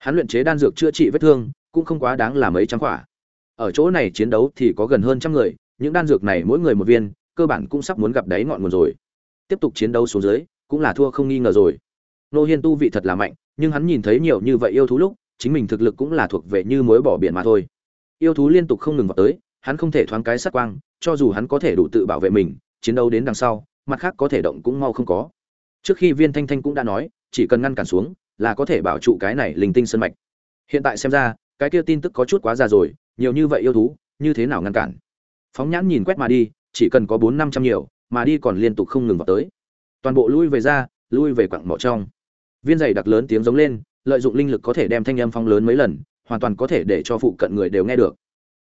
hắn luyện chế đan dược chữa trị vết thương, cũng không quá đáng là mấy trăm quả. Ở chỗ này chiến đấu thì có gần hơn trăm người, những đan dược này mỗi người một viên, cơ bản cũng sắp muốn gặp đáy ngọn nguồn rồi. Tiếp tục chiến đấu xuống dưới, cũng là thua không nghi ngờ rồi. Nô hiên tu vị thật là mạnh, nhưng hắn nhìn thấy nhiều như vậy yêu thú lúc, chính mình thực lực cũng là thuộc về như mối bỏ biển mà thôi. Yêu thú liên tục không ngừng vào tới, hắn không thể thoáng cái sát quang, cho dù hắn có thể đủ tự bảo vệ mình, chiến đấu đến đằng sau, mặt khác có thể động cũng mau không có. Trước khi viên thanh thanh cũng đã nói, chỉ cần ngăn cản xuống là có thể bảo trụ cái này linh tinh sơn mạch. Hiện tại xem ra, cái kia tin tức có chút quá già rồi, nhiều như vậy yêu thú, như thế nào ngăn cản? Phóng nhãn nhìn quét mà đi, chỉ cần có bốn năm trăm nhiều, mà đi còn liên tục không ngừng vào tới. Toàn bộ lui về ra, lui về quặng mỏ trong. Viên giày đặc lớn tiếng giống lên, lợi dụng linh lực có thể đem thanh âm phong lớn mấy lần, hoàn toàn có thể để cho phụ cận người đều nghe được.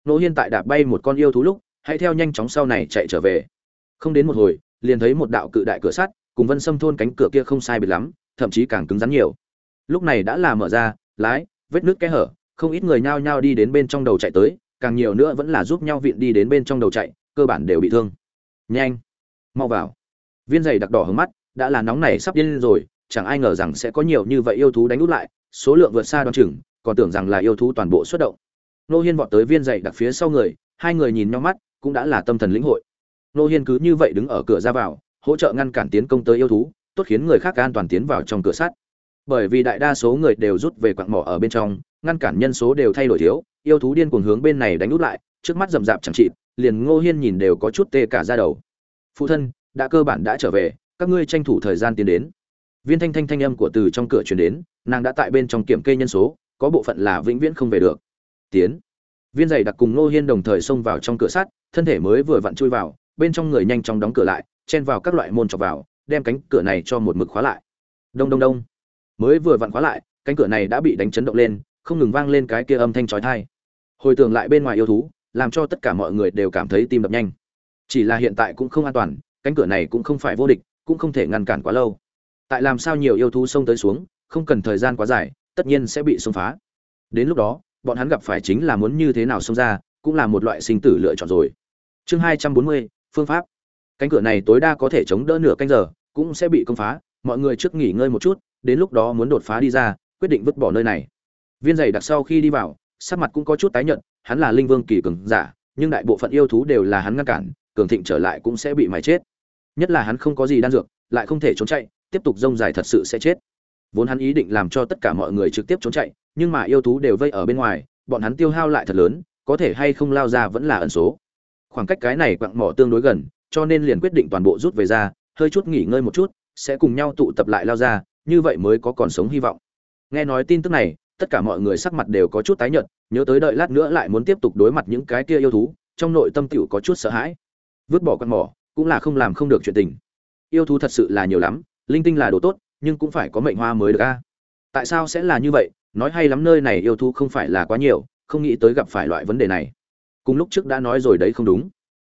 Nô hiên tại đạp bay một con yêu thú lúc, hãy theo nhanh chóng sau này chạy trở về. Không đến một hồi, liền thấy một đạo cự đại cửa sắt, cùng vân xâm thôn cánh cửa kia không sai biệt lắm, thậm chí càng cứng rắn nhiều lúc này đã là mở ra, lái, vết nước kẽ hở, không ít người nhao nhao đi đến bên trong đầu chạy tới, càng nhiều nữa vẫn là giúp nhau viện đi đến bên trong đầu chạy, cơ bản đều bị thương. Nhanh, mau vào. Viên giày đặc đỏ hướng mắt, đã là nóng này sắp điên rồi, chẳng ai ngờ rằng sẽ có nhiều như vậy yêu thú đánh út lại, số lượng vượt xa đoan chừng, còn tưởng rằng là yêu thú toàn bộ xuất động. Nô hiên vọt tới viên giày đặc phía sau người, hai người nhìn nhau mắt, cũng đã là tâm thần lĩnh hội. Nô hiên cứ như vậy đứng ở cửa ra vào, hỗ trợ ngăn cản tiến công tới yêu thú, tốt khiến người khác an toàn tiến vào trong cửa sắt bởi vì đại đa số người đều rút về quặng mỏ ở bên trong, ngăn cản nhân số đều thay đổi thiếu, yêu thú điên cuồng hướng bên này đánh út lại, trước mắt rậm rạp chẳng trị liền ngô hiên nhìn đều có chút tê cả ra đầu. Phụ thân, đã cơ bản đã trở về, các ngươi tranh thủ thời gian tiến đến. Viên thanh thanh thanh âm của từ trong cửa truyền đến, nàng đã tại bên trong kiểm kê nhân số, có bộ phận là vĩnh viễn không về được. Tiến. Viên giày đặc cùng ngô hiên đồng thời xông vào trong cửa sắt, thân thể mới vừa vặn chui vào, bên trong người nhanh chóng đóng cửa lại, chen vào các loại môn chọc vào, đem cánh cửa này cho một mực khóa lại. Đông đông đông mới vừa vặn khóa lại, cánh cửa này đã bị đánh chấn động lên, không ngừng vang lên cái kia âm thanh chói tai. Hồi tưởng lại bên ngoài yêu thú, làm cho tất cả mọi người đều cảm thấy tim đập nhanh. Chỉ là hiện tại cũng không an toàn, cánh cửa này cũng không phải vô địch, cũng không thể ngăn cản quá lâu. Tại làm sao nhiều yêu thú xông tới xuống, không cần thời gian quá dài, tất nhiên sẽ bị xông phá. Đến lúc đó, bọn hắn gặp phải chính là muốn như thế nào xông ra, cũng là một loại sinh tử lựa chọn rồi. Chương hai trăm bốn mươi, phương pháp. Cánh cửa này tối đa có thể chống đỡ nửa canh giờ, cũng sẽ bị công phá mọi người trước nghỉ ngơi một chút, đến lúc đó muốn đột phá đi ra, quyết định vứt bỏ nơi này. Viên giày đặc sau khi đi vào, sắc mặt cũng có chút tái nhợt, hắn là linh vương kỳ cường giả, nhưng đại bộ phận yêu thú đều là hắn ngăn cản, cường thịnh trở lại cũng sẽ bị mài chết. Nhất là hắn không có gì đan dược, lại không thể trốn chạy, tiếp tục rông dài thật sự sẽ chết. Vốn hắn ý định làm cho tất cả mọi người trực tiếp trốn chạy, nhưng mà yêu thú đều vây ở bên ngoài, bọn hắn tiêu hao lại thật lớn, có thể hay không lao ra vẫn là ẩn số. Khoảng cách cái này quặng mỏ tương đối gần, cho nên liền quyết định toàn bộ rút về ra, hơi chút nghỉ ngơi một chút sẽ cùng nhau tụ tập lại lao ra, như vậy mới có còn sống hy vọng. Nghe nói tin tức này, tất cả mọi người sắc mặt đều có chút tái nhợt, nhớ tới đợi lát nữa lại muốn tiếp tục đối mặt những cái kia yêu thú, trong nội tâm tiểu có chút sợ hãi. Vứt bỏ con mỏ, cũng là không làm không được chuyện tình. Yêu thú thật sự là nhiều lắm, linh tinh là đồ tốt, nhưng cũng phải có mệnh hoa mới được a. Tại sao sẽ là như vậy? Nói hay lắm nơi này yêu thú không phải là quá nhiều, không nghĩ tới gặp phải loại vấn đề này. Cùng lúc trước đã nói rồi đấy không đúng.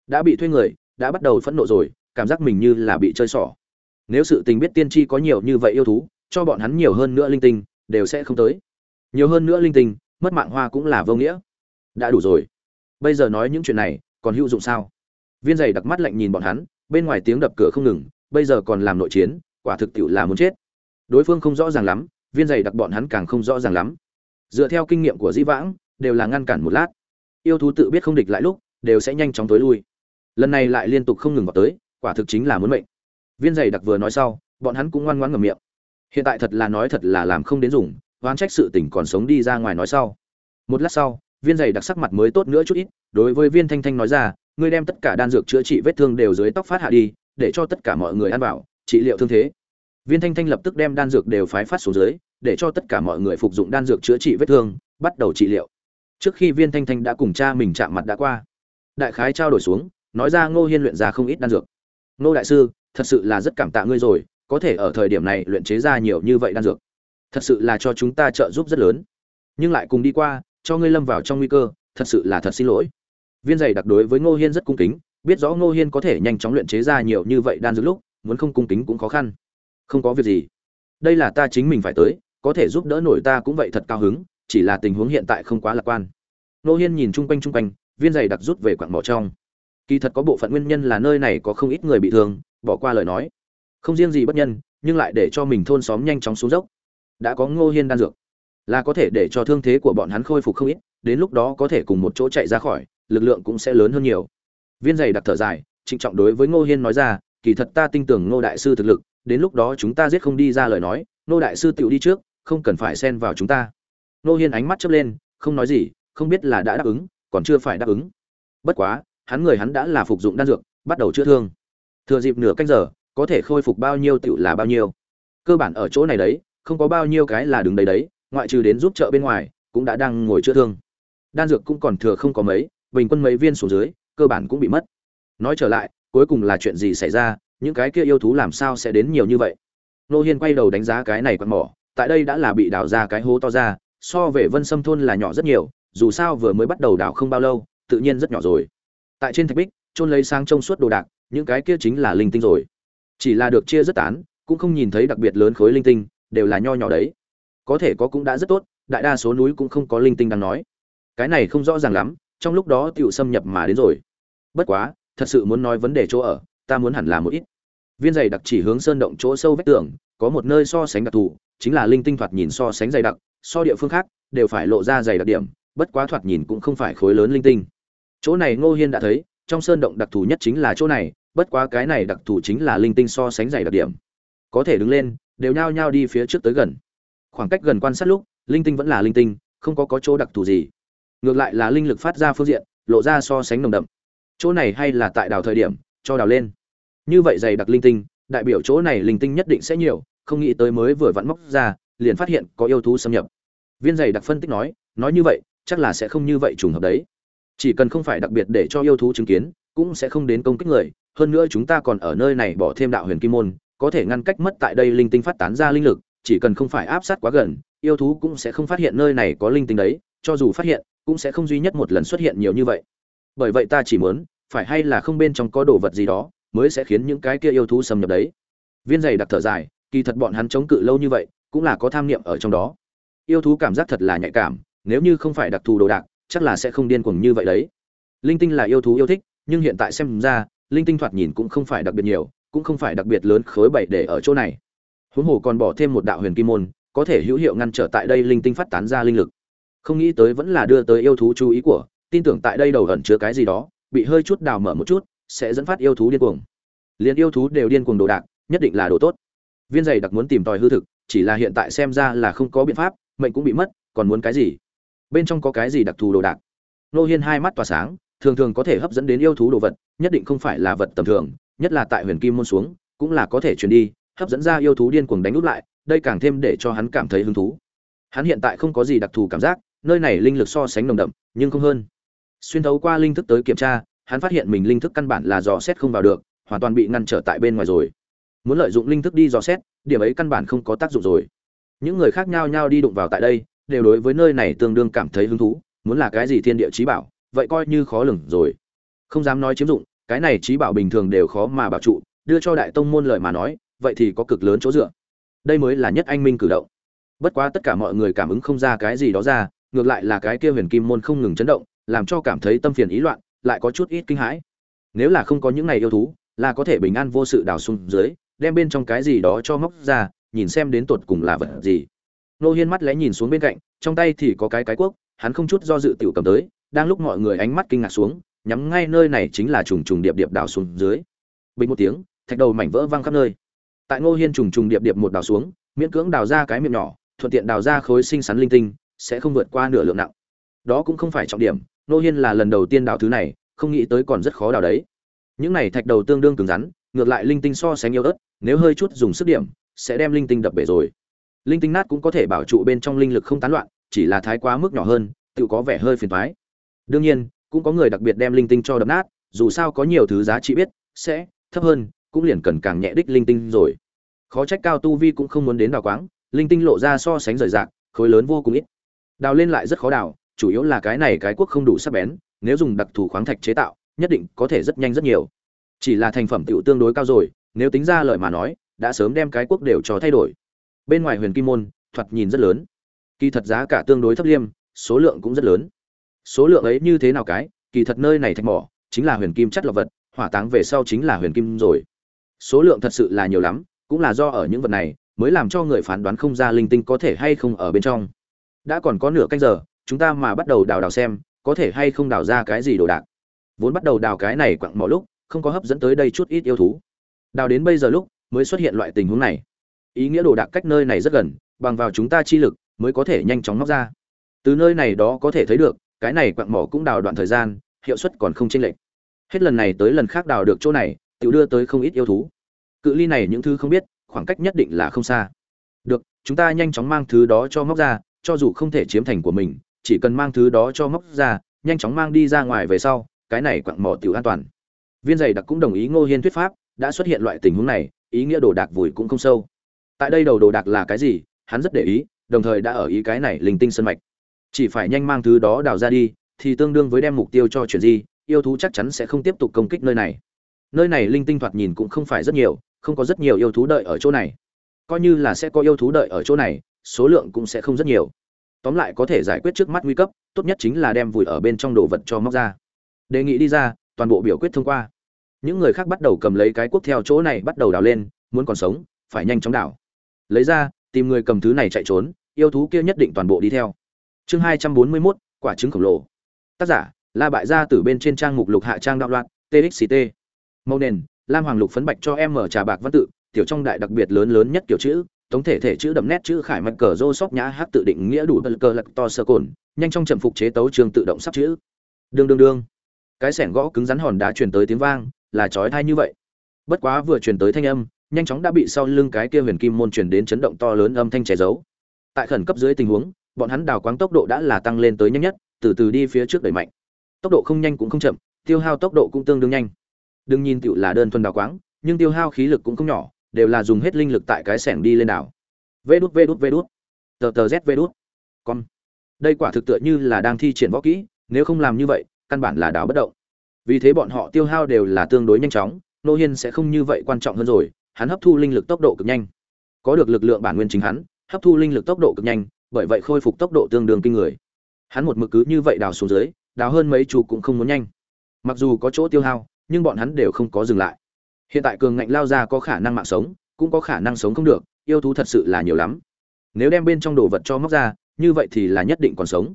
Đã bị thuê người, đã bắt đầu phẫn nộ rồi, cảm giác mình như là bị chơi xỏ nếu sự tình biết tiên tri có nhiều như vậy yêu thú, cho bọn hắn nhiều hơn nữa linh tinh, đều sẽ không tới. Nhiều hơn nữa linh tinh, mất mạng hoa cũng là vô nghĩa. Đã đủ rồi. Bây giờ nói những chuyện này, còn hữu dụng sao? Viên giày đặc mắt lạnh nhìn bọn hắn, bên ngoài tiếng đập cửa không ngừng, bây giờ còn làm nội chiến, quả thực tiệu là muốn chết. Đối phương không rõ ràng lắm, viên giày đặc bọn hắn càng không rõ ràng lắm. Dựa theo kinh nghiệm của dĩ vãng, đều là ngăn cản một lát. Yêu thú tự biết không địch lại lúc, đều sẽ nhanh chóng tối lui. Lần này lại liên tục không ngừng vào tới, quả thực chính là muốn mệnh viên giày đặc vừa nói sau, bọn hắn cũng ngoan ngoãn ngầm miệng. Hiện tại thật là nói thật là làm không đến dùng, oán trách sự tình còn sống đi ra ngoài nói sau. Một lát sau, viên giày đặc sắc mặt mới tốt nữa chút ít, đối với viên thanh thanh nói ra, ngươi đem tất cả đan dược chữa trị vết thương đều dưới tóc phát hạ đi, để cho tất cả mọi người ăn vào, trị liệu thương thế. Viên thanh thanh lập tức đem đan dược đều phái phát xuống dưới, để cho tất cả mọi người phục dụng đan dược chữa trị vết thương, bắt đầu trị liệu. Trước khi viên thanh thanh đã cùng cha mình chạm mặt đã qua, đại khái trao đổi xuống, nói ra ngô hiên luyện ra không ít đan dược. Ngô đại sư thật sự là rất cảm tạ ngươi rồi, có thể ở thời điểm này luyện chế ra nhiều như vậy đan dược. Thật sự là cho chúng ta trợ giúp rất lớn. Nhưng lại cùng đi qua, cho ngươi lâm vào trong nguy cơ, thật sự là thật xin lỗi. Viên giày đặc đối với ngô hiên rất cung kính, biết rõ ngô hiên có thể nhanh chóng luyện chế ra nhiều như vậy đan dược lúc, muốn không cung kính cũng khó khăn. Không có việc gì. Đây là ta chính mình phải tới, có thể giúp đỡ nổi ta cũng vậy thật cao hứng, chỉ là tình huống hiện tại không quá lạc quan. Ngô hiên nhìn chung quanh chung quanh, viên giày đặc rút về quặng mỏ trong. Kỳ thật có bộ phận nguyên nhân là nơi này có không ít người bị thương bỏ qua lời nói. Không riêng gì bất nhân, nhưng lại để cho mình thôn xóm nhanh chóng xuống dốc. Đã có ngô hiên đan dược, là có thể để cho thương thế của bọn hắn khôi phục không ít, đến lúc đó có thể cùng một chỗ chạy ra khỏi, lực lượng cũng sẽ lớn hơn nhiều. Viên giày đặc thở dài, trịnh trọng đối với ngô hiên nói ra, kỳ thật ta tin tưởng ngô đại sư thực lực, đến lúc đó chúng ta giết không đi ra lời nói, ngô đại sư tựu đi trước, không cần phải xen vào chúng ta. Ngô hiên ánh mắt chớp lên, không nói gì, không biết là đã đáp ứng, còn chưa phải đáp ứng. Bất quá, hắn người hắn đã là phục dụng đan dược, bắt đầu chữa thương thừa dịp nửa canh giờ, có thể khôi phục bao nhiêu tựu là bao nhiêu. Cơ bản ở chỗ này đấy, không có bao nhiêu cái là đứng đấy đấy, ngoại trừ đến giúp chợ bên ngoài, cũng đã đang ngồi chữa thương. Đan dược cũng còn thừa không có mấy, bình quân mấy viên xuống dưới, cơ bản cũng bị mất. Nói trở lại, cuối cùng là chuyện gì xảy ra, những cái kia yêu thú làm sao sẽ đến nhiều như vậy? Nô hiên quay đầu đánh giá cái này quặn mỏ, tại đây đã là bị đào ra cái hố to ra, so về vân sâm thôn là nhỏ rất nhiều, dù sao vừa mới bắt đầu đào không bao lâu, tự nhiên rất nhỏ rồi. Tại trên thạch bích trôn lấy sang trông suốt đồ đạc những cái kia chính là linh tinh rồi. Chỉ là được chia rất tán, cũng không nhìn thấy đặc biệt lớn khối linh tinh, đều là nho nhỏ đấy. Có thể có cũng đã rất tốt, đại đa số núi cũng không có linh tinh đang nói. Cái này không rõ ràng lắm, trong lúc đó tựu xâm nhập mà đến rồi. Bất quá, thật sự muốn nói vấn đề chỗ ở, ta muốn hẳn là một ít. Viên dày đặc chỉ hướng sơn động chỗ sâu vách tường, có một nơi so sánh đặc thù, chính là linh tinh thoạt nhìn so sánh dày đặc, so địa phương khác, đều phải lộ ra dày đặc điểm, bất quá thoạt nhìn cũng không phải khối lớn linh tinh. Chỗ này ngô hiên đã thấy, trong sơn động đặc thù nhất chính là chỗ này bất quá cái này đặc thù chính là linh tinh so sánh dày đặc điểm. Có thể đứng lên, đều nhao nhao đi phía trước tới gần. Khoảng cách gần quan sát lúc, linh tinh vẫn là linh tinh, không có có chỗ đặc thù gì. Ngược lại là linh lực phát ra phương diện, lộ ra so sánh nồng đậm. Chỗ này hay là tại đào thời điểm, cho đào lên. Như vậy dày đặc linh tinh, đại biểu chỗ này linh tinh nhất định sẽ nhiều, không nghĩ tới mới vừa vặn móc ra, liền phát hiện có yêu thú xâm nhập. Viên dày đặc phân tích nói nói như vậy, chắc là sẽ không như vậy trùng hợp đấy. Chỉ cần không phải đặc biệt để cho yêu thú chứng kiến, cũng sẽ không đến công kích người hơn nữa chúng ta còn ở nơi này bỏ thêm đạo huyền kim môn, có thể ngăn cách mất tại đây linh tinh phát tán ra linh lực, chỉ cần không phải áp sát quá gần, yêu thú cũng sẽ không phát hiện nơi này có linh tinh đấy, cho dù phát hiện, cũng sẽ không duy nhất một lần xuất hiện nhiều như vậy. Bởi vậy ta chỉ muốn, phải hay là không bên trong có đồ vật gì đó, mới sẽ khiến những cái kia yêu thú xâm nhập đấy. Viên giày đặc thở dài, kỳ thật bọn hắn chống cự lâu như vậy, cũng là có tham niệm ở trong đó. Yêu thú cảm giác thật là nhạy cảm, nếu như không phải đặc thù đồ đạc, chắc là sẽ không điên cuồng như vậy đấy. Linh tinh là yêu thú yêu thích, nhưng hiện tại xem ra linh tinh thoạt nhìn cũng không phải đặc biệt nhiều, cũng không phải đặc biệt lớn khối bảy để ở chỗ này. Huống hồ còn bỏ thêm một đạo huyền kim môn, có thể hữu hiệu ngăn trở tại đây linh tinh phát tán ra linh lực. Không nghĩ tới vẫn là đưa tới yêu thú chú ý của, tin tưởng tại đây đầu ẩn chứa cái gì đó, bị hơi chút đào mở một chút, sẽ dẫn phát yêu thú điên cuồng. Liền yêu thú đều điên cuồng đồ đạc, nhất định là đồ tốt. Viên giày đặc muốn tìm tòi hư thực, chỉ là hiện tại xem ra là không có biện pháp, mệnh cũng bị mất, còn muốn cái gì? Bên trong có cái gì đặc thù đồ đạc? Nô hiên hai mắt tỏa sáng thường thường có thể hấp dẫn đến yêu thú đồ vật, nhất định không phải là vật tầm thường, nhất là tại huyền kim môn xuống, cũng là có thể truyền đi, hấp dẫn ra yêu thú điên cuồng đánh nút lại, đây càng thêm để cho hắn cảm thấy hứng thú. Hắn hiện tại không có gì đặc thù cảm giác, nơi này linh lực so sánh nồng đậm, nhưng không hơn. Xuyên thấu qua linh thức tới kiểm tra, hắn phát hiện mình linh thức căn bản là dò xét không vào được, hoàn toàn bị ngăn trở tại bên ngoài rồi. Muốn lợi dụng linh thức đi dò xét, điểm ấy căn bản không có tác dụng rồi. Những người khác nhau nhau đi đụng vào tại đây, đều đối với nơi này tương đương cảm thấy hứng thú, muốn là cái gì thiên địa trí bảo vậy coi như khó lường rồi. Không dám nói chiếm dụng, cái này trí bảo bình thường đều khó mà bảo trụ, đưa cho đại tông môn lời mà nói, vậy thì có cực lớn chỗ dựa. Đây mới là nhất anh minh cử động. Bất quá tất cả mọi người cảm ứng không ra cái gì đó ra, ngược lại là cái kia huyền kim môn không ngừng chấn động, làm cho cảm thấy tâm phiền ý loạn, lại có chút ít kinh hãi. Nếu là không có những này yêu thú, là có thể bình an vô sự đào xuống dưới, đem bên trong cái gì đó cho móc ra, nhìn xem đến tột cùng là vật gì. Nô hiên mắt lẽ nhìn xuống bên cạnh, trong tay thì có cái cái cuốc, hắn không chút do dự tiểu cầm tới đang lúc mọi người ánh mắt kinh ngạc xuống, nhắm ngay nơi này chính là trùng trùng điệp điệp đào xuống dưới. Bình một tiếng, thạch đầu mảnh vỡ văng khắp nơi. Tại ngô hiên trùng trùng điệp điệp một đào xuống, miễn cưỡng đào ra cái miệng nhỏ, thuận tiện đào ra khối sinh sắn linh tinh, sẽ không vượt qua nửa lượng nặng. Đó cũng không phải trọng điểm, ngô hiên là lần đầu tiên đào thứ này, không nghĩ tới còn rất khó đào đấy. Những này thạch đầu tương đương cứng rắn, ngược lại linh tinh so sánh yếu ớt, nếu hơi chút dùng sức điểm, sẽ đem linh tinh đập bể rồi. Linh tinh nát cũng có thể bảo trụ bên trong linh lực không tán loạn, chỉ là thái quá mức nhỏ hơn, tự có vẻ hơi phiền toái đương nhiên, cũng có người đặc biệt đem linh tinh cho đập nát, dù sao có nhiều thứ giá trị biết, sẽ thấp hơn, cũng liền cần càng nhẹ đích linh tinh rồi. Khó trách cao tu vi cũng không muốn đến đào quáng, linh tinh lộ ra so sánh rời rạc, khối lớn vô cùng ít. Đào lên lại rất khó đào, chủ yếu là cái này cái quốc không đủ sắc bén, nếu dùng đặc thù khoáng thạch chế tạo, nhất định có thể rất nhanh rất nhiều. Chỉ là thành phẩm tựu tương đối cao rồi, nếu tính ra lời mà nói, đã sớm đem cái quốc đều cho thay đổi. Bên ngoài huyền kim môn, thoạt nhìn rất lớn. Kỳ thật giá cả tương đối thấp liêm, số lượng cũng rất lớn số lượng ấy như thế nào cái, kỳ thật nơi này thạch mỏ, chính là huyền kim chất lọc vật, hỏa táng về sau chính là huyền kim rồi. Số lượng thật sự là nhiều lắm, cũng là do ở những vật này, mới làm cho người phán đoán không ra linh tinh có thể hay không ở bên trong. Đã còn có nửa canh giờ, chúng ta mà bắt đầu đào đào xem, có thể hay không đào ra cái gì đồ đạc. Vốn bắt đầu đào cái này quặng mỏ lúc, không có hấp dẫn tới đây chút ít yêu thú. Đào đến bây giờ lúc, mới xuất hiện loại tình huống này. Ý nghĩa đồ đạc cách nơi này rất gần, bằng vào chúng ta chi lực, mới có thể nhanh chóng móc ra. Từ nơi này đó có thể thấy được cái này quặng mỏ cũng đào đoạn thời gian, hiệu suất còn không chênh lệch. Hết lần này tới lần khác đào được chỗ này tự đưa tới không ít yêu thú. Cự ly này những thứ không biết, khoảng cách nhất định là không xa. Được, chúng ta nhanh chóng mang thứ đó cho móc ra, cho dù không thể chiếm thành của mình, chỉ cần mang thứ đó cho móc ra, nhanh chóng mang đi ra ngoài về sau, cái này quặng mỏ tiểu an toàn. Viên giày đặc cũng đồng ý ngô hiên thuyết pháp, đã xuất hiện loại tình huống này, ý nghĩa đồ đạc vùi cũng không sâu. Tại đây đầu đồ đạc là cái gì, hắn rất để ý, đồng thời đã ở ý cái này linh tinh sân mạch chỉ phải nhanh mang thứ đó đào ra đi, thì tương đương với đem mục tiêu cho chuyện gì, yêu thú chắc chắn sẽ không tiếp tục công kích nơi này. Nơi này linh tinh thoạt nhìn cũng không phải rất nhiều, không có rất nhiều yêu thú đợi ở chỗ này. Coi như là sẽ có yêu thú đợi ở chỗ này, số lượng cũng sẽ không rất nhiều. Tóm lại có thể giải quyết trước mắt nguy cấp, tốt nhất chính là đem vùi ở bên trong đồ vật cho móc ra. Đề nghị đi ra, toàn bộ biểu quyết thông qua. Những người khác bắt đầu cầm lấy cái cuốc theo chỗ này bắt đầu đào lên, muốn còn sống, phải nhanh chóng đào. Lấy ra, tìm người cầm thứ này chạy trốn, yêu thú kia nhất định toàn bộ đi theo chương hai trăm bốn mươi mốt, quả trứng khổng lồ. Tác giả, la bại gia từ bên trên trang mục lục hạ trang đạo loạn txt màu nền, lam hoàng lục phấn bạch cho em mở trà bạc văn tự, tiểu trong đại đặc biệt lớn lớn nhất kiểu chữ tổng thể thể chữ đậm nét chữ khải mạch cờ rô sóc nhã hát tự định nghĩa đủ bật cờ lật to sơ cồn, nhanh trong trầm phục chế tấu trường tự động sắp chữ. Đương đương đương. Cái sẻng gõ cứng rắn hòn đá truyền tới tiếng vang, là chói tai như vậy. Bất quá vừa truyền tới thanh âm, nhanh chóng đã bị sau lưng cái kia huyền kim môn truyền đến chấn động to lớn âm thanh che giấu. Tại khẩn cấp dưới tình huống bọn hắn đào quáng tốc độ đã là tăng lên tới nhanh nhất, từ từ đi phía trước đẩy mạnh. Tốc độ không nhanh cũng không chậm, tiêu hao tốc độ cũng tương đương nhanh. Đừng nhìn tựu là đơn thuần đào quáng, nhưng tiêu hao khí lực cũng không nhỏ, đều là dùng hết linh lực tại cái sẻng đi lên đảo. Vê đút vê đút vê đút. Tờ tờ z, vê đút. Con đây quả thực tựa như là đang thi triển võ kỹ, nếu không làm như vậy, căn bản là đảo bất động. Vì thế bọn họ tiêu hao đều là tương đối nhanh chóng, nô hiên sẽ không như vậy quan trọng hơn rồi, hắn hấp thu linh lực tốc độ cực nhanh. Có được lực lượng bản nguyên chính hắn, hấp thu linh lực tốc độ cực nhanh bởi vậy khôi phục tốc độ tương đương kinh người. Hắn một mực cứ như vậy đào xuống dưới, đào hơn mấy chu cũng không muốn nhanh. Mặc dù có chỗ tiêu hao, nhưng bọn hắn đều không có dừng lại. Hiện tại cường ngạnh lao ra có khả năng mạng sống, cũng có khả năng sống không được, yêu thú thật sự là nhiều lắm. Nếu đem bên trong đồ vật cho móc ra, như vậy thì là nhất định còn sống.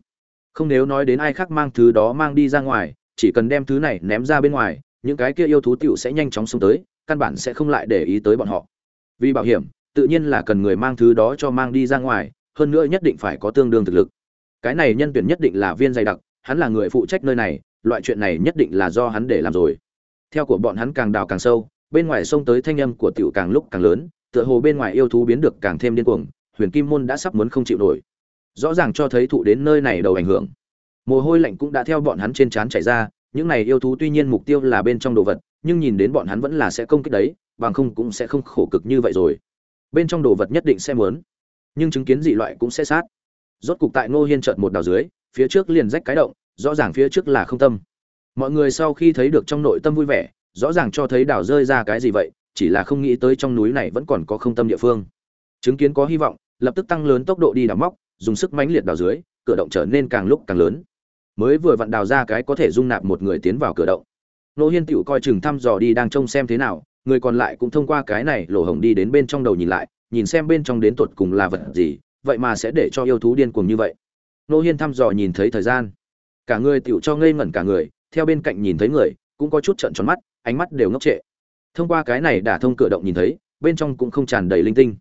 Không nếu nói đến ai khác mang thứ đó mang đi ra ngoài, chỉ cần đem thứ này ném ra bên ngoài, những cái kia yêu thú tựu sẽ nhanh chóng sống tới, căn bản sẽ không lại để ý tới bọn họ. Vì bảo hiểm, tự nhiên là cần người mang thứ đó cho mang đi ra ngoài hơn nữa nhất định phải có tương đương thực lực. Cái này nhân tuyển nhất định là viên dày đặc, hắn là người phụ trách nơi này, loại chuyện này nhất định là do hắn để làm rồi. Theo của bọn hắn càng đào càng sâu, bên ngoài sông tới thanh âm của tiểu càng lúc càng lớn, tựa hồ bên ngoài yêu thú biến được càng thêm điên cuồng, huyền kim môn đã sắp muốn không chịu nổi. Rõ ràng cho thấy thụ đến nơi này đầu ảnh hưởng. Mồ hôi lạnh cũng đã theo bọn hắn trên trán chảy ra, những này yêu thú tuy nhiên mục tiêu là bên trong đồ vật, nhưng nhìn đến bọn hắn vẫn là sẽ công kích đấy, bằng không cũng sẽ không khổ cực như vậy rồi. Bên trong đồ vật nhất định sẽ muốn nhưng chứng kiến dị loại cũng sẽ sát. Rốt cục tại ngô hiên trợn một đào dưới, phía trước liền rách cái động, rõ ràng phía trước là không tâm. Mọi người sau khi thấy được trong nội tâm vui vẻ, rõ ràng cho thấy đào rơi ra cái gì vậy, chỉ là không nghĩ tới trong núi này vẫn còn có không tâm địa phương. Chứng kiến có hy vọng, lập tức tăng lớn tốc độ đi đào móc, dùng sức mãnh liệt đào dưới, cửa động trở nên càng lúc càng lớn. Mới vừa vặn đào ra cái có thể dung nạp một người tiến vào cửa động. Nô hiên tựu coi chừng thăm dò đi đang trông xem thế nào, người còn lại cũng thông qua cái này lỗ hổng đi đến bên trong đầu nhìn lại nhìn xem bên trong đến tuột cùng là vật gì, vậy mà sẽ để cho yêu thú điên cuồng như vậy. Nô hiên thăm dò nhìn thấy thời gian. Cả người tựu cho ngây ngẩn cả người, theo bên cạnh nhìn thấy người, cũng có chút trận tròn mắt, ánh mắt đều ngốc trệ. Thông qua cái này đả thông cửa động nhìn thấy, bên trong cũng không tràn đầy linh tinh.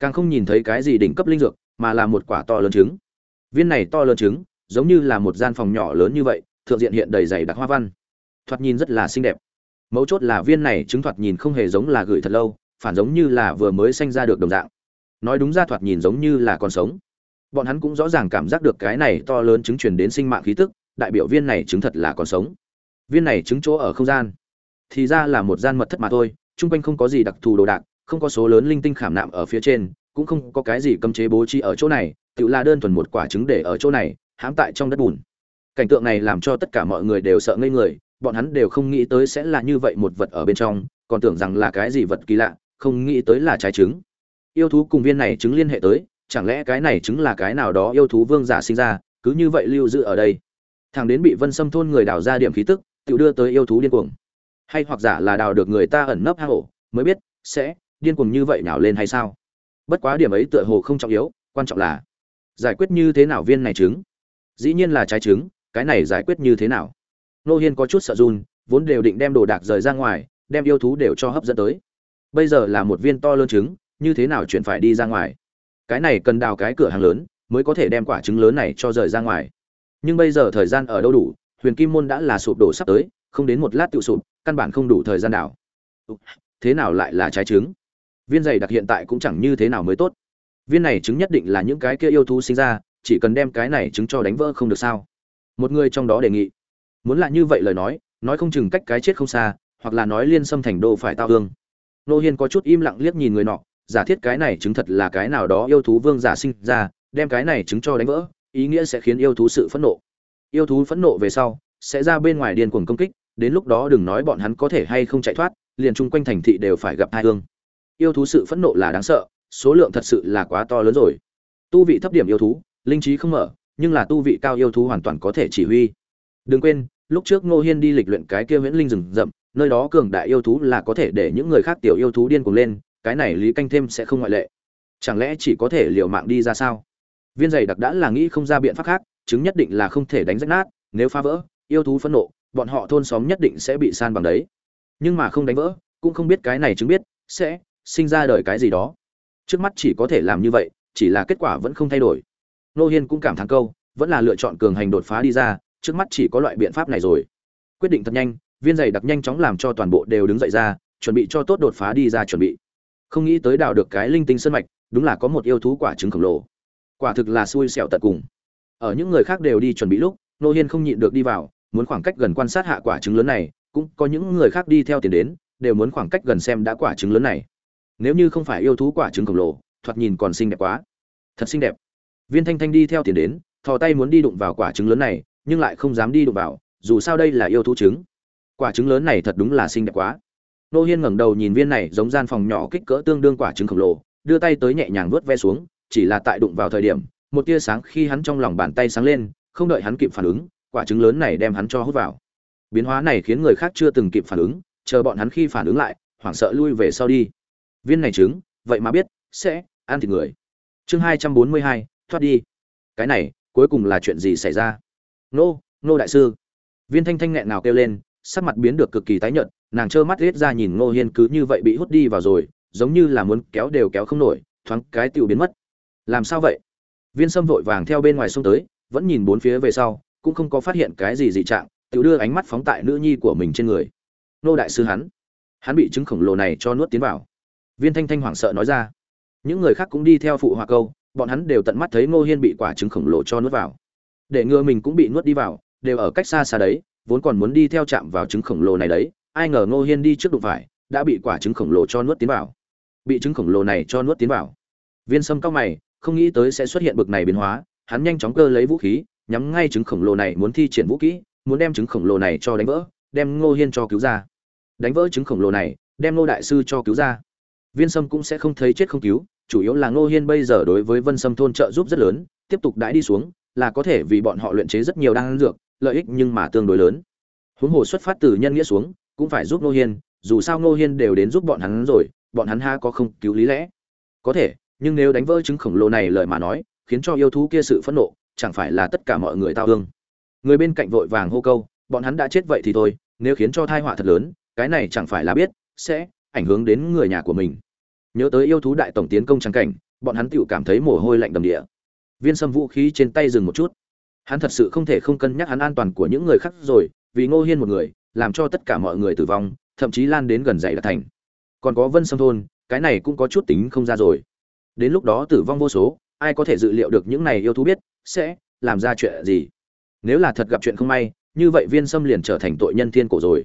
Càng không nhìn thấy cái gì đỉnh cấp linh dược, mà là một quả to lớn trứng. Viên này to lớn trứng, giống như là một gian phòng nhỏ lớn như vậy, thượng diện hiện đầy dày đặc hoa văn. Thoạt nhìn rất là xinh đẹp. Mấu chốt là viên này trứng thoạt nhìn không hề giống là gửi thật lâu phản giống như là vừa mới sanh ra được đồng dạng. Nói đúng ra thoạt nhìn giống như là còn sống. Bọn hắn cũng rõ ràng cảm giác được cái này to lớn trứng truyền đến sinh mạng khí tức, đại biểu viên này trứng thật là còn sống. Viên này trứng chỗ ở không gian. Thì ra là một gian mật thất mà thôi, chung quanh không có gì đặc thù đồ đạc, không có số lớn linh tinh khảm nạm ở phía trên, cũng không có cái gì cấm chế bố trí ở chỗ này, tự là đơn thuần một quả trứng để ở chỗ này, hãm tại trong đất bùn. Cảnh tượng này làm cho tất cả mọi người đều sợ ngây người, bọn hắn đều không nghĩ tới sẽ là như vậy một vật ở bên trong, còn tưởng rằng là cái gì vật kỳ lạ không nghĩ tới là trái trứng. Yêu thú cùng viên này trứng liên hệ tới, chẳng lẽ cái này trứng là cái nào đó yêu thú vương giả sinh ra, cứ như vậy lưu giữ ở đây. Thằng đến bị vân xâm thôn người đào ra điểm khí tức tự đưa tới yêu thú điên cuồng. Hay hoặc giả là đào được người ta ẩn nấp hang ổ, mới biết, sẽ, điên cuồng như vậy nào lên hay sao? Bất quá điểm ấy tựa hồ không trọng yếu, quan trọng là, giải quyết như thế nào viên này trứng? Dĩ nhiên là trái trứng, cái này giải quyết như thế nào? Nô hiên có chút sợ run, vốn đều định đem đồ đạc rời ra ngoài, đem yêu thú đều cho hấp dẫn tới bây giờ là một viên to lớn trứng, như thế nào chuyển phải đi ra ngoài? Cái này cần đào cái cửa hàng lớn mới có thể đem quả trứng lớn này cho rời ra ngoài. Nhưng bây giờ thời gian ở đâu đủ, huyền kim môn đã là sụp đổ sắp tới, không đến một lát tự sụp, căn bản không đủ thời gian đào. Thế nào lại là trái trứng? Viên dày đặc hiện tại cũng chẳng như thế nào mới tốt. Viên này trứng nhất định là những cái kia yêu thú sinh ra, chỉ cần đem cái này trứng cho đánh vỡ không được sao? Một người trong đó đề nghị. Muốn là như vậy lời nói nói không chừng cách cái chết không xa, hoặc là nói liên xâm thành đô phải tao hương nô hiên có chút im lặng liếc nhìn người nọ, giả thiết cái này chứng thật là cái nào đó yêu thú vương giả sinh ra, đem cái này chứng cho đánh vỡ, ý nghĩa sẽ khiến yêu thú sự phẫn nộ. Yêu thú phẫn nộ về sau, sẽ ra bên ngoài điên cuồng công kích, đến lúc đó đừng nói bọn hắn có thể hay không chạy thoát, liền chung quanh thành thị đều phải gặp hai hương. Yêu thú sự phẫn nộ là đáng sợ, số lượng thật sự là quá to lớn rồi. Tu vị thấp điểm yêu thú, linh trí không mở, nhưng là tu vị cao yêu thú hoàn toàn có thể chỉ huy. Đừng quên, lúc trước ngô hiên đi lịch luyện cái kia huyễn linh rừng rậm nơi đó cường đại yêu thú là có thể để những người khác tiểu yêu thú điên cuồng lên, cái này lý canh thêm sẽ không ngoại lệ. Chẳng lẽ chỉ có thể liều mạng đi ra sao? Viên giày đặc đã là nghĩ không ra biện pháp khác, chứng nhất định là không thể đánh rách nát, nếu phá vỡ, yêu thú phẫn nộ, bọn họ thôn xóm nhất định sẽ bị san bằng đấy. Nhưng mà không đánh vỡ, cũng không biết cái này chứng biết sẽ sinh ra đời cái gì đó. Trước mắt chỉ có thể làm như vậy, chỉ là kết quả vẫn không thay đổi. Nô hiên cũng cảm thán câu, vẫn là lựa chọn cường hành đột phá đi ra, trước mắt chỉ có loại biện pháp này rồi. Quyết định thật nhanh viên giày đặc nhanh chóng làm cho toàn bộ đều đứng dậy ra, chuẩn bị cho tốt đột phá đi ra chuẩn bị. Không nghĩ tới đào được cái linh tinh sơn mạch, đúng là có một yêu thú quả trứng khổng lồ. Quả thực là xui xẻo tận cùng. Ở những người khác đều đi chuẩn bị lúc, nô hiên không nhịn được đi vào, muốn khoảng cách gần quan sát hạ quả trứng lớn này, cũng có những người khác đi theo tiền đến, đều muốn khoảng cách gần xem đã quả trứng lớn này. Nếu như không phải yêu thú quả trứng khổng lồ, thoạt nhìn còn xinh đẹp quá. Thật xinh đẹp. Viên thanh thanh đi theo tiền đến, thò tay muốn đi đụng vào quả trứng lớn này, nhưng lại không dám đi đụng vào, dù sao đây là yêu thú trứng quả trứng lớn này thật đúng là xinh đẹp quá. Nô hiên ngẩng đầu nhìn viên này giống gian phòng nhỏ kích cỡ tương đương quả trứng khổng lồ, đưa tay tới nhẹ nhàng vuốt ve xuống, chỉ là tại đụng vào thời điểm, một tia sáng khi hắn trong lòng bàn tay sáng lên, không đợi hắn kịp phản ứng, quả trứng lớn này đem hắn cho hút vào. Biến hóa này khiến người khác chưa từng kịp phản ứng, chờ bọn hắn khi phản ứng lại, hoảng sợ lui về sau đi. Viên này trứng, vậy mà biết, sẽ ăn thịt người. Chương hai trăm bốn mươi hai, thoát đi. Cái này, cuối cùng là chuyện gì xảy ra? Nô nô đại sư. Viên thanh thanh nghẹn nào kêu lên sắc mặt biến được cực kỳ tái nhợt, nàng trơ mắt liếc ra nhìn ngô hiên cứ như vậy bị hút đi vào rồi, giống như là muốn kéo đều kéo không nổi, thoáng cái tiểu biến mất. Làm sao vậy? Viên sâm vội vàng theo bên ngoài xông tới, vẫn nhìn bốn phía về sau, cũng không có phát hiện cái gì dị trạng, Tiểu đưa ánh mắt phóng tại nữ nhi của mình trên người. Nô đại sư hắn hắn bị trứng khổng lồ này cho nuốt tiến vào. Viên thanh thanh hoảng sợ nói ra. Những người khác cũng đi theo phụ họa câu, bọn hắn đều tận mắt thấy ngô hiên bị quả trứng khổng lồ cho nuốt vào. Để ngựa mình cũng bị nuốt đi vào, đều ở cách xa xa đấy vốn còn muốn đi theo chạm vào trứng khổng lồ này đấy, ai ngờ ngô hiên đi trước đụng phải, đã bị quả trứng khổng lồ cho nuốt tiến vào. Bị trứng khổng lồ này cho nuốt tiến vào. Viên sâm cao mày, không nghĩ tới sẽ xuất hiện bực này biến hóa, hắn nhanh chóng cơ lấy vũ khí, nhắm ngay trứng khổng lồ này muốn thi triển vũ kỹ, muốn đem trứng khổng lồ này cho đánh vỡ, đem ngô hiên cho cứu ra. Đánh vỡ trứng khổng lồ này, đem ngô đại sư cho cứu ra. Viên sâm cũng sẽ không thấy chết không cứu, chủ yếu là ngô hiên bây giờ đối với vân sâm thôn trợ giúp rất lớn, tiếp tục đãi đi xuống, là có thể vì bọn họ luyện chế rất nhiều đan dược lợi ích nhưng mà tương đối lớn. Huống hồ xuất phát từ nhân nghĩa xuống, cũng phải giúp ngô hiên, dù sao ngô hiên đều đến giúp bọn hắn rồi, bọn hắn ha có không cứu lý lẽ. Có thể, nhưng nếu đánh vỡ trứng khổng lồ này lời mà nói, khiến cho yêu thú kia sự phẫn nộ, chẳng phải là tất cả mọi người tao thương. Người bên cạnh vội vàng hô câu, bọn hắn đã chết vậy thì thôi, nếu khiến cho thai họa thật lớn, cái này chẳng phải là biết, sẽ ảnh hưởng đến người nhà của mình. Nhớ tới yêu thú đại tổng tiến công trắng cảnh, bọn hắn tựu cảm thấy mồ hôi lạnh đầm địa. Viên sâm vũ khí trên tay dừng một chút hắn thật sự không thể không cân nhắc hắn an toàn của những người khác rồi, vì ngô hiên một người, làm cho tất cả mọi người tử vong, thậm chí lan đến gần dậy là thành. Còn có vân sâm thôn, cái này cũng có chút tính không ra rồi. Đến lúc đó tử vong vô số, ai có thể dự liệu được những này yêu thú biết sẽ làm ra chuyện gì? Nếu là thật gặp chuyện không may, như vậy viên sâm liền trở thành tội nhân thiên cổ rồi.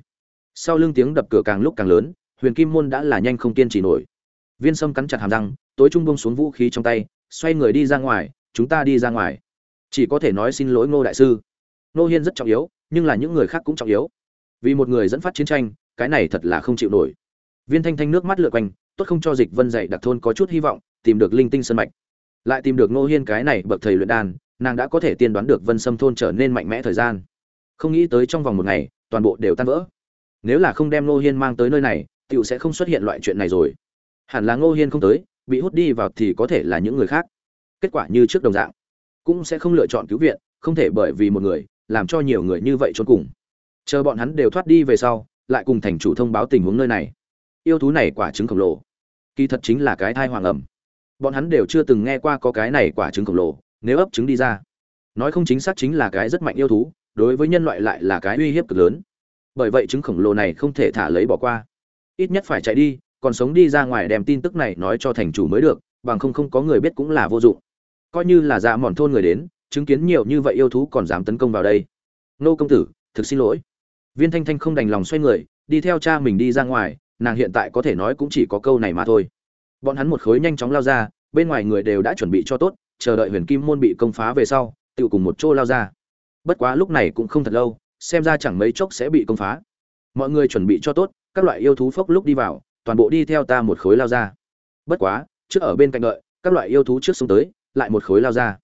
Sau lưng tiếng đập cửa càng lúc càng lớn, huyền kim môn đã là nhanh không kiên trì nổi. Viên sâm cắn chặt hàm răng, tối trung bông xuống vũ khí trong tay, xoay người đi ra ngoài, chúng ta đi ra ngoài chỉ có thể nói xin lỗi ngô đại sư. Ngô hiên rất trọng yếu, nhưng là những người khác cũng trọng yếu. Vì một người dẫn phát chiến tranh, cái này thật là không chịu nổi. Viên thanh thanh nước mắt lượt quanh, tốt không cho dịch vân dạy đặc thôn có chút hy vọng, tìm được linh tinh sân mạch. Lại tìm được ngô hiên cái này bậc thầy luyện đàn nàng đã có thể tiên đoán được vân sâm thôn trở nên mạnh mẽ thời gian. Không nghĩ tới trong vòng một ngày, toàn bộ đều tan vỡ. Nếu là không đem ngô hiên mang tới nơi này tựu sẽ không xuất hiện loại chuyện này rồi. Hẳn là ngô hiên không tới, bị hút đi vào thì có thể là những người khác. Kết quả như trước đồng dạng cũng sẽ không lựa chọn cứu viện, không thể bởi vì một người, làm cho nhiều người như vậy trốn cùng. Chờ bọn hắn đều thoát đi về sau, lại cùng thành chủ thông báo tình huống nơi này. Yêu thú này quả trứng khổng lồ. Kỳ thật chính là cái thai hoàng ẩm. Bọn hắn đều chưa từng nghe qua có cái này quả trứng khổng lồ, nếu ấp trứng đi ra. Nói không chính xác chính là cái rất mạnh yêu thú, đối với nhân loại lại là cái uy hiếp cực lớn. Bởi vậy trứng khổng lồ này không thể thả lấy bỏ qua. Ít nhất phải chạy đi, còn sống đi ra ngoài đem tin tức này nói cho thành chủ mới được, bằng không không có người biết cũng là vô dụng coi như là dạ mòn thôn người đến, chứng kiến nhiều như vậy yêu thú còn dám tấn công vào đây. Nô công tử, thực xin lỗi. Viên thanh thanh không đành lòng xoay người, đi theo cha mình đi ra ngoài, nàng hiện tại có thể nói cũng chỉ có câu này mà thôi. Bọn hắn một khối nhanh chóng lao ra, bên ngoài người đều đã chuẩn bị cho tốt, chờ đợi huyền kim môn bị công phá về sau, tự cùng một chỗ lao ra. Bất quá lúc này cũng không thật lâu, xem ra chẳng mấy chốc sẽ bị công phá. Mọi người chuẩn bị cho tốt, các loại yêu thú phốc lúc đi vào, toàn bộ đi theo ta một khối lao ra. Bất quá, trước ở bên cạnh đợi, các loại yêu thú trước xuống tới lại một khối lao ra.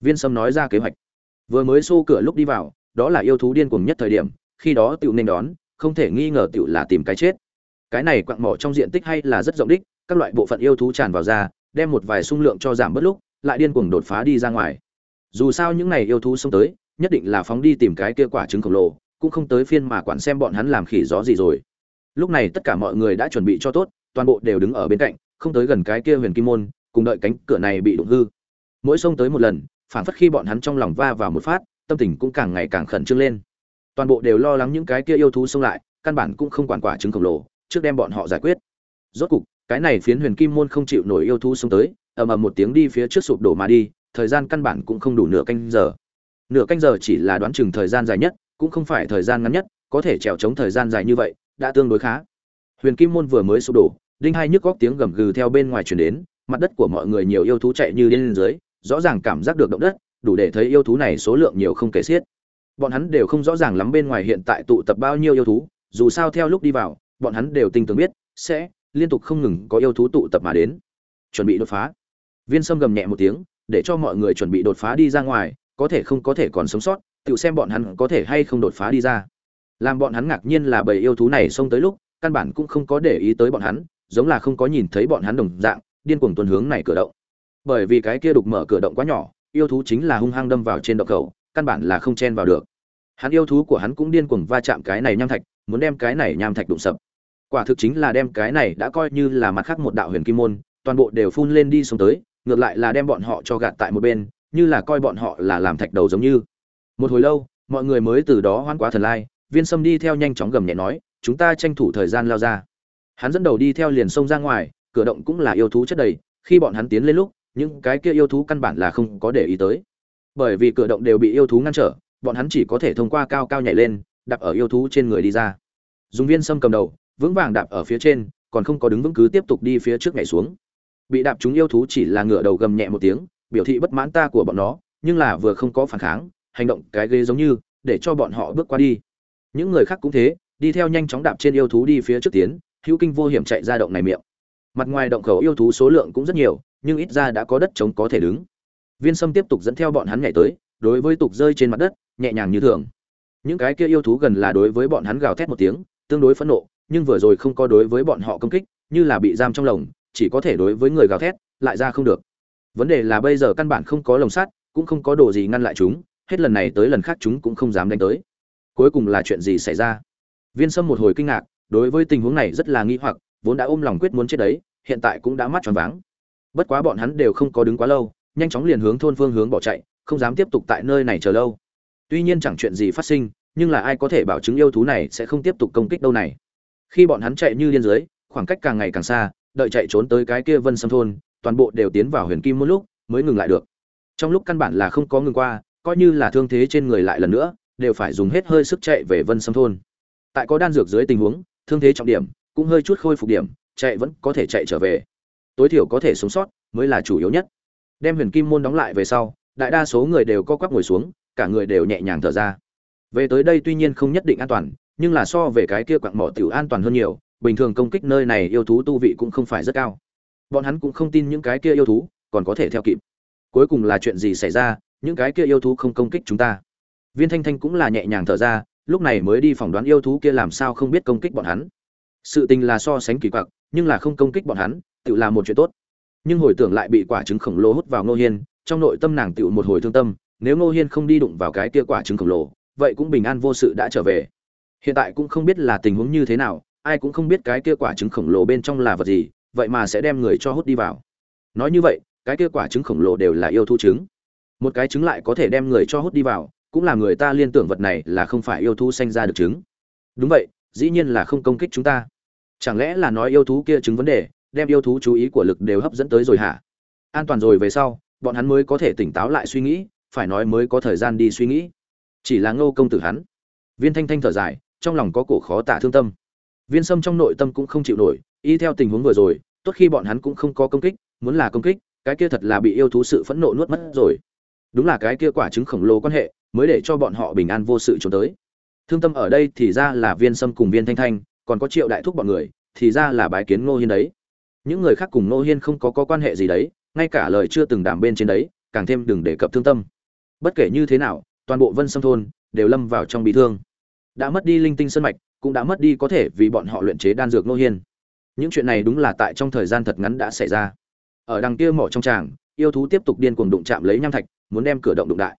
Viên sâm nói ra kế hoạch. Vừa mới xô cửa lúc đi vào, đó là yêu thú điên cuồng nhất thời điểm, khi đó tựu nên đón, không thể nghi ngờ tựu là tìm cái chết. Cái này quặng mỏ trong diện tích hay là rất rộng đích, các loại bộ phận yêu thú tràn vào ra, đem một vài sung lượng cho giảm bớt lúc, lại điên cuồng đột phá đi ra ngoài. Dù sao những này yêu thú xông tới, nhất định là phóng đi tìm cái kia quả trứng khổng lồ, cũng không tới phiên mà quản xem bọn hắn làm khỉ gió gì rồi. Lúc này tất cả mọi người đã chuẩn bị cho tốt, toàn bộ đều đứng ở bên cạnh, không tới gần cái kia huyền kim môn, cùng đợi cánh cửa này bị đụng hư mỗi xông tới một lần phản phất khi bọn hắn trong lòng va vào một phát, tâm tình cũng càng ngày càng khẩn trương lên. Toàn bộ đều lo lắng những cái kia yêu thú xông lại, căn bản cũng không quản quả trứng khổng lồ, trước đem bọn họ giải quyết. Rốt cục, cái này phiến huyền kim môn không chịu nổi yêu thú xông tới, ầm ầm một tiếng đi phía trước sụp đổ mà đi, thời gian căn bản cũng không đủ nửa canh giờ. Nửa canh giờ chỉ là đoán chừng thời gian dài nhất, cũng không phải thời gian ngắn nhất, có thể trèo chống thời gian dài như vậy, đã tương đối khá. Huyền kim môn vừa mới sụp đổ, đinh hai nhức góc tiếng gầm gừ theo bên ngoài truyền đến, mặt đất của mọi người nhiều yêu thú chạy như điên lên dưới rõ ràng cảm giác được động đất, đủ để thấy yêu thú này số lượng nhiều không kể xiết. Bọn hắn đều không rõ ràng lắm bên ngoài hiện tại tụ tập bao nhiêu yêu thú, dù sao theo lúc đi vào, bọn hắn đều tinh tường biết, sẽ liên tục không ngừng có yêu thú tụ tập mà đến. Chuẩn bị đột phá. Viên sâm gầm nhẹ một tiếng, để cho mọi người chuẩn bị đột phá đi ra ngoài, có thể không có thể còn sống sót, tự xem bọn hắn có thể hay không đột phá đi ra. Làm bọn hắn ngạc nhiên là bầy yêu thú này xông tới lúc, căn bản cũng không có để ý tới bọn hắn, giống là không có nhìn thấy bọn hắn đồng dạng, điên cuồng tuần hướng này cửa động bởi vì cái kia đục mở cửa động quá nhỏ, yêu thú chính là hung hăng đâm vào trên động khẩu, căn bản là không chen vào được. Hắn yêu thú của hắn cũng điên cuồng va chạm cái này nham thạch, muốn đem cái này nham thạch đụng sập. Quả thực chính là đem cái này đã coi như là mặt khác một đạo huyền kim môn, toàn bộ đều phun lên đi xuống tới, ngược lại là đem bọn họ cho gạt tại một bên, như là coi bọn họ là làm thạch đầu giống như. Một hồi lâu, mọi người mới từ đó hoan quá thần lai, viên sâm đi theo nhanh chóng gầm nhẹ nói, chúng ta tranh thủ thời gian lao ra. Hắn dẫn đầu đi theo liền sông ra ngoài, cửa động cũng là yêu thú chất đầy, khi bọn hắn tiến lên lúc những cái kia yêu thú căn bản là không có để ý tới. Bởi vì cửa động đều bị yêu thú ngăn trở, bọn hắn chỉ có thể thông qua cao cao nhảy lên, đạp ở yêu thú trên người đi ra. Dùng viên sâm cầm đầu, vững vàng đạp ở phía trên, còn không có đứng vững cứ tiếp tục đi phía trước nhảy xuống. Bị đạp chúng yêu thú chỉ là ngửa đầu gầm nhẹ một tiếng, biểu thị bất mãn ta của bọn nó, nhưng là vừa không có phản kháng, hành động cái ghế giống như, để cho bọn họ bước qua đi. Những người khác cũng thế, đi theo nhanh chóng đạp trên yêu thú đi phía trước tiến, hữu kinh vô hiểm chạy ra động này miệng mặt ngoài động khẩu yêu thú số lượng cũng rất nhiều, nhưng ít ra đã có đất trống có thể đứng. Viên sâm tiếp tục dẫn theo bọn hắn nhảy tới, đối với tục rơi trên mặt đất, nhẹ nhàng như thường. Những cái kia yêu thú gần là đối với bọn hắn gào thét một tiếng, tương đối phẫn nộ, nhưng vừa rồi không có đối với bọn họ công kích, như là bị giam trong lồng, chỉ có thể đối với người gào thét, lại ra không được. Vấn đề là bây giờ căn bản không có lồng sắt, cũng không có đồ gì ngăn lại chúng, hết lần này tới lần khác chúng cũng không dám đánh tới. Cuối cùng là chuyện gì xảy ra? Viên sâm một hồi kinh ngạc, đối với tình huống này rất là nghi hoặc, vốn đã ôm lòng quyết muốn chết đấy hiện tại cũng đã mắt tròn váng. Bất quá bọn hắn đều không có đứng quá lâu, nhanh chóng liền hướng thôn phương hướng bỏ chạy, không dám tiếp tục tại nơi này chờ lâu. Tuy nhiên chẳng chuyện gì phát sinh, nhưng là ai có thể bảo chứng yêu thú này sẽ không tiếp tục công kích đâu này. Khi bọn hắn chạy như điên dưới, khoảng cách càng ngày càng xa, đợi chạy trốn tới cái kia vân sâm thôn, toàn bộ đều tiến vào huyền kim một lúc, mới ngừng lại được. Trong lúc căn bản là không có ngừng qua, coi như là thương thế trên người lại lần nữa, đều phải dùng hết hơi sức chạy về vân sâm thôn. Tại có đan dược dưới tình huống, thương thế trọng điểm, cũng hơi chút khôi phục điểm chạy vẫn có thể chạy trở về. Tối thiểu có thể sống sót mới là chủ yếu nhất. Đem huyền kim môn đóng lại về sau, đại đa số người đều co quắp ngồi xuống, cả người đều nhẹ nhàng thở ra. Về tới đây tuy nhiên không nhất định an toàn, nhưng là so về cái kia quặng mỏ tiểu an toàn hơn nhiều, bình thường công kích nơi này yêu thú tu vị cũng không phải rất cao. Bọn hắn cũng không tin những cái kia yêu thú còn có thể theo kịp. Cuối cùng là chuyện gì xảy ra, những cái kia yêu thú không công kích chúng ta. Viên thanh thanh cũng là nhẹ nhàng thở ra, lúc này mới đi phỏng đoán yêu thú kia làm sao không biết công kích bọn hắn. Sự tình là so sánh kỳ quặc nhưng là không công kích bọn hắn tự là một chuyện tốt. Nhưng hồi tưởng lại bị quả trứng khổng lồ hút vào ngô hiên, trong nội tâm nàng tựu một hồi thương tâm, nếu ngô hiên không đi đụng vào cái kia quả trứng khổng lồ, vậy cũng bình an vô sự đã trở về. Hiện tại cũng không biết là tình huống như thế nào, ai cũng không biết cái kia quả trứng khổng lồ bên trong là vật gì, vậy mà sẽ đem người cho hút đi vào. Nói như vậy, cái kia quả trứng khổng lồ đều là yêu thú trứng. Một cái trứng lại có thể đem người cho hút đi vào, cũng là người ta liên tưởng vật này là không phải yêu thú sanh ra được trứng. Đúng vậy, dĩ nhiên là không công kích chúng ta chẳng lẽ là nói yêu thú kia chứng vấn đề, đem yêu thú chú ý của lực đều hấp dẫn tới rồi hả? An toàn rồi về sau, bọn hắn mới có thể tỉnh táo lại suy nghĩ, phải nói mới có thời gian đi suy nghĩ. Chỉ là ngô công tử hắn. Viên thanh thanh thở dài, trong lòng có cổ khó tả thương tâm. Viên sâm trong nội tâm cũng không chịu nổi, y theo tình huống vừa rồi, tốt khi bọn hắn cũng không có công kích, muốn là công kích, cái kia thật là bị yêu thú sự phẫn nộ nuốt mất rồi. Đúng là cái kia quả trứng khổng lồ quan hệ, mới để cho bọn họ bình an vô sự trốn tới. Thương tâm ở đây thì ra là viên sâm cùng viên thanh thanh còn có triệu đại thúc bọn người thì ra là bái kiến ngô hiên đấy. Những người khác cùng ngô hiên không có, có quan hệ gì đấy ngay cả lời chưa từng đảm bên trên đấy càng thêm đừng đề cập thương tâm. Bất kể như thế nào toàn bộ vân sâm thôn đều lâm vào trong bị thương. Đã mất đi linh tinh sân mạch cũng đã mất đi có thể vì bọn họ luyện chế đan dược ngô hiên. Những chuyện này đúng là tại trong thời gian thật ngắn đã xảy ra. Ở đằng kia mỏ trong tràng yêu thú tiếp tục điên cuồng đụng chạm lấy nham thạch muốn đem cửa động đụng đại.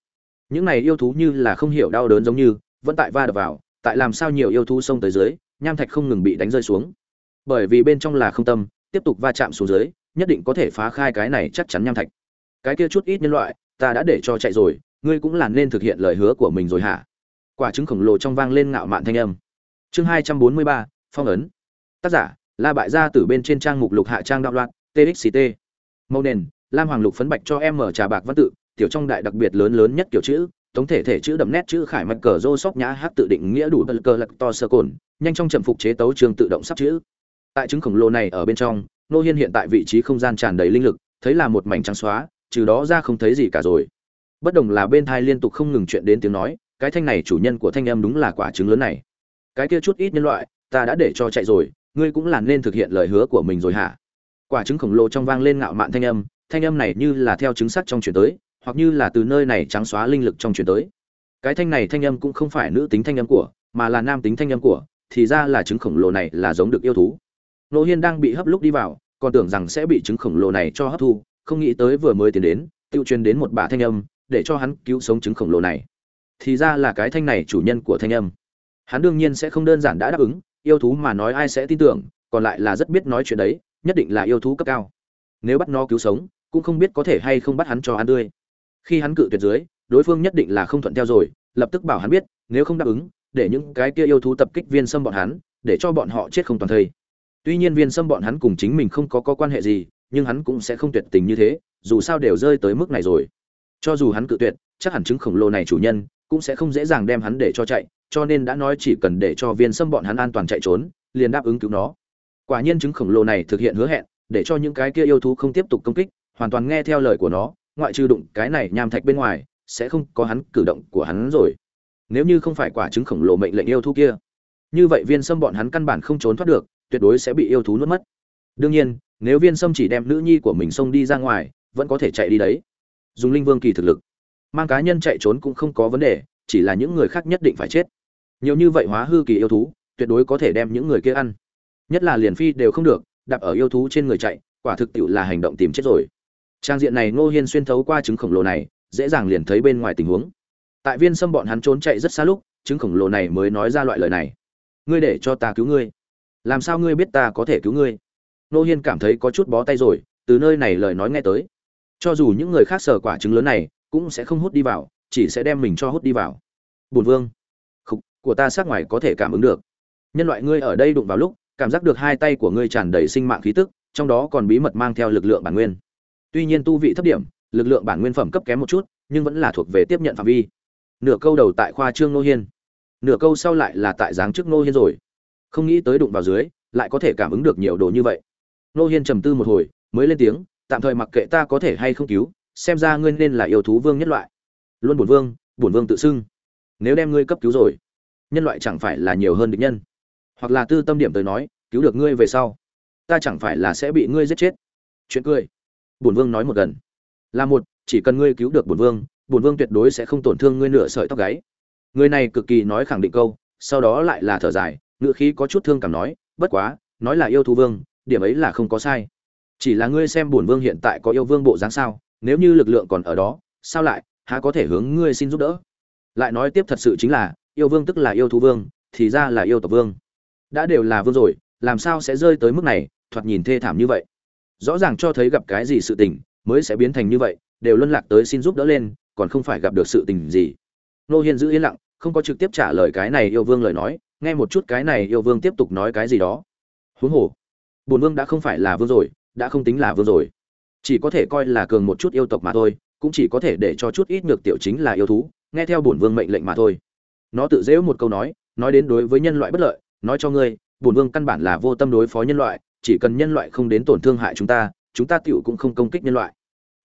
Những này yêu thú như là không hiểu đau đớn giống như vẫn tại va đập vào tại làm sao nhiều yêu thú xông tới dưới nham thạch không ngừng bị đánh rơi xuống. Bởi vì bên trong là không tâm, tiếp tục va chạm xuống dưới, nhất định có thể phá khai cái này chắc chắn nham thạch. Cái kia chút ít nhân loại, ta đã để cho chạy rồi, ngươi cũng là nên thực hiện lời hứa của mình rồi hả? Quả trứng khổng lồ trong vang lên ngạo mạn thanh âm. Chương hai trăm bốn mươi ba, phong ấn. Tác giả, la bại gia từ bên trên trang mục lục hạ trang đạo loạn txct màu nền, lam hoàng lục phấn bạch cho em mở trà bạc văn tự, tiểu trong đại đặc biệt lớn lớn nhất kiểu chữ, tổng thể thể chữ đậm nét chữ khải mạch cờ rô sóc nhã hát tự định nghĩa đủ bật cờ lật to sơ cồn nhanh trong trầm phục chế tấu trường tự động sắp chữ. Tại trứng khổng lồ này ở bên trong nô hiên hiện tại vị trí không gian tràn đầy linh lực, thấy là một mảnh trắng xóa, trừ đó ra không thấy gì cả rồi. Bất đồng là bên thai liên tục không ngừng chuyện đến tiếng nói, cái thanh này chủ nhân của thanh em đúng là quả trứng lớn này. Cái kia chút ít nhân loại, ta đã để cho chạy rồi, ngươi cũng là nên thực hiện lời hứa của mình rồi hả? Quả trứng khổng lồ trong vang lên ngạo mạn thanh âm thanh âm này như là theo trứng sắt trong chuyển tới, hoặc như là từ nơi này trắng xóa linh lực trong chuyển tới. Cái thanh này thanh âm cũng không phải nữ tính thanh âm của, mà là nam tính thanh âm của thì ra là trứng khổng lồ này là giống được yêu thú. Nô hiên đang bị hấp lúc đi vào, còn tưởng rằng sẽ bị trứng khổng lồ này cho hấp thu, không nghĩ tới vừa mới tiến đến, tiêu truyền đến một bà thanh âm, để cho hắn cứu sống trứng khổng lồ này. Thì ra là cái thanh này chủ nhân của thanh âm. Hắn đương nhiên sẽ không đơn giản đã đáp ứng, yêu thú mà nói ai sẽ tin tưởng, còn lại là rất biết nói chuyện đấy, nhất định là yêu thú cấp cao. Nếu bắt nó cứu sống, cũng không biết có thể hay không bắt hắn cho ăn tươi. Khi hắn cự tuyệt dưới, đối phương nhất định là không thuận theo rồi, lập tức bảo hắn biết, nếu không đáp ứng để những cái kia yêu thú tập kích viên sâm bọn hắn để cho bọn họ chết không toàn thây. Tuy nhiên viên sâm bọn hắn cùng chính mình không có, có quan hệ gì nhưng hắn cũng sẽ không tuyệt tình như thế dù sao đều rơi tới mức này rồi. Cho dù hắn cự tuyệt chắc hẳn chứng khổng lồ này chủ nhân cũng sẽ không dễ dàng đem hắn để cho chạy cho nên đã nói chỉ cần để cho viên sâm bọn hắn an toàn chạy trốn liền đáp ứng cứu nó. Quả nhiên chứng khổng lồ này thực hiện hứa hẹn để cho những cái kia yêu thú không tiếp tục công kích hoàn toàn nghe theo lời của nó ngoại trừ đụng cái này nham thạch bên ngoài sẽ không có hắn cử động của hắn rồi nếu như không phải quả trứng khổng lồ mệnh lệnh yêu thú kia, như vậy viên sâm bọn hắn căn bản không trốn thoát được, tuyệt đối sẽ bị yêu thú nuốt mất. Đương nhiên, nếu viên sâm chỉ đem nữ nhi của mình xông đi ra ngoài, vẫn có thể chạy đi đấy. Dùng linh vương kỳ thực lực, mang cá nhân chạy trốn cũng không có vấn đề, chỉ là những người khác nhất định phải chết. Nhiều như vậy hóa hư kỳ yêu thú, tuyệt đối có thể đem những người kia ăn. Nhất là liền phi đều không được, đạp ở yêu thú trên người chạy, quả thực tiệu là hành động tìm chết rồi. Trang diện này ngô hiên xuyên thấu qua trứng khổng lồ này, dễ dàng liền thấy bên ngoài tình huống tại viên sâm bọn hắn trốn chạy rất xa lúc trứng khổng lồ này mới nói ra loại lời này. Ngươi để cho ta cứu ngươi. Làm sao ngươi biết ta có thể cứu ngươi? Nô hiên cảm thấy có chút bó tay rồi, từ nơi này lời nói nghe tới. Cho dù những người khác sờ quả trứng lớn này, cũng sẽ không hút đi vào, chỉ sẽ đem mình cho hút đi vào. Bùn vương, khục, của ta sát ngoài có thể cảm ứng được. Nhân loại ngươi ở đây đụng vào lúc, cảm giác được hai tay của ngươi tràn đầy sinh mạng khí tức, trong đó còn bí mật mang theo lực lượng bản nguyên. Tuy nhiên tu vị thấp điểm, lực lượng bản nguyên phẩm cấp kém một chút, nhưng vẫn là thuộc về tiếp nhận phạm vi nửa câu đầu tại khoa trương nô hiên. Nửa câu sau lại là tại giáng trước nô hiên rồi. Không nghĩ tới đụng vào dưới, lại có thể cảm ứng được nhiều đồ như vậy. Nô hiên trầm tư một hồi, mới lên tiếng, tạm thời mặc kệ ta có thể hay không cứu, xem ra ngươi nên là yêu thú vương nhất loại. Luôn bổn vương bổn vương tự xưng. Nếu đem ngươi cấp cứu rồi, nhân loại chẳng phải là nhiều hơn địch nhân. Hoặc là tư tâm điểm tới nói, cứu được ngươi về sau, ta chẳng phải là sẽ bị ngươi giết chết. Chuyện cười. Bổn vương nói một gần là một, chỉ cần ngươi cứu được bổn vương bổn vương tuyệt đối sẽ không tổn thương ngươi nửa sợi tóc gáy. Người này cực kỳ nói khẳng định câu, sau đó lại là thở dài ngựa khí có chút thương cảm nói, bất quá, nói là yêu thú vương, điểm ấy là không có sai. Chỉ là ngươi xem bổn vương hiện tại có yêu vương bộ dáng sao, nếu như lực lượng còn ở đó, sao lại, há có thể hướng ngươi xin giúp đỡ? Lại nói tiếp thật sự chính là, yêu vương tức là yêu thú vương, thì ra là yêu tộc vương. Đã đều là vương rồi, làm sao sẽ rơi tới mức này, thoạt nhìn thê thảm như vậy. Rõ ràng cho thấy gặp cái gì sự tình, mới sẽ biến thành như vậy, đều luân lạc tới xin giúp đỡ lên còn không phải gặp được sự tình gì. Nô hiên giữ yên lặng, không có trực tiếp trả lời cái này yêu vương lời nói, nghe một chút cái này yêu vương tiếp tục nói cái gì đó. Huống hồ bùn vương đã không phải là vương rồi, đã không tính là vương rồi. Chỉ có thể coi là cường một chút yêu tộc mà thôi, cũng chỉ có thể để cho chút ít nhược tiểu chính là yêu thú, nghe theo bổn vương mệnh lệnh mà thôi. Nó tự dễu một câu nói nói đến đối với nhân loại bất lợi, nói cho ngươi, bổn vương căn bản là vô tâm đối phó nhân loại, chỉ cần nhân loại không đến tổn thương hại chúng ta chúng ta tựu cũng không công kích nhân loại.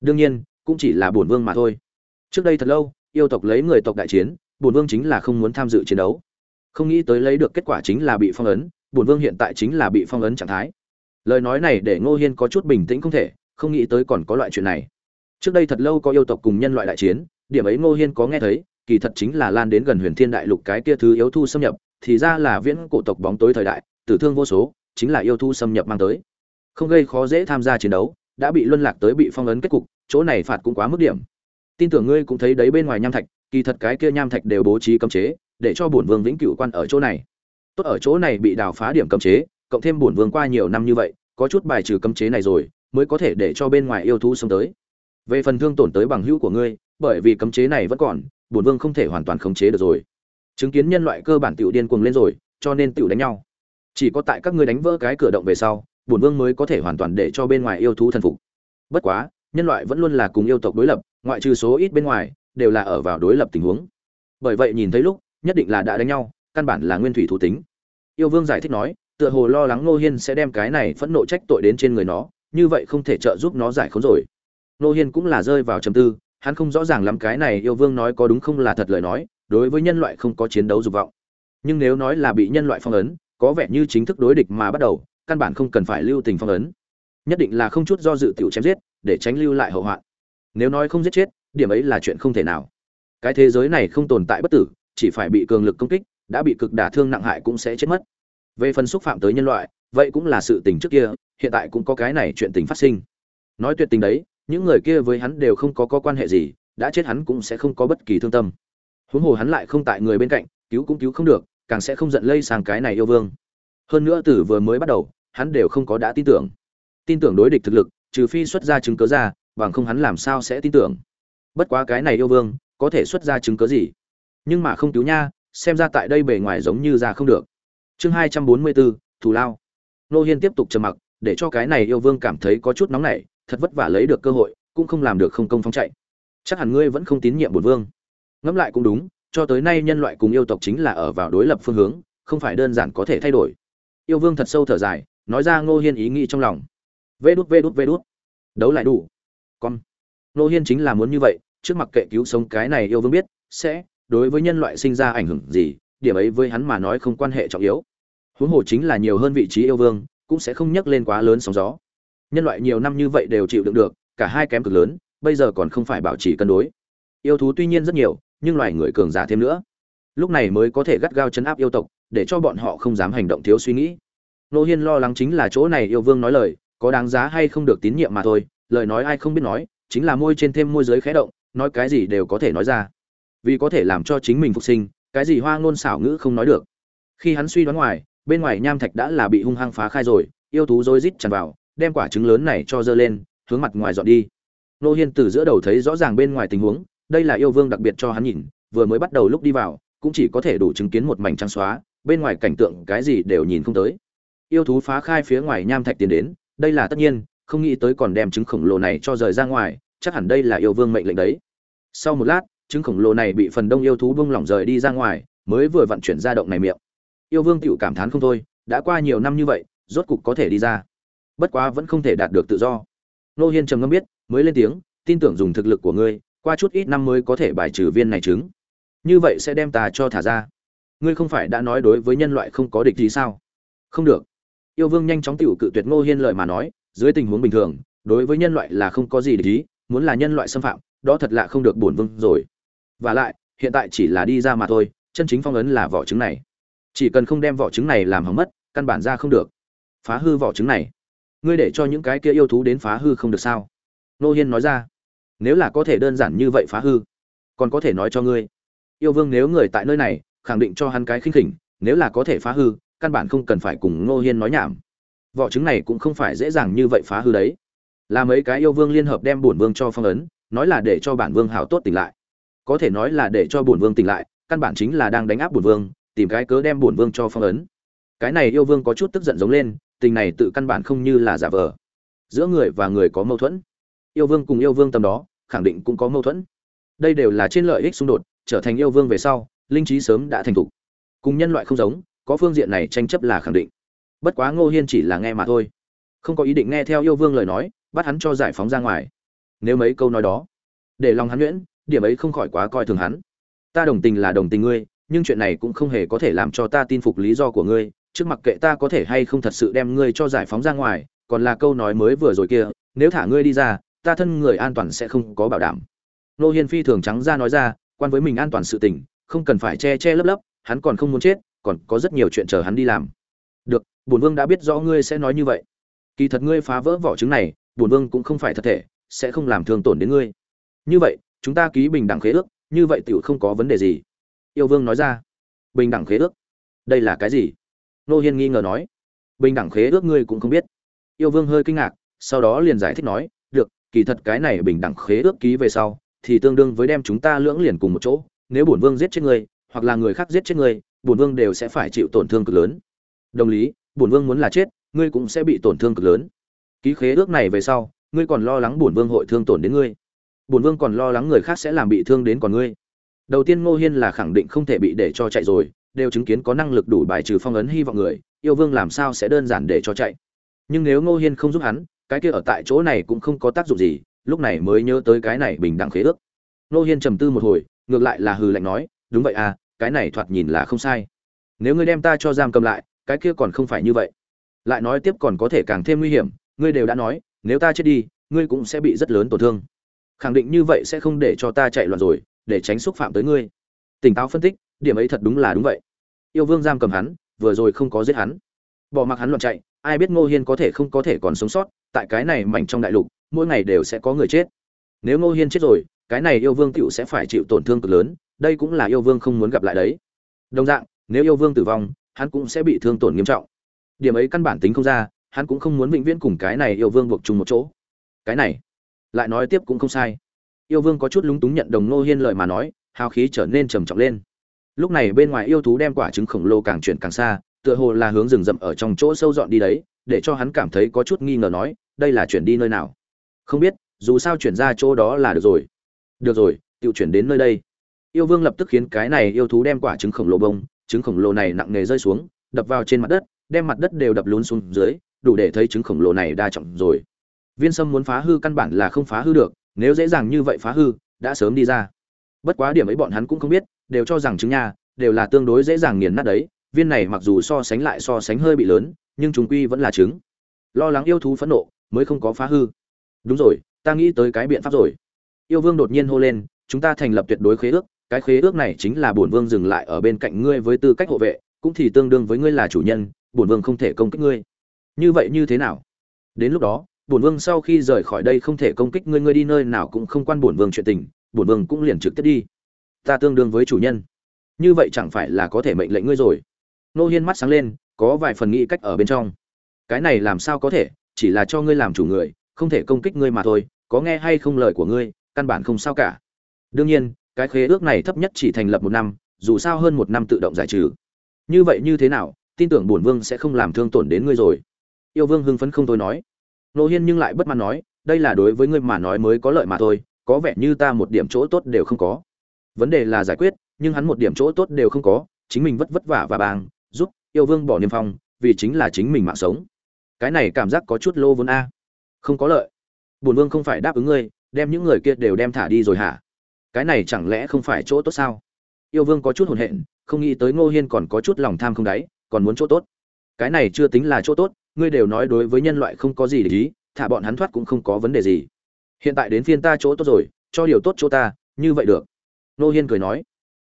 Đương nhiên, cũng chỉ là bổn vương mà thôi trước đây thật lâu, yêu tộc lấy người tộc đại chiến, bổn vương chính là không muốn tham dự chiến đấu. Không nghĩ tới lấy được kết quả chính là bị phong ấn, bổn vương hiện tại chính là bị phong ấn trạng thái. Lời nói này để ngô hiên có chút bình tĩnh không thể, không nghĩ tới còn có loại chuyện này. Trước đây thật lâu có yêu tộc cùng nhân loại đại chiến, điểm ấy ngô hiên có nghe thấy, kỳ thật chính là lan đến gần huyền thiên đại lục cái kia thứ yếu thu xâm nhập, thì ra là viễn cổ tộc bóng tối thời đại, tử thương vô số, chính là yêu thu xâm nhập mang tới. Không gây khó dễ tham gia chiến đấu, đã bị luân lạc tới bị phong ấn kết cục, chỗ này phạt cũng quá mức điểm tin tưởng ngươi cũng thấy đấy bên ngoài nham thạch, kỳ thật cái kia nham thạch đều bố trí cấm chế, để cho bổn vương vĩnh cửu quan ở chỗ này. Tốt ở chỗ này bị đào phá điểm cấm chế, cộng thêm bổn vương qua nhiều năm như vậy, có chút bài trừ cấm chế này rồi, mới có thể để cho bên ngoài yêu thú xông tới. Về phần thương tổn tới bằng hữu của ngươi, bởi vì cấm chế này vẫn còn, bổn vương không thể hoàn toàn khống chế được rồi. Chứng kiến nhân loại cơ bản tiểu điên cuồng lên rồi, cho nên tiểu đánh nhau. Chỉ có tại các ngươi đánh vỡ cái cửa động về sau, bổn vương mới có thể hoàn toàn để cho bên ngoài yêu thú thần phục. Bất quá, nhân loại vẫn luôn là cùng yêu tộc đối lập ngoại trừ số ít bên ngoài, đều là ở vào đối lập tình huống. Bởi vậy nhìn thấy lúc, nhất định là đã đánh nhau, căn bản là nguyên thủy thủ tính. Yêu vương giải thích nói, tựa hồ lo lắng nô hiên sẽ đem cái này phẫn nộ trách tội đến trên người nó, như vậy không thể trợ giúp nó giải khốn rồi. Nô hiên cũng là rơi vào trầm tư, hắn không rõ ràng lắm cái này yêu vương nói có đúng không là thật lời nói, đối với nhân loại không có chiến đấu dục vọng. Nhưng nếu nói là bị nhân loại phong ấn, có vẻ như chính thức đối địch mà bắt đầu, căn bản không cần phải lưu tình phong ấn. Nhất định là không chút do dự tiểu chém giết, để tránh lưu lại hậu hoạn nếu nói không giết chết điểm ấy là chuyện không thể nào. Cái thế giới này không tồn tại bất tử chỉ phải bị cường lực công kích đã bị cực đả thương nặng hại cũng sẽ chết mất. Về phần xúc phạm tới nhân loại vậy cũng là sự tình trước kia hiện tại cũng có cái này chuyện tình phát sinh. Nói tuyệt tình đấy những người kia với hắn đều không có, có quan hệ gì đã chết hắn cũng sẽ không có bất kỳ thương tâm. Huống hồ hắn lại không tại người bên cạnh cứu cũng cứu không được càng sẽ không giận lây sang cái này yêu vương. Hơn nữa từ vừa mới bắt đầu hắn đều không có đã tin tưởng. Tin tưởng đối địch thực lực trừ phi xuất ra chứng cớ ra bằng không hắn làm sao sẽ tin tưởng. Bất quá cái này yêu vương, có thể xuất ra chứng cớ gì? Nhưng mà không cứu nha, xem ra tại đây bề ngoài giống như ra không được. Chương hai trăm bốn mươi bốn, thù lao. Nô hiên tiếp tục trầm mặc, để cho cái này yêu vương cảm thấy có chút nóng nảy, thật vất vả lấy được cơ hội, cũng không làm được không công phóng chạy. Chắc hẳn ngươi vẫn không tín nhiệm bổn vương. Ngẫm lại cũng đúng, cho tới nay nhân loại cùng yêu tộc chính là ở vào đối lập phương hướng, không phải đơn giản có thể thay đổi. Yêu vương thật sâu thở dài, nói ra ngô hiên ý nghĩ trong lòng. Vê đút vê đút vê đút. Đấu lại đủ con. Nô hiên chính là muốn như vậy, trước mặt kệ cứu sống cái này yêu vương biết, sẽ, đối với nhân loại sinh ra ảnh hưởng gì, điểm ấy với hắn mà nói không quan hệ trọng yếu. Huống hồ chính là nhiều hơn vị trí yêu vương, cũng sẽ không nhắc lên quá lớn sóng gió. Nhân loại nhiều năm như vậy đều chịu đựng được, cả hai kém cực lớn, bây giờ còn không phải bảo trì cân đối. Yêu thú tuy nhiên rất nhiều, nhưng loài người cường giả thêm nữa. Lúc này mới có thể gắt gao chấn áp yêu tộc, để cho bọn họ không dám hành động thiếu suy nghĩ. Nô hiên lo lắng chính là chỗ này yêu vương nói lời, có đáng giá hay không được tín nhiệm mà thôi lời nói ai không biết nói, chính là môi trên thêm môi giới khẽ động, nói cái gì đều có thể nói ra. Vì có thể làm cho chính mình phục sinh, cái gì hoa ngôn xảo ngữ không nói được. Khi hắn suy đoán ngoài, bên ngoài nham thạch đã là bị hung hăng phá khai rồi, yêu thú rối rít tràn vào, đem quả trứng lớn này cho dơ lên, hướng mặt ngoài dọn đi. Nô hiên từ giữa đầu thấy rõ ràng bên ngoài tình huống, đây là yêu vương đặc biệt cho hắn nhìn, vừa mới bắt đầu lúc đi vào, cũng chỉ có thể đủ chứng kiến một mảnh trắng xóa, bên ngoài cảnh tượng cái gì đều nhìn không tới. Yêu thú phá khai phía ngoài nham thạch tiến đến, đây là tất nhiên không nghĩ tới còn đem trứng khổng lồ này cho rời ra ngoài, chắc hẳn đây là yêu vương mệnh lệnh đấy. Sau một lát, trứng khổng lồ này bị phần đông yêu thú bung lỏng rời đi ra ngoài, mới vừa vận chuyển ra động này miệng. Yêu vương tựu cảm thán không thôi, đã qua nhiều năm như vậy, rốt cục có thể đi ra. Bất quá vẫn không thể đạt được tự do. Nô hiên trầm ngâm biết, mới lên tiếng, tin tưởng dùng thực lực của ngươi, qua chút ít năm mới có thể bài trừ viên này trứng. Như vậy sẽ đem ta cho thả ra. Ngươi không phải đã nói đối với nhân loại không có địch gì sao? Không được. Yêu vương nhanh chóng tiểu cự tuyệt ngô hiên lời mà nói dưới tình huống bình thường, đối với nhân loại là không có gì để ý, muốn là nhân loại xâm phạm, đó thật lạ không được bổn vương rồi. Và lại, hiện tại chỉ là đi ra mà thôi, chân chính phong ấn là vỏ trứng này. Chỉ cần không đem vỏ trứng này làm hỏng mất, căn bản ra không được. Phá hư vỏ trứng này. Ngươi để cho những cái kia yêu thú đến phá hư không được sao? Nô hiên nói ra. Nếu là có thể đơn giản như vậy phá hư, còn có thể nói cho ngươi. Yêu vương nếu người tại nơi này, khẳng định cho hắn cái khinh khỉnh, nếu là có thể phá hư, căn bản không cần phải cùng nô hiên nói nhảm vỏ trứng này cũng không phải dễ dàng như vậy phá hư đấy. Là mấy cái yêu vương liên hợp đem bổn vương cho phong ấn, nói là để cho bản vương hảo tốt tỉnh lại. Có thể nói là để cho bổn vương tỉnh lại, căn bản chính là đang đánh áp bổn vương, tìm cái cớ đem bổn vương cho phong ấn. Cái này yêu vương có chút tức giận giống lên, tình này tự căn bản không như là giả vờ. Giữa người và người có mâu thuẫn. Yêu vương cùng yêu vương tầm đó, khẳng định cũng có mâu thuẫn. Đây đều là trên lợi ích xung đột, trở thành yêu vương về sau, linh trí sớm đã thành thục. Cùng nhân loại không giống, có phương diện này tranh chấp là khẳng định bất quá ngô hiên chỉ là nghe mà thôi. Không có ý định nghe theo yêu vương lời nói, bắt hắn cho giải phóng ra ngoài. Nếu mấy câu nói đó, để lòng hắn nhuyễn, điểm ấy không khỏi quá coi thường hắn. Ta đồng tình là đồng tình ngươi, nhưng chuyện này cũng không hề có thể làm cho ta tin phục lý do của ngươi, trước mặc kệ ta có thể hay không thật sự đem ngươi cho giải phóng ra ngoài, còn là câu nói mới vừa rồi kia, nếu thả ngươi đi ra, ta thân người an toàn sẽ không có bảo đảm. Nô hiên phi thường trắng ra nói ra, quan với mình an toàn sự tình, không cần phải che che lấp lấp, hắn còn không muốn chết, còn có rất nhiều chuyện chờ hắn đi làm được, bổn vương đã biết rõ ngươi sẽ nói như vậy. Kỳ thật ngươi phá vỡ vỏ trứng này, bổn vương cũng không phải thật thể, sẽ không làm thương tổn đến ngươi. Như vậy, chúng ta ký bình đẳng khế ước, như vậy tiểu không có vấn đề gì. Yêu vương nói ra. Bình đẳng khế ước? Đây là cái gì? Nô hiên nghi ngờ nói. Bình đẳng khế ước ngươi cũng không biết. Yêu vương hơi kinh ngạc, sau đó liền giải thích nói. Được, kỳ thật cái này bình đẳng khế ước ký về sau, thì tương đương với đem chúng ta lưỡng liền cùng một chỗ. Nếu bổn vương giết chết ngươi, hoặc là người khác giết chết ngươi, bổn vương đều sẽ phải chịu tổn thương cực lớn đồng lý, bổn vương muốn là chết, ngươi cũng sẽ bị tổn thương cực lớn. Ký khế ước này về sau, ngươi còn lo lắng bổn vương hội thương tổn đến ngươi. Bổn vương còn lo lắng người khác sẽ làm bị thương đến còn ngươi. Đầu tiên ngô hiên là khẳng định không thể bị để cho chạy rồi, đều chứng kiến có năng lực đủ bài trừ phong ấn hy vọng người, yêu vương làm sao sẽ đơn giản để cho chạy. Nhưng nếu ngô hiên không giúp hắn, cái kia ở tại chỗ này cũng không có tác dụng gì, lúc này mới nhớ tới cái này bình đẳng khế ước. Ngô hiên trầm tư một hồi, ngược lại là hừ lạnh nói, đúng vậy à cái này thoạt nhìn là không sai. Nếu ngươi đem ta cho giam cầm lại cái kia còn không phải như vậy. Lại nói tiếp còn có thể càng thêm nguy hiểm, ngươi đều đã nói, nếu ta chết đi, ngươi cũng sẽ bị rất lớn tổn thương. Khẳng định như vậy sẽ không để cho ta chạy loạn rồi, để tránh xúc phạm tới ngươi. Tỉnh táo phân tích, điểm ấy thật đúng là đúng vậy. Yêu vương giam cầm hắn, vừa rồi không có giết hắn. Bỏ mặc hắn loạn chạy, ai biết ngô hiên có thể không có thể còn sống sót, tại cái này mảnh trong đại lục, mỗi ngày đều sẽ có người chết. Nếu ngô hiên chết rồi, cái này yêu vương cựu sẽ phải chịu tổn thương cực lớn, đây cũng là yêu vương không muốn gặp lại đấy. Đồng dạng, nếu yêu vương tử vong hắn cũng sẽ bị thương tổn nghiêm trọng. Điểm ấy căn bản tính không ra, hắn cũng không muốn vĩnh viễn cùng cái này yêu vương buộc chung một chỗ. Cái này, lại nói tiếp cũng không sai. Yêu vương có chút lúng túng nhận đồng nô hiên lời mà nói, hào khí trở nên trầm trọng lên. Lúc này bên ngoài yêu thú đem quả trứng khổng lồ càng chuyển càng xa, tựa hồ là hướng rừng rậm ở trong chỗ sâu dọn đi đấy, để cho hắn cảm thấy có chút nghi ngờ nói, đây là chuyển đi nơi nào? Không biết, dù sao chuyển ra chỗ đó là được rồi. Được rồi tự chuyển đến nơi đây. Yêu vương lập tức khiến cái này yêu thú đem quả trứng khổng lồ bông trứng khổng lồ này nặng nề rơi xuống, đập vào trên mặt đất, đem mặt đất đều đập lún xuống dưới, đủ để thấy trứng khổng lồ này đa trọng rồi. Viên sâm muốn phá hư căn bản là không phá hư được, nếu dễ dàng như vậy phá hư, đã sớm đi ra. Bất quá điểm ấy bọn hắn cũng không biết, đều cho rằng trứng nha, đều là tương đối dễ dàng nghiền nát đấy, viên này mặc dù so sánh lại so sánh hơi bị lớn, nhưng chúng quy vẫn là trứng. Lo lắng yêu thú phẫn nộ, mới không có phá hư. Đúng rồi, ta nghĩ tới cái biện pháp rồi. Yêu vương đột nhiên hô lên, chúng ta thành lập tuyệt đối khế ước cái khế ước này chính là bổn vương dừng lại ở bên cạnh ngươi với tư cách hộ vệ, cũng thì tương đương với ngươi là chủ nhân, bổn vương không thể công kích ngươi. Như vậy như thế nào? Đến lúc đó, bổn vương sau khi rời khỏi đây không thể công kích ngươi ngươi đi nơi nào cũng không quan bổn vương chuyện tình, bổn vương cũng liền trực tiếp đi. Ta tương đương với chủ nhân. Như vậy chẳng phải là có thể mệnh lệnh ngươi rồi? Nô hiên mắt sáng lên, có vài phần nghĩ cách ở bên trong. Cái này làm sao có thể? Chỉ là cho ngươi làm chủ người, không thể công kích ngươi mà thôi, có nghe hay không lời của ngươi, căn bản không sao cả. Đương nhiên cái khế ước này thấp nhất chỉ thành lập một năm, dù sao hơn một năm tự động giải trừ. Như vậy như thế nào, tin tưởng bổn vương sẽ không làm thương tổn đến ngươi rồi. Yêu vương hưng phấn không thôi nói. Nô hiên nhưng lại bất mãn nói, đây là đối với ngươi mà nói mới có lợi mà thôi, có vẻ như ta một điểm chỗ tốt đều không có. Vấn đề là giải quyết, nhưng hắn một điểm chỗ tốt đều không có, chính mình vất vất vả và bàng, giúp yêu vương bỏ niêm phong, vì chính là chính mình mạng sống. Cái này cảm giác có chút lô vốn a. Không có lợi. Bổn vương không phải đáp ứng ngươi, đem những người kia đều đem thả đi rồi hả? Cái này chẳng lẽ không phải chỗ tốt sao? Yêu vương có chút hồn hện, không nghĩ tới ngô hiên còn có chút lòng tham không đáy, còn muốn chỗ tốt. Cái này chưa tính là chỗ tốt, ngươi đều nói đối với nhân loại không có gì để ý, thả bọn hắn thoát cũng không có vấn đề gì. Hiện tại đến phiên ta chỗ tốt rồi, cho điều tốt chỗ ta, như vậy được. Ngô hiên cười nói.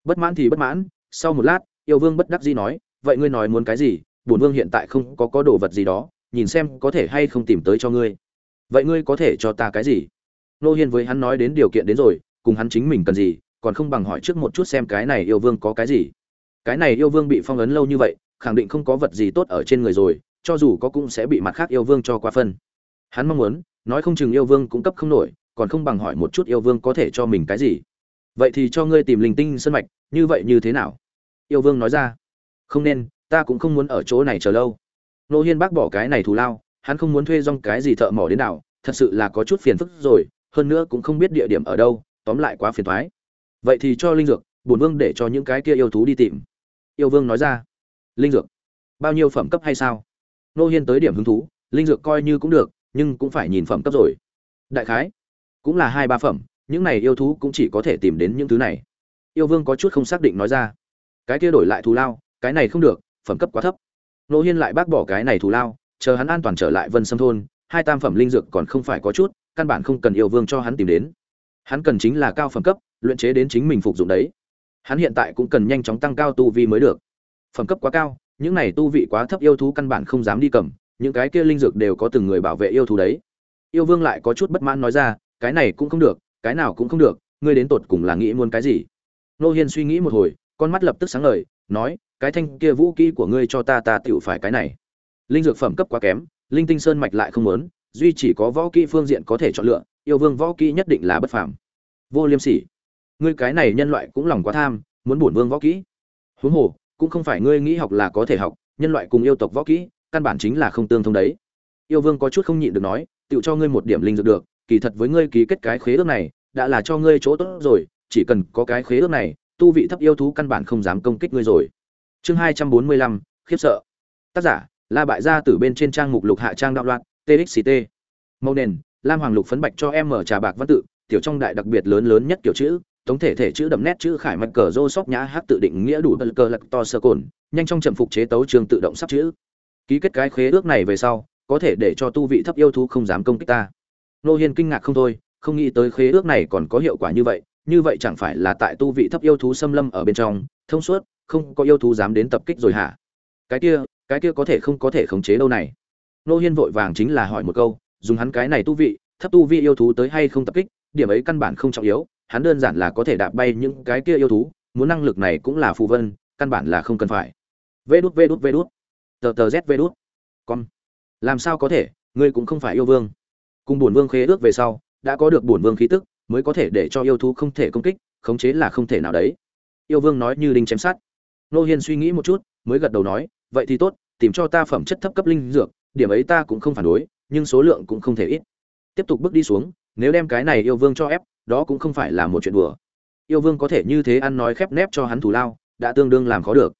Bất mãn thì bất mãn, sau một lát, yêu vương bất đắc dĩ nói, vậy ngươi nói muốn cái gì, bổn vương hiện tại không có có đồ vật gì đó, nhìn xem có thể hay không tìm tới cho ngươi. Vậy ngươi có thể cho ta cái gì? Nô hiên với hắn nói đến điều kiện đến rồi cùng hắn chính mình cần gì, còn không bằng hỏi trước một chút xem cái này yêu vương có cái gì. Cái này yêu vương bị phong ấn lâu như vậy, khẳng định không có vật gì tốt ở trên người rồi, cho dù có cũng sẽ bị mặt khác yêu vương cho qua phân. Hắn mong muốn, nói không chừng yêu vương cũng cấp không nổi, còn không bằng hỏi một chút yêu vương có thể cho mình cái gì. Vậy thì cho ngươi tìm linh tinh sân mạch, như vậy như thế nào? Yêu vương nói ra. Không nên, ta cũng không muốn ở chỗ này chờ lâu. Nô hiên bác bỏ cái này thù lao, hắn không muốn thuê dong cái gì thợ mỏ đến nào thật sự là có chút phiền phức rồi, hơn nữa cũng không biết địa điểm ở đâu tóm lại quá phiền thoái. Vậy thì cho linh dược, bổn vương để cho những cái kia yêu thú đi tìm. Yêu vương nói ra. Linh dược, bao nhiêu phẩm cấp hay sao? Nô hiên tới điểm hứng thú, linh dược coi như cũng được, nhưng cũng phải nhìn phẩm cấp rồi. Đại khái, cũng là hai ba phẩm, những này yêu thú cũng chỉ có thể tìm đến những thứ này. Yêu vương có chút không xác định nói ra. Cái kia đổi lại thù lao, cái này không được, phẩm cấp quá thấp. Nô hiên lại bác bỏ cái này thù lao, chờ hắn an toàn trở lại vân sâm thôn, hai tam phẩm linh dược còn không phải có chút, căn bản không cần yêu vương cho hắn tìm đến hắn cần chính là cao phẩm cấp, luyện chế đến chính mình phục dụng đấy. Hắn hiện tại cũng cần nhanh chóng tăng cao tu vi mới được. Phẩm cấp quá cao, những này tu vị quá thấp yêu thú căn bản không dám đi cầm, những cái kia linh dược đều có từng người bảo vệ yêu thú đấy. Yêu vương lại có chút bất mãn nói ra, cái này cũng không được, cái nào cũng không được, ngươi đến tột cùng là nghĩ muốn cái gì? Nô hiên suy nghĩ một hồi, con mắt lập tức sáng ngời, nói, cái thanh kia vũ kỹ của ngươi cho ta ta tựu phải cái này. Linh dược phẩm cấp quá kém, linh tinh sơn mạch lại không muốn, duy chỉ có võ kỹ phương diện có thể chọn lựa yêu vương võ kỹ nhất định là bất phàm. Vô liêm sỉ. Ngươi cái này nhân loại cũng lòng quá tham, muốn bổn vương võ kỹ. Huống hồ, cũng không phải ngươi nghĩ học là có thể học, nhân loại cùng yêu tộc võ kỹ, căn bản chính là không tương thông đấy. Yêu vương có chút không nhịn được nói, tựu cho ngươi một điểm linh dược được, kỳ thật với ngươi ký kết cái khế ước này, đã là cho ngươi chỗ tốt rồi, chỉ cần có cái khế ước này, tu vị thấp yêu thú căn bản không dám công kích ngươi rồi. Chương hai trăm bốn mươi lăm, khiếp sợ. Tác giả, la bại gia từ bên trên trang mục lục hạ trang đạo loạn txct mâu nền lam hoàng lục phấn bạch cho em mở trà bạc văn tự, tiểu trong đại đặc biệt lớn lớn nhất kiểu chữ tổng thể thể chữ đậm nét chữ khải mạch cờ rô sóc nhã hát tự định nghĩa đủ bờ cờ lạc to sơ cồn, nhanh trong trầm phục chế tấu trường tự động sắp chữ. Ký kết cái khế ước này về sau, có thể để cho tu vị thấp yêu thú không dám công kích ta. Nô hiên kinh ngạc không thôi, không nghĩ tới khế ước này còn có hiệu quả như vậy như vậy chẳng phải là tại tu vị thấp yêu thú xâm lâm ở bên trong, thông suốt, không có yêu thú dám đến tập kích rồi hả? Cái kia cái kia có thể không có thể khống chế đâu này. Nô hiên vội vàng chính là hỏi một câu dùng hắn cái này tu vị, thấp tu vị yêu thú tới hay không tập kích, điểm ấy căn bản không trọng yếu, hắn đơn giản là có thể đạp bay những cái kia yêu thú, muốn năng lực này cũng là phù vân, căn bản là không cần phải. Vê đút vê đút vê đút. Tờ tờ z, vê đút. Con làm sao có thể, ngươi cũng không phải yêu vương. Cùng bổn vương khế ước về sau, đã có được bổn vương khí tức, mới có thể để cho yêu thú không thể công kích, khống chế là không thể nào đấy. Yêu vương nói như đinh chém sát nô hiên suy nghĩ một chút, mới gật đầu nói, vậy thì tốt, tìm cho ta phẩm chất thấp cấp linh dược, điểm ấy ta cũng không phản đối nhưng số lượng cũng không thể ít. Tiếp tục bước đi xuống, nếu đem cái này yêu vương cho ép, đó cũng không phải là một chuyện đùa. Yêu vương có thể như thế ăn nói khép nép cho hắn thủ lao, đã tương đương làm khó được.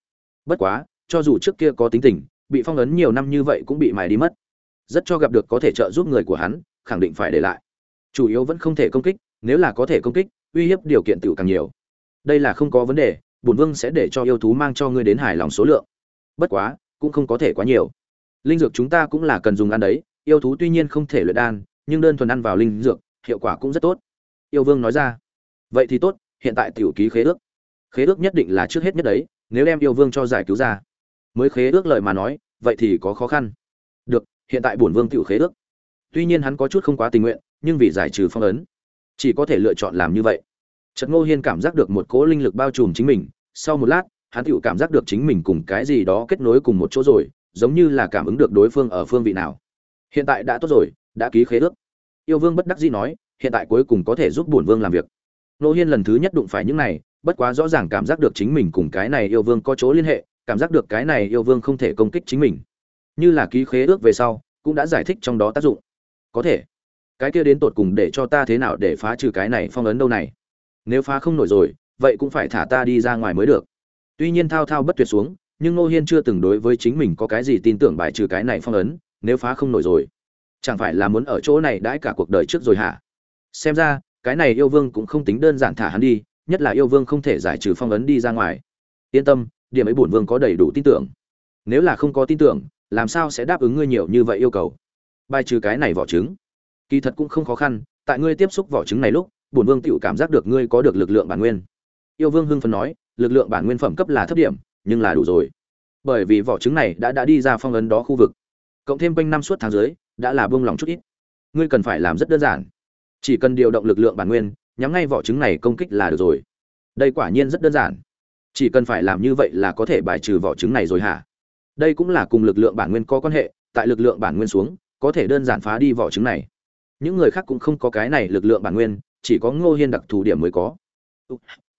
Bất quá, cho dù trước kia có tính tình, bị phong ấn nhiều năm như vậy cũng bị mài đi mất. Rất cho gặp được có thể trợ giúp người của hắn, khẳng định phải để lại. Chủ yếu vẫn không thể công kích, nếu là có thể công kích, uy hiếp điều kiện tiểu càng nhiều. Đây là không có vấn đề, bổn vương sẽ để cho yêu thú mang cho ngươi đến hài lòng số lượng. Bất quá, cũng không có thể quá nhiều. Linh dược chúng ta cũng là cần dùng ăn đấy yêu thú tuy nhiên không thể luyện đan, nhưng đơn thuần ăn vào linh dược, hiệu quả cũng rất tốt. Yêu vương nói ra. Vậy thì tốt, hiện tại tiểu ký khế ước. Khế ước nhất định là trước hết nhất đấy, nếu đem yêu vương cho giải cứu ra. Mới khế ước lời mà nói, vậy thì có khó khăn. Được, hiện tại bổn vương tiểu khế ước. Tuy nhiên hắn có chút không quá tình nguyện, nhưng vì giải trừ phong ấn, chỉ có thể lựa chọn làm như vậy. Trật ngô hiên cảm giác được một cỗ linh lực bao trùm chính mình, sau một lát, hắn tựu cảm giác được chính mình cùng cái gì đó kết nối cùng một chỗ rồi, giống như là cảm ứng được đối phương ở phương vị nào hiện tại đã tốt rồi, đã ký khế ước. Yêu vương bất đắc dĩ nói, hiện tại cuối cùng có thể giúp bổn vương làm việc. Nô hiên lần thứ nhất đụng phải những này, bất quá rõ ràng cảm giác được chính mình cùng cái này yêu vương có chỗ liên hệ, cảm giác được cái này yêu vương không thể công kích chính mình. Như là ký khế ước về sau, cũng đã giải thích trong đó tác dụng. Có thể. Cái kia đến tột cùng để cho ta thế nào để phá trừ cái này phong ấn đâu này? Nếu phá không nổi rồi, vậy cũng phải thả ta đi ra ngoài mới được. Tuy nhiên thao thao bất tuyệt xuống, nhưng ngô hiên chưa từng đối với chính mình có cái gì tin tưởng bài trừ cái này phong ấn nếu phá không nổi rồi. Chẳng phải là muốn ở chỗ này đãi cả cuộc đời trước rồi hả? Xem ra, cái này yêu vương cũng không tính đơn giản thả hắn đi, nhất là yêu vương không thể giải trừ phong ấn đi ra ngoài. Yên tâm, điểm ấy bổn vương có đầy đủ tin tưởng. Nếu là không có tin tưởng, làm sao sẽ đáp ứng ngươi nhiều như vậy yêu cầu? Bài trừ cái này vỏ trứng. Kỳ thật cũng không khó khăn, tại ngươi tiếp xúc vỏ trứng này lúc, bổn vương tự cảm giác được ngươi có được lực lượng bản nguyên. Yêu vương hưng phấn nói, lực lượng bản nguyên phẩm cấp là thấp điểm, nhưng là đủ rồi. Bởi vì vỏ trứng này đã đã đi ra phong ấn đó khu vực cộng thêm quanh năm suốt tháng dưới, đã là buông lỏng chút ít. Ngươi cần phải làm rất đơn giản. Chỉ cần điều động lực lượng bản nguyên, nhắm ngay vỏ trứng này công kích là được rồi. Đây quả nhiên rất đơn giản. Chỉ cần phải làm như vậy là có thể bài trừ vỏ trứng này rồi hả? Đây cũng là cùng lực lượng bản nguyên có quan hệ, tại lực lượng bản nguyên xuống, có thể đơn giản phá đi vỏ trứng này. Những người khác cũng không có cái này lực lượng bản nguyên, chỉ có ngô hiên đặc thù điểm mới có.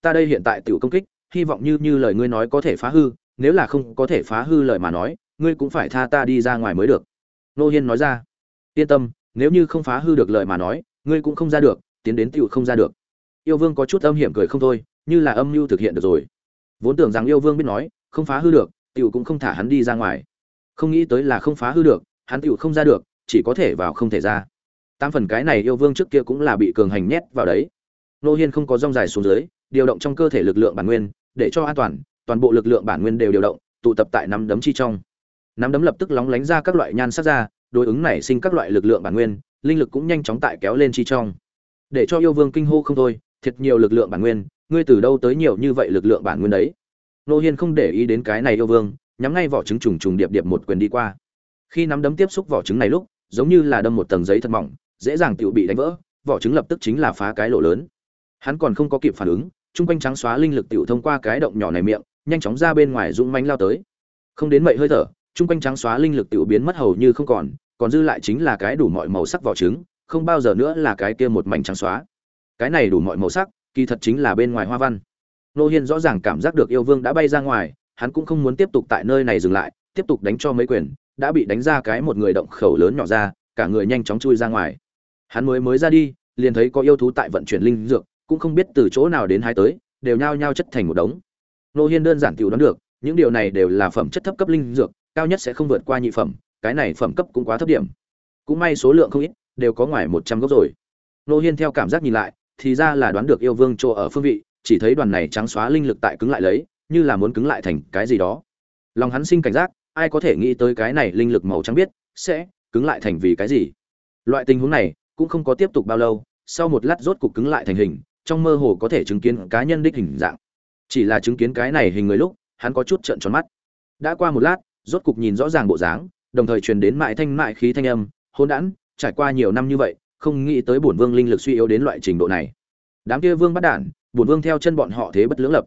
Ta đây hiện tại tiểu công kích, hy vọng như như lời ngươi nói có thể phá hư, nếu là không có thể phá hư lời mà nói ngươi cũng phải tha ta đi ra ngoài mới được. Nô hiên nói ra. Yên tâm, nếu như không phá hư được lời mà nói, ngươi cũng không ra được, tiến đến tiểu không ra được. Yêu vương có chút âm hiểm cười không thôi, như là âm mưu thực hiện được rồi. Vốn tưởng rằng yêu vương biết nói, không phá hư được, tiểu cũng không thả hắn đi ra ngoài. Không nghĩ tới là không phá hư được, hắn tiểu không ra được, chỉ có thể vào không thể ra. Tam phần cái này yêu vương trước kia cũng là bị cường hành nhét vào đấy. Nô hiên không có rong dài xuống dưới, điều động trong cơ thể lực lượng bản nguyên, để cho an toàn toàn bộ lực lượng bản nguyên đều điều động, tụ tập tại nắm đấm chi trong nắm đấm lập tức lóng lánh ra các loại nhan sắc ra, đối ứng nảy sinh các loại lực lượng bản nguyên, linh lực cũng nhanh chóng tại kéo lên chi trong. Để cho yêu vương kinh hô không thôi, thiệt nhiều lực lượng bản nguyên, ngươi từ đâu tới nhiều như vậy lực lượng bản nguyên đấy? Nô hiên không để ý đến cái này yêu vương, nhắm ngay vỏ trứng trùng trùng điệp điệp một quyền đi qua. Khi nắm đấm tiếp xúc vỏ trứng này lúc, giống như là đâm một tầng giấy thật mỏng, dễ dàng tự bị đánh vỡ, vỏ trứng lập tức chính là phá cái lỗ lớn. Hắn còn không có kịp phản ứng chung quanh trắng xóa linh lực tiểu thông qua cái động nhỏ này miệng, nhanh chóng ra bên ngoài dũng mãnh lao tới. Không đến mậy hơi thở chung quanh trắng xóa linh lực tiểu biến mất hầu như không còn còn dư lại chính là cái đủ mọi màu sắc vỏ trứng, không bao giờ nữa là cái kia một mảnh trắng xóa. Cái này đủ mọi màu sắc, kỳ thật chính là bên ngoài hoa văn. Nô hiên rõ ràng cảm giác được yêu vương đã bay ra ngoài, hắn cũng không muốn tiếp tục tại nơi này dừng lại, tiếp tục đánh cho mấy quyền, đã bị đánh ra cái một người động khẩu lớn nhỏ ra, cả người nhanh chóng chui ra ngoài. Hắn mới mới ra đi, liền thấy có yêu thú tại vận chuyển linh dược, cũng không biết từ chỗ nào đến hai tới, đều nhao nhao chất thành một đống. Nô hiên đơn giản tiểu đoán được, những điều này đều là phẩm chất thấp cấp linh dược cao nhất sẽ không vượt qua nhị phẩm, cái này phẩm cấp cũng quá thấp điểm. Cũng may số lượng không ít, đều có ngoài một trăm gốc rồi. Nô hiên theo cảm giác nhìn lại, thì ra là đoán được yêu vương chỗ ở phương vị, chỉ thấy đoàn này trắng xóa linh lực tại cứng lại lấy, như là muốn cứng lại thành cái gì đó. Lòng hắn sinh cảnh giác, ai có thể nghĩ tới cái này linh lực màu trắng biết, sẽ cứng lại thành vì cái gì. Loại tình huống này, cũng không có tiếp tục bao lâu, sau một lát rốt cục cứng lại thành hình, trong mơ hồ có thể chứng kiến cá nhân đích hình dạng. Chỉ là chứng kiến cái này hình người lúc, hắn có chút trợn tròn mắt. Đã qua một lát rốt cục nhìn rõ ràng bộ dáng, đồng thời truyền đến mại thanh mại khí thanh âm hôn đản, trải qua nhiều năm như vậy, không nghĩ tới bổn vương linh lực suy yếu đến loại trình độ này. Đám kia vương bắt đản, bổn vương theo chân bọn họ thế bất lưỡng lập.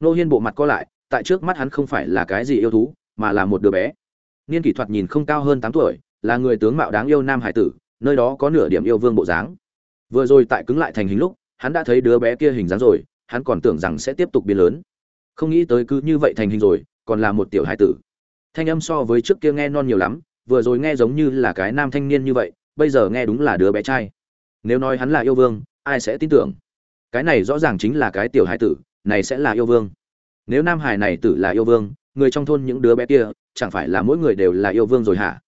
Nô hiên bộ mặt co lại, tại trước mắt hắn không phải là cái gì yêu thú, mà là một đứa bé. Niên kỷ thuật nhìn không cao hơn tám tuổi, là người tướng mạo đáng yêu nam hải tử, nơi đó có nửa điểm yêu vương bộ dáng. Vừa rồi tại cứng lại thành hình lúc, hắn đã thấy đứa bé kia hình dáng rồi, hắn còn tưởng rằng sẽ tiếp tục biến lớn. Không nghĩ tới cứ như vậy thành hình rồi, còn là một tiểu hải tử thanh âm so với trước kia nghe non nhiều lắm, vừa rồi nghe giống như là cái nam thanh niên như vậy, bây giờ nghe đúng là đứa bé trai. Nếu nói hắn là yêu vương, ai sẽ tin tưởng? Cái này rõ ràng chính là cái tiểu hải tử, này sẽ là yêu vương. Nếu nam hải này tử là yêu vương, người trong thôn những đứa bé kia, chẳng phải là mỗi người đều là yêu vương rồi hả?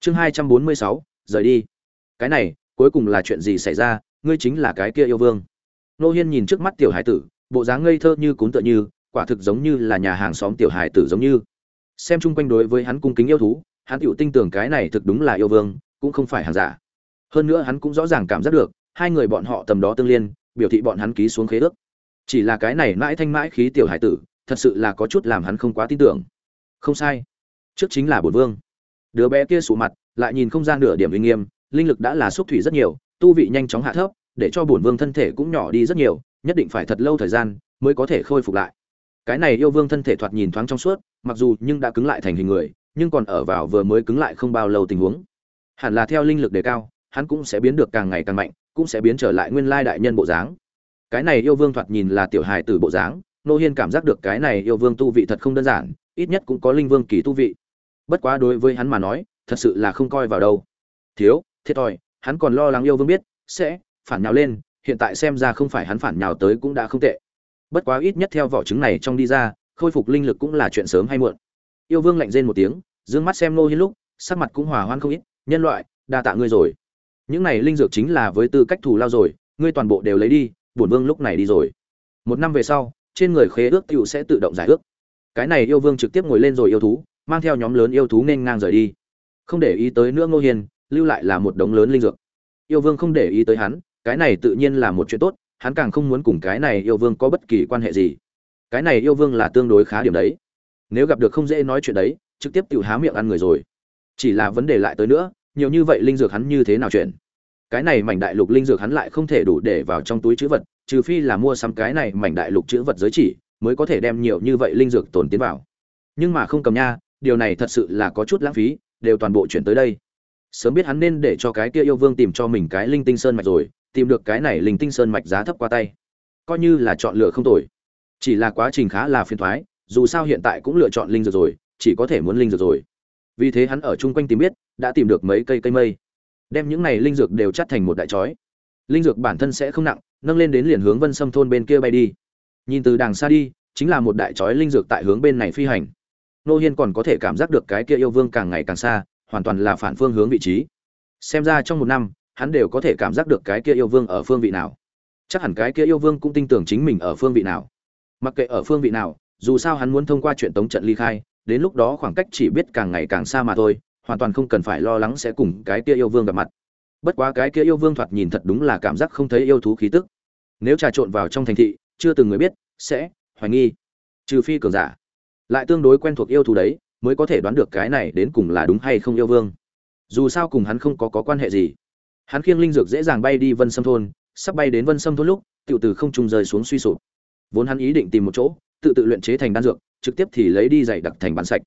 Chương hai trăm bốn mươi sáu, rời đi. Cái này, cuối cùng là chuyện gì xảy ra? Ngươi chính là cái kia yêu vương. Nô hiên nhìn trước mắt tiểu hải tử, bộ dáng ngây thơ như cún tựa như, quả thực giống như là nhà hàng xóm tiểu hải tử giống như xem chung quanh đối với hắn cung kính yêu thú, hắn tựu tin tưởng cái này thực đúng là yêu vương, cũng không phải hàng giả. Hơn nữa hắn cũng rõ ràng cảm giác được, hai người bọn họ tầm đó tương liên, biểu thị bọn hắn ký xuống khế ước. Chỉ là cái này mãi thanh mãi khí tiểu hải tử, thật sự là có chút làm hắn không quá tin tưởng. Không sai. Trước chính là bổn vương. Đứa bé kia sụ mặt, lại nhìn không gian nửa điểm uy nghiêm, linh lực đã là xúc thủy rất nhiều, tu vị nhanh chóng hạ thấp, để cho bổn vương thân thể cũng nhỏ đi rất nhiều, nhất định phải thật lâu thời gian mới có thể khôi phục lại cái này yêu vương thân thể thoạt nhìn thoáng trong suốt, mặc dù nhưng đã cứng lại thành hình người, nhưng còn ở vào vừa mới cứng lại không bao lâu tình huống. Hẳn là theo linh lực đề cao, hắn cũng sẽ biến được càng ngày càng mạnh, cũng sẽ biến trở lại nguyên lai đại nhân bộ dáng. Cái này yêu vương thoạt nhìn là tiểu hài tử bộ dáng, nô hiên cảm giác được cái này yêu vương tu vị thật không đơn giản, ít nhất cũng có linh vương kỳ tu vị. Bất quá đối với hắn mà nói, thật sự là không coi vào đâu. Thiếu thiệt thòi hắn còn lo lắng yêu vương biết, sẽ phản nhào lên, hiện tại xem ra không phải hắn phản nhào tới cũng đã không tệ bất quá ít nhất theo vỏ trứng này trong đi ra, khôi phục linh lực cũng là chuyện sớm hay muộn. Yêu vương lạnh rên một tiếng d ư ơ n g mắt xem nô hiên lúc, sắc mặt cũng hòa hoan không ít, nhân loại, đa tạ ngươi rồi. Những này linh dược chính là với tư cách thù lao rồi, ngươi toàn bộ đều lấy đi, bổn vương lúc này đi rồi. Một năm về sau, trên người khế ước t sẽ tự động giải ước. Cái này yêu vương trực tiếp ngồi lên rồi yêu thú, mang theo nhóm lớn yêu thú nên ngang rời đi. Không để ý tới nữa ngô hiền lưu lại là một đống lớn linh dược. Yêu vương không để ý tới hắn, cái này tự nhiên là một chuyện tốt hắn càng không muốn cùng cái này yêu vương có bất kỳ quan hệ gì. Cái này yêu vương là tương đối khá điểm đấy. Nếu gặp được không dễ nói chuyện đấy, trực tiếp tự há miệng ăn người rồi. Chỉ là vấn đề lại tới nữa, nhiều như vậy linh dược hắn như thế nào chuyện cái này mảnh đại lục linh dược hắn lại không thể đủ để vào trong túi chữ vật, trừ phi là mua sắm cái này mảnh đại lục chữ vật giới chỉ, mới có thể đem nhiều như vậy linh dược tồn tiến vào. Nhưng mà không cầm nha, điều này thật sự là có chút lãng phí, đều toàn bộ chuyển tới đây. Sớm biết hắn nên để cho cái kia yêu vương tìm cho mình cái linh tinh sơn mạch rồi tìm được cái này linh tinh sơn mạch giá thấp qua tay. Coi như là chọn lựa không tồi. Chỉ là quá trình khá là phiền thoái, dù sao hiện tại cũng lựa chọn linh dược rồi, chỉ có thể muốn linh dược rồi. Vì thế hắn ở chung quanh tìm biết, đã tìm được mấy cây cây mây. Đem những này linh dược đều chắt thành một đại chói. Linh dược bản thân sẽ không nặng, nâng lên đến liền hướng vân sâm thôn bên kia bay đi. Nhìn từ đàng xa đi, chính là một đại chói linh dược tại hướng bên này phi hành. Nô hiên còn có thể cảm giác được cái kia yêu vương càng ngày càng xa, hoàn toàn là phản phương hướng vị trí. Xem ra trong một năm hắn đều có thể cảm giác được cái kia yêu vương ở phương vị nào. Chắc hẳn cái kia yêu vương cũng tin tưởng chính mình ở phương vị nào. Mặc kệ ở phương vị nào dù sao hắn muốn thông qua chuyện tống trận ly khai đến lúc đó khoảng cách chỉ biết càng ngày càng xa mà thôi hoàn toàn không cần phải lo lắng sẽ cùng cái kia yêu vương gặp mặt. Bất quá cái kia yêu vương thoạt nhìn thật đúng là cảm giác không thấy yêu thú khí tức. Nếu trà trộn vào trong thành thị chưa từng người biết sẽ hoài nghi. Trừ phi cường giả. Lại tương đối quen thuộc yêu thú đấy mới có thể đoán được cái này đến cùng là đúng hay không yêu vương. Dù sao cùng hắn không có, có quan hệ gì hắn khiêng linh dược dễ dàng bay đi vân sâm thôn, sắp bay đến vân sâm thôn lúc tự từ không trung rơi xuống suy sụp. Vốn hắn ý định tìm một chỗ, tự tự luyện chế thành đan dược, trực tiếp thì lấy đi giày đặc thành bán sạch.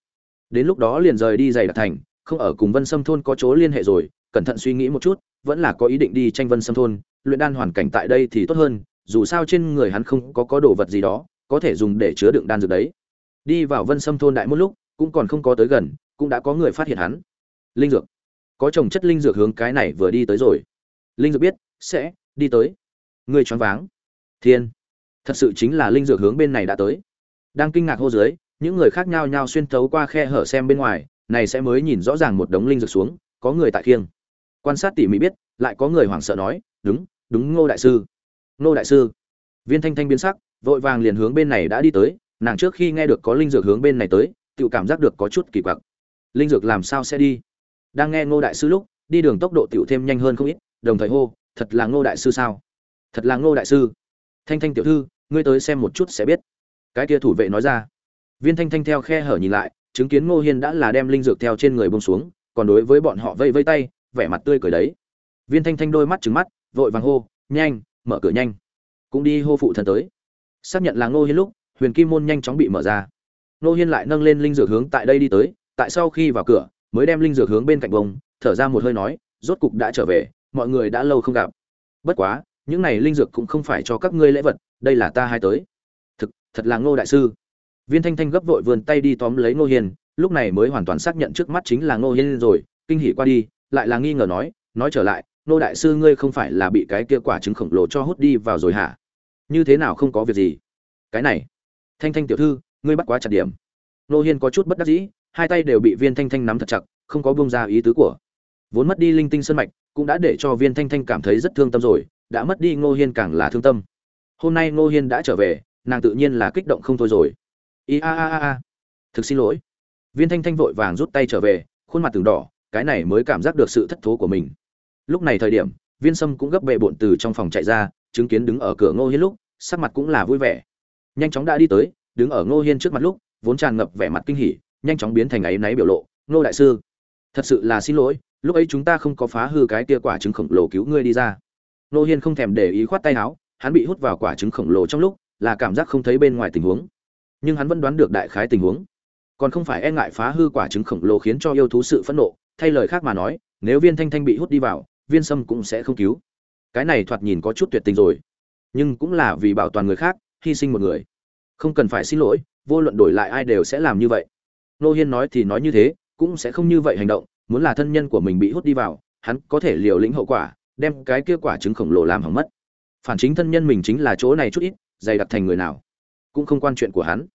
Đến lúc đó liền rời đi giày đặc thành, không ở cùng vân sâm thôn có chỗ liên hệ rồi, cẩn thận suy nghĩ một chút, vẫn là có ý định đi tranh vân sâm thôn, luyện đan hoàn cảnh tại đây thì tốt hơn, dù sao trên người hắn không có có đồ vật gì đó, có thể dùng để chứa đựng đan dược đấy. Đi vào vân sâm thôn đại một lúc, cũng còn không có tới gần, cũng đã có người phát hiện hắn. Linh dược có trồng chất linh dược hướng cái này vừa đi tới rồi. Linh dược biết, sẽ đi tới. Người choáng váng. Thiên. Thật sự chính là linh dược hướng bên này đã tới. Đang kinh ngạc hô dưới, những người khác nhau nhau xuyên thấu qua khe hở xem bên ngoài, này sẽ mới nhìn rõ ràng một đống linh dược xuống, có người tại kiêng quan sát tỉ mỉ biết, lại có người hoảng sợ nói, đúng đúng ngô đại sư. Ngô đại sư. Viên thanh thanh biến sắc, vội vàng liền hướng bên này đã đi tới, nàng trước khi nghe được có linh dược hướng bên này tới, tự cảm giác được có chút kỳ quặc. Linh dược làm sao sẽ đi? Đang nghe ngô đại sư lúc, đi đường tốc độ tiểu thêm nhanh hơn không ít, đồng thời hô, thật là ngô đại sư sao? Thật là ngô đại sư. Thanh thanh tiểu thư, ngươi tới xem một chút sẽ biết. Cái kia thủ vệ nói ra. Viên thanh thanh theo khe hở nhìn lại, chứng kiến ngô hiên đã là đem linh dược theo trên người bông xuống, còn đối với bọn họ vây vây tay, vẻ mặt tươi cười đấy. Viên thanh thanh đôi mắt trứng mắt, vội vàng hô, nhanh, mở cửa nhanh. Cũng đi hô phụ thần tới. Xác nhận là ngô hiên lúc, huyền kim môn nhanh chóng bị mở ra. Ngô hiên lại nâng lên linh dược hướng tại đây đi tới, tại sau khi vào cửa mới đem linh dược hướng bên cạnh bông thở ra một hơi nói rốt cục đã trở về mọi người đã lâu không gặp. Bất quá những này linh dược cũng không phải cho các ngươi lễ vật đây là ta hai tới. Thực thật là ngô đại sư. Viên thanh thanh gấp vội vươn tay đi tóm lấy ngô Hiền, lúc này mới hoàn toàn xác nhận trước mắt chính là ngô Hiền rồi kinh hỉ qua đi lại là nghi ngờ nói nói trở lại ngô đại sư ngươi không phải là bị cái kia quả trứng khổng lồ cho hút đi vào rồi hả? Như thế nào không có việc gì? Cái này thanh thanh tiểu thư ngươi bắt quá chặt điểm. Ngô Hiền có chút bất đắc dĩ hai tay đều bị viên thanh thanh nắm thật chặt, không có bông ra ý tứ của. Vốn mất đi linh tinh sơn mạch, cũng đã để cho viên thanh thanh cảm thấy rất thương tâm rồi, đã mất đi ngô hiên càng là thương tâm. Hôm nay ngô hiên đã trở về, nàng tự nhiên là kích động không thôi rồi. I a a a. Thực xin lỗi. Viên thanh thanh vội vàng rút tay trở về, khuôn mặt từng đỏ, cái này mới cảm giác được sự thất thố của mình. Lúc này thời điểm, viên sâm cũng gấp bệ bộn từ trong phòng chạy ra, chứng kiến đứng ở cửa ngô hiên lúc, sắc mặt cũng là vui vẻ. Nhanh chóng đã đi tới, đứng ở ngô hiên trước mặt lúc, vốn tràn ngập vẻ mặt kinh hỉ nhanh chóng biến thành ấy náy biểu lộ, ngô đại sư, thật sự là xin lỗi, lúc ấy chúng ta không có phá hư cái tia quả trứng khổng lồ cứu ngươi đi ra. Ngô hiên không thèm để ý khoát tay áo, hắn bị hút vào quả trứng khổng lồ trong lúc là cảm giác không thấy bên ngoài tình huống. Nhưng hắn vẫn đoán được đại khái tình huống. Còn không phải e ngại phá hư quả trứng khổng lồ khiến cho yêu thú sự phẫn nộ, thay lời khác mà nói, nếu viên thanh thanh bị hút đi vào, viên sâm cũng sẽ không cứu. Cái này thoạt nhìn có chút tuyệt tình rồi. Nhưng cũng là vì bảo toàn người khác, hy sinh một người. Không cần phải xin lỗi, vô luận đổi lại ai đều sẽ làm như vậy nô hiên nói thì nói như thế, cũng sẽ không như vậy hành động, muốn là thân nhân của mình bị hút đi vào, hắn có thể liều lĩnh hậu quả, đem cái kia quả trứng khổng lồ làm hỏng mất. Phản chính thân nhân mình chính là chỗ này chút ít, dày đặt thành người nào, cũng không quan chuyện của hắn.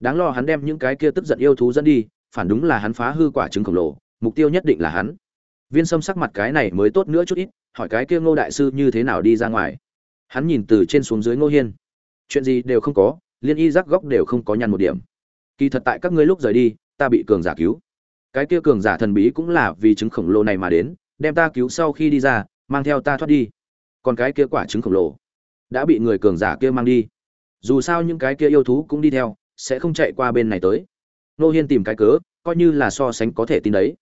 Đáng lo hắn đem những cái kia tức giận yêu thú dẫn đi, phản đúng là hắn phá hư quả trứng khổng lồ, mục tiêu nhất định là hắn. Viên sâm sắc mặt cái này mới tốt nữa chút ít, hỏi cái kia ngô đại sư như thế nào đi ra ngoài. Hắn nhìn từ trên xuống dưới ngô hiên. Chuyện gì đều không có, liên y giác góc đều không có nhăn một điểm. Kỳ thật tại các ngươi lúc rời đi ta bị cường giả cứu. Cái kia cường giả thần bí cũng là vì trứng khổng lồ này mà đến, đem ta cứu sau khi đi ra, mang theo ta thoát đi. Còn cái kia quả trứng khổng lồ đã bị người cường giả kia mang đi. Dù sao những cái kia yêu thú cũng đi theo, sẽ không chạy qua bên này tới. Nô hiên tìm cái cớ, coi như là so sánh có thể tin đấy.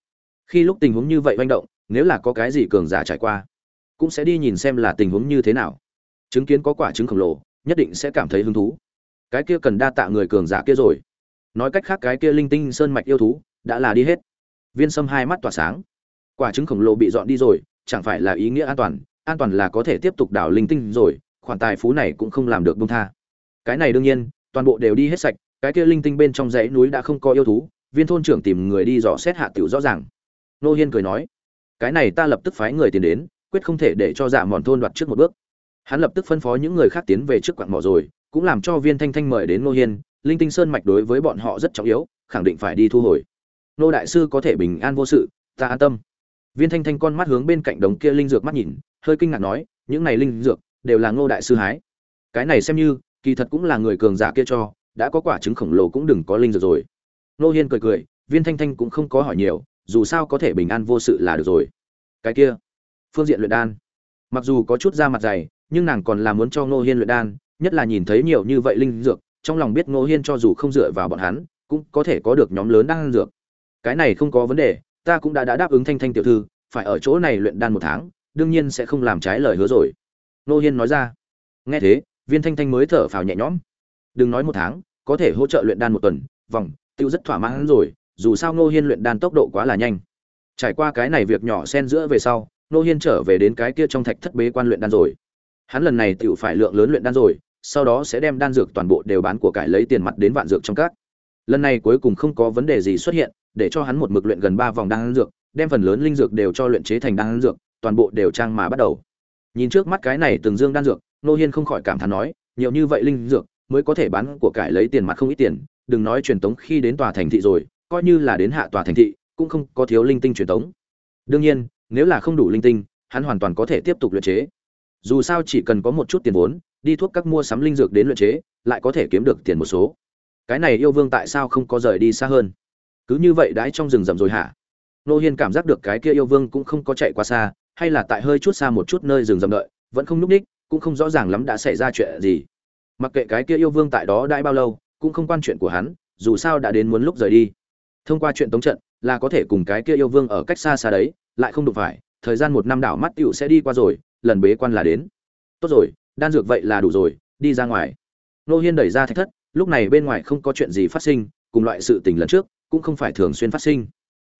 Khi lúc tình huống như vậy manh động, nếu là có cái gì cường giả trải qua, cũng sẽ đi nhìn xem là tình huống như thế nào. Chứng kiến có quả trứng khổng lồ, nhất định sẽ cảm thấy hứng thú. Cái kia cần đa tạ người cường giả kia rồi nói cách khác cái kia linh tinh sơn mạch yêu thú đã là đi hết. Viên sâm hai mắt tỏa sáng. Quả trứng khổng lồ bị dọn đi rồi, chẳng phải là ý nghĩa an toàn an toàn là có thể tiếp tục đảo linh tinh rồi, khoản tài phú này cũng không làm được bông tha. Cái này đương nhiên, toàn bộ đều đi hết sạch, cái kia linh tinh bên trong dãy núi đã không có yêu thú, viên thôn trưởng tìm người đi dò xét hạ tiểu rõ ràng. Nô hiên cười nói, cái này ta lập tức phái người tiền đến, quyết không thể để cho dạ mòn thôn đoạt trước một bước. Hắn lập tức phân phó những người khác tiến về trước quặng mỏ rồi, cũng làm cho viên thanh thanh mời đến nô hiên linh tinh sơn mạch đối với bọn họ rất trọng yếu, khẳng định phải đi thu hồi. Nô đại sư có thể bình an vô sự, ta an tâm. Viên thanh thanh con mắt hướng bên cạnh đống kia linh dược mắt nhìn, hơi kinh ngạc nói, những này linh dược đều là ngô đại sư hái. Cái này xem như, kỳ thật cũng là người cường giả kia cho, đã có quả trứng khổng lồ cũng đừng có linh dược rồi. Nô hiên cười cười, viên thanh thanh cũng không có hỏi nhiều, dù sao có thể bình an vô sự là được rồi. Cái kia, phương diện luyện đan. Mặc dù có chút da mặt dày, nhưng nàng còn là muốn cho ngô hiên luyện đan, nhất là nhìn thấy nhiều như vậy linh dược trong lòng biết ngô hiên cho dù không dựa vào bọn hắn cũng có thể có được nhóm lớn đang dược. Cái này không có vấn đề ta cũng đã, đã đáp ứng thanh thanh tiểu thư phải ở chỗ này luyện đan một tháng đương nhiên sẽ không làm trái lời hứa rồi. Ngô hiên nói ra. Nghe thế viên thanh thanh mới thở phào nhẹ nhõm. Đừng nói một tháng có thể hỗ trợ luyện đan một tuần vòng tiêu rất thỏa mãn rồi dù sao ngô hiên luyện đan tốc độ quá là nhanh. Trải qua cái này việc nhỏ xen giữa về sau ngô hiên trở về đến cái kia trong thạch thất bế quan luyện đan rồi. Hắn lần này tiểu phải lượng lớn luyện đan rồi sau đó sẽ đem đan dược toàn bộ đều bán của cải lấy tiền mặt đến vạn dược trong các. Lần này cuối cùng không có vấn đề gì xuất hiện, để cho hắn một mực luyện gần ba vòng đan dược, đem phần lớn linh dược đều cho luyện chế thành đan dược, toàn bộ đều trang mà bắt đầu. Nhìn trước mắt cái này từng dương đan dược, nô hiên không khỏi cảm thán nói, nhiều như vậy linh dược mới có thể bán của cải lấy tiền mặt không ít tiền, đừng nói truyền tống khi đến tòa thành thị rồi, coi như là đến hạ tòa thành thị, cũng không có thiếu linh tinh truyền tống. Đương nhiên, nếu là không đủ linh tinh, hắn hoàn toàn có thể tiếp tục luyện chế. Dù sao chỉ cần có một chút tiền vốn đi thuốc các mua sắm linh dược đến luyện chế, lại có thể kiếm được tiền một số. Cái này yêu vương tại sao không có rời đi xa hơn? Cứ như vậy đãi trong rừng rậm rồi hả? Nô hiên cảm giác được cái kia yêu vương cũng không có chạy quá xa, hay là tại hơi chút xa một chút nơi rừng rậm đợi, vẫn không núp đích cũng không rõ ràng lắm đã xảy ra chuyện gì. Mặc kệ cái kia yêu vương tại đó đãi bao lâu, cũng không quan chuyện của hắn, dù sao đã đến muốn lúc rời đi. Thông qua chuyện tống trận, là có thể cùng cái kia yêu vương ở cách xa xa đấy, lại không đụng phải, thời gian một năm đảo mắt tựu sẽ đi qua rồi, lần bế quan là đến. Tốt rồi đan dược vậy là đủ rồi, đi ra ngoài. Nô hiên đẩy ra thách thất, lúc này bên ngoài không có chuyện gì phát sinh, cùng loại sự tình lần trước cũng không phải thường xuyên phát sinh.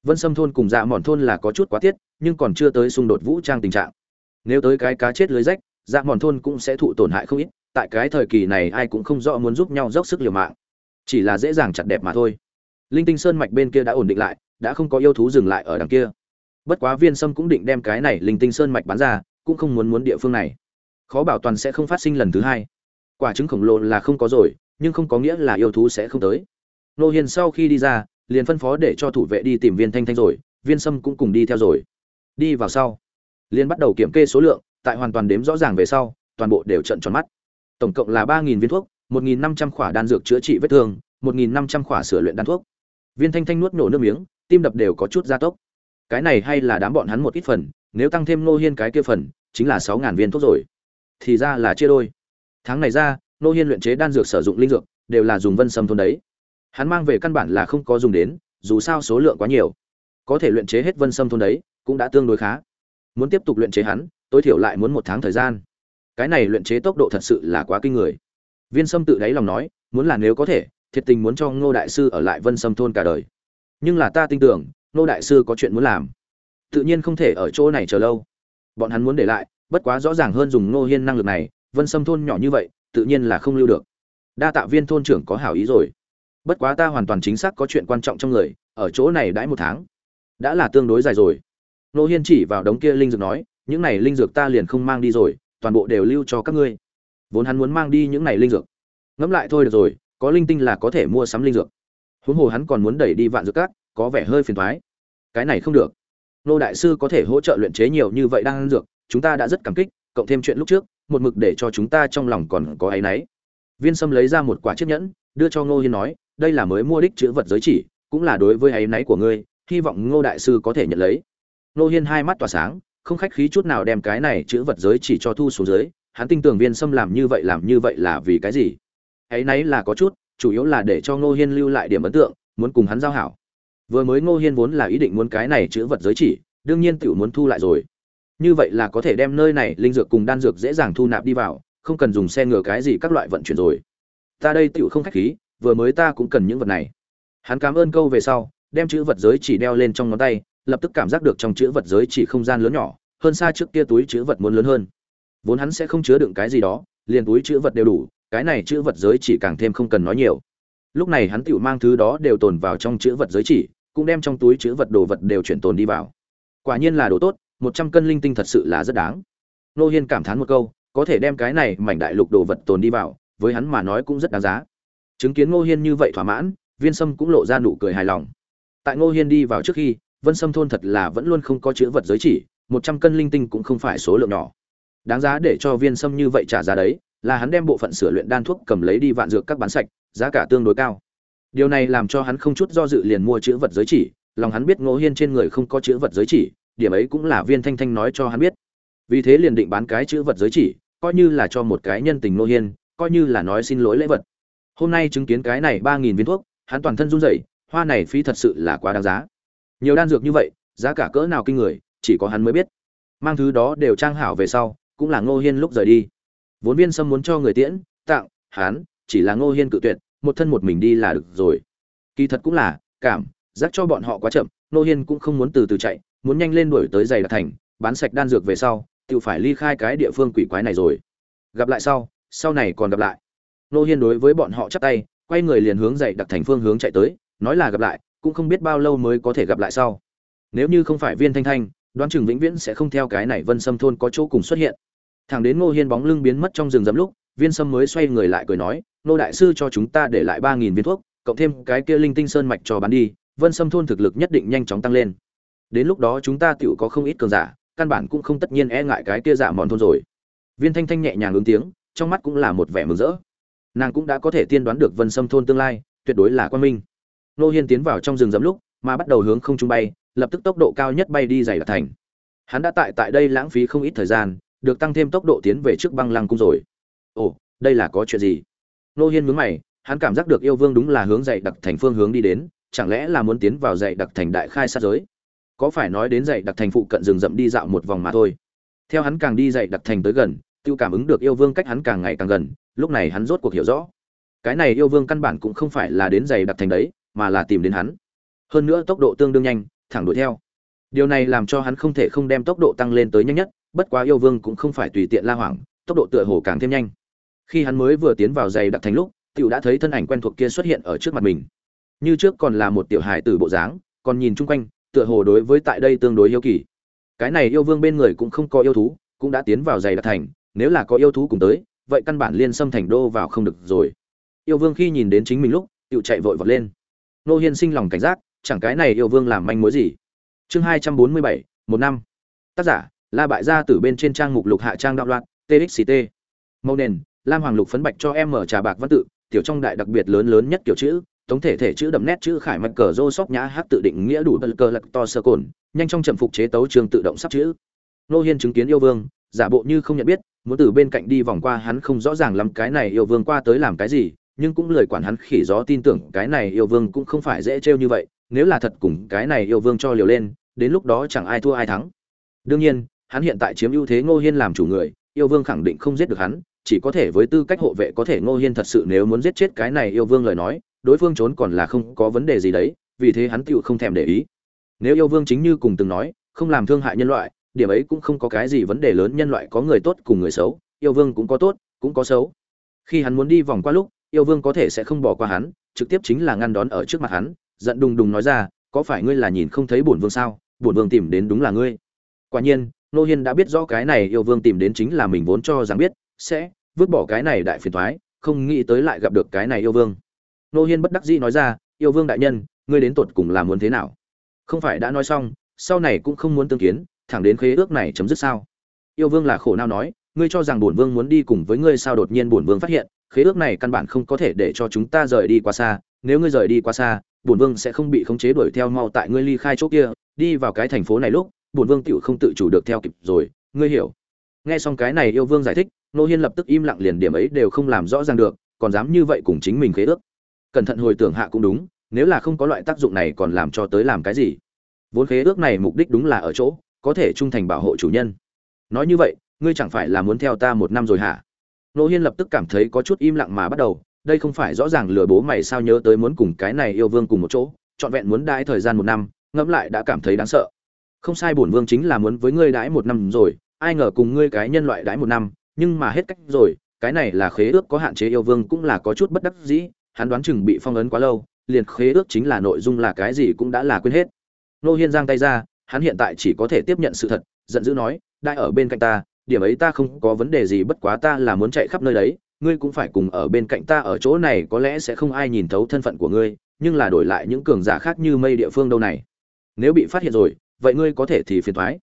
Vân sâm thôn cùng dạ mòn thôn là có chút quá tiết, nhưng còn chưa tới xung đột vũ trang tình trạng. Nếu tới cái cá chết lưới rách dạ mòn thôn cũng sẽ thụ tổn hại không ít, tại cái thời kỳ này ai cũng không rõ muốn giúp nhau dốc sức liều mạng. Chỉ là dễ dàng chặt đẹp mà thôi. Linh tinh sơn mạch bên kia đã ổn định lại, đã không có yêu thú dừng lại ở đằng kia. Bất quá viên sâm cũng định đem cái này linh tinh sơn mạch bán ra, cũng không muốn muốn địa phương này khó bảo toàn sẽ không phát sinh lần thứ hai. Quả trứng khổng lồ là không có rồi, nhưng không có nghĩa là yêu thú sẽ không tới. Nô hiền sau khi đi ra, liền phân phó để cho thủ vệ đi tìm viên thanh thanh rồi, viên sâm cũng cùng đi theo rồi. Đi vào sau, liền bắt đầu kiểm kê số lượng, tại hoàn toàn đếm rõ ràng về sau, toàn bộ đều trận tròn mắt. Tổng cộng là ba nghìn viên thuốc, một nghìn năm trăm khỏa đan dược chữa trị vết thương, một nghìn năm trăm khỏa sửa luyện đan thuốc. Viên thanh thanh nuốt nổ nước miếng, tim đập đều có chút gia tốc. Cái này hay là đám bọn hắn một ít phần, nếu tăng thêm nô hiên cái kia phần, chính là sáu ngàn viên thuốc rồi thì ra là chia đôi. Tháng này ra nô hiên luyện chế đan dược sử dụng linh dược, đều là dùng vân sâm thôn đấy. Hắn mang về căn bản là không có dùng đến, dù sao số lượng quá nhiều. Có thể luyện chế hết vân sâm thôn đấy, cũng đã tương đối khá. Muốn tiếp tục luyện chế hắn, tối thiểu lại muốn một tháng thời gian. Cái này luyện chế tốc độ thật sự là quá kinh người. Viên sâm tự đáy lòng nói, muốn là nếu có thể, thiệt tình muốn cho ngô đại sư ở lại vân sâm thôn cả đời. Nhưng là ta tin tưởng, ngô đại sư có chuyện muốn làm. Tự nhiên không thể ở chỗ này chờ lâu. Bọn hắn muốn để lại bất quá rõ ràng hơn dùng ngô hiên năng lực này, vân sâm thôn nhỏ như vậy, tự nhiên là không lưu được. Đa tạ viên thôn trưởng có hảo ý rồi. Bất quá ta hoàn toàn chính xác có chuyện quan trọng trong người, ở chỗ này đãi một tháng, đã là tương đối dài rồi. Ngô hiên chỉ vào đống kia linh dược nói, những này linh dược ta liền không mang đi rồi, toàn bộ đều lưu cho các ngươi. Vốn hắn muốn mang đi những này linh dược. Ngẫm lại thôi được rồi, có linh tinh là có thể mua sắm linh dược. Huống hồ hắn còn muốn đẩy đi vạn dược cát có vẻ hơi phiền toái cái này không được. Nô đại sư có thể hỗ trợ luyện chế nhiều như vậy đang dược chúng ta đã rất cảm kích, cộng thêm chuyện lúc trước, một mực để cho chúng ta trong lòng còn có áy náy. Viên sâm lấy ra một quả chiếc nhẫn, đưa cho ngô hiên nói, đây là mới mua đích chữ vật giới chỉ, cũng là đối với áy náy của ngươi, hy vọng ngô đại sư có thể nhận lấy. Ngô hiên hai mắt tỏa sáng, không khách khí chút nào đem cái này chữ vật giới chỉ cho thu xuống dưới, hắn tin tưởng viên sâm làm như vậy làm như vậy là vì cái gì? Ấy nấy là có chút, chủ yếu là để cho ngô hiên lưu lại điểm ấn tượng, muốn cùng hắn giao hảo. Vừa mới ngô hiên vốn là ý định muốn cái này chữ vật giới chỉ, đương nhiên tự muốn thu lại rồi như vậy là có thể đem nơi này linh dược cùng đan dược dễ dàng thu nạp đi vào, không cần dùng xe ngựa cái gì các loại vận chuyển rồi. Ta đây tựu không khách khí, vừa mới ta cũng cần những vật này. Hắn cảm ơn câu về sau, đem chữ vật giới chỉ đeo lên trong ngón tay, lập tức cảm giác được trong chữ vật giới chỉ không gian lớn nhỏ, hơn xa trước kia túi chữ vật muốn lớn hơn. Vốn hắn sẽ không chứa đựng cái gì đó, liền túi chữ vật đều đủ, cái này chữ vật giới chỉ càng thêm không cần nói nhiều. Lúc này hắn tựu mang thứ đó đều tồn vào trong chữ vật giới chỉ, cũng đem trong túi chữ vật đồ vật đều chuyển tồn đi vào. Quả nhiên là đồ tốt một trăm cân linh tinh thật sự là rất đáng. Nô hiên cảm thán một câu, có thể đem cái này mảnh đại lục đồ vật tồn đi vào, với hắn mà nói cũng rất đáng giá. Chứng kiến ngô hiên như vậy thỏa mãn, viên sâm cũng lộ ra nụ cười hài lòng. Tại ngô hiên đi vào trước khi, vân sâm thôn thật là vẫn luôn không có chữ vật giới chỉ, một trăm cân linh tinh cũng không phải số lượng nhỏ. Đáng giá để cho viên sâm như vậy trả giá đấy, là hắn đem bộ phận sửa luyện đan thuốc cầm lấy đi vạn dược các bán sạch, giá cả tương đối cao. Điều này làm cho hắn không chút do dự liền mua chữ vật giới chỉ, lòng hắn biết ngô hiên trên người không có chữ vật giới chỉ điểm ấy cũng là viên thanh thanh nói cho hắn biết. Vì thế liền định bán cái chữ vật giới chỉ, coi như là cho một cái nhân tình ngô hiên, coi như là nói xin lỗi lễ vật. Hôm nay chứng kiến cái này ba nghìn viên thuốc, hắn toàn thân run rẩy, hoa này phí thật sự là quá đáng giá. Nhiều đan dược như vậy, giá cả cỡ nào kinh người, chỉ có hắn mới biết. Mang thứ đó đều trang hảo về sau, cũng là ngô hiên lúc rời đi. Vốn viên sâm muốn cho người tiễn, tặng, hắn, chỉ là ngô hiên cự tuyệt, một thân một mình đi là được rồi. Kỳ thật cũng là, cảm, giác cho bọn họ quá chậm, ngô hiên cũng không muốn từ từ chạy muốn nhanh lên đuổi tới giày đặc thành, bán sạch đan dược về sau, tự phải ly khai cái địa phương quỷ quái này rồi. Gặp lại sau sau này còn gặp lại. Ngô hiên đối với bọn họ chắp tay, quay người liền hướng dậy đặc thành phương hướng chạy tới, nói là gặp lại, cũng không biết bao lâu mới có thể gặp lại sau. Nếu như không phải viên thanh thanh, đoán chừng vĩnh viễn sẽ không theo cái này vân sâm thôn có chỗ cùng xuất hiện. Thằng đến ngô hiên bóng lưng biến mất trong rừng rậm lúc, viên sâm mới xoay người lại cười nói, nô đại sư cho chúng ta để lại ba nghìn viên thuốc, cộng thêm cái kia linh tinh sơn mạch cho bán đi, vân sâm thôn thực lực nhất định nhanh chóng tăng lên đến lúc đó chúng ta tựu có không ít cường giả, căn bản cũng không tất nhiên e ngại cái kia giả mòn thôn rồi. Viên thanh thanh nhẹ nhàng ứng tiếng, trong mắt cũng là một vẻ mừng rỡ. Nàng cũng đã có thể tiên đoán được vân sâm thôn tương lai, tuyệt đối là quan minh. Nô hiên tiến vào trong rừng rậm lúc, mà bắt đầu hướng không trung bay, lập tức tốc độ cao nhất bay đi dày đặc thành. Hắn đã tại tại đây lãng phí không ít thời gian, được tăng thêm tốc độ tiến về trước băng lăng cung rồi. Ồ, đây là có chuyện gì? Nô hiên mướn mày, hắn cảm giác được yêu vương đúng là hướng dày đặc thành phương hướng đi đến, chẳng lẽ là muốn tiến vào dày đặc thành đại khai sát giới? Có phải nói đến dạy đặc thành phụ cận rừng rậm đi dạo một vòng mà thôi. Theo hắn càng đi dạy đặc thành tới gần, tiêu cảm ứng được yêu vương cách hắn càng ngày càng gần, lúc này hắn rốt cuộc hiểu rõ. Cái này yêu vương căn bản cũng không phải là đến dạy đặc thành đấy, mà là tìm đến hắn. Hơn nữa tốc độ tương đương nhanh, thẳng đuổi theo. Điều này làm cho hắn không thể không đem tốc độ tăng lên tới nhanh nhất, bất quá yêu vương cũng không phải tùy tiện la hoảng, tốc độ tựa hồ càng thêm nhanh. Khi hắn mới vừa tiến vào dày đặc thành lúc, tiểu đã thấy thân ảnh quen thuộc kia xuất hiện ở trước mặt mình. Như trước còn là một tiểu hài tử bộ dáng, còn nhìn chung quanh tựa hồ đối với tại đây tương đối yêu kỳ. Cái này yêu vương bên người cũng không có yêu thú, cũng đã tiến vào giày đặc thành, nếu là có yêu thú cùng tới, vậy căn bản liên xâm thành đô vào không được rồi. Yêu vương khi nhìn đến chính mình lúc tiểu chạy vội vọt lên. Nô hiên sinh lòng cảnh giác, chẳng cái này yêu vương làm manh mối gì? Chương hai trăm bốn mươi bảy, một năm. Tác giả, la bại gia tử bên trên trang mục lục hạ trang đạo loạn txct màu nền, lam hoàng lục phấn bạch cho em mở trà bạc văn tự, tiểu trong đại đặc biệt lớn lớn nhất kiểu chữ tổng thể thể chữ đậm nét chữ khải mạch cờ rô sóc nhã hát tự định nghĩa đủ bật cờ lạc to sơ cồn, nhanh trong trầm phục chế tấu trường tự động sắp chữ. Nô hiên chứng kiến yêu vương, giả bộ như không nhận biết, muốn từ bên cạnh đi vòng qua hắn không rõ ràng lắm cái này yêu vương qua tới làm cái gì, nhưng cũng lời quản hắn khỉ gió tin tưởng cái này yêu vương cũng không phải dễ trêu như vậy, nếu là thật cùng cái này yêu vương cho liều lên, đến lúc đó chẳng ai thua ai thắng. Đương nhiên, hắn hiện tại chiếm ưu thế ngô hiên làm chủ người, yêu vương khẳng định không giết được hắn, chỉ có thể với tư cách hộ vệ có thể ngô hiên thật sự nếu muốn giết chết cái này yêu vương lời nói đối phương trốn còn là không có vấn đề gì đấy, vì thế hắn tựu không thèm để ý. Nếu yêu vương chính như cùng từng nói, không làm thương hại nhân loại, điểm ấy cũng không có cái gì vấn đề lớn, nhân loại có người tốt cùng người xấu, yêu vương cũng có tốt, cũng có xấu. Khi hắn muốn đi vòng qua lúc, yêu vương có thể sẽ không bỏ qua hắn, trực tiếp chính là ngăn đón ở trước mặt hắn, giận đùng đùng nói ra, có phải ngươi là nhìn không thấy bổn vương sao? Bổn vương tìm đến đúng là ngươi. Quả nhiên, nô hiên đã biết rõ cái này yêu vương tìm đến chính là mình vốn cho rằng biết sẽ vứt bỏ cái này đại phiền thoái không nghĩ tới lại gặp được cái này yêu vương nô hiên bất đắc dĩ nói ra, yêu vương đại nhân, ngươi đến tột cùng là muốn thế nào? Không phải đã nói xong, sau này cũng không muốn tương kiến, thẳng đến khế ước này chấm dứt sao? Yêu vương là khổ nào nói, ngươi cho rằng bổn vương muốn đi cùng với ngươi sao đột nhiên bổn vương phát hiện, khế ước này căn bản không có thể để cho chúng ta rời đi quá xa, nếu ngươi rời đi quá xa, bổn vương sẽ không bị khống chế đuổi theo mau tại ngươi ly khai chỗ kia, đi vào cái thành phố này lúc, bổn vương tựu không tự chủ được theo kịp rồi, ngươi hiểu. Nghe xong cái này yêu vương giải thích, nô hiên lập tức im lặng liền điểm ấy đều không làm rõ ràng được, còn dám như vậy cùng chính mình khế ước cẩn thận hồi tưởng hạ cũng đúng, nếu là không có loại tác dụng này còn làm cho tới làm cái gì? Vốn khế ước này mục đích đúng là ở chỗ, có thể trung thành bảo hộ chủ nhân. Nói như vậy, ngươi chẳng phải là muốn theo ta một năm rồi hả? Nô hiên lập tức cảm thấy có chút im lặng mà bắt đầu, đây không phải rõ ràng lừa bố mày sao nhớ tới muốn cùng cái này yêu vương cùng một chỗ, trọn vẹn muốn đãi thời gian một năm, ngẫm lại đã cảm thấy đáng sợ. Không sai bổn vương chính là muốn với ngươi đãi một năm rồi, ai ngờ cùng ngươi cái nhân loại đãi một năm, nhưng mà hết cách rồi, cái này là khế ước có hạn chế yêu vương cũng là có chút bất đắc dĩ hắn đoán chừng bị phong ấn quá lâu, liền khế ước chính là nội dung là cái gì cũng đã là quên hết. Nô hiên giang tay ra, hắn hiện tại chỉ có thể tiếp nhận sự thật, giận dữ nói, đại ở bên cạnh ta, điểm ấy ta không có vấn đề gì, bất quá ta là muốn chạy khắp nơi đấy, ngươi cũng phải cùng ở bên cạnh ta ở chỗ này, có lẽ sẽ không ai nhìn thấu thân phận của ngươi, nhưng là đổi lại những cường giả khác như mây địa phương đâu này. Nếu bị phát hiện rồi, vậy ngươi có thể thì phiền thoái.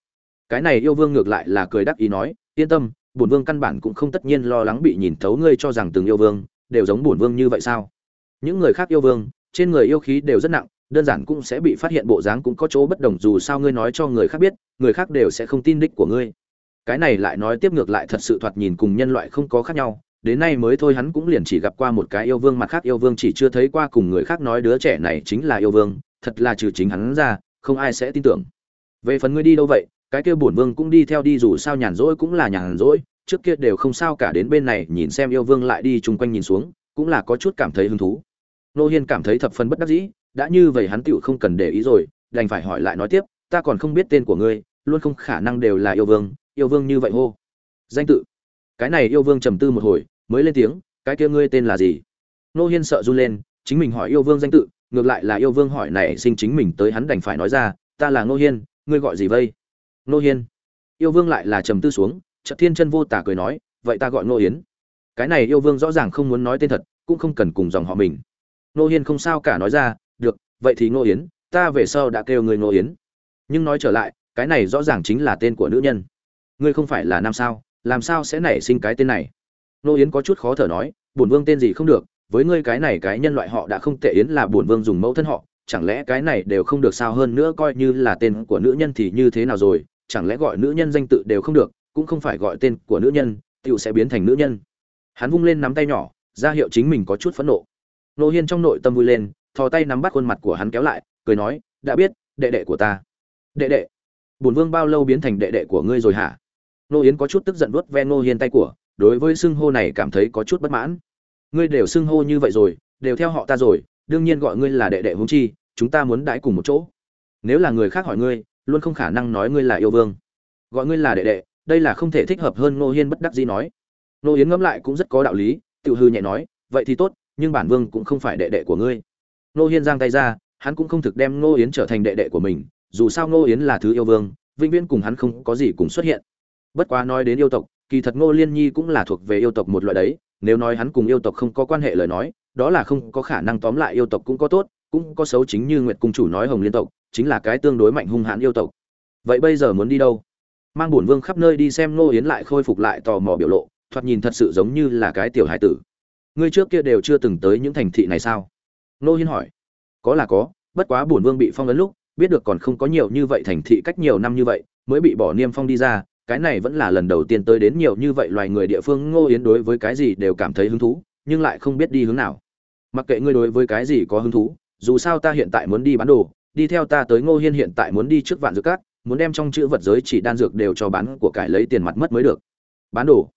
Cái này yêu vương ngược lại là cười đắc ý nói, yên tâm, bổn vương căn bản cũng không tất nhiên lo lắng bị nhìn thấu ngươi cho rằng từng yêu vương đều giống bổn vương như vậy sao? Những người khác yêu vương, trên người yêu khí đều rất nặng, đơn giản cũng sẽ bị phát hiện bộ dáng cũng có chỗ bất đồng, dù sao ngươi nói cho người khác biết, người khác đều sẽ không tin đích của ngươi. Cái này lại nói tiếp ngược lại thật sự thoạt nhìn cùng nhân loại không có khác nhau, đến nay mới thôi hắn cũng liền chỉ gặp qua một cái yêu vương mặt khác yêu vương chỉ chưa thấy qua cùng người khác nói đứa trẻ này chính là yêu vương, thật là trừ chính hắn ra, không ai sẽ tin tưởng. Về phần ngươi đi đâu vậy, cái kia bổn vương cũng đi theo đi, dù sao nhàn rỗi cũng là nhàn rỗi, trước kia đều không sao cả, đến bên này nhìn xem yêu vương lại đi chung quanh nhìn xuống, cũng là có chút cảm thấy hứng thú nô hiên cảm thấy thập phần bất đắc dĩ, đã như vậy hắn tựu không cần để ý rồi, đành phải hỏi lại nói tiếp, ta còn không biết tên của ngươi, luôn không khả năng đều là yêu vương yêu vương như vậy hô. Danh tự. Cái này yêu vương trầm tư một hồi, mới lên tiếng, cái kia ngươi tên là gì? Nô hiên sợ run lên, chính mình hỏi yêu vương danh tự, ngược lại là yêu vương hỏi này sinh chính mình tới hắn đành phải nói ra, ta là nô hiên, ngươi gọi gì vây nô hiên. Yêu vương lại là trầm tư xuống, chợt thiên chân vô tả cười nói, vậy ta gọi nô yến cái này yêu vương rõ ràng không muốn nói tên thật, cũng không cần cùng dòng họ mình nô hiên không sao cả nói ra, được, vậy thì nô yến, ta về sau đã kêu người nô yến. Nhưng nói trở lại, cái này rõ ràng chính là tên của nữ nhân. Ngươi không phải là nam sao, làm sao sẽ nảy sinh cái tên này? Nô yến có chút khó thở nói, bổn vương tên gì không được, với ngươi cái này cái nhân loại họ đã không tệ yến là bổn vương dùng mẫu thân họ, chẳng lẽ cái này đều không được sao hơn nữa coi như là tên của nữ nhân thì như thế nào rồi, chẳng lẽ gọi nữ nhân danh tự đều không được, cũng không phải gọi tên của nữ nhân tựu sẽ biến thành nữ nhân. Hắn vung lên nắm tay nhỏ, ra hiệu chính mình có chút phẫn nộ nô hiên trong nội tâm vui lên, thò tay nắm bắt khuôn mặt của hắn kéo lại, cười nói, đã biết, đệ đệ của ta. Đệ đệ? Bổn vương bao lâu biến thành đệ đệ của ngươi rồi hả? Nô yến có chút tức giận vuốt ve nô hiên tay của, đối với xưng hô này cảm thấy có chút bất mãn. Ngươi đều xưng hô như vậy rồi, đều theo họ ta rồi, đương nhiên gọi ngươi là đệ đệ huống chi, chúng ta muốn đãi cùng một chỗ. Nếu là người khác hỏi ngươi, luôn không khả năng nói ngươi là yêu vương. Gọi ngươi là đệ đệ, đây là không thể thích hợp hơn nô hiên bất đắc dĩ nói. Nô yến ngẫm lại cũng rất có đạo lý tự hư nhẹ nói, vậy thì tốt nhưng bản vương cũng không phải đệ đệ của ngươi. Nô hiên giang tay ra, hắn cũng không thực đem nô yến trở thành đệ đệ của mình, dù sao nô yến là thứ yêu vương, vĩnh viễn cùng hắn không có gì cùng xuất hiện. Bất quá nói đến yêu tộc, kỳ thật ngô liên nhi cũng là thuộc về yêu tộc một loại đấy, nếu nói hắn cùng yêu tộc không có quan hệ lời nói, đó là không có khả năng tóm lại yêu tộc cũng có tốt, cũng có xấu chính như nguyệt cung chủ nói hồng liên tộc, chính là cái tương đối mạnh hung hãn yêu tộc. Vậy bây giờ muốn đi đâu? Mang bổn vương khắp nơi đi xem ngô yến lại khôi phục lại tò mò biểu lộ, thoạt nhìn thật sự giống như là cái tiểu hải tử ngươi trước kia đều chưa từng tới những thành thị này sao? Ngô hiên hỏi. Có là có, bất quá bổn vương bị phong ấn lúc, biết được còn không có nhiều như vậy thành thị cách nhiều năm như vậy, mới bị bỏ niêm phong đi ra, cái này vẫn là lần đầu tiên tới đến nhiều như vậy loài người địa phương, ngô yến đối với cái gì đều cảm thấy hứng thú, nhưng lại không biết đi hướng nào. Mặc kệ ngươi đối với cái gì có hứng thú, dù sao ta hiện tại muốn đi bán đồ, đi theo ta tới ngô hiên hiện tại muốn đi trước vạn dược cát muốn đem trong chữ vật giới chỉ đan dược đều cho bán của cải lấy tiền mặt mất mới được. Bán đồ?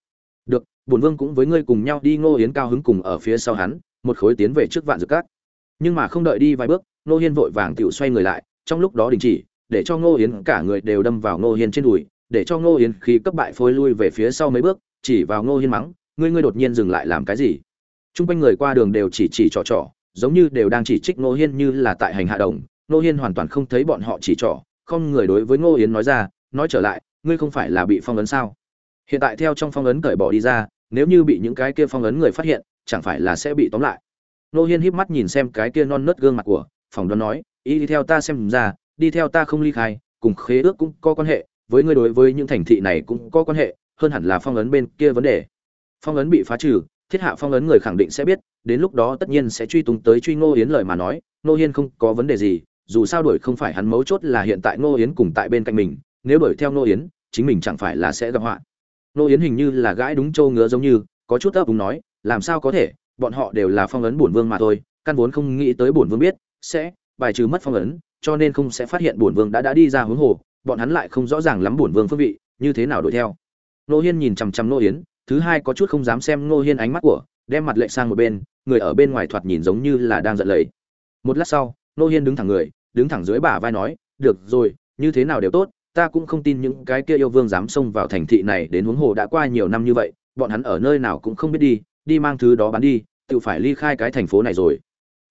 Bổn vương cũng với ngươi cùng nhau đi ngô yến cao hứng cùng ở phía sau hắn, một khối tiến về trước vạn dược cát. Nhưng mà không đợi đi vài bước, ngô hiên vội vàng tựu xoay người lại, trong lúc đó đình chỉ, để cho ngô yến cả người đều đâm vào ngô hiên trên đùi, để cho ngô yến khí cấp bại phôi lui về phía sau mấy bước, chỉ vào ngô hiên mắng, ngươi ngươi đột nhiên dừng lại làm cái gì? T r u n g quanh người qua đường đều chỉ chỉ trò trò, giống như đều đang chỉ trích ngô hiên như là tại hành hạ đồng. Ngô hiên hoàn toàn không thấy bọn họ chỉ trỏ, không người đối với ngô yến nói ra, nói trở lại, ngươi không phải là bị phong ấn sao? Hiện tại theo trong phong ấn cởi bỏ đi ra, nếu như bị những cái kia phong ấn người phát hiện, chẳng phải là sẽ bị tóm lại. Nô hiên híp mắt nhìn xem cái kia non nớt gương mặt của phòng đoán nói y đi theo ta xem ra, đi theo ta không ly khai, cùng khế ước cũng có quan hệ, với ngươi đối với những thành thị này cũng có quan hệ, hơn hẳn là phong ấn bên kia vấn đề. Phong ấn bị phá trừ, thiết hạ phong ấn người khẳng định sẽ biết, đến lúc đó tất nhiên sẽ truy tung tới truy ngô hiến lời mà nói ngô hiên không có vấn đề gì, dù sao đuổi không phải hắn mấu chốt là hiện tại ngô hiến cùng tại bên cạnh mình, nếu đuổi theo ngô hiến, chính mình chẳng phải là sẽ gặp họa. Nô yến hình như là gãi đúng châu ngứa giống như, có chút ấp úng nói, làm sao có thể? Bọn họ đều là phong ấn bổn vương mà thôi, căn vốn không nghĩ tới bổn vương biết sẽ bài trừ mất phong ấn, cho nên không sẽ phát hiện bổn vương đã đã đi ra hướng hồ, bọn hắn lại không rõ ràng lắm bổn vương phương vị, như thế nào đuổi theo. Nô hiên nhìn chằm chằm nô yến, thứ hai có chút không dám xem nô hiên ánh mắt của, đem mặt lệ sang một bên, người ở bên ngoài thoạt nhìn giống như là đang giận lầy. Một lát sau, nô hiên đứng thẳng người, đứng thẳng dưới bả vai nói, được rồi, như thế nào đều tốt ta cũng không tin những cái kia yêu vương dám xông vào thành thị này đến huống hồ đã qua nhiều năm như vậy, bọn hắn ở nơi nào cũng không biết đi đi mang thứ đó bán đi, tự phải ly khai cái thành phố này rồi.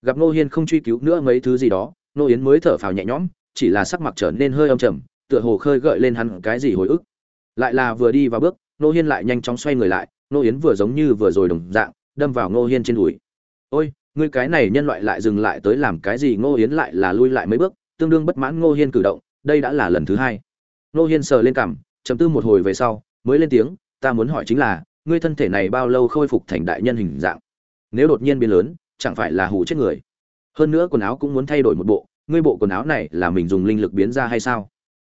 Gặp nô hiên không truy cứu nữa mấy thứ gì đó nô yến mới thở phào nhẹ nhõm, chỉ là sắc mặt trở nên hơi âm trầm, tựa hồ khơi gợi lên hắn cái gì hồi ức. Lại là vừa đi vào bước nô hiên lại nhanh chóng xoay người lại nô yến vừa giống như vừa rồi đồng dạng, đâm vào nô hiên trên đùi. Ôi, ngươi cái này nhân loại lại dừng lại tới làm cái gì? Ngô yến lại là lui lại mấy bước, tương đương bất mãn ngô hiên cử động, đây đã là lần thứ hai. Nô hiên sờ lên cằm chấm tư một hồi về sau, mới lên tiếng, ta muốn hỏi chính là, ngươi thân thể này bao lâu khôi phục thành đại nhân hình dạng? Nếu đột nhiên biến lớn, chẳng phải là hủ chết người? Hơn nữa quần áo cũng muốn thay đổi một bộ, ngươi bộ quần áo này là mình dùng linh lực biến ra hay sao?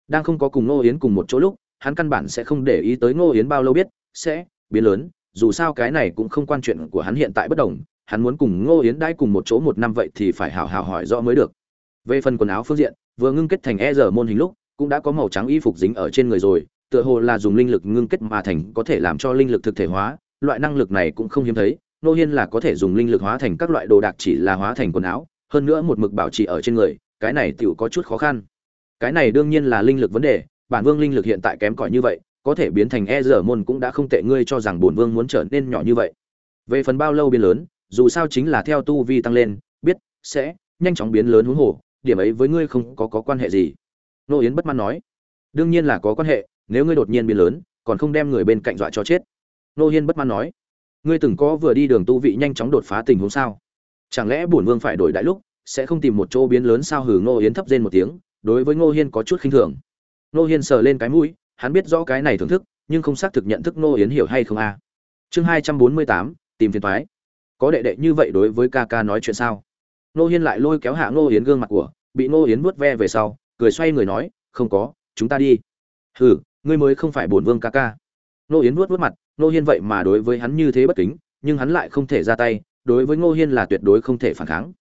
Đang không có cùng ngô yến cùng một chỗ lúc, hắn căn bản sẽ không để ý tới ngô yến bao lâu biết, sẽ biến lớn, dù sao cái này cũng không quan chuyện của hắn hiện tại bất đồng, hắn muốn cùng ngô yến đãi cùng một chỗ một năm vậy thì phải hào hào hỏi rõ mới được. Về phần quần áo phương diện, vừa ngưng kết thành e giờ môn hình lúc cũng đã có màu trắng y phục dính ở trên người rồi, tựa hồ là dùng linh lực ngưng kết mà thành có thể làm cho linh lực thực thể hóa, loại năng lực này cũng không hiếm thấy nô hiên là có thể dùng linh lực hóa thành các loại đồ đạc chỉ là hóa thành quần áo, hơn nữa một mực bảo trì ở trên người, cái này tựu có chút khó khăn. Cái này đương nhiên là linh lực vấn đề, bản vương linh lực hiện tại kém cỏi như vậy, có thể biến thành e dở môn cũng đã không tệ, ngươi cho rằng bổn vương muốn trở nên nhỏ như vậy. Về phần bao lâu biến lớn, dù sao chính là theo tu vi tăng lên, biết, sẽ nhanh chóng biến lớn huống hồ, điểm ấy với ngươi không có có quan hệ gì nô yến bất mãn nói, đương nhiên là có quan hệ, nếu ngươi đột nhiên biến lớn, còn không đem người bên cạnh dọa cho chết. Nô hiên bất mãn nói, ngươi từng có vừa đi đường tu vị nhanh chóng đột phá tình huống sao? Chẳng lẽ bổn vương phải đổi đại lúc, sẽ không tìm một chỗ biến lớn sao? Hử ngô yến thấp rên một tiếng, đối với ngô hiên có chút khinh thường. Ngô hiên sờ lên cái mũi, hắn biết rõ cái này thưởng thức, nhưng không xác thực nhận thức ngô yến hiểu hay không a. À. chương hai trăm bốn mươi tám, tìm phiền thoái có đệ đệ như vậy đối với ca ca nói chuyện sao? Nô hiên lại lôi kéo hạ ngô yến gương mặt của, bị ngô yến vuốt ve về sau cười xoay người nói không có chúng ta đi. Hừ ngươi mới không phải bổn vương ca ca. Nô yến vuốt vuốt mặt nô hiên vậy mà đối với hắn như thế bất kính nhưng hắn lại không thể ra tay đối với ngô hiên là tuyệt đối không thể phản kháng.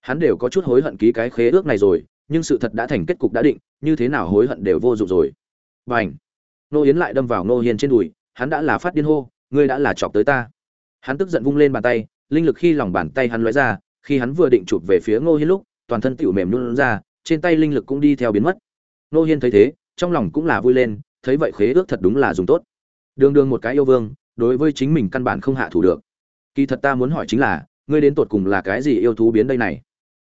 Hắn đều có chút hối hận ký cái khế ước này rồi nhưng sự thật đã thành kết cục đã định như thế nào hối hận đều vô dụng rồi. B à n h nô yến lại đâm vào ngô hiên trên đùi hắn đã là phát điên hô ngươi đã là chọc tới ta. Hắn tức giận vung lên bàn tay linh lực khi lòng bàn tay hắn lóe ra, khi hắn vừa định chụp về phía Ngô Hiên lúc, toàn thân tiểu mềm luôn ra, trên tay linh lực cũng đi theo biến mất. nô Hiên thấy thế, trong lòng cũng là vui lên, thấy vậy khế ước thật đúng là dùng tốt. Đường đường một cái yêu vương, đối với chính mình căn bản không hạ thủ được. Kỳ thật ta muốn hỏi chính là, ngươi đến tột cùng là cái gì yêu thú biến đây này?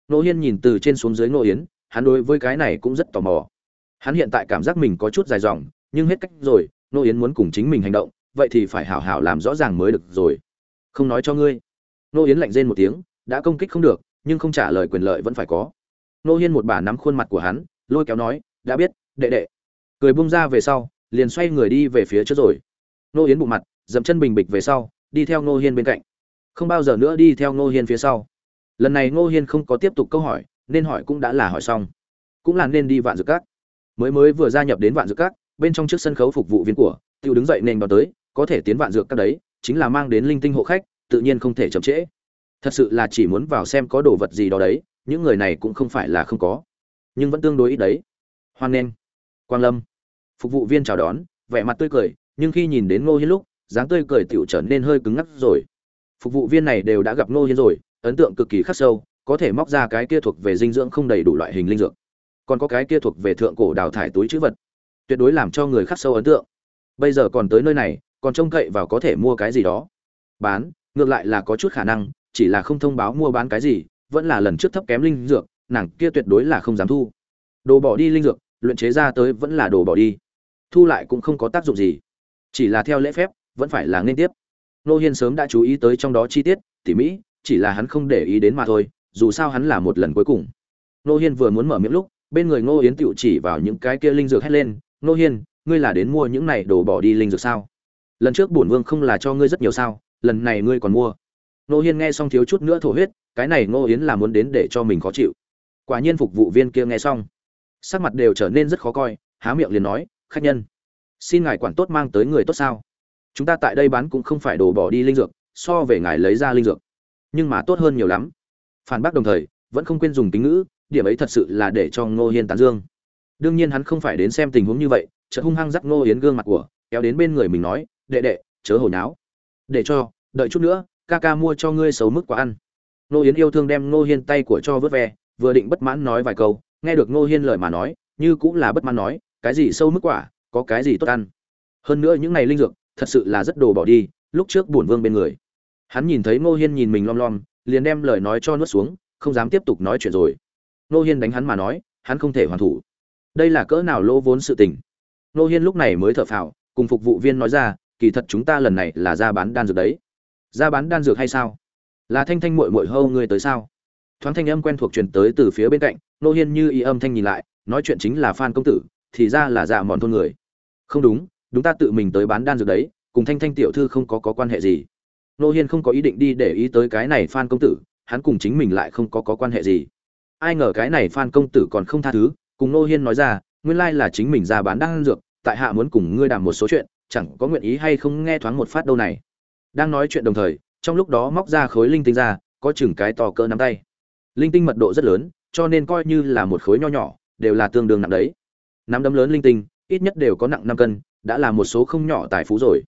nô Hiên nhìn từ trên xuống dưới Ngô Yến, hắn đối với cái này cũng rất tò mò. Hắn hiện tại cảm giác mình có chút dài dòng, nhưng hết cách rồi, Ngô Yến muốn cùng chính mình hành động, vậy thì phải hảo hảo làm rõ ràng mới được rồi. Không nói cho ngươi nô yến lạnh rên một tiếng đã công kích không được nhưng không trả lời quyền lợi vẫn phải có nô hiên một bà nắm khuôn mặt của hắn, lôi kéo nói, đã biết, đệ đệ. Cười bung ra về sau, liền xoay người đi về phía trước rồi. Nô yến bụng mặt, dậm chân bình bịch về sau, đi theo nô hiên bên cạnh. Không bao giờ nữa đi theo nô hiên phía sau. Lần này nô hiên không có tiếp tục câu hỏi, nên hỏi cũng đã là hỏi xong. Cũng là nên đi vạn dược cát mới mới vừa gia nhập đến vạn dược cát bên trong trước sân khấu phục vụ viên của, tiêu đứng dậy nền vào tới, có thể tiến vạn dược các đấy, chính là mang đến linh tinh hộ khách, tự nhiên không thể chậm trễ. Thật sự là chỉ muốn vào xem có đồ vật gì đó đấy những người này cũng không phải là không có, nhưng vẫn tương đối ít đấy. Hoan nghênh. Quang lâm. Phục vụ viên chào đón, vẻ mặt tươi cười, nhưng khi nhìn đến ngô hiên lúc, dáng tươi cười tựu trở nên hơi cứng ngắc rồi. Phục vụ viên này đều đã gặp ngô hiên rồi, ấn tượng cực kỳ khắc sâu, có thể móc ra cái kia thuộc về dinh dưỡng không đầy đủ loại hình linh dược. Còn có cái kia thuộc về thượng cổ đào thải túi chữ vật. Tuyệt đối làm cho người khắc sâu ấn tượng. Bây giờ còn tới nơi này, còn trông cậy vào có thể mua cái gì đó. Bán, ngược lại là có chút khả năng, chỉ là không thông báo mua bán cái gì vẫn là lần trước thấp kém linh dược, nàng kia tuyệt đối là không dám thu. Đồ bỏ đi linh dược, luyện chế ra tới vẫn là đồ bỏ đi. Thu lại cũng không có tác dụng gì. Chỉ là theo lễ phép, vẫn phải là nên tiếp. Nô hiên sớm đã chú ý tới trong đó chi tiết, tỉ mỹ chỉ là hắn không để ý đến mà thôi, dù sao hắn là một lần cuối cùng. Nô hiên vừa muốn mở miệng lúc, bên người ngô yến tựu chỉ vào những cái kia linh dược hét lên, nô hiên, ngươi là đến mua những này đồ bỏ đi linh dược sao? Lần trước bổn vương không là cho ngươi rất nhiều sao, lần này ngươi còn mua nô hiên nghe xong thiếu chút nữa thổ huyết, cái này ngô yến là muốn đến để cho mình khó chịu. Quả nhiên phục vụ viên kia nghe xong, sắc mặt đều trở nên rất khó coi, há miệng liền nói, khách nhân, xin ngài quản tốt mang tới người tốt sao? Chúng ta tại đây bán cũng không phải đồ bỏ đi linh dược, so về ngài lấy ra linh dược, nhưng mà tốt hơn nhiều lắm. Phản bác đồng thời, vẫn không quên dùng tính ngữ, điểm ấy thật sự là để cho ngô hiên tán dương. Đương nhiên hắn không phải đến xem tình huống như vậy, chợt hung hăng giắt ngô yến gương mặt của, kéo đến bên người mình nói, đệ đệ, chớ hồi náo để cho, đợi chút nữa ca ca mua cho ngươi xấu mức quá ăn. Nô yến yêu thương đem nô hiên tay của cho vớt ve, vừa định bất mãn nói vài câu, nghe được nô hiên lời mà nói, như cũng là bất mãn nói, cái gì sâu mức quả, có cái gì tốt ăn. Hơn nữa những này linh dược, thật sự là rất đồ bỏ đi, lúc trước bổn vương bên người. Hắn nhìn thấy nô hiên nhìn mình lom lom, liền đem lời nói cho nuốt xuống, không dám tiếp tục nói chuyện rồi. Nô hiên đánh hắn mà nói, hắn không thể hoàn thủ. Đây là cỡ nào lỗ vốn sự tình. Nô hiên lúc này mới thở phào, cùng phục vụ viên nói ra, kỳ thật chúng ta lần này là ra bán đan dược đấy ra bán đan dược hay sao? Là thanh thanh mội mội hâu ngươi tới sao? Thoáng thanh âm quen thuộc truyền tới từ phía bên cạnh nô hiên như y âm thanh nhìn lại nói chuyện chính là phan công tử thì ra là dạ mòn thôn người. Không đúng đúng ta tự mình tới bán đan dược đấy cùng thanh thanh tiểu thư không có, có quan hệ gì. Nô hiên không có ý định đi để ý tới cái này phan công tử hắn cùng chính mình lại không có, có quan hệ gì. Ai ngờ cái này phan công tử còn không tha thứ cùng nô hiên nói ra nguyên lai là chính mình ra bán đan dược tại hạ muốn cùng ngươi đàm một số chuyện chẳng có nguyện ý hay không nghe thoáng một phát đâu này đang nói chuyện đồng thời, trong lúc đó móc ra khối linh tinh ra, có chừng cái to cỡ nắm tay. Linh tinh mật độ rất lớn, cho nên coi như là một khối nho nhỏ, đều là tương đương nặng đấy. Nắm đấm lớn linh tinh, ít nhất đều có nặng năm cân, đã là một số không nhỏ tài phú rồi.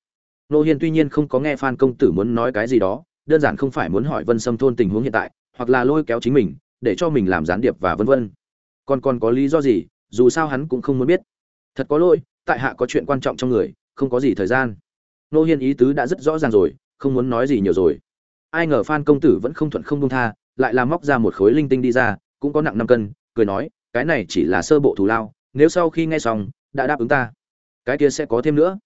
Nô hiên tuy nhiên không có nghe phan công tử muốn nói cái gì đó, đơn giản không phải muốn hỏi vân sâm thôn tình huống hiện tại, hoặc là lôi kéo chính mình, để cho mình làm gián điệp và vân vân. Còn còn có lý do gì, dù sao hắn cũng không muốn biết. Thật có lỗi, tại hạ có chuyện quan trọng trong người, không có gì thời gian nô hiên ý tứ đã rất rõ ràng rồi, không muốn nói gì nhiều rồi. Ai ngờ phan công tử vẫn không thuận không đông tha, lại làm móc ra một khối linh tinh đi ra, cũng có nặng năm cân, cười nói, cái này chỉ là sơ bộ thù lao, nếu sau khi nghe xong, đã đáp ứng ta. Cái kia sẽ có thêm nữa.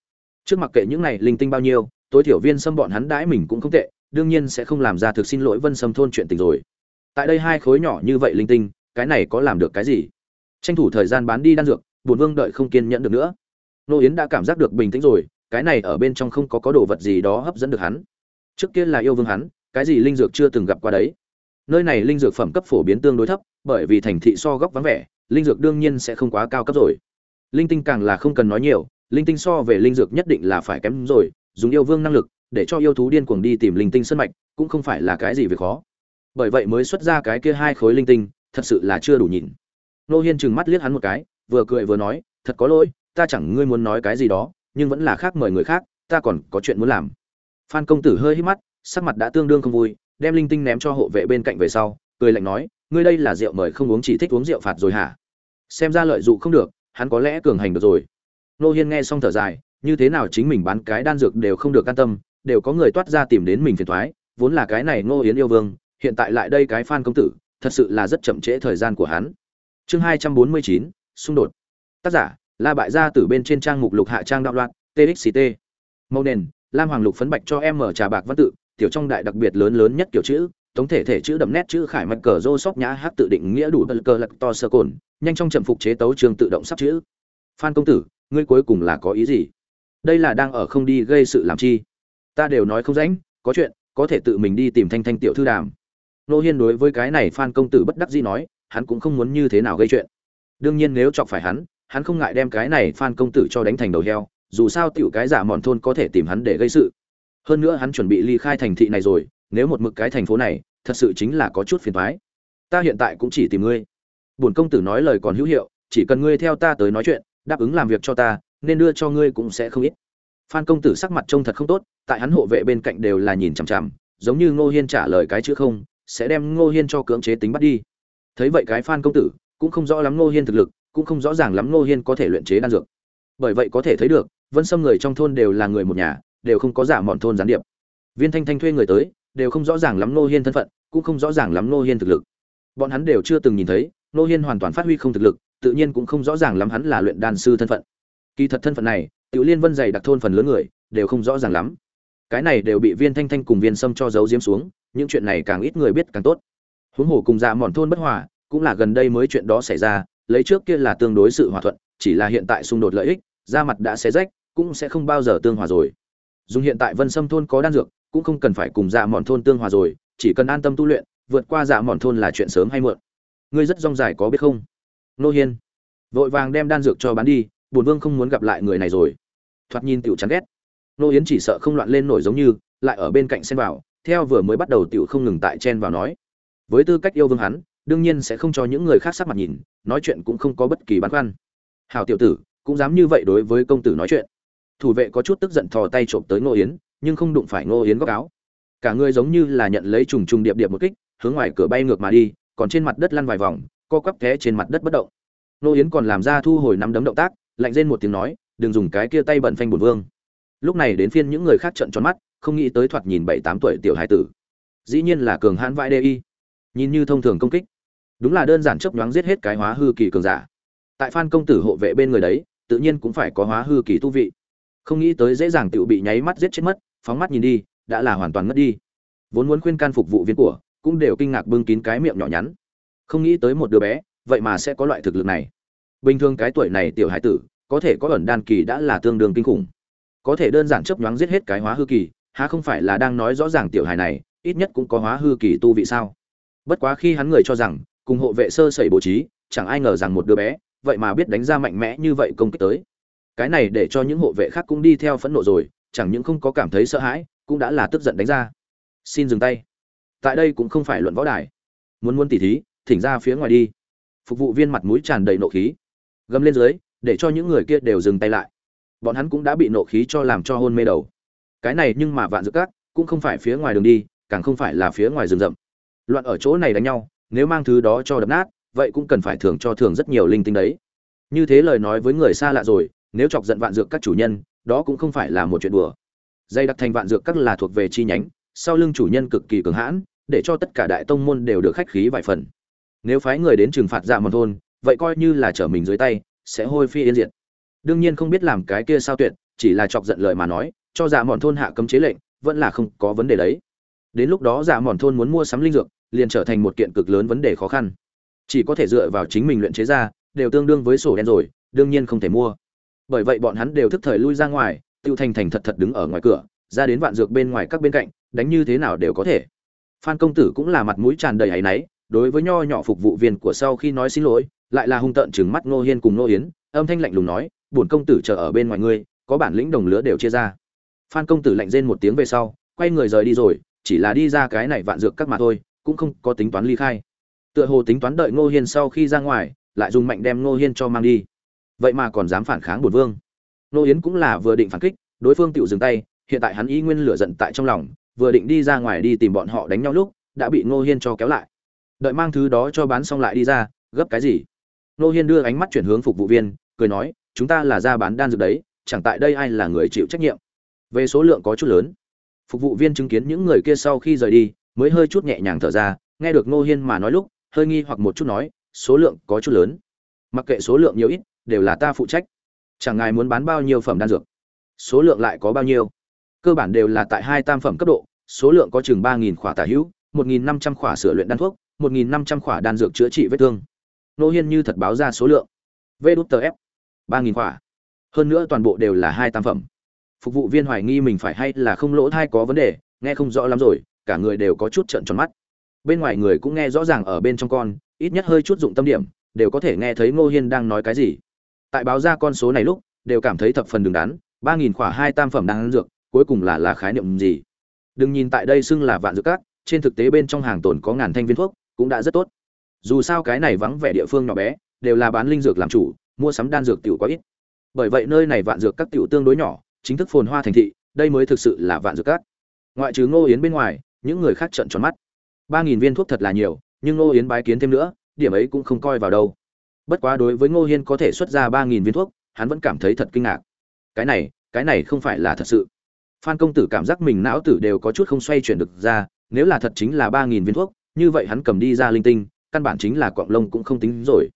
Trước mặc kệ những này linh tinh bao nhiêu, tối thiểu viên xâm bọn hắn đãi mình cũng không tệ, đương nhiên sẽ không làm ra thực xin lỗi vân sâm thôn chuyện tình rồi. Tại đây hai khối nhỏ như vậy linh tinh, cái này có làm được cái gì? Tranh thủ thời gian bán đi đan dược bùn vương đợi không kiên nhẫn được nữa. Nô yến đã cảm giác được bình tĩnh rồi cái này ở bên trong không có có đồ vật gì đó hấp dẫn được hắn. Trước kia là yêu vương hắn, cái gì linh dược chưa từng gặp qua đấy. Nơi này linh dược phẩm cấp phổ biến tương đối thấp, bởi vì thành thị so góc vắng vẻ, linh dược đương nhiên sẽ không quá cao cấp rồi. Linh tinh càng là không cần nói nhiều, linh tinh so về linh dược nhất định là phải kém rồi, dùng yêu vương năng lực, để cho yêu thú điên cuồng đi tìm linh tinh sân mạch, cũng không phải là cái gì việc khó. Bởi vậy mới xuất ra cái kia hai khối linh tinh, thật sự là chưa đủ nhìn. Nô hiên trừng mắt liếc hắn một cái, vừa cười vừa nói, thật có lỗi, ta chẳng ngươi muốn nói cái gì đó nhưng vẫn là khác mời người khác, ta còn có chuyện muốn làm. Phan công tử hơi hít mắt, sắc mặt đã tương đương không vui, đem linh tinh ném cho hộ vệ bên cạnh về sau, cười lạnh nói, ngươi đây là rượu mời không uống chỉ thích uống rượu phạt rồi hả? Xem ra lợi dụng không được, hắn có lẽ cường hành được rồi. Nô hiên nghe xong thở dài, như thế nào chính mình bán cái đan dược đều không được an tâm, đều có người toát ra tìm đến mình phiền thoái vốn là cái này ngô yến yêu vương, hiện tại lại đây cái phan công tử, thật sự là rất chậm trễ thời gian của hắn. Chương hai trăm bốn mươi chín, xung đột. Tác giả la bại gia từ bên trên trang mục lục hạ trang đạo loạn txct màu nền, lam hoàng lục phấn bạch cho em mở trà bạc văn tự, tiểu trong đại đặc biệt lớn lớn nhất kiểu chữ tổng thể thể chữ đậm nét chữ khải mạch cờ rô sóc nhã hát tự định nghĩa đủ bật cờ lật to sơ cồn, nhanh trong chậm phục chế tấu trường tự động sắp chữ. Phan công tử, ngươi cuối cùng là có ý gì? Đây là đang ở không đi gây sự làm chi? Ta đều nói không rãnh có chuyện, có thể tự mình đi tìm thanh thanh tiểu thư đàm. Nô hiên đối với cái này phan công tử bất đắc dĩ nói, hắn cũng không muốn như thế nào gây chuyện. Đương nhiên nếu chọc phải hắn hắn không ngại đem cái này phan công tử cho đánh thành đầu heo, dù sao tiểu cái giả mòn thôn có thể tìm hắn để gây sự. Hơn nữa hắn chuẩn bị ly khai thành thị này rồi, nếu một mực cái thành phố này, thật sự chính là có chút phiền thoái ta hiện tại cũng chỉ tìm ngươi. Bổn công tử nói lời còn hữu hiệu, chỉ cần ngươi theo ta tới nói chuyện, đáp ứng làm việc cho ta, nên đưa cho ngươi cũng sẽ không ít. Phan công tử sắc mặt trông thật không tốt, tại hắn hộ vệ bên cạnh đều là nhìn chằm chằm, giống như ngô hiên trả lời cái chữ không, sẽ đem ngô hiên cho cưỡng chế tính bắt đi. Thấy vậy cái phan công tử, cũng không rõ lắm ngô hiên thực lực cũng không rõ ràng lắm ngô hiên có thể luyện chế đan dược. Bởi vậy có thể thấy được, vân sâm người trong thôn đều là người một nhà, đều không có giả mọn thôn gián điệp. Viên thanh thanh thuê người tới, đều không rõ ràng lắm ngô hiên thân phận, cũng không rõ ràng lắm ngô hiên thực lực. Bọn hắn đều chưa từng nhìn thấy, ngô hiên hoàn toàn phát huy không thực lực, tự nhiên cũng không rõ ràng lắm hắn là luyện đan sư thân phận. Kỳ thật thân phận này, tiểu liên vân dày đặc thôn phần lớn người, đều không rõ ràng lắm. Cái này đều bị viên thanh thanh cùng viên sâm cho giấu diếm xuống, những chuyện này càng ít người biết càng tốt. Huống hồ cùng dạ mọn thôn bất hòa, cũng là gần đây mới chuyện đó xảy ra lấy trước kia là tương đối sự hòa thuận, chỉ là hiện tại xung đột lợi ích, da mặt đã xé rách, cũng sẽ không bao giờ tương hòa rồi. Dùng hiện tại vân sâm thôn có đan dược, cũng không cần phải cùng dạ mòn thôn tương hòa rồi, chỉ cần an tâm tu luyện, vượt qua dạ mòn thôn là chuyện sớm hay muộn. Ngươi rất rong dài có biết không? Nô hiên. Vội vàng đem đan dược cho bán đi, bổn vương không muốn gặp lại người này rồi. Thoạt nhìn tiểu chán ghét. Nô yến chỉ sợ không loạn lên nổi giống như, lại ở bên cạnh xen vào, theo vừa mới bắt đầu tiểu không ngừng tại chen vào nói. Với tư cách yêu vương hắn đương nhiên sẽ không cho những người khác sắc mặt nhìn, nói chuyện cũng không có bất kỳ băn khoăn. Hào tiểu tử, cũng dám như vậy đối với công tử nói chuyện. Thủ vệ có chút tức giận thò tay trộm tới ngô yến, nhưng không đụng phải ngô yến góc áo. Cả người giống như là nhận lấy trùng trùng điệp điệp một kích, hướng ngoài cửa bay ngược mà đi, còn trên mặt đất lăn vài vòng, co quắp té trên mặt đất bất động. Ngô yến còn làm ra thu hồi nắm đấm động tác, lạnh rên một tiếng nói, đừng dùng cái kia tay bận phanh bổn vương. Lúc này đến phiên những người khác trợn tròn mắt, không nghĩ tới thoạt nhìn bảy tám tuổi tiểu hải tử. Dĩ nhiên là cường hãn vãi đê y. Nhìn như thông thường công kích đúng là đơn giản chấp nhoáng giết hết cái hóa hư kỳ cường giả. Tại phan công tử hộ vệ bên người đấy, tự nhiên cũng phải có hóa hư kỳ tu vị. Không nghĩ tới dễ dàng tự bị nháy mắt giết chết mất, phóng mắt nhìn đi, đã là hoàn toàn mất đi. Vốn muốn khuyên can phục vụ viên của, cũng đều kinh ngạc bưng kín cái miệng nhỏ nhắn. Không nghĩ tới một đứa bé, vậy mà sẽ có loại thực lực này. Bình thường cái tuổi này tiểu hải tử, có thể có ẩn đan kỳ đã là tương đương kinh khủng. Có thể đơn giản chấp nhoáng giết hết cái hóa hư kỳ, há không phải là đang nói rõ ràng tiểu hải này, ít nhất cũng có hóa hư kỳ tu vị sao? Bất quá khi hắn người cho rằng cùng hộ vệ sơ sẩy bố trí, chẳng ai ngờ rằng một đứa bé, vậy mà biết đánh ra mạnh mẽ như vậy công kích tới. Cái này để cho những hộ vệ khác cũng đi theo phẫn nộ rồi, chẳng những không có cảm thấy sợ hãi, cũng đã là tức giận đánh ra. Xin dừng tay. Tại đây cũng không phải luận võ đài. Muốn muốn tỉ thí, thỉnh ra phía ngoài đi. Phục vụ viên mặt mũi tràn đầy nộ khí. Gầm lên dưới, để cho những người kia đều dừng tay lại. Bọn hắn cũng đã bị nộ khí cho làm cho hôn mê đầu. Cái này nhưng mà vạn dược cát cũng không phải phía ngoài đường đi, càng không phải là phía ngoài rừng rậm. Loạn ở chỗ này đánh nhau nếu mang thứ đó cho đập nát, vậy cũng cần phải thưởng cho thường rất nhiều linh tinh đấy. Như thế lời nói với người xa lạ rồi, nếu chọc giận vạn dược các chủ nhân, đó cũng không phải là một chuyện đùa. Dây đặc thành vạn dược các là thuộc về chi nhánh, sau lưng chủ nhân cực kỳ cường hãn, để cho tất cả đại tông môn đều được khách khí vài phần. Nếu phái người đến trừng phạt dạ mòn thôn, vậy coi như là trở mình dưới tay, sẽ hôi phi yên diệt. Đương nhiên không biết làm cái kia sao tuyệt, chỉ là chọc giận lời mà nói, cho dạ mòn thôn hạ cấm chế lệnh, vẫn là không có vấn đề đấy. Đến lúc đó dạ mòn thôn muốn mua sắm linh dược liền trở thành một kiện cực lớn vấn đề khó khăn. Chỉ có thể dựa vào chính mình luyện chế ra, đều tương đương với sổ đen rồi, đương nhiên không thể mua. Bởi vậy bọn hắn đều thức thời lui ra ngoài, tiêu thành thành thật thật đứng ở ngoài cửa, ra đến vạn dược bên ngoài các bên cạnh, đánh như thế nào đều có thể. Phan công tử cũng là mặt mũi tràn đầy áy náy, đối với nho nhỏ phục vụ viên của sau khi nói xin lỗi, lại là hung tợn chừng mắt ngô hiên cùng ngô yến, âm thanh lạnh lùng nói bổn công tử chờ ở bên ngoài ngươi, có bản lĩnh đồng lứa đều chia ra. Phan công tử lạnh rên một tiếng về sau, quay người rời đi rồi, chỉ là đi ra cái này vạn dược các mà thôi cũng không có tính toán ly khai. Tựa hồ tính toán đợi ngô hiên sau khi ra ngoài, lại dùng mạnh đem ngô hiên cho mang đi. Vậy mà còn dám phản kháng bổn vương. Ngô yến cũng là vừa định phản kích, đối phương tự dừng tay, hiện tại hắn ý nguyên lửa giận tại trong lòng, vừa định đi ra ngoài đi tìm bọn họ đánh nhau lúc, đã bị ngô hiên cho kéo lại. Đợi mang thứ đó cho bán xong lại đi ra, gấp cái gì? Ngô hiên đưa ánh mắt chuyển hướng phục vụ viên, cười nói, chúng ta là ra bán đan dược đấy, chẳng tại đây ai là người chịu trách nhiệm. Về số lượng có chút lớn. Phục vụ viên chứng kiến những người kia sau khi rời đi mới hơi chút nhẹ nhàng thở ra, nghe được ngô hiên mà nói lúc, hơi nghi hoặc một chút nói, số lượng có chút lớn. Mặc kệ số lượng nhiều ít, đều là ta phụ trách. Chẳng ngài muốn bán bao nhiêu phẩm đan dược? Số lượng lại có bao nhiêu? Cơ bản đều là tại hai tam phẩm cấp độ, số lượng có chừng ba nghìn khỏa tả hữu, một nghìn năm trăm khỏa sửa luyện đan thuốc, một nghìn năm trăm khỏa đan dược chữa trị vết thương. Nô hiên như thật báo ra số lượng. Vê đút tờ f, ba nghìn khỏa. Hơn nữa toàn bộ đều là hai tam phẩm. Phục vụ viên hoài nghi mình phải hay là không lỗ thai có vấn đề, nghe không rõ lắm rồi cả người đều có chút trợn tròn mắt. Bên ngoài người cũng nghe rõ ràng ở bên trong con, ít nhất hơi chút dụng tâm điểm, đều có thể nghe thấy ngô hiên đang nói cái gì. Tại báo ra con số này lúc, đều cảm thấy thập phần đứng đắn, ba nghìn khỏa hai tam phẩm đang ăn dược, cuối cùng là là khái niệm gì? Đừng nhìn tại đây xưng là vạn dược cát trên thực tế bên trong hàng tồn có ngàn thanh viên thuốc, cũng đã rất tốt. Dù sao cái này vắng vẻ địa phương nhỏ bé, đều là bán linh dược làm chủ, mua sắm đan dược tiểu quá ít. Bởi vậy nơi này vạn dược các tiểu tương đối nhỏ, chính thức phồn hoa thành thị, đây mới thực sự là vạn dược cát ngoại trừ ngô yến bên ngoài những người khác trợn tròn mắt. Ba nghìn viên thuốc thật là nhiều, nhưng ngô yến bái kiến thêm nữa, điểm ấy cũng không coi vào đâu. Bất quá đối với ngô hiên có thể xuất ra ba nghìn viên thuốc, hắn vẫn cảm thấy thật kinh ngạc. Cái này cái này không phải là thật sự. Phan công tử cảm giác mình não tử đều có chút không xoay chuyển được ra, nếu là thật chính là ba nghìn viên thuốc, như vậy hắn cầm đi ra linh tinh, căn bản chính là quạng lông cũng không tính rồi.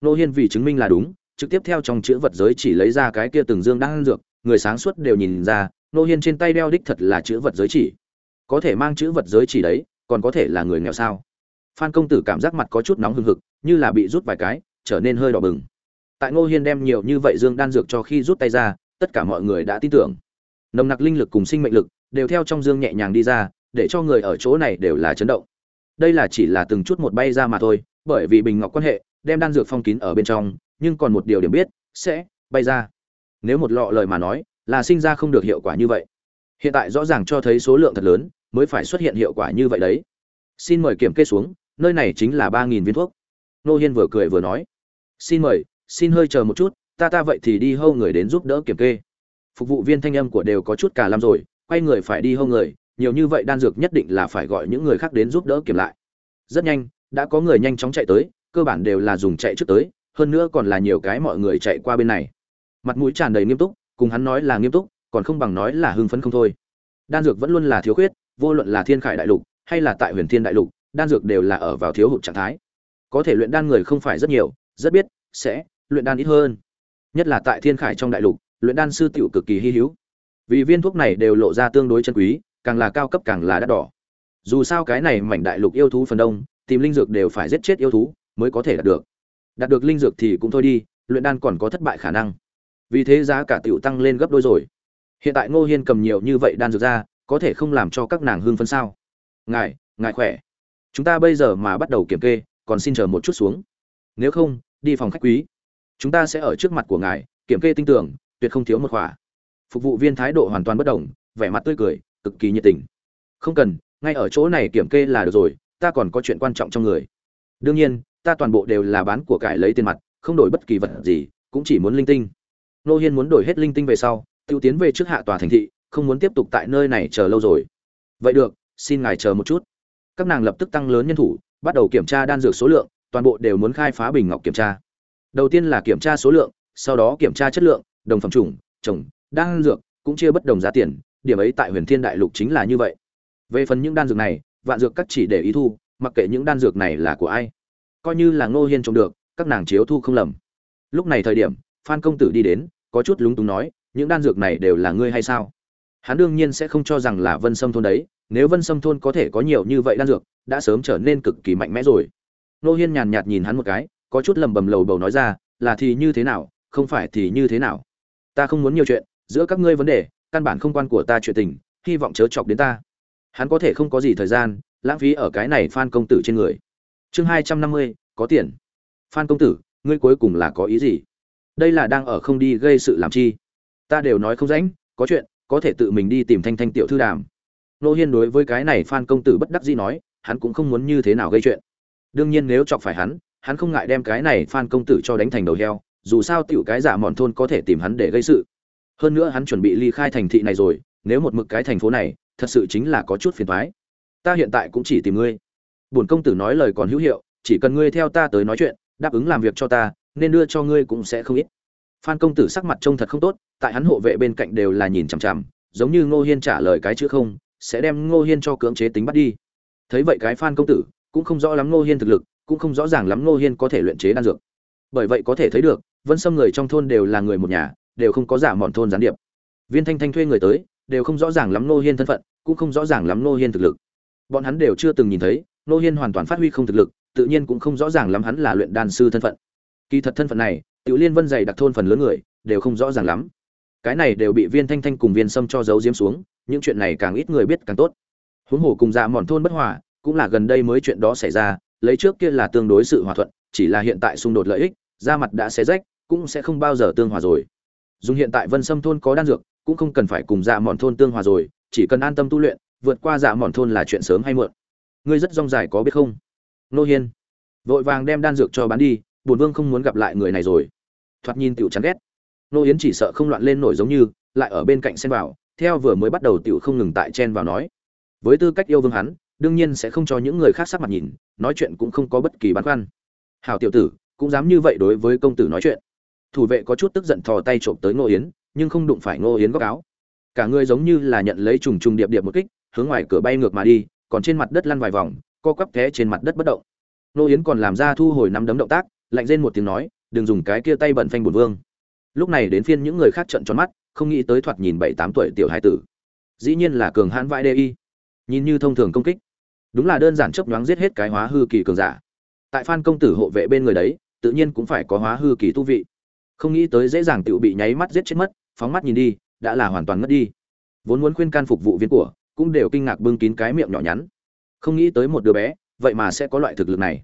Ngô hiên vì chứng minh là đúng, trực tiếp theo trong chữ vật giới chỉ lấy ra cái kia từng dương đang ăn dược, người sáng suốt đều nhìn ra, ngô hiên trên tay đeo đích thật là chữ vật giới chỉ có thể mang chữ vật giới chỉ đấy, còn có thể là người nghèo sao? Phan công tử cảm giác mặt có chút nóng hừng hực, như là bị rút vài cái, trở nên hơi đỏ bừng. Tại ngô hiên đem nhiều như vậy dương đan dược cho khi rút tay ra, tất cả mọi người đã tin tưởng. Nồng nặc linh lực cùng sinh mệnh lực đều theo trong dương nhẹ nhàng đi ra, để cho người ở chỗ này đều là chấn động. Đây là chỉ là từng chút một bay ra mà thôi, bởi vì bình ngọc quan hệ, đem đan dược phong kín ở bên trong, nhưng còn một điều điểm biết, sẽ bay ra. Nếu một lọ lời mà nói, là sinh ra không được hiệu quả như vậy hiện tại rõ ràng cho thấy số lượng thật lớn, mới phải xuất hiện hiệu quả như vậy đấy. Xin mời kiểm kê xuống, nơi này chính là ba nghìn viên thuốc. Nô hiên vừa cười vừa nói. Xin mời, xin hơi chờ một chút, ta ta vậy thì đi hâu người đến giúp đỡ kiểm kê. Phục vụ viên thanh âm của đều có chút cả làm rồi, quay người phải đi hâu người, nhiều như vậy đan dược nhất định là phải gọi những người khác đến giúp đỡ kiểm lại. Rất nhanh, đã có người nhanh chóng chạy tới, cơ bản đều là dùng chạy trước tới, hơn nữa còn là nhiều cái mọi người chạy qua bên này. Mặt mũi tràn đầy nghiêm túc, cùng hắn nói là nghiêm túc còn không bằng nói là hưng phấn không thôi. Đan dược vẫn luôn là thiếu khuyết, vô luận là thiên khải đại lục, hay là tại huyền thiên đại lục, đan dược đều là ở vào thiếu hụt trạng thái. Có thể luyện đan người không phải rất nhiều, rất biết, sẽ luyện đan ít hơn. Nhất là tại thiên khải trong đại lục, luyện đan sư tiểu cực kỳ hy hữu. Vì viên thuốc này đều lộ ra tương đối chân quý, càng là cao cấp càng là đắt đỏ. Dù sao cái này mảnh đại lục yêu thú phần đông, tìm linh dược đều phải giết chết yêu thú mới có thể đạt được. Đạt được linh dược thì cũng thôi đi, luyện đan còn có thất bại khả năng. Vì thế giá cả tiểu tăng lên gấp đôi rồi hiện tại ngô hiên cầm nhiều như vậy đan dược ra, có thể không làm cho các nàng hương phân sao? Ngài ngài khỏe. Chúng ta bây giờ mà bắt đầu kiểm kê, còn xin chờ một chút xuống. Nếu không, đi phòng khách quý. Chúng ta sẽ ở trước mặt của ngài, kiểm kê tinh tưởng tuyệt không thiếu một khỏa. Phục vụ viên thái độ hoàn toàn bất đồng, vẻ mặt tươi cười, cực kỳ nhiệt tình. Không cần, ngay ở chỗ này kiểm kê là được rồi, ta còn có chuyện quan trọng trong người. Đương nhiên, ta toàn bộ đều là bán của cải lấy tiền mặt, không đổi bất kỳ vật gì, cũng chỉ muốn linh tinh. Nô hiên muốn đổi hết linh tinh về sau tiêu tiến về trước hạ tòa thành thị, không muốn tiếp tục tại nơi này chờ lâu rồi. Vậy được, xin ngài chờ một chút. Các nàng lập tức tăng lớn nhân thủ, bắt đầu kiểm tra đan dược số lượng, toàn bộ đều muốn khai phá bình ngọc kiểm tra. Đầu tiên là kiểm tra số lượng, sau đó kiểm tra chất lượng, đồng phẩm chủng trồng đan dược, cũng chia bất đồng giá tiền, điểm ấy tại huyền thiên đại lục chính là như vậy. Về phần những đan dược này, vạn dược các chỉ để ý thu, mặc kệ những đan dược này là của ai. Coi như là ngô hiên trồng được, các nàng chiếu thu không lầm. Lúc này thời điểm, phan công tử đi đến, có chút lúng túng nói những đan dược này đều là ngươi hay sao? Hắn đương nhiên sẽ không cho rằng là vân sâm thôn đấy, nếu vân sâm thôn có thể có nhiều như vậy đan dược, đã sớm trở nên cực kỳ mạnh mẽ rồi. Nô hiên nhàn nhạt nhìn hắn một cái, có chút lầm bầm lầu bầu nói ra, là thì như thế nào, không phải thì như thế nào? Ta không muốn nhiều chuyện, giữa các ngươi vấn đề, căn bản không quan của ta chuyện tình, hy vọng chớ chọc đến ta. Hắn có thể không có gì thời gian, lãng phí ở cái này phan công tử trên người. Chương hai trăm năm mươi, có tiền. Phan công tử, ngươi cuối cùng là có ý gì? Đây là đang ở không đi gây sự làm chi? Ta đều nói không rảnh có chuyện, có thể tự mình đi tìm thanh thanh tiểu thư đàm. Nô hiên đối với cái này phan công tử bất đắc dĩ nói, hắn cũng không muốn như thế nào gây chuyện. Đương nhiên nếu chọc phải hắn hắn không ngại đem cái này phan công tử cho đánh thành đầu heo, dù sao tiểu cái giả mòn thôn có thể tìm hắn để gây sự. Hơn nữa hắn chuẩn bị ly khai thành thị này rồi, nếu một mực cái thành phố này, thật sự chính là có chút phiền toái. Ta hiện tại cũng chỉ tìm ngươi. Bổn công tử nói lời còn hữu hiệu, chỉ cần ngươi theo ta tới nói chuyện, đáp ứng làm việc cho ta, nên đưa cho ngươi cũng sẽ không ít phan công tử sắc mặt trông thật không tốt, tại hắn hộ vệ bên cạnh đều là nhìn chằm chằm, giống như ngô hiên trả lời cái chữ không, sẽ đem ngô hiên cho cưỡng chế tính bắt đi. Thấy vậy cái phan công tử cũng không rõ lắm ngô hiên thực lực, cũng không rõ ràng lắm ngô hiên có thể luyện chế đan dược. Bởi vậy có thể thấy được, vân xâm người trong thôn đều là người một nhà, đều không có giả mòn thôn gián điệp. Viên thanh thanh thuê người tới, đều không rõ ràng lắm ngô hiên thân phận, cũng không rõ ràng lắm ngô hiên thực lực. Bọn hắn đều chưa từng nhìn thấy, ngô hiên hoàn toàn phát huy không thực lực, tự nhiên cũng không rõ ràng lắm hắn là luyện đan sư thân phận. Kỳ thật thân phận này tiểu liên vân dày đặc thôn phần lớn người, đều không rõ ràng lắm. Cái này đều bị viên thanh thanh cùng viên sâm cho giấu diếm xuống, những chuyện này càng ít người biết càng tốt. Huống hồ cùng dạ mòn thôn bất hòa, cũng là gần đây mới chuyện đó xảy ra, lấy trước kia là tương đối sự hòa thuận, chỉ là hiện tại xung đột lợi ích, da mặt đã xé rách, cũng sẽ không bao giờ tương hòa rồi. Dùng hiện tại vân sâm thôn có đan dược, cũng không cần phải cùng dạ mòn thôn tương hòa rồi, chỉ cần an tâm tu luyện, vượt qua dạ mòn thôn là chuyện sớm hay muộn. Ngươi rất rong dài có biết không? Nô hiên. Vội vàng đem đan dược cho bán đi bùn vương không muốn gặp lại người này rồi. Thoạt nhìn tiểu chán ghét. Nô yến chỉ sợ không loạn lên nổi giống như, lại ở bên cạnh xen vào, theo vừa mới bắt đầu tiểu không ngừng tại chen vào nói. Với tư cách yêu vương hắn, đương nhiên sẽ không cho những người khác sắc mặt nhìn, nói chuyện cũng không có bất kỳ băn khoăn. Hảo tiểu tử, cũng dám như vậy đối với công tử nói chuyện. Thủ vệ có chút tức giận thò tay trộm tới ngô yến, nhưng không đụng phải ngô yến góc áo. Cả người giống như là nhận lấy trùng trùng điệp điệp một kích, hướng ngoài cửa bay ngược mà đi, còn trên mặt đất lăn vài vòng, co quắp té trên mặt đất bất động. Ngô yến còn làm ra thu hồi nắm đấm động tác lạnh rên một tiếng nói, đừng dùng cái kia tay bận phanh bổn vương. Lúc này đến phiên những người khác trợn tròn mắt, không nghĩ tới thoạt nhìn bảy tám tuổi tiểu hải tử. Dĩ nhiên là cường hãn vãi đê y. Nhìn như thông thường công kích. Đúng là đơn giản chấp nhoáng giết hết cái hóa hư kỳ cường giả. Tại phan công tử hộ vệ bên người đấy, tự nhiên cũng phải có hóa hư kỳ tu vị. Không nghĩ tới dễ dàng tự bị nháy mắt giết chết mất, phóng mắt nhìn đi, đã là hoàn toàn ngất đi. Vốn muốn khuyên can phục vụ viên của, cũng đều kinh ngạc bưng kín cái miệng nhỏ nhắn. Không nghĩ tới một đứa bé, vậy mà sẽ có loại thực lực này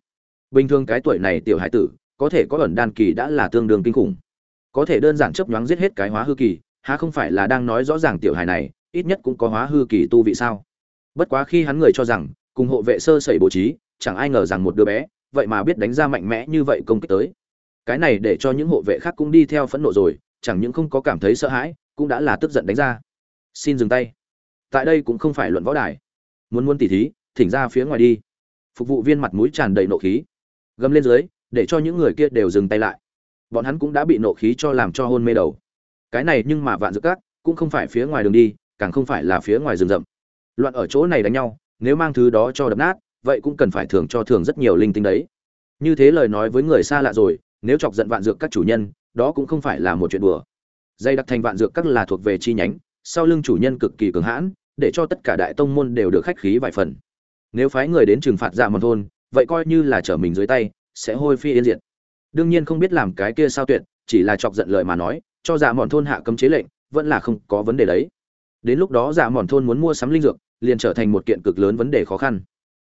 bình thường cái tuổi này tiểu hải tử, có thể có ẩn đan kỳ đã là tương đương kinh khủng. Có thể đơn giản chấp nhoáng giết hết cái hóa hư kỳ, há không phải là đang nói rõ ràng tiểu hải này, ít nhất cũng có hóa hư kỳ tu vị sao? Bất quá khi hắn người cho rằng, cùng hộ vệ sơ sẩy bố trí, chẳng ai ngờ rằng một đứa bé, vậy mà biết đánh ra mạnh mẽ như vậy công kích tới. Cái này để cho những hộ vệ khác cũng đi theo phẫn nộ rồi, chẳng những không có cảm thấy sợ hãi, cũng đã là tức giận đánh ra. Xin dừng tay. Tại đây cũng không phải luận võ đài. Muốn muốn tỉ thí, thỉnh ra phía ngoài đi. Phục vụ viên mặt mũi tràn đầy nộ khí gầm lên dưới, để cho những người kia đều dừng tay lại. Bọn hắn cũng đã bị nộ khí cho làm cho hôn mê đầu. Cái này nhưng mà vạn dược các, cũng không phải phía ngoài đường đi, càng không phải là phía ngoài rừng rậm. Loạn ở chỗ này đánh nhau, nếu mang thứ đó cho đập nát, vậy cũng cần phải thường cho thường rất nhiều linh tinh đấy. Như thế lời nói với người xa lạ rồi, nếu chọc giận vạn dược các chủ nhân, đó cũng không phải là một chuyện đùa. Dây đặc thành vạn dược các là thuộc về chi nhánh, sau lưng chủ nhân cực kỳ cường hãn, để cho tất cả đại tông môn đều được khách khí vài phần. Nếu phái người đến trừng phạt dạ mòn thôn vậy coi như là trở mình dưới tay, sẽ hôi phi yên diệt. Đương nhiên không biết làm cái kia sao tuyệt, chỉ là chọc giận lời mà nói, cho dạ mòn thôn hạ cấm chế lệnh, vẫn là không có vấn đề đấy. Đến lúc đó dạ mòn thôn muốn mua sắm linh dược, liền trở thành một kiện cực lớn vấn đề khó khăn.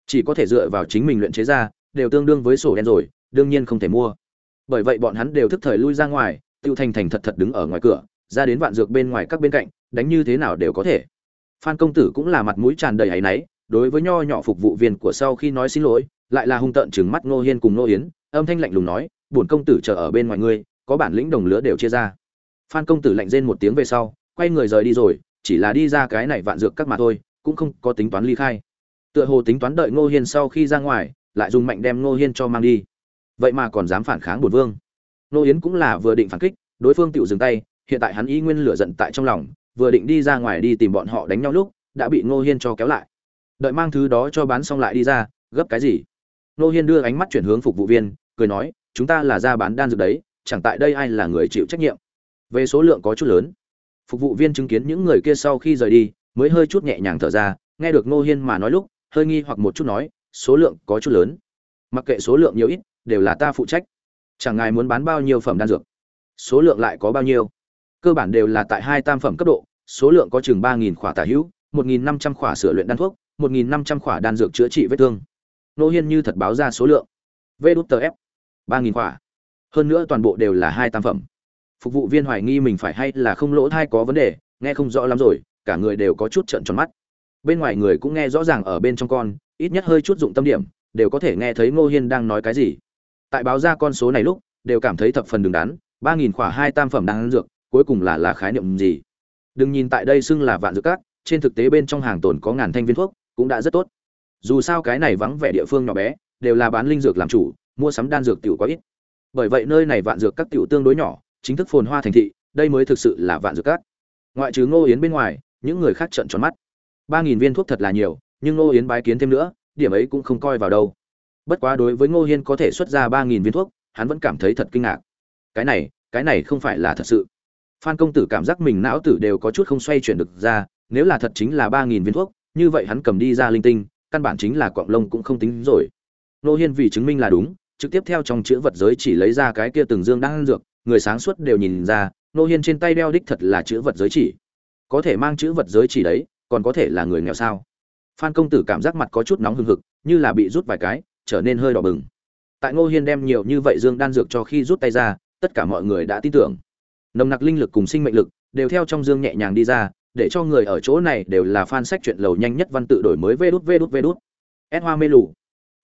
Chỉ có thể dựa vào chính mình luyện chế ra, đều tương đương với sổ đen rồi, đương nhiên không thể mua. Bởi vậy bọn hắn đều thức thời lui ra ngoài, tiêu thành thành thật thật đứng ở ngoài cửa, ra đến vạn dược bên ngoài các bên cạnh, đánh như thế nào đều có thể. Phan công tử cũng là mặt mũi tràn đầy áy náy, đối với nho nhỏ phục vụ viên của sau khi nói xin lỗi lại là hung tợn chừng mắt ngô hiên cùng ngô yến, âm thanh lạnh lùng nói, bổn công tử chờ ở bên ngoài ngươi, có bản lĩnh đồng lứa đều chia ra. Phan công tử lạnh rên một tiếng về sau, quay người rời đi rồi, chỉ là đi ra cái này vạn dược các mà thôi, cũng không có tính toán ly khai. Tựa hồ tính toán đợi ngô hiên sau khi ra ngoài, lại dùng mạnh đem ngô hiên cho mang đi. Vậy mà còn dám phản kháng bổn vương. Ngô yến cũng là vừa định phản kích, đối phương tự dừng tay, hiện tại hắn ý nguyên lửa giận tại trong lòng, vừa định đi ra ngoài đi tìm bọn họ đánh nhau lúc, đã bị ngô hiên cho kéo lại. Đợi mang thứ đó cho bán xong lại đi ra, gấp cái gì? Nô hiên đưa ánh mắt chuyển hướng phục vụ viên, cười nói, chúng ta là ra bán đan dược đấy, chẳng tại đây ai là người chịu trách nhiệm. Về số lượng có chút lớn. Phục vụ viên chứng kiến những người kia sau khi rời đi, mới hơi chút nhẹ nhàng thở ra, nghe được Nô hiên mà nói lúc, hơi nghi hoặc một chút nói, số lượng có chút lớn. Mặc kệ số lượng nhiều ít, đều là ta phụ trách. Chẳng ngài muốn bán bao nhiêu phẩm đan dược? Số lượng lại có bao nhiêu? Cơ bản đều là tại hai tam phẩm cấp độ, số lượng có chừng ba nghìn khỏa tả hữu, một nghìn năm trăm khỏa sửa luyện đan thuốc, một nghìn năm trăm khỏa đan dược chữa trị vết thương nô hiên như thật báo ra số lượng. Vê đút tờ f ba nghìn quả. hơn nữa toàn bộ đều là hai tam phẩm. Phục vụ viên hoài nghi mình phải hay là không lỗ thai có vấn đề, nghe không rõ lắm rồi, cả người đều có chút trợn tròn mắt. Bên ngoài người cũng nghe rõ ràng ở bên trong con, ít nhất hơi chút dụng tâm điểm, đều có thể nghe thấy ngô hiên đang nói cái gì. Tại báo ra con số này lúc, đều cảm thấy thập phần đứng đắn, ba nghìn khỏa hai tam phẩm đang ăn dược, cuối cùng là là khái niệm gì? Đừng nhìn tại đây xưng là vạn dược cát trên thực tế bên trong hàng tồn có ngàn thanh viên thuốc, cũng đã rất tốt dù sao cái này vắng vẻ địa phương nhỏ bé, đều là bán linh dược làm chủ, mua sắm đan dược tiểu quá ít. Bởi vậy nơi này vạn dược các tiểu tương đối nhỏ, chính thức phồn hoa thành thị, đây mới thực sự là vạn dược cát ngoại trừ ngô yến bên ngoài, những người khác trợn tròn mắt. Ba nghìn viên thuốc thật là nhiều, nhưng ngô yến bái kiến thêm nữa, điểm ấy cũng không coi vào đâu. Bất quá đối với ngô hiên có thể xuất ra ba nghìn viên thuốc, hắn vẫn cảm thấy thật kinh ngạc. Cái này cái này không phải là thật sự. Phan công tử cảm giác mình não tử đều có chút không xoay chuyển được ra, nếu là thật chính là ba nghìn viên thuốc, như vậy hắn cầm đi ra linh tinh căn bản chính là quạng lông cũng không tính rồi. Ngô hiên vì chứng minh là đúng, trực tiếp theo trong chữ vật giới chỉ lấy ra cái kia từng dương đang ăn dược, người sáng suốt đều nhìn ra Ngô hiên trên tay đeo đích thật là chữ vật giới chỉ. Có thể mang chữ vật giới chỉ đấy, còn có thể là người nghèo sao? Phan công tử cảm giác mặt có chút nóng hừng hực, như là bị rút vài cái, trở nên hơi đỏ bừng. Tại ngô hiên đem nhiều như vậy dương đan dược cho khi rút tay ra, tất cả mọi người đã tin tưởng. Nồng nặc linh lực cùng sinh mệnh lực đều theo trong dương nhẹ nhàng đi ra để cho người ở chỗ này đều là fan sách chuyện lầu nhanh nhất văn tự đổi mới vê đút vê đút vê đút. Hoa mê lù.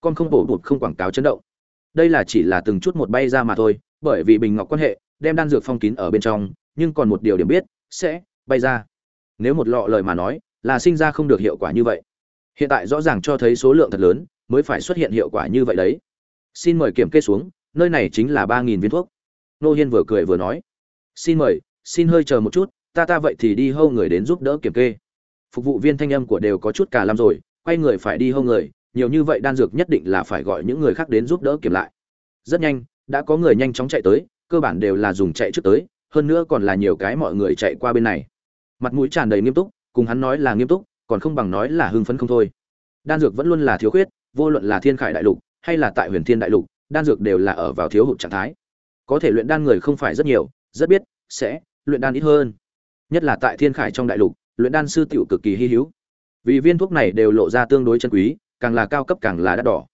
Con không bổ bụt, không quảng cáo chấn động. Đây là chỉ là từng chút một bay ra mà thôi, bởi vì bình ngọc quan hệ, đem đan dược phong kín ở bên trong, nhưng còn một điều điểm biết, sẽ bay ra. Nếu một lọ lời mà nói, là sinh ra không được hiệu quả như vậy. Hiện tại rõ ràng cho thấy số lượng thật lớn, mới phải xuất hiện hiệu quả như vậy đấy. Xin mời kiểm kê xuống, nơi này chính là ba nghìn viên thuốc. Nô hiên vừa cười vừa nói. Xin mời, xin hơi chờ một chút ta ta vậy thì đi hâu người đến giúp đỡ kiểm kê. Phục vụ viên thanh âm của đều có chút cả lắm rồi, quay người phải đi hâu người, nhiều như vậy đan dược nhất định là phải gọi những người khác đến giúp đỡ kiểm lại. Rất nhanh, đã có người nhanh chóng chạy tới, cơ bản đều là dùng chạy trước tới, hơn nữa còn là nhiều cái mọi người chạy qua bên này. Mặt mũi tràn đầy nghiêm túc, cùng hắn nói là nghiêm túc, còn không bằng nói là hưng phấn không thôi. Đan dược vẫn luôn là thiếu khuyết, vô luận là thiên khải đại lục, hay là tại huyền thiên đại lục, đan dược đều là ở vào thiếu hụt trạng thái. Có thể luyện đan người không phải rất nhiều, rất biết sẽ luyện đan ít hơn nhất là tại thiên khải trong đại lục, luyện đan sư tiểu cực kỳ hy hữu. Vì viên thuốc này đều lộ ra tương đối chân quý, càng là cao cấp càng là đắt đỏ.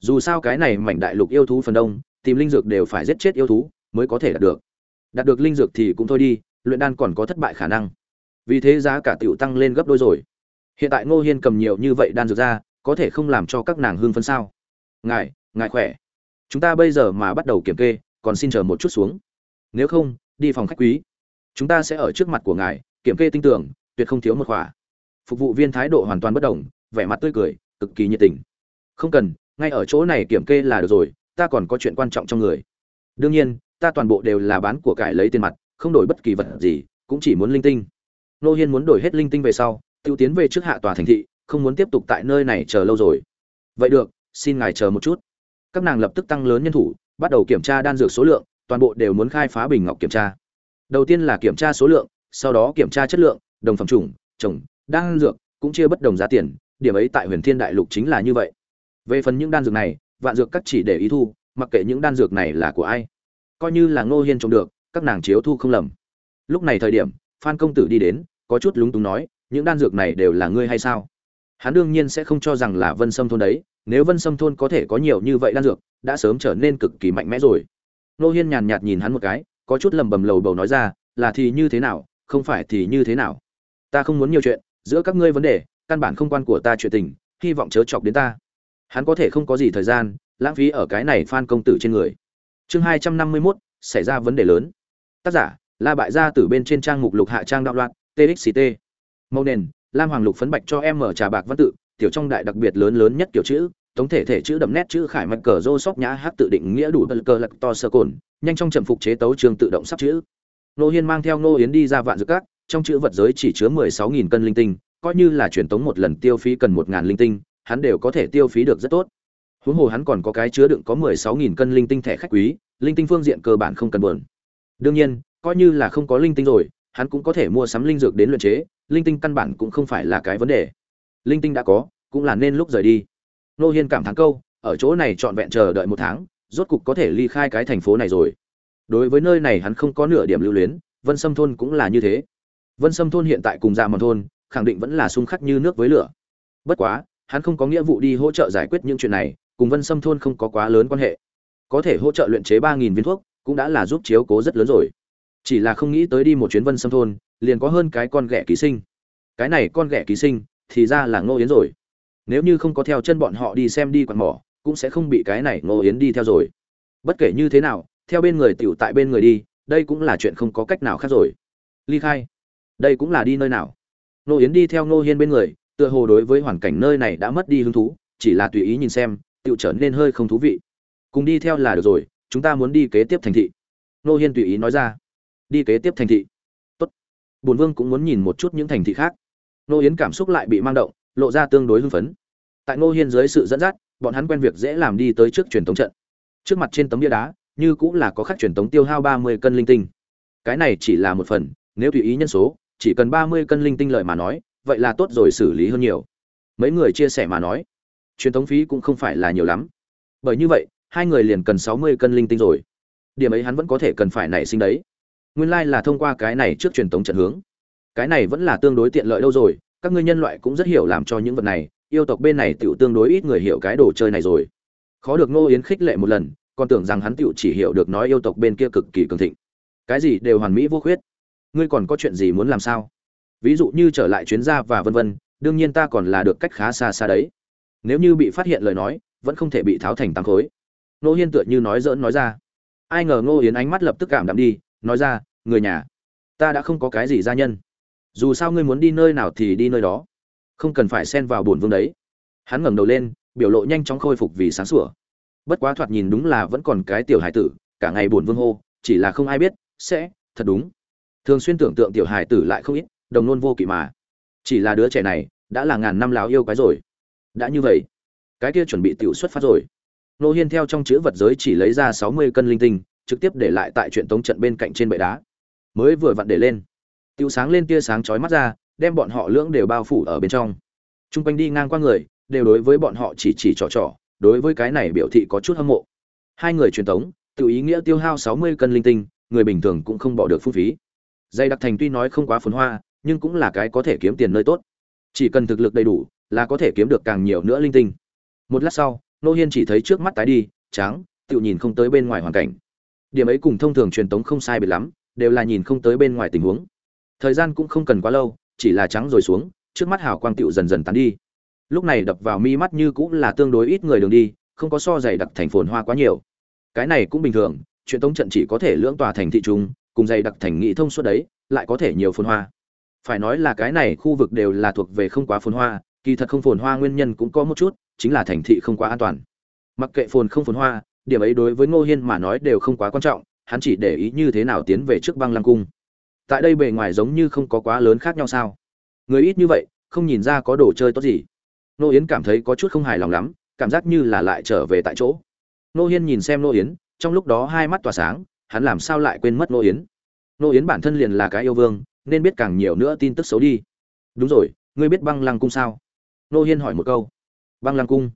Dù sao cái này mảnh đại lục yêu thú phần đông, tìm linh dược đều phải giết chết yêu thú mới có thể đạt được. Đạt được linh dược thì cũng thôi đi, luyện đan còn có thất bại khả năng. Vì thế giá cả tiểu tăng lên gấp đôi rồi. Hiện tại ngô hiên cầm nhiều như vậy đan dược ra, có thể không làm cho các nàng hưng phấn sao? Ngài ngài khỏe. Chúng ta bây giờ mà bắt đầu kiểm kê, còn xin chờ một chút xuống. Nếu không, đi phòng khách quý chúng ta sẽ ở trước mặt của ngài, kiểm kê tinh tưởng tuyệt không thiếu một khỏa. Phục vụ viên thái độ hoàn toàn bất đồng, vẻ mặt tươi cười, cực kỳ nhiệt tình. Không cần, ngay ở chỗ này kiểm kê là được rồi, ta còn có chuyện quan trọng trong người. Đương nhiên, ta toàn bộ đều là bán của cải lấy tiền mặt, không đổi bất kỳ vật gì, cũng chỉ muốn linh tinh. Nô hiên muốn đổi hết linh tinh về sau, tiêu tiến về trước hạ tòa thành thị, không muốn tiếp tục tại nơi này chờ lâu rồi. Vậy được, xin ngài chờ một chút. Các nàng lập tức tăng lớn nhân thủ, bắt đầu kiểm tra đan dược số lượng, toàn bộ đều muốn khai phá bình ngọc kiểm tra đầu tiên là kiểm tra số lượng, sau đó kiểm tra chất lượng, đồng phẩm chủng, trồng, đan dược, cũng chia bất đồng giá tiền, điểm ấy tại huyền thiên đại lục chính là như vậy. Về phần những đan dược này, vạn dược các chỉ để ý thu, mặc kệ những đan dược này là của ai. Coi như là ngô hiên trồng được, các nàng chiếu thu không lầm. Lúc này thời điểm, phan công tử đi đến, có chút lúng túng nói, những đan dược này đều là ngươi hay sao? Hắn đương nhiên sẽ không cho rằng là vân sâm thôn đấy, nếu vân sâm thôn có thể có nhiều như vậy đan dược, đã sớm trở nên cực kỳ mạnh mẽ rồi. Nô hiên nhàn nhạt nhìn hắn một cái có chút lầm bầm lầu bầu nói ra, là thì như thế nào, không phải thì như thế nào. Ta không muốn nhiều chuyện, giữa các ngươi vấn đề, căn bản không quan của ta chuyện tình, hy vọng chớ chọc đến ta. Hắn có thể không có gì thời gian, lãng phí ở cái này phan công tử trên người. Chương hai trăm năm mươi mốt, xảy ra vấn đề lớn. Tác giả, la bại gia từ bên trên trang mục lục hạ trang đạo loạn txt màu nền, lam hoàng lục phấn bạch cho em mở trà bạc văn tự, tiểu trong đại đặc biệt lớn lớn nhất kiểu chữ, tổng thể thể chữ đậm nét chữ khải mạch cờ rô sóc nhã hát tự định nghĩa đủ bật cờ lật to sơ cồn nhanh trong chậm phục chế tấu trường tự động sắp chữ. Nô hiên mang theo nô yến đi ra vạn dược các, trong chữ vật giới chỉ chứa mười sáu nghìn cân linh tinh, coi như là truyền tống một lần tiêu phí cần một ngàn linh tinh, hắn đều có thể tiêu phí được rất tốt. Huống hồ hắn còn có cái chứa đựng có mười sáu nghìn cân linh tinh thẻ khách quý, linh tinh phương diện cơ bản không cần buồn. Đương nhiên, coi như là không có linh tinh rồi, hắn cũng có thể mua sắm linh dược đến luyện chế, linh tinh căn bản cũng không phải là cái vấn đề. Linh tinh đã có, cũng là nên lúc rời đi. Nô hiên cảm thán câu, ở chỗ này trọn vẹn chờ đợi một tháng rốt cục có thể ly khai cái thành phố này rồi. Đối với nơi này hắn không có nửa điểm lưu luyến, vân sâm thôn cũng là như thế. Vân sâm thôn hiện tại cùng dạ mòn thôn, khẳng định vẫn là xung khắc như nước với lửa. Bất quá, hắn không có nghĩa vụ đi hỗ trợ giải quyết những chuyện này, cùng vân sâm thôn không có quá lớn quan hệ. Có thể hỗ trợ luyện chế ba nghìn viên thuốc, cũng đã là giúp chiếu cố rất lớn rồi. Chỉ là không nghĩ tới đi một chuyến vân sâm thôn, liền có hơn cái con ghẻ ký sinh. Cái này con ghẻ ký sinh, thì ra là ngô yến rồi. Nếu như không có theo chân bọn họ đi xem đi quạt mỏ cũng sẽ không bị cái này ngô yến đi theo rồi. Bất kể như thế nào, theo bên người tiểu tại bên người đi, đây cũng là chuyện không có cách nào khác rồi. Ly khai, đây cũng là đi nơi nào? Ngô yến đi theo ngô hiên bên người, tựa hồ đối với hoàn cảnh nơi này đã mất đi hứng thú, chỉ là tùy ý nhìn xem, tiểu trở nên hơi không thú vị. Cùng đi theo là được rồi, chúng ta muốn đi kế tiếp thành thị. Ngô hiên tùy ý nói ra. Đi kế tiếp thành thị. Tốt. Bổn vương cũng muốn nhìn một chút những thành thị khác. Ngô yến cảm xúc lại bị mang động, lộ ra tương đối hưng phấn. Tại ngô hiên dưới sự dẫn dắt bọn hắn quen việc dễ làm đi tới trước truyền tống trận. Trước mặt trên tấm bia đá, như cũng là có khắc truyền tống tiêu hao ba mươi cân linh tinh. Cái này chỉ là một phần, nếu tùy ý nhân số, chỉ cần ba mươi cân linh tinh lợi mà nói, vậy là tốt rồi xử lý hơn nhiều. Mấy người chia sẻ mà nói, truyền tống phí cũng không phải là nhiều lắm. Bởi như vậy, hai người liền cần sáu mươi cân linh tinh rồi. Điểm ấy hắn vẫn có thể cần phải nảy sinh đấy. Nguyên lai là thông qua cái này trước truyền tống trận hướng. Cái này vẫn là tương đối tiện lợi đâu rồi, các ngươi nhân loại cũng rất hiểu làm cho những vật này yêu tộc bên này tựu tương đối ít người hiểu cái đồ chơi này rồi. Khó được ngô yến khích lệ một lần, còn tưởng rằng hắn tựu chỉ hiểu được nói yêu tộc bên kia cực kỳ cường thịnh. Cái gì đều hoàn mỹ vô khuyết. Ngươi còn có chuyện gì muốn làm sao? Ví dụ như trở lại chuyến gia và vân vân, đương nhiên ta còn là được cách khá xa xa đấy. Nếu như bị phát hiện lời nói, vẫn không thể bị tháo thành tám khối. Ngô hiên tựa như nói dỡn nói ra. Ai ngờ ngô yến ánh mắt lập tức cảm đạm đi, nói ra, người nhà, ta đã không có cái gì gia nhân. Dù sao ngươi muốn đi nơi nào thì đi nơi đó không cần phải xen vào bổn vương đấy. Hắn ngẩng đầu lên, biểu lộ nhanh chóng khôi phục vì sáng sủa. Bất quá thoạt nhìn đúng là vẫn còn cái tiểu hải tử, cả ngày bổn vương hô, chỉ là không ai biết, sẽ, thật đúng. Thường xuyên tưởng tượng tiểu hải tử lại không ít, đồng nôn vô kỵ mà. Chỉ là đứa trẻ này, đã là ngàn năm láo yêu cái rồi. Đã như vậy, cái kia chuẩn bị tiểu xuất phát rồi. Nô hiên theo trong chữ vật giới chỉ lấy ra sáu mươi cân linh tinh, trực tiếp để lại tại chuyện tống trận bên cạnh trên bệ đá. Mới vừa vặn để lên. Tiêu sáng lên tia sáng chói mắt ra đem bọn họ lưỡng đều bao phủ ở bên trong. Trung quanh đi ngang qua người, đều đối với bọn họ chỉ chỉ trò trò, đối với cái này biểu thị có chút hâm mộ. Hai người truyền tống, tự ý nghĩa tiêu hao sáu mươi cân linh tinh, người bình thường cũng không bỏ được phung phí. Dây đặc thành tuy nói không quá phồn hoa, nhưng cũng là cái có thể kiếm tiền nơi tốt. Chỉ cần thực lực đầy đủ, là có thể kiếm được càng nhiều nữa linh tinh. Một lát sau, nô hiên chỉ thấy trước mắt tái đi trắng tự nhìn không tới bên ngoài hoàn cảnh. Điểm ấy cùng thông thường truyền tống không sai biệt lắm, đều là nhìn không tới bên ngoài tình huống. Thời gian cũng không cần quá lâu chỉ là trắng rồi xuống, trước mắt hào quang tựu dần dần tán đi. Lúc này đập vào mi mắt như cũng là tương đối ít người đường đi, không có so dày đặc thành phồn hoa quá nhiều. Cái này cũng bình thường, chuyện tống trận chỉ có thể lưỡng tòa thành thị trung cùng dày đặc thành nghị thông suốt đấy, lại có thể nhiều phồn hoa. Phải nói là cái này khu vực đều là thuộc về không quá phồn hoa, kỳ thật không phồn hoa nguyên nhân cũng có một chút, chính là thành thị không quá an toàn. Mặc kệ phồn không phồn hoa, điểm ấy đối với ngô hiên mà nói đều không quá quan trọng, hắn chỉ để ý như thế nào tiến về trước băng lăng cung tại đây bề ngoài giống như không có quá lớn khác nhau sao? Người ít như vậy, không nhìn ra có đồ chơi tốt gì. Nô yến cảm thấy có chút không hài lòng lắm, cảm giác như là lại trở về tại chỗ. Nô hiên nhìn xem nô yến, trong lúc đó hai mắt tỏa sáng, hắn làm sao lại quên mất nô yến? Nô yến bản thân liền là cái yêu vương, nên biết càng nhiều nữa tin tức xấu đi. Đúng rồi, ngươi biết băng lăng cung sao? Nô hiên hỏi một câu. Băng lăng cung?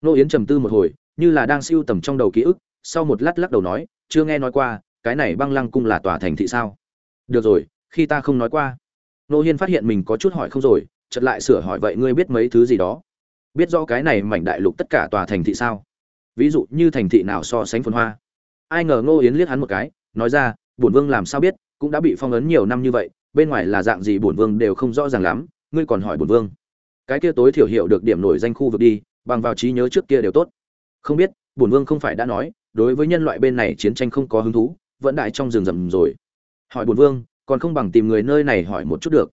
Nô yến trầm tư một hồi, như là đang siêu tầm trong đầu ký ức, sau một lát lắc đầu nói, chưa nghe nói qua, cái này băng lăng cung là tòa thành thị sao? Được rồi, khi ta không nói qua. Nô hiên phát hiện mình có chút hỏi không rồi, chợt lại sửa hỏi vậy ngươi biết mấy thứ gì đó? Biết rõ cái này mảnh đại lục tất cả tòa thành thị sao? Ví dụ như thành thị nào so sánh phồn hoa. Ai ngờ ngô yến liếc hắn một cái, nói ra, bổn vương làm sao biết, cũng đã bị phong ấn nhiều năm như vậy, bên ngoài là dạng gì bổn vương đều không rõ ràng lắm, ngươi còn hỏi bổn vương. Cái kia tối thiểu hiểu được điểm nổi danh khu vực đi, bằng vào trí nhớ trước kia đều tốt. Không biết, bổn vương không phải đã nói, đối với nhân loại bên này chiến tranh không có hứng thú, vẫn đại trong rừng rậm rồi hỏi bổn vương, còn không bằng tìm người nơi này hỏi một chút được.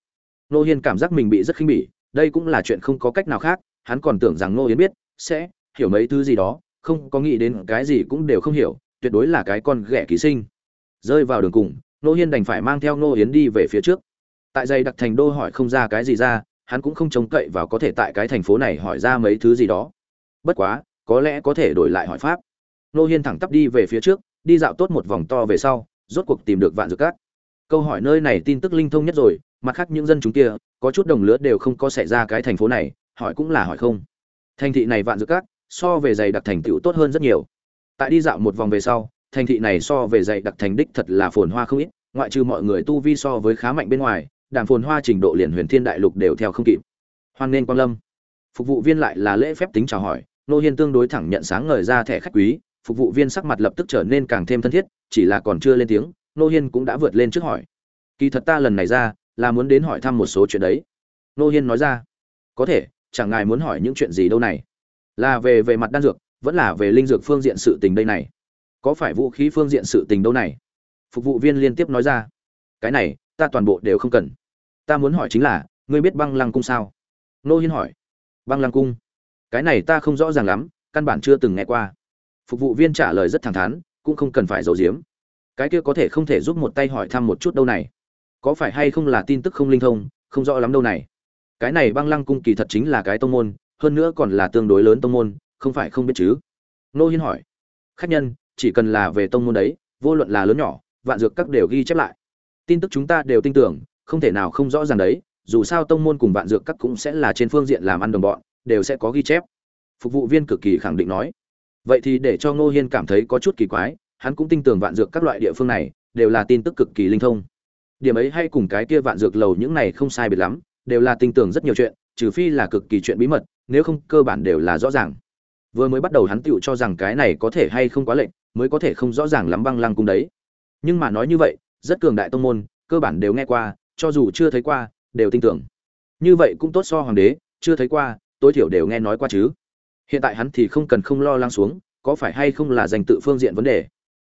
Nô hiên cảm giác mình bị rất khinh bỉ, đây cũng là chuyện không có cách nào khác, hắn còn tưởng rằng nô yến biết, sẽ hiểu mấy thứ gì đó, không có nghĩ đến cái gì cũng đều không hiểu, tuyệt đối là cái con ghẻ ký sinh. Rơi vào đường cùng nô hiên đành phải mang theo nô yến đi về phía trước. Tại dây đặc thành đô hỏi không ra cái gì ra, hắn cũng không trông cậy vào có thể tại cái thành phố này hỏi ra mấy thứ gì đó. Bất quá, có lẽ có thể đổi lại hỏi pháp. Nô hiên thẳng tắp đi về phía trước, đi dạo tốt một vòng to về sau, rốt cuộc tìm được vạn dược cát câu hỏi nơi này tin tức linh thông nhất rồi, mặt khác những dân chúng kia, có chút đồng lứa đều không có xảy ra cái thành phố này, hỏi cũng là hỏi không. Thành thị này vạn dược cát so về dày đặc thành tựu tốt hơn rất nhiều. Tại đi dạo một vòng về sau, thành thị này so về dày đặc thành đích thật là phồn hoa không ít, ngoại trừ mọi người tu vi so với khá mạnh bên ngoài, đàm phồn hoa trình độ liền huyền thiên đại lục đều theo không kịp. Hoan nên quang lâm. Phục vụ viên lại là lễ phép tính chào hỏi, nô hiên tương đối thẳng nhận sáng ngời ra thẻ khách quý, phục vụ viên sắc mặt lập tức trở nên càng thêm thân thiết, chỉ là còn chưa lên tiếng nô hiên cũng đã vượt lên trước hỏi. Kỳ thật ta lần này ra, là muốn đến hỏi thăm một số chuyện đấy. Nô hiên nói ra. Có thể, chẳng ngài muốn hỏi những chuyện gì đâu này. Là về về mặt đan dược, vẫn là về linh dược phương diện sự tình đây này. Có phải vũ khí phương diện sự tình đâu này? Phục vụ viên liên tiếp nói ra. Cái này, ta toàn bộ đều không cần. Ta muốn hỏi chính là, ngươi biết băng lăng cung sao? Nô hiên hỏi. Băng lăng cung? Cái này ta không rõ ràng lắm, căn bản chưa từng nghe qua. Phục vụ viên trả lời rất thẳng thắn, cũng không cần phải giấu giếm cái kia có thể không thể giúp một tay hỏi thăm một chút đâu này. Có phải hay không là tin tức không linh thông, không rõ lắm đâu này. Cái này băng lăng cung kỳ thật chính là cái tông môn, hơn nữa còn là tương đối lớn tông môn, không phải không biết chứ? Nô hiên hỏi. Khách nhân, chỉ cần là về tông môn đấy, vô luận là lớn nhỏ, vạn dược các đều ghi chép lại. Tin tức chúng ta đều tin tưởng, không thể nào không rõ ràng đấy, dù sao tông môn cùng vạn dược các cũng sẽ là trên phương diện làm ăn đồng bọn, đều sẽ có ghi chép. Phục vụ viên cực kỳ khẳng định nói. Vậy thì để cho ngô hiên cảm thấy có chút kỳ quái hắn cũng tin tưởng vạn dược các loại địa phương này đều là tin tức cực kỳ linh thông. Điểm ấy hay cùng cái kia vạn dược lầu những này không sai biệt lắm, đều là tin tưởng rất nhiều chuyện, trừ phi là cực kỳ chuyện bí mật, nếu không cơ bản đều là rõ ràng. Vừa mới bắt đầu hắn tựu cho rằng cái này có thể hay không quá lệnh mới có thể không rõ ràng lắm băng lăng cung đấy. Nhưng mà nói như vậy, rất cường đại tông môn, cơ bản đều nghe qua, cho dù chưa thấy qua, đều tin tưởng. Như vậy cũng tốt so hoàng đế, chưa thấy qua, tối thiểu đều nghe nói qua chứ. Hiện tại hắn thì không cần không lo lắng xuống, có phải hay không là dành tự phương diện vấn đề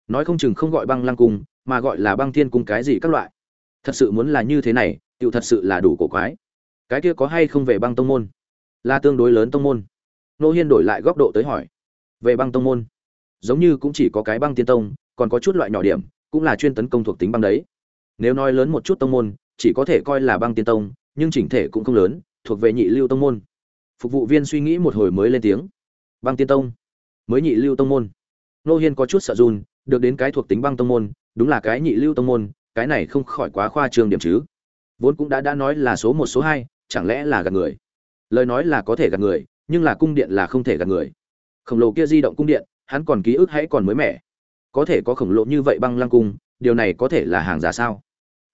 nói không chừng không gọi băng lăng cung, mà gọi là băng thiên cung cái gì các loại. Thật sự muốn là như thế này tựu thật sự là đủ cổ quái. Cái kia có hay không về băng tông môn? Là tương đối lớn tông môn. Nô hiên đổi lại góc độ tới hỏi. Về băng tông môn, giống như cũng chỉ có cái băng tiên tông, còn có chút loại nhỏ điểm, cũng là chuyên tấn công thuộc tính băng đấy. Nếu nói lớn một chút tông môn, chỉ có thể coi là băng tiên tông, nhưng chỉnh thể cũng không lớn, thuộc về nhị lưu tông môn. Phục vụ viên suy nghĩ một hồi mới lên tiếng. Băng tiên tông, mới nhị lưu tông môn. Nô hiên có chút sợ run được đến cái thuộc tính băng tông môn, đúng là cái nhị lưu tông môn, cái này không khỏi quá khoa trương điểm chứ. Vốn cũng đã đã nói là số một, số hai, chẳng lẽ là gạt người? Lời nói là có thể gạt người, nhưng là cung điện là không thể gạt người. Khổng lồ kia di động cung điện, hắn còn ký ức hãy còn mới mẻ. Có thể có khổng lồ như vậy băng lăng cung, điều này có thể là hàng giả sao?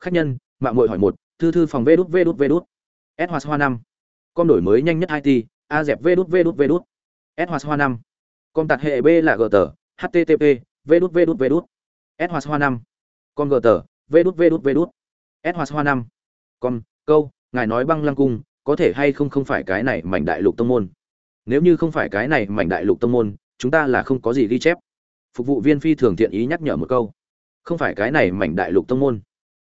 Khách nhân, mạng muội hỏi một, thư thư phòng vê đút vê đút vê đút. S hoa hoa năm. Con đổi mới nhanh nhất it a dẹp, vê đút vê đút vê đút. S hoa hoa năm. Con tạt hệ b là gờ tờ http vê đút vê đút vê đút. S hoa hoa năm. Con gờ tờ vê đút vê đút vê đút. S hoa hoa năm. Con câu, ngài nói băng lăng cung, có thể hay không không phải cái này mảnh đại lục tông môn? Nếu như không phải cái này mảnh đại lục tông môn, chúng ta là không có gì ghi chép. Phục vụ viên phi thường thiện ý nhắc nhở một câu. Không phải cái này mảnh đại lục tông môn.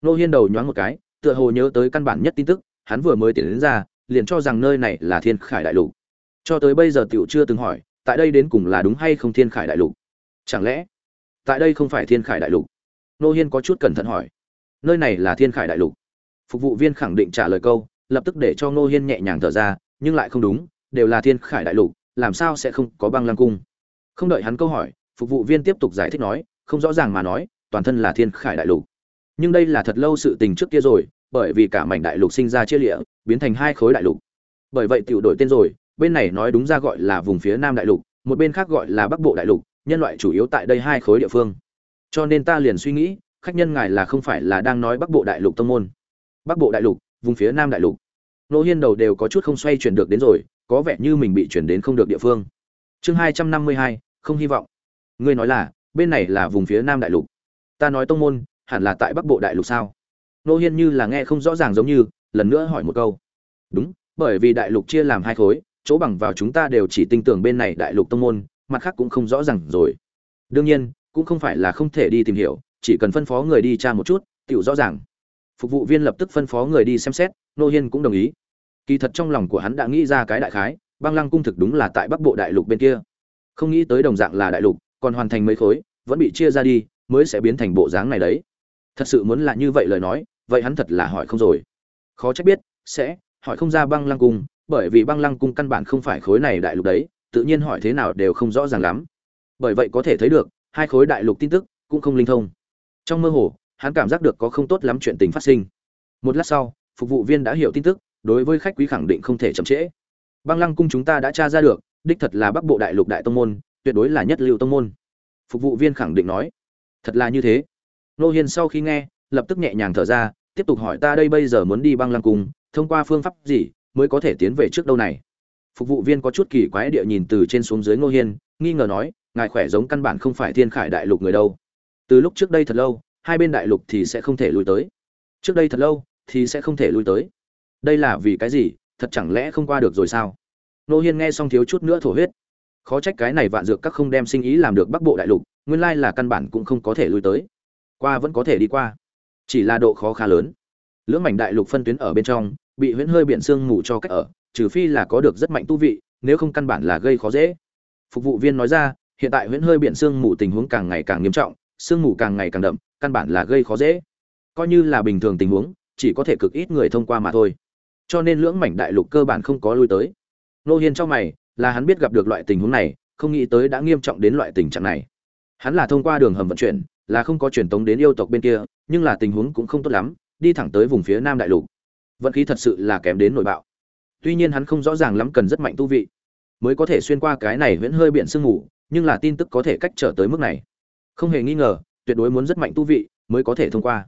Nô hiên đầu nhoáng một cái, tựa hồ nhớ tới căn bản nhất tin tức, hắn vừa mới tiến đến ra, liền cho rằng nơi này là thiên khải đại lục. Cho tới bây giờ tiểu chưa từng hỏi, tại đây đến cùng là đúng hay không thiên khải đại lục? Chẳng lẽ tại đây không phải thiên khải đại lục. Nô hiên có chút cẩn thận hỏi. Nơi này là thiên khải đại lục. Phục vụ viên khẳng định trả lời câu, lập tức để cho nô hiên nhẹ nhàng thở ra, nhưng lại không đúng, đều là thiên khải đại lục, làm sao sẽ không có băng lăng cung? Không đợi hắn câu hỏi, phục vụ viên tiếp tục giải thích nói, không rõ ràng mà nói, toàn thân là thiên khải đại lục. Nhưng đây là thật lâu sự tình trước kia rồi, bởi vì cả mảnh đại lục sinh ra chia lịa, biến thành hai khối đại lục. Bởi vậy tiểu đổi tên rồi, bên này nói đúng ra gọi là vùng phía nam đại lục, một bên khác gọi là bắc bộ đại lục nhân loại chủ yếu tại đây hai khối địa phương. Cho nên ta liền suy nghĩ, khách nhân ngài là không phải là đang nói bắc bộ đại lục tông môn. Bắc bộ đại lục, vùng phía nam đại lục. Nô hiên đầu đều có chút không xoay chuyển được đến rồi, có vẻ như mình bị chuyển đến không được địa phương. Chương hai trăm năm mươi hai, không hy vọng. Ngươi nói là, bên này là vùng phía nam đại lục. Ta nói tông môn, hẳn là tại bắc bộ đại lục sao? Nô hiên như là nghe không rõ ràng giống như, lần nữa hỏi một câu. Đúng, bởi vì đại lục chia làm hai khối, chỗ bằng vào chúng ta đều chỉ tin tưởng bên này đại lục tông môn mặt khác cũng không rõ ràng rồi. Đương nhiên, cũng không phải là không thể đi tìm hiểu, chỉ cần phân phó người đi tra một chút tựu rõ ràng. Phục vụ viên lập tức phân phó người đi xem xét, nô hiên cũng đồng ý. Kỳ thật trong lòng của hắn đã nghĩ ra cái đại khái, băng lăng cung thực đúng là tại bắc bộ đại lục bên kia. Không nghĩ tới đồng dạng là đại lục, còn hoàn thành mấy khối, vẫn bị chia ra đi, mới sẽ biến thành bộ dáng này đấy. Thật sự muốn là như vậy lời nói, vậy hắn thật là hỏi không rồi. Khó trách biết, sẽ hỏi không ra băng lăng cung, bởi vì băng lăng cung căn bản không phải khối này đại lục đấy tự nhiên hỏi thế nào đều không rõ ràng lắm. Bởi vậy có thể thấy được, hai khối đại lục tin tức cũng không linh thông. Trong mơ hồ, hắn cảm giác được có không tốt lắm chuyện tình phát sinh. Một lát sau, phục vụ viên đã hiểu tin tức, đối với khách quý khẳng định không thể chậm trễ. Băng lăng cung chúng ta đã tra ra được, đích thật là bắc bộ đại lục đại tông môn, tuyệt đối là nhất lưu tông môn. Phục vụ viên khẳng định nói. Thật là như thế. Nô hiên sau khi nghe, lập tức nhẹ nhàng thở ra, tiếp tục hỏi ta đây bây giờ muốn đi băng lăng cung, thông qua phương pháp gì mới có thể tiến về trước đâu này? Phục vụ viên có chút kỳ quái địa nhìn từ trên xuống dưới ngô hiên, nghi ngờ nói, ngài khỏe giống căn bản không phải thiên khải đại lục người đâu. Từ lúc trước đây thật lâu, hai bên đại lục thì sẽ không thể lui tới. Trước đây thật lâu thì sẽ không thể lui tới. Đây là vì cái gì? Thật chẳng lẽ không qua được rồi sao? Nô hiên nghe xong thiếu chút nữa thổ huyết. Khó trách cái này vạn dược các không đem sinh ý làm được bắc bộ đại lục, nguyên lai là căn bản cũng không có thể lui tới. Qua vẫn có thể đi qua. Chỉ là độ khó khá lớn. Lưỡng mảnh đại lục phân tuyến ở bên trong, bị huyễn hơi biển sương mù cho cách ở trừ phi là có được rất mạnh tu vị, nếu không căn bản là gây khó dễ. Phục vụ viên nói ra, hiện tại huyễn hơi biển sương mù tình huống càng ngày càng nghiêm trọng sương mù càng ngày càng đậm, căn bản là gây khó dễ. Coi như là bình thường tình huống, chỉ có thể cực ít người thông qua mà thôi. Cho nên lưỡng mảnh đại lục cơ bản không có lui tới. Nô hiên trong mày, là hắn biết gặp được loại tình huống này, không nghĩ tới đã nghiêm trọng đến loại tình trạng này. Hắn là thông qua đường hầm vận chuyển, là không có truyền tống đến yêu tộc bên kia, nhưng là tình huống cũng không tốt lắm, đi thẳng tới vùng phía nam đại lục. Vận khí thật sự là kém đến nội bạo tuy nhiên hắn không rõ ràng lắm cần rất mạnh tu vị, mới có thể xuyên qua cái này huyễn hơi biển sương mù, nhưng là tin tức có thể cách trở tới mức này. Không hề nghi ngờ, tuyệt đối muốn rất mạnh tu vị mới có thể thông qua.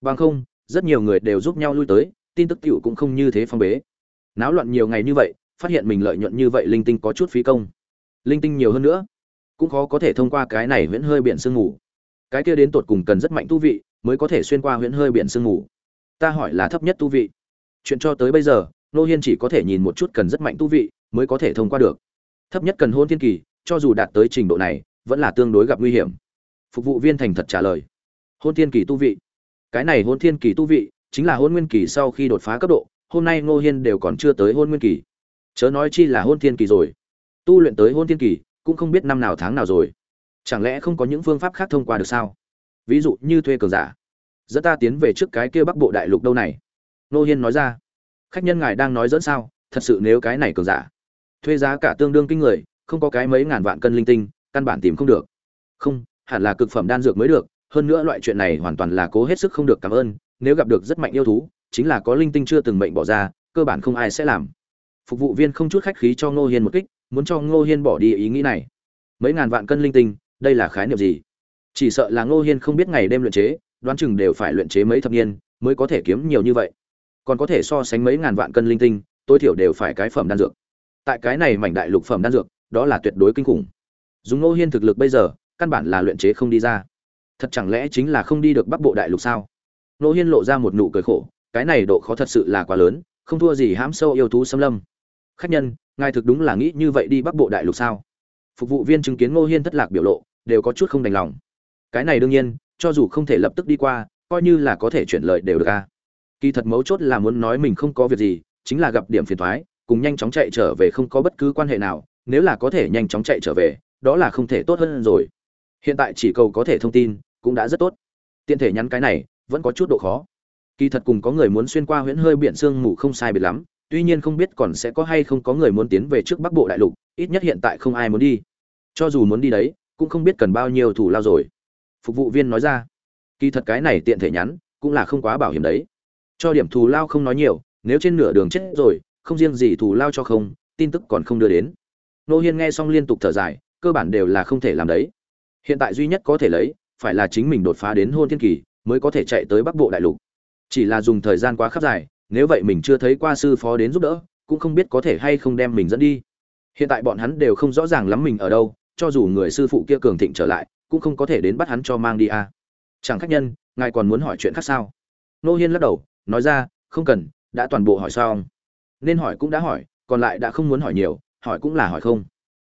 Bằng không, rất nhiều người đều giúp nhau lui tới, tin tức tiểu cũng không như thế phong bế. Náo loạn nhiều ngày như vậy, phát hiện mình lợi nhuận như vậy linh tinh có chút phí công. Linh tinh nhiều hơn nữa, cũng khó có thể thông qua cái này huyễn hơi biển sương mù. Cái kia đến tột cùng cần rất mạnh tu vị mới có thể xuyên qua huyễn hơi biển sương mù. Ta hỏi là thấp nhất tu vị. Chuyện cho tới bây giờ nô hiên chỉ có thể nhìn một chút cần rất mạnh tu vị mới có thể thông qua được. Thấp nhất cần hôn thiên kỳ, cho dù đạt tới trình độ này, vẫn là tương đối gặp nguy hiểm. Phục vụ viên thành thật trả lời. Hôn thiên kỳ tu vị. Cái này hôn thiên kỳ tu vị chính là hôn nguyên kỳ sau khi đột phá cấp độ, hôm nay ngô hiên đều còn chưa tới hôn nguyên kỳ. Chớ nói chi là hôn thiên kỳ rồi. Tu luyện tới hôn thiên kỳ cũng không biết năm nào tháng nào rồi. Chẳng lẽ không có những phương pháp khác thông qua được sao? Ví dụ như thuê cường giả. Dẫn ta tiến về trước cái kia bắc bộ đại lục đâu này? Nô hiên nói ra khách nhân ngài đang nói dẫn sao, thật sự nếu cái này cường giả, thuê giá cả tương đương kinh người, không có cái mấy ngàn vạn cân linh tinh, căn bản tìm không được. Không, hẳn là cực phẩm đan dược mới được, hơn nữa loại chuyện này hoàn toàn là cố hết sức không được cảm ơn, nếu gặp được rất mạnh yêu thú, chính là có linh tinh chưa từng mệnh bỏ ra, cơ bản không ai sẽ làm. Phục vụ viên không chút khách khí cho ngô hiên một kích, muốn cho ngô hiên bỏ đi ý nghĩ này. Mấy ngàn vạn cân linh tinh, đây là khái niệm gì? Chỉ sợ là ngô hiên không biết ngày đêm luyện chế, đoán chừng đều phải luyện chế mấy thập niên, mới có thể kiếm nhiều như vậy còn có thể so sánh mấy ngàn vạn cân linh tinh, tối thiểu đều phải cái phẩm đan dược. Tại cái này mảnh đại lục phẩm đan dược, đó là tuyệt đối kinh khủng. Dùng ngô hiên thực lực bây giờ, căn bản là luyện chế không đi ra. Thật chẳng lẽ chính là không đi được bắc bộ đại lục sao? Ngô hiên lộ ra một nụ cười khổ, cái này độ khó thật sự là quá lớn, không thua gì hãm sâu yêu thú xâm lâm. Khách nhân, ngài thực đúng là nghĩ như vậy đi bắc bộ đại lục sao? Phục vụ viên chứng kiến ngô hiên thất lạc biểu lộ, đều có chút không đành lòng. Cái này đương nhiên, cho dù không thể lập tức đi qua, coi như là có thể chuyển lời đều được a kỳ thật mấu chốt là muốn nói mình không có việc gì, chính là gặp điểm phiền thoái, cùng nhanh chóng chạy trở về không có bất cứ quan hệ nào, nếu là có thể nhanh chóng chạy trở về, đó là không thể tốt hơn rồi. Hiện tại chỉ cầu có thể thông tin, cũng đã rất tốt. Tiện thể nhắn cái này, vẫn có chút độ khó. Kỳ thật cùng có người muốn xuyên qua huyễn hơi biển sương mù không sai biệt lắm, tuy nhiên không biết còn sẽ có hay không có người muốn tiến về trước bắc bộ đại lục, ít nhất hiện tại không ai muốn đi. Cho dù muốn đi đấy, cũng không biết cần bao nhiêu thủ lao rồi. Phục vụ viên nói ra. Kỳ thật cái này tiện thể nhắn, cũng là không quá bảo hiểm đấy cho điểm thù lao không nói nhiều, nếu trên nửa đường chết rồi, không riêng gì thù lao cho không, tin tức còn không đưa đến. Nô hiên nghe xong liên tục thở dài, cơ bản đều là không thể làm đấy. Hiện tại duy nhất có thể lấy, phải là chính mình đột phá đến hôn thiên kỳ, mới có thể chạy tới bắc bộ đại lục. Chỉ là dùng thời gian quá khắp dài, nếu vậy mình chưa thấy qua sư phó đến giúp đỡ, cũng không biết có thể hay không đem mình dẫn đi. Hiện tại bọn hắn đều không rõ ràng lắm mình ở đâu, cho dù người sư phụ kia cường thịnh trở lại, cũng không có thể đến bắt hắn cho mang đi à. chẳng khách nhân, ngài còn muốn hỏi chuyện khác sao? Nô hiên lắc đầu nói ra, không cần, đã toàn bộ hỏi xong. Nên hỏi cũng đã hỏi, còn lại đã không muốn hỏi nhiều, hỏi cũng là hỏi không.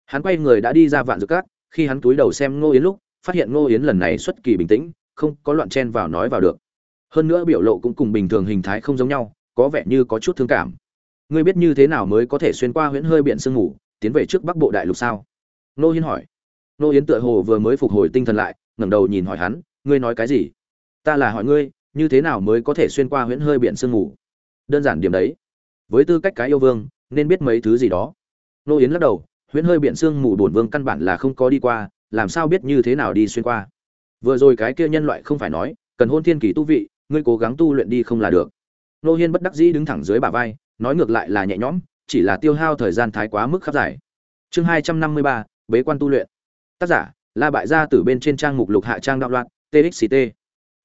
Hắn quay người đã đi ra vạn dược cát khi hắn túi đầu xem ngô yến lúc, phát hiện ngô yến lần này xuất kỳ bình tĩnh, không có loạn chen vào nói vào được. Hơn nữa biểu lộ cũng cùng bình thường hình thái không giống nhau, có vẻ như có chút thương cảm. Ngươi biết như thế nào mới có thể xuyên qua huyễn hơi biển sương ngủ tiến về trước bắc bộ đại lục sao? Ngô Yến hỏi. Ngô yến tựa hồ vừa mới phục hồi tinh thần lại, ngẩng đầu nhìn hỏi hắn, ngươi nói cái gì? Ta là hỏi ngươi như thế nào mới có thể xuyên qua huyễn hơi biển sương ngủ đơn giản điểm đấy. Với tư cách cái yêu vương, nên biết mấy thứ gì đó. Nô yến lắc đầu, huyễn hơi biển sương mù bổn vương căn bản là không có đi qua, làm sao biết như thế nào đi xuyên qua? Vừa rồi cái kia nhân loại không phải nói, cần hôn thiên kỳ tu vị, ngươi cố gắng tu luyện đi không là được. Nô hiên bất đắc dĩ đứng thẳng dưới bả vai, nói ngược lại là nhẹ nhõm, chỉ là tiêu hao thời gian thái quá mức khắp giải chương hai trăm năm mươi ba, bế quan tu luyện. Tác giả, la bại gia từ bên trên trang mục lục hạ trang đạo loạn txct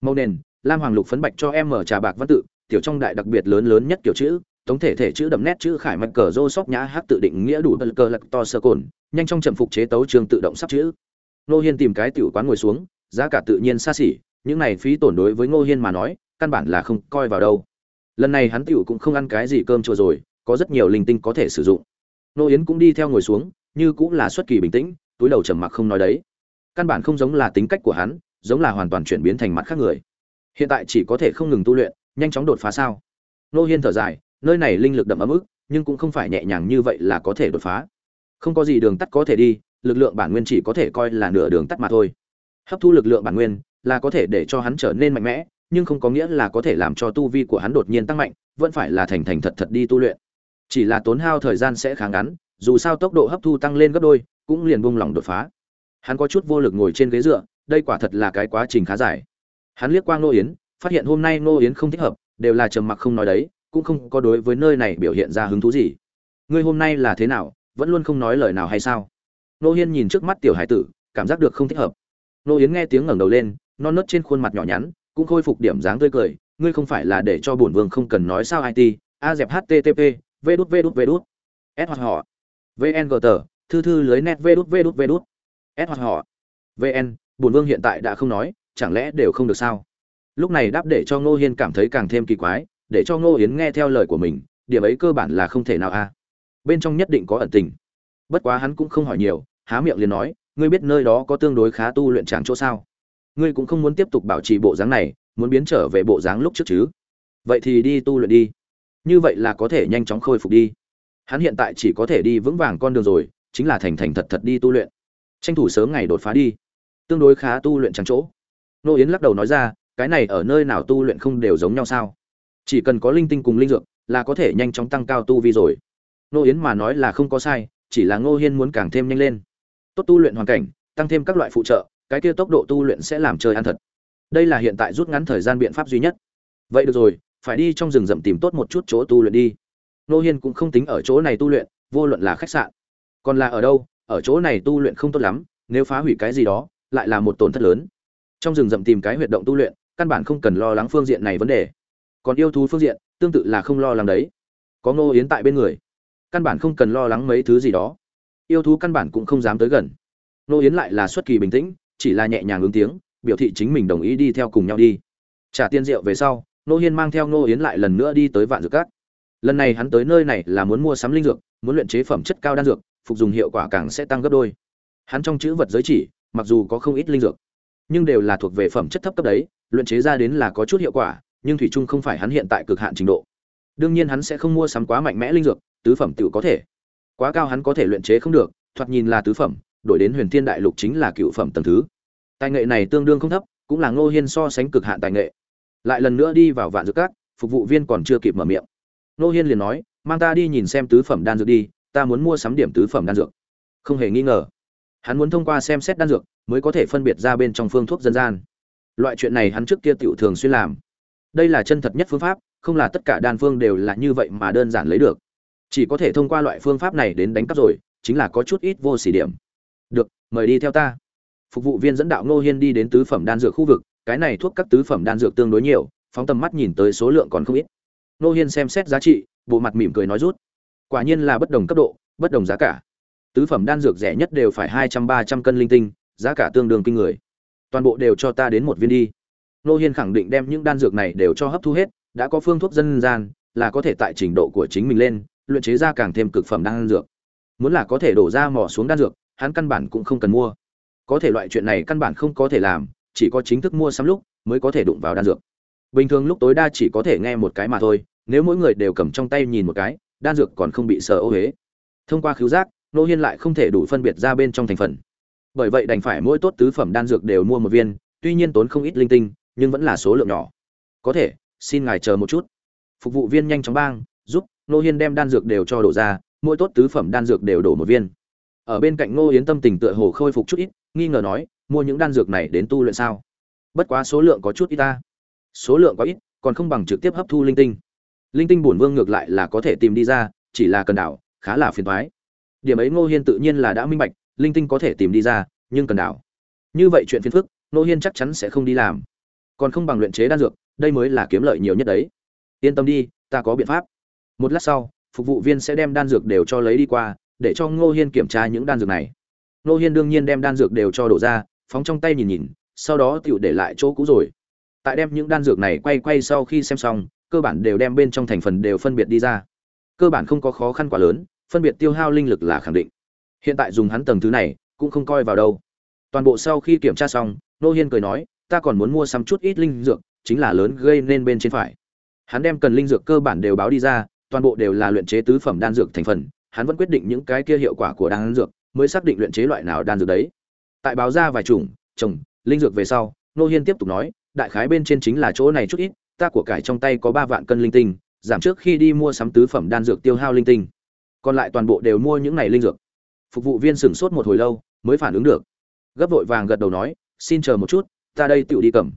màu nền lam hoàng lục phấn bạch cho em mở trà bạc văn tự, tiểu trong đại đặc biệt lớn lớn nhất kiểu chữ tổng thể thể chữ đậm nét chữ khải mạch cờ rô sóc nhã hát tự định nghĩa đủ bật cờ lật to sơ cồn, nhanh trong chậm phục chế tấu trường tự động sắp chữ. Ngô hiên tìm cái tiểu quán ngồi xuống, giá cả tự nhiên xa xỉ, những này phí tổn đối với ngô hiên mà nói, căn bản là không coi vào đâu. Lần này hắn tiểu cũng không ăn cái gì cơm chùa rồi, có rất nhiều linh tinh có thể sử dụng. Ngô yến cũng đi theo ngồi xuống, như cũng là xuất kỳ bình tĩnh, túi đầu trầm mặc không nói đấy. Căn bản không giống là tính cách của hắn, giống là hoàn toàn chuyển biến thành mặt khác người hiện tại chỉ có thể không ngừng tu luyện, nhanh chóng đột phá sao? Nô hiên thở dài, nơi này linh lực đậm ấm ức, nhưng cũng không phải nhẹ nhàng như vậy là có thể đột phá. Không có gì đường tắt có thể đi, lực lượng bản nguyên chỉ có thể coi là nửa đường tắt mà thôi. Hấp thu lực lượng bản nguyên là có thể để cho hắn trở nên mạnh mẽ, nhưng không có nghĩa là có thể làm cho tu vi của hắn đột nhiên tăng mạnh, vẫn phải là thành thành thật thật đi tu luyện. Chỉ là tốn hao thời gian sẽ khá ngắn, dù sao tốc độ hấp thu tăng lên gấp đôi, cũng liền buông lỏng đột phá. Hắn có chút vô lực ngồi trên ghế dựa, đây quả thật là cái quá trình khá dài hắn liếc qua ngô yến, phát hiện hôm nay ngô yến không thích hợp, đều là trầm mặc không nói đấy, cũng không có đối với nơi này biểu hiện ra hứng thú gì. Ngươi hôm nay là thế nào, vẫn luôn không nói lời nào hay sao? Nô hiên nhìn trước mắt tiểu hải tử, cảm giác được không thích hợp. Nô yến nghe tiếng ngẩng đầu lên, non nớt trên khuôn mặt nhỏ nhắn, cũng khôi phục điểm dáng tươi cười, ngươi không phải là để cho bổn vương không cần nói sao it a dẹp http v đút v đút v đút. S hoặc họ. vn gờ tờ, thư thư lưới net v đút v đút v đút. S hoặc họ. vn bổn vương hiện tại đã không nói chẳng lẽ đều không được sao? Lúc này đáp để cho ngô hiên cảm thấy càng thêm kỳ quái, để cho ngô yến nghe theo lời của mình, điểm ấy cơ bản là không thể nào a. Bên trong nhất định có ẩn tình. Bất quá hắn cũng không hỏi nhiều, há miệng liền nói, ngươi biết nơi đó có tương đối khá tu luyện tràng chỗ sao? Ngươi cũng không muốn tiếp tục bảo trì bộ dáng này, muốn biến trở về bộ dáng lúc trước chứ? Vậy thì đi tu luyện đi. Như vậy là có thể nhanh chóng khôi phục đi. Hắn hiện tại chỉ có thể đi vững vàng con đường rồi, chính là thành thành thật thật đi tu luyện. Tranh thủ sớm ngày đột phá đi. Tương đối khá tu luyện trắng chỗ nô yến lắc đầu nói ra, cái này ở nơi nào tu luyện không đều giống nhau sao? Chỉ cần có linh tinh cùng linh dược, là có thể nhanh chóng tăng cao tu vi rồi. Nô yến mà nói là không có sai, chỉ là ngô hiên muốn càng thêm nhanh lên. Tốt tu luyện hoàn cảnh, tăng thêm các loại phụ trợ, cái kia tốc độ tu luyện sẽ làm chơi ăn thật. Đây là hiện tại rút ngắn thời gian biện pháp duy nhất. Vậy được rồi, phải đi trong rừng rậm tìm tốt một chút chỗ tu luyện đi. Nô hiên cũng không tính ở chỗ này tu luyện, vô luận là khách sạn. Còn là ở đâu, ở chỗ này tu luyện không tốt lắm, nếu phá hủy cái gì đó, lại là một tổn thất lớn trong rừng rậm tìm cái huyệt động tu luyện, căn bản không cần lo lắng phương diện này vấn đề. Còn yêu thú phương diện, tương tự là không lo lắng đấy. Có ngô yến tại bên người, căn bản không cần lo lắng mấy thứ gì đó. Yêu thú căn bản cũng không dám tới gần. Ngô yến lại là xuất kỳ bình tĩnh, chỉ là nhẹ nhàng ứng tiếng, biểu thị chính mình đồng ý đi theo cùng nhau đi. Trả tiền rượu về sau, ngô hiên mang theo ngô yến lại lần nữa đi tới vạn dược cát lần này hắn tới nơi này là muốn mua sắm linh dược, muốn luyện chế phẩm chất cao đan dược, phục dùng hiệu quả càng sẽ tăng gấp đôi. Hắn trong chữ vật giới chỉ, mặc dù có không ít linh dược nhưng đều là thuộc về phẩm chất thấp cấp đấy, luyện chế ra đến là có chút hiệu quả, nhưng thủy chung không phải hắn hiện tại cực hạn trình độ. Đương nhiên hắn sẽ không mua sắm quá mạnh mẽ linh dược, tứ phẩm tiểu có thể. Quá cao hắn có thể luyện chế không được, thoạt nhìn là tứ phẩm, đổi đến huyền thiên đại lục chính là cựu phẩm tầng thứ. Tài nghệ này tương đương không thấp, cũng là ngô hiên so sánh cực hạn tài nghệ. Lại lần nữa đi vào vạn dược cát phục vụ viên còn chưa kịp mở miệng. Ngô hiên liền nói, mang ta đi nhìn xem tứ phẩm đan dược đi, ta muốn mua sắm điểm tứ phẩm đan dược. Không hề nghi ngờ hắn muốn thông qua xem xét đan dược mới có thể phân biệt ra bên trong phương thuốc dân gian. Loại chuyện này hắn trước kia tiểu thường xuyên làm. Đây là chân thật nhất phương pháp, không là tất cả đan phương đều là như vậy mà đơn giản lấy được. Chỉ có thể thông qua loại phương pháp này đến đánh cắp rồi, chính là có chút ít vô xỉ điểm. Được, mời đi theo ta. Phục vụ viên dẫn đạo ngô hiên đi đến tứ phẩm đan dược khu vực, cái này thuốc các tứ phẩm đan dược tương đối nhiều, phóng tầm mắt nhìn tới số lượng còn không ít. Ngô hiên xem xét giá trị, bộ mặt mỉm cười nói rút. Quả nhiên là bất đồng cấp độ, bất đồng giá cả tứ phẩm đan dược rẻ nhất đều phải hai trăm, ba trăm cân linh tinh, giá cả tương đương kinh người. Toàn bộ đều cho ta đến một viên đi. Nô hiên khẳng định đem những đan dược này đều cho hấp thu hết, đã có phương thuốc dân gian, là có thể tại trình độ của chính mình lên, luyện chế ra càng thêm cực phẩm đan dược. Muốn là có thể đổ ra mỏ xuống đan dược, hắn căn bản cũng không cần mua. Có thể loại chuyện này căn bản không có thể làm, chỉ có chính thức mua sắm lúc mới có thể đụng vào đan dược. Bình thường lúc tối đa chỉ có thể nghe một cái mà thôi, nếu mỗi người đều cầm trong tay nhìn một cái, đan dược còn không bị sợ ô huế thông qua khiếu giác nô hiên lại không thể đủ phân biệt ra bên trong thành phần. Bởi vậy đành phải mỗi tốt tứ phẩm đan dược đều mua một viên, tuy nhiên tốn không ít linh tinh, nhưng vẫn là số lượng nhỏ. Có thể, xin ngài chờ một chút. Phục vụ viên nhanh chóng bang, giúp nô hiên đem đan dược đều cho đổ ra, mỗi tốt tứ phẩm đan dược đều đổ một viên. Ở bên cạnh ngô yến tâm tình tựa hồ khôi phục chút ít, nghi ngờ nói, mua những đan dược này đến tu luyện sao? Bất quá số lượng có chút ít ta. Số lượng có ít, còn không bằng trực tiếp hấp thu linh tinh. Linh tinh bổn vương ngược lại là có thể tìm đi ra, chỉ là cần đảo, khá là phiền thoái điểm ấy ngô hiên tự nhiên là đã minh bạch, linh tinh có thể tìm đi ra, nhưng cần đảo. Như vậy chuyện phiền phức, ngô hiên chắc chắn sẽ không đi làm. Còn không bằng luyện chế đan dược, đây mới là kiếm lợi nhiều nhất đấy. Yên tâm đi, ta có biện pháp. Một lát sau, phục vụ viên sẽ đem đan dược đều cho lấy đi qua, để cho ngô hiên kiểm tra những đan dược này. Ngô hiên đương nhiên đem đan dược đều cho đổ ra, phóng trong tay nhìn nhìn, sau đó tựu để lại chỗ cũ rồi. Tại đem những đan dược này quay quay sau khi xem xong, cơ bản đều đem bên trong thành phần đều phân biệt đi ra. Cơ bản không có khó khăn quá lớn phân biệt tiêu hao linh lực là khẳng định. Hiện tại dùng hắn tầng thứ này, cũng không coi vào đâu. Toàn bộ sau khi kiểm tra xong, nô hiên cười nói, ta còn muốn mua sắm chút ít linh dược, chính là lớn gây nên bên trên phải. Hắn đem cần linh dược cơ bản đều báo đi ra, toàn bộ đều là luyện chế tứ phẩm đan dược thành phần, hắn vẫn quyết định những cái kia hiệu quả của đan dược, mới xác định luyện chế loại nào đan dược đấy. Tại báo ra vài chủng trồng linh dược về sau, nô hiên tiếp tục nói, đại khái bên trên chính là chỗ này chút ít, ta của cải trong tay có ba vạn cân linh tinh, giảm trước khi đi mua sắm tứ phẩm đan dược tiêu hao linh tinh còn lại toàn bộ đều mua những này linh dược. Phục vụ viên sửng sốt một hồi lâu, mới phản ứng được. Gấp vội vàng gật đầu nói, xin chờ một chút, ta đây tự đi cầm.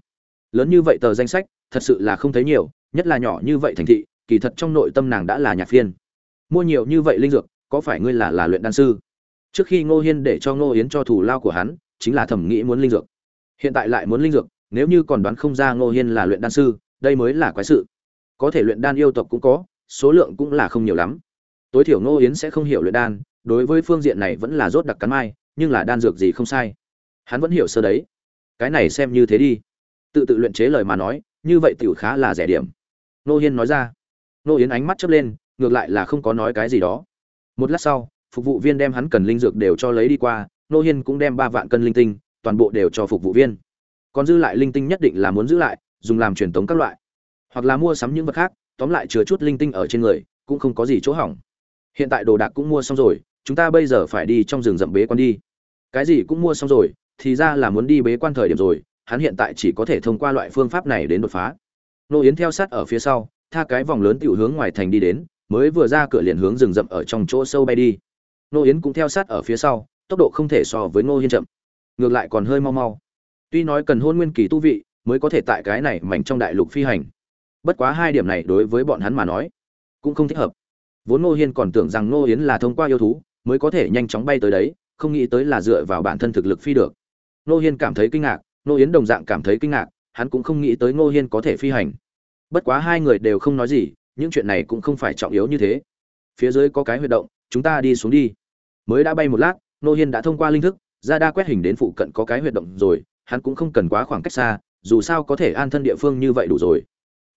Lớn như vậy tờ danh sách, thật sự là không thấy nhiều, nhất là nhỏ như vậy thành thị, kỳ thật trong nội tâm nàng đã là nhạc phiên. Mua nhiều như vậy linh dược, có phải ngươi là là luyện đan sư? Trước khi ngô hiên để cho ngô yến cho thủ lao của hắn, chính là thẩm nghĩ muốn linh dược. Hiện tại lại muốn linh dược, nếu như còn đoán không ra ngô hiên là luyện đan sư, đây mới là quái sự. Có thể luyện đan yêu tộc cũng có, số lượng cũng là không nhiều lắm tối thiểu ngô yến sẽ không hiểu luyện đan, đối với phương diện này vẫn là rốt đặc cắn mai, nhưng là đan dược gì không sai. Hắn vẫn hiểu sơ đấy. Cái này xem như thế đi. Tự tự luyện chế lời mà nói, như vậy tiểu khá là rẻ điểm. Ngô hiên nói ra. Ngô yến ánh mắt chớp lên, ngược lại là không có nói cái gì đó. Một lát sau, phục vụ viên đem hắn cần linh dược đều cho lấy đi qua, Ngô hiên cũng đem ba vạn cân linh tinh, toàn bộ đều cho phục vụ viên. Còn dư lại linh tinh nhất định là muốn giữ lại, dùng làm truyền tống các loại. Hoặc là mua sắm những vật khác, tóm lại chứa chút linh tinh ở trên người, cũng không có gì chỗ hỏng hiện tại đồ đạc cũng mua xong rồi, chúng ta bây giờ phải đi trong rừng rậm bế quan đi. Cái gì cũng mua xong rồi, thì ra là muốn đi bế quan thời điểm rồi, hắn hiện tại chỉ có thể thông qua loại phương pháp này đến đột phá. Nô yến theo sát ở phía sau, tha cái vòng lớn tiểu hướng ngoài thành đi đến, mới vừa ra cửa liền hướng rừng rậm ở trong chỗ sâu bay đi. Nô yến cũng theo sát ở phía sau, tốc độ không thể so với ngô hiên chậm, ngược lại còn hơi mau mau. Tuy nói cần hôn nguyên kỳ tu vị, mới có thể tại cái này mảnh trong đại lục phi hành. Bất quá hai điểm này đối với bọn hắn mà nói, cũng không thích hợp vốn ngô hiên còn tưởng rằng ngô yến là thông qua yêu thú, mới có thể nhanh chóng bay tới đấy, không nghĩ tới là dựa vào bản thân thực lực phi được. Ngô hiên cảm thấy kinh ngạc, ngô yến đồng dạng cảm thấy kinh ngạc, hắn cũng không nghĩ tới ngô hiên có thể phi hành. Bất quá hai người đều không nói gì, những chuyện này cũng không phải trọng yếu như thế. Phía dưới có cái huy động, chúng ta đi xuống đi. Mới đã bay một lát, ngô hiên đã thông qua linh thức, ra đa quét hình đến phụ cận có cái huy động rồi, hắn cũng không cần quá khoảng cách xa, dù sao có thể an thân địa phương như vậy đủ rồi.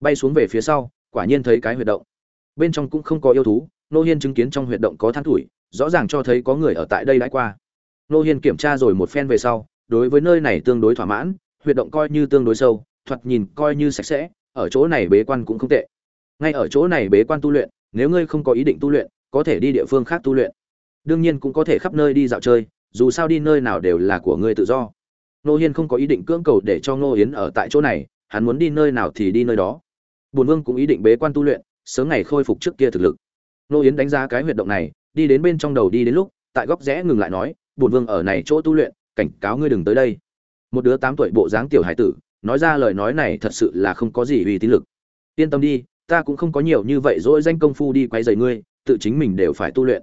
Bay xuống về phía sau, quả nhiên thấy cái huy động bên trong cũng không có yêu thú, nô hiên chứng kiến trong huyệt động có than thủi rõ ràng cho thấy có người ở tại đây đã qua. Nô hiên kiểm tra rồi một phen về sau, đối với nơi này tương đối thỏa mãn, huyệt động coi như tương đối sâu, thoạt nhìn coi như sạch sẽ, ở chỗ này bế quan cũng không tệ. Ngay ở chỗ này bế quan tu luyện, nếu ngươi không có ý định tu luyện, có thể đi địa phương khác tu luyện. Đương nhiên cũng có thể khắp nơi đi dạo chơi, dù sao đi nơi nào đều là của ngươi tự do. Nô hiên không có ý định cưỡng cầu để cho ngô yến ở tại chỗ này, hắn muốn đi nơi nào thì đi nơi đó. Bùn vương cũng ý định bế quan tu luyện sớm ngày khôi phục trước kia thực lực. Nô yến đánh giá cái huyệt động này, đi đến bên trong đầu đi đến lúc, tại góc rẽ ngừng lại nói, bổn vương ở này chỗ tu luyện, cảnh cáo ngươi đừng tới đây. Một đứa tám tuổi bộ dáng tiểu hải tử, nói ra lời nói này thật sự là không có gì uy tín lực. Yên tâm đi, ta cũng không có nhiều như vậy dỗi danh công phu đi quay dày ngươi, tự chính mình đều phải tu luyện.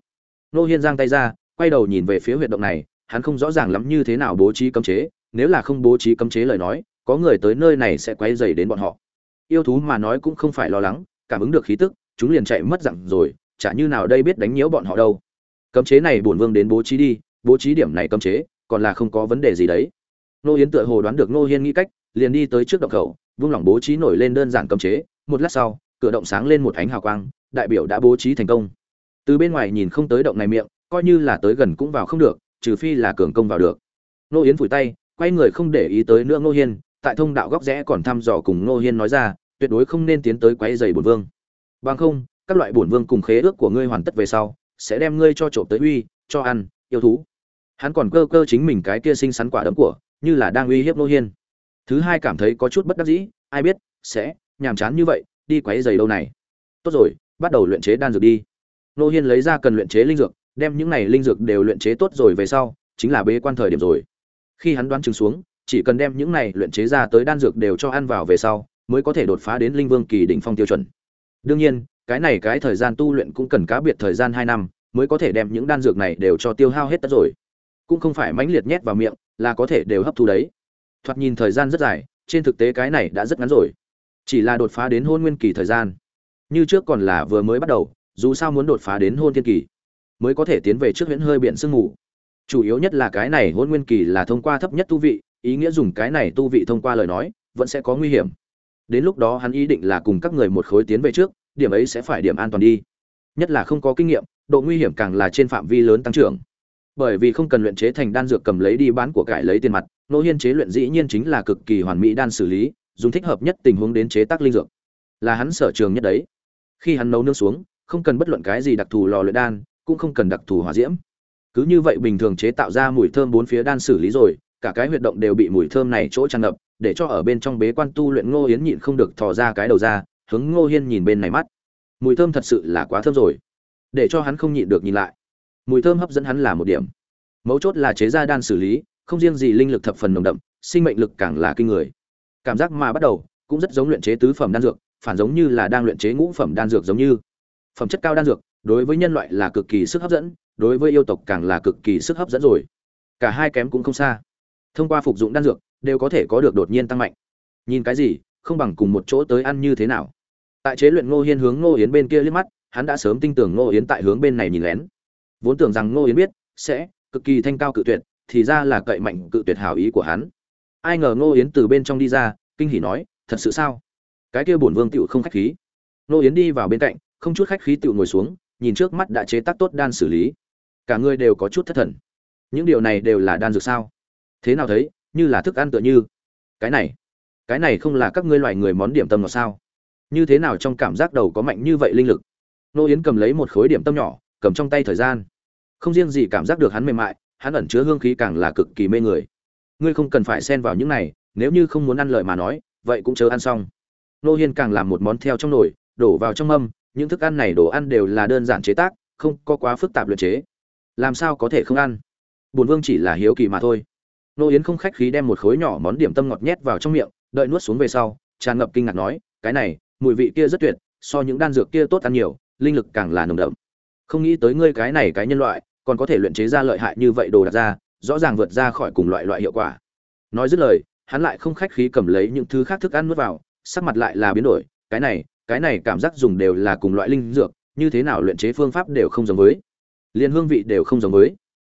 Nô hiên giang tay ra, quay đầu nhìn về phía huyệt động này, hắn không rõ ràng lắm như thế nào bố trí cấm chế, nếu là không bố trí cấm chế lời nói, có người tới nơi này sẽ quay dày đến bọn họ. Yêu thú mà nói cũng không phải lo lắng cảm ứng được khí tức, chúng liền chạy mất dặn rồi, chả như nào đây biết đánh nhiễu bọn họ đâu. Cấm chế này bổn vương đến bố trí đi, bố trí điểm này cấm chế, còn là không có vấn đề gì đấy. Nô yến tựa hồ đoán được nô hiên nghĩ cách, liền đi tới trước động khẩu, vung lỏng bố trí nổi lên đơn giản cấm chế. Một lát sau, cửa động sáng lên một ánh hào quang, đại biểu đã bố trí thành công. Từ bên ngoài nhìn không tới động này miệng, coi như là tới gần cũng vào không được, trừ phi là cường công vào được. Nô yến phủi tay, quay người không để ý tới nữa nô hiên, tại thông đạo góc rẽ còn thăm dò cùng nô hiên nói ra tuyệt đối không nên tiến tới quấy giày bổn vương. Bằng không, các loại bổn vương cùng khế ước của ngươi hoàn tất về sau, sẽ đem ngươi cho trộm tới uy, cho ăn, yêu thú. Hắn còn cơ cơ chính mình cái kia sinh sắn quả đấm của, như là đang uy hiếp lô hiên. Thứ hai cảm thấy có chút bất đắc dĩ, ai biết, sẽ, nhàm chán như vậy, đi quấy rầy đâu này. Tốt rồi, bắt đầu luyện chế đan dược đi. Lô hiên lấy ra cần luyện chế linh dược, đem những này linh dược đều luyện chế tốt rồi về sau, chính là bế quan thời điểm rồi. Khi hắn đoán chừng xuống, chỉ cần đem những này luyện chế ra tới đan dược đều cho ăn vào về sau mới có thể đột phá đến linh vương kỳ đỉnh phong tiêu chuẩn. Đương nhiên, cái này cái thời gian tu luyện cũng cần cá biệt thời gian hai năm mới có thể đem những đan dược này đều cho tiêu hao hết tất rồi. Cũng không phải mãnh liệt nhét vào miệng là có thể đều hấp thu đấy. Thoạt nhìn thời gian rất dài, trên thực tế cái này đã rất ngắn rồi. Chỉ là đột phá đến hôn nguyên kỳ thời gian. Như trước còn là vừa mới bắt đầu, dù sao muốn đột phá đến hôn thiên kỳ mới có thể tiến về trước huyễn hơi biển sương ngủ. chủ yếu nhất là cái này hôn nguyên kỳ là thông qua thấp nhất tu vị, ý nghĩa dùng cái này tu vị thông qua lời nói, vẫn sẽ có nguy hiểm đến lúc đó hắn ý định là cùng các người một khối tiến về trước, điểm ấy sẽ phải điểm an toàn đi. Nhất là không có kinh nghiệm, độ nguy hiểm càng là trên phạm vi lớn tăng trưởng. Bởi vì không cần luyện chế thành đan dược cầm lấy đi bán của cải lấy tiền mặt nô hiên chế luyện dĩ nhiên chính là cực kỳ hoàn mỹ đan xử lý, dùng thích hợp nhất tình huống đến chế tác linh dược. Là hắn sở trường nhất đấy. Khi hắn nấu nước xuống, không cần bất luận cái gì đặc thù lò luyện đan, cũng không cần đặc thù hỏa diễm. Cứ như vậy bình thường chế tạo ra mùi thơm bốn phía đan xử lý rồi, cả cái huyệt động đều bị mùi thơm này chỗ tràn ngập để cho ở bên trong bế quan tu luyện ngô hiến nhịn không được thò ra cái đầu ra, hướng ngô hiên nhìn bên này mắt. Mùi thơm thật sự là quá thơm rồi. Để cho hắn không nhịn được nhìn lại. Mùi thơm hấp dẫn hắn là một điểm. Mấu chốt là chế ra đan xử lý, không riêng gì linh lực thập phần nồng đậm, sinh mệnh lực càng là kinh người. Cảm giác mà bắt đầu, cũng rất giống luyện chế tứ phẩm đan dược, phản giống như là đang luyện chế ngũ phẩm đan dược giống như. Phẩm chất cao đan dược, đối với nhân loại là cực kỳ sức hấp dẫn, đối với yêu tộc càng là cực kỳ sức hấp dẫn rồi. Cả hai kém cũng không xa. Thông qua phục dụng đan dược đều có thể có được đột nhiên tăng mạnh. Nhìn cái gì, không bằng cùng một chỗ tới ăn như thế nào. Tại chế luyện ngô hiên hướng ngô yến bên kia liếc mắt, hắn đã sớm tin tưởng ngô yến tại hướng bên này nhìn lén. Vốn tưởng rằng ngô yến biết, sẽ cực kỳ thanh cao cự tuyệt, thì ra là cậy mạnh cự tuyệt hảo ý của hắn. Ai ngờ ngô yến từ bên trong đi ra, kinh hỉ nói, thật sự sao? Cái kia bổn vương tựu không khách khí. Ngô yến đi vào bên cạnh, không chút khách khí tựu ngồi xuống, nhìn trước mắt đã chế tác tốt đan xử lý. Cả người đều có chút thất thần. Những điều này đều là đan dược sao? Thế nào thấy như là thức ăn tựa như. Cái này cái này không là các ngươi loài người món điểm tâm ngọt sao? Như thế nào trong cảm giác đầu có mạnh như vậy linh lực? Nô yến cầm lấy một khối điểm tâm nhỏ, cầm trong tay thời gian. Không riêng gì cảm giác được hắn mềm mại, hắn ẩn chứa hương khí càng là cực kỳ mê người. Ngươi không cần phải xen vào những này, nếu như không muốn ăn lợi mà nói, vậy cũng chờ ăn xong. Nô hiên càng làm một món theo trong nồi, đổ vào trong mâm, những thức ăn này đồ ăn đều là đơn giản chế tác, không có quá phức tạp luyện chế. Làm sao có thể không ăn? Bùn vương chỉ là hiếu kỳ mà thôi nô yến không khách khí đem một khối nhỏ món điểm tâm ngọt nhét vào trong miệng, đợi nuốt xuống về sau, tràn ngập kinh ngạc nói, cái này, mùi vị kia rất tuyệt, so những đan dược kia tốt ăn nhiều, linh lực càng là nồng đậm. Không nghĩ tới ngươi cái này cái nhân loại, còn có thể luyện chế ra lợi hại như vậy đồ đặt ra, rõ ràng vượt ra khỏi cùng loại loại hiệu quả. Nói dứt lời, hắn lại không khách khí cầm lấy những thứ khác thức ăn nuốt vào, sắc mặt lại là biến đổi, cái này cái này cảm giác dùng đều là cùng loại linh dược, như thế nào luyện chế phương pháp đều không giống với, liền hương vị đều không giống với.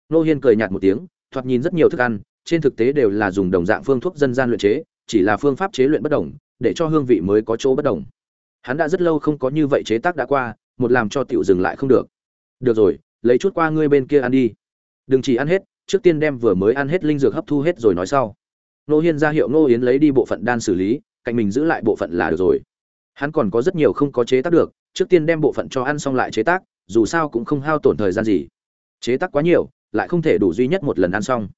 Nô hiên cười nhạt một tiếng, thoạt nhìn rất nhiều thức ăn trên thực tế đều là dùng đồng dạng phương thuốc dân gian luyện chế, chỉ là phương pháp chế luyện bất đồng, để cho hương vị mới có chỗ bất đồng. Hắn đã rất lâu không có như vậy chế tác đã qua, một làm cho tiểu dừng lại không được. Được rồi, lấy chút qua ngươi bên kia ăn đi. Đừng chỉ ăn hết, trước tiên đem vừa mới ăn hết linh dược hấp thu hết rồi nói sau. Nô hiên ra hiệu nô yến lấy đi bộ phận đan xử lý, cạnh mình giữ lại bộ phận là được rồi. Hắn còn có rất nhiều không có chế tác được, trước tiên đem bộ phận cho ăn xong lại chế tác, dù sao cũng không hao tổn thời gian gì. Chế tác quá nhiều, lại không thể đủ duy nhất một lần ăn xong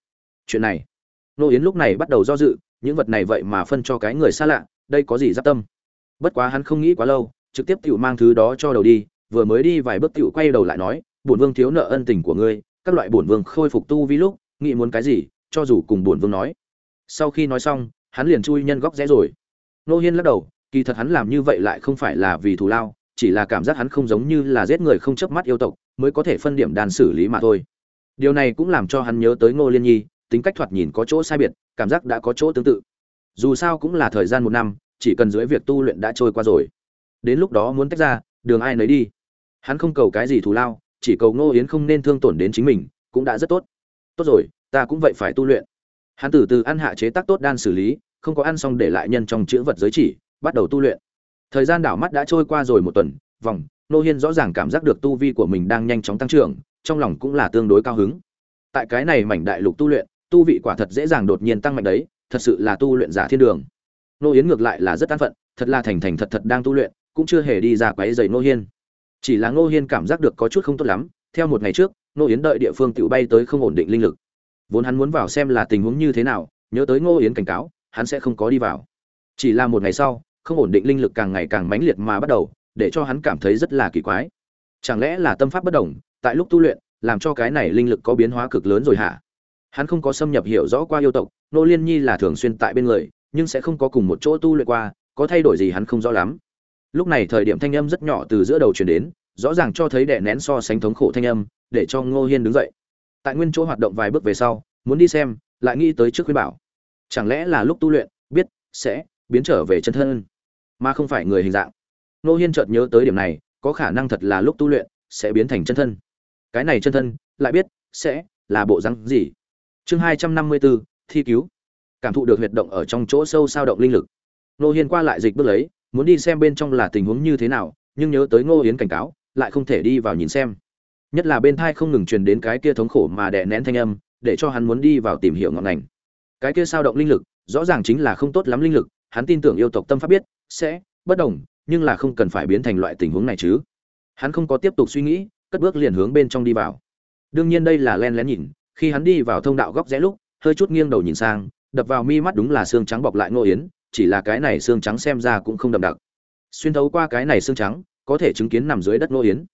chuyện này. Nô yến lúc này bắt đầu do dự, những vật này vậy mà phân cho cái người xa lạ, đây có gì giáp tâm? Bất quá hắn không nghĩ quá lâu, trực tiếp tiểu mang thứ đó cho đầu đi, vừa mới đi vài bước tiểu quay đầu lại nói, bổn vương thiếu nợ ân tình của ngươi, các loại bổn vương khôi phục tu vi lúc, nghĩ muốn cái gì, cho dù cùng bổn vương nói. Sau khi nói xong, hắn liền chui nhân góc rẽ rồi. Nô hiên lắc đầu, kỳ thật hắn làm như vậy lại không phải là vì thù lao, chỉ là cảm giác hắn không giống như là giết người không chớp mắt yêu tộc, mới có thể phân điểm đàn xử lý mà thôi. Điều này cũng làm cho hắn nhớ tới ngô liên nhi tính cách thoạt nhìn có chỗ sai biệt, cảm giác đã có chỗ tương tự. Dù sao cũng là thời gian một năm, chỉ cần dưới việc tu luyện đã trôi qua rồi. Đến lúc đó muốn tách ra, đường ai nấy đi. Hắn không cầu cái gì thù lao, chỉ cầu ngô yến không nên thương tổn đến chính mình, cũng đã rất tốt. Tốt rồi, ta cũng vậy phải tu luyện. Hắn từ từ ăn hạ chế tác tốt đan xử lý, không có ăn xong để lại nhân trong chữ vật giới chỉ, bắt đầu tu luyện. Thời gian đảo mắt đã trôi qua rồi một tuần, vòng nô hiên rõ ràng cảm giác được tu vi của mình đang nhanh chóng tăng trưởng, trong lòng cũng là tương đối cao hứng. Tại cái này mảnh đại lục tu luyện tu vị quả thật dễ dàng đột nhiên tăng mạnh đấy, thật sự là tu luyện giả thiên đường. Nô yến ngược lại là rất an phận, thật là thành thành thật thật đang tu luyện, cũng chưa hề đi ra quấy giày nô hiên. Chỉ là nô hiên cảm giác được có chút không tốt lắm, theo một ngày trước, nô yến đợi địa phương tự bay tới không ổn định linh lực. Vốn hắn muốn vào xem là tình huống như thế nào, nhớ tới ngô yến cảnh cáo, hắn sẽ không có đi vào. Chỉ là một ngày sau, không ổn định linh lực càng ngày càng mãnh liệt mà bắt đầu, để cho hắn cảm thấy rất là kỳ quái. Chẳng lẽ là tâm pháp bất đồng, tại lúc tu luyện, làm cho cái này linh lực có biến hóa cực lớn rồi hả? Hắn không có xâm nhập hiểu rõ qua yêu tộc, nô liên nhi là thường xuyên tại bên người, nhưng sẽ không có cùng một chỗ tu luyện qua, có thay đổi gì hắn không rõ lắm. Lúc này thời điểm thanh âm rất nhỏ từ giữa đầu chuyển đến, rõ ràng cho thấy đè nén so sánh thống khổ thanh âm, để cho ngô hiên đứng dậy. Tại nguyên chỗ hoạt động vài bước về sau, muốn đi xem, lại nghĩ tới trước khuyên bảo. Chẳng lẽ là lúc tu luyện, biết, sẽ biến trở về chân thân, mà không phải người hình dạng. Ngô hiên chợt nhớ tới điểm này, có khả năng thật là lúc tu luyện, sẽ biến thành chân thân. Cái này chân thân, lại biết, sẽ là bộ rắn gì? Chương hai trăm năm mươi bốn thi cứu. Cảm thụ được huyệt động ở trong chỗ sâu sao động linh lực. Nô hiên qua lại dịch bước lấy, muốn đi xem bên trong là tình huống như thế nào, nhưng nhớ tới ngô hiến cảnh cáo, lại không thể đi vào nhìn xem. Nhất là bên thai không ngừng truyền đến cái kia thống khổ mà đè nén thanh âm, để cho hắn muốn đi vào tìm hiểu ngọn ngành cái kia sao động linh lực, rõ ràng chính là không tốt lắm linh lực, hắn tin tưởng yêu tộc tâm pháp biết, sẽ bất đồng, nhưng là không cần phải biến thành loại tình huống này chứ. Hắn không có tiếp tục suy nghĩ, cất bước liền hướng bên trong đi vào. Đương nhiên đây là len lén nhìn khi hắn đi vào thông đạo góc rẽ lúc, hơi chút nghiêng đầu nhìn sang, đập vào mi mắt đúng là xương trắng bọc lại ngô yến, chỉ là cái này xương trắng xem ra cũng không đậm đặc. Xuyên thấu qua cái này xương trắng, có thể chứng kiến nằm dưới đất ngô yến.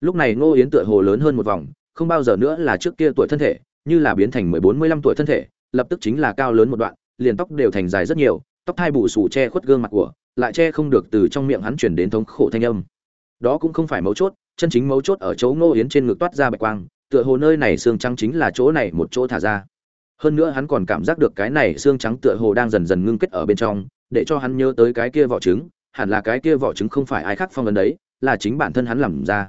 Lúc này ngô yến tựa hồ lớn hơn một vòng, không bao giờ nữa là trước kia tuổi thân thể, như là biến thành mười bốn, mười lăm tuổi thân thể, lập tức chính là cao lớn một đoạn, liền tóc đều thành dài rất nhiều, tóc thai bù sù che khuất gương mặt của, lại che không được từ trong miệng hắn chuyển đến thống khổ thanh âm. Đó cũng không phải mấu chốt, chân chính mấu chốt ở chỗ ngô yến trên ngực toát ra bạch quang tựa hồ nơi này xương trắng chính là chỗ này một chỗ thả ra. Hơn nữa hắn còn cảm giác được cái này xương trắng tựa hồ đang dần dần ngưng kết ở bên trong, để cho hắn nhớ tới cái kia vỏ trứng, hẳn là cái kia vỏ trứng không phải ai khác phong ấn đấy, là chính bản thân hắn làm ra.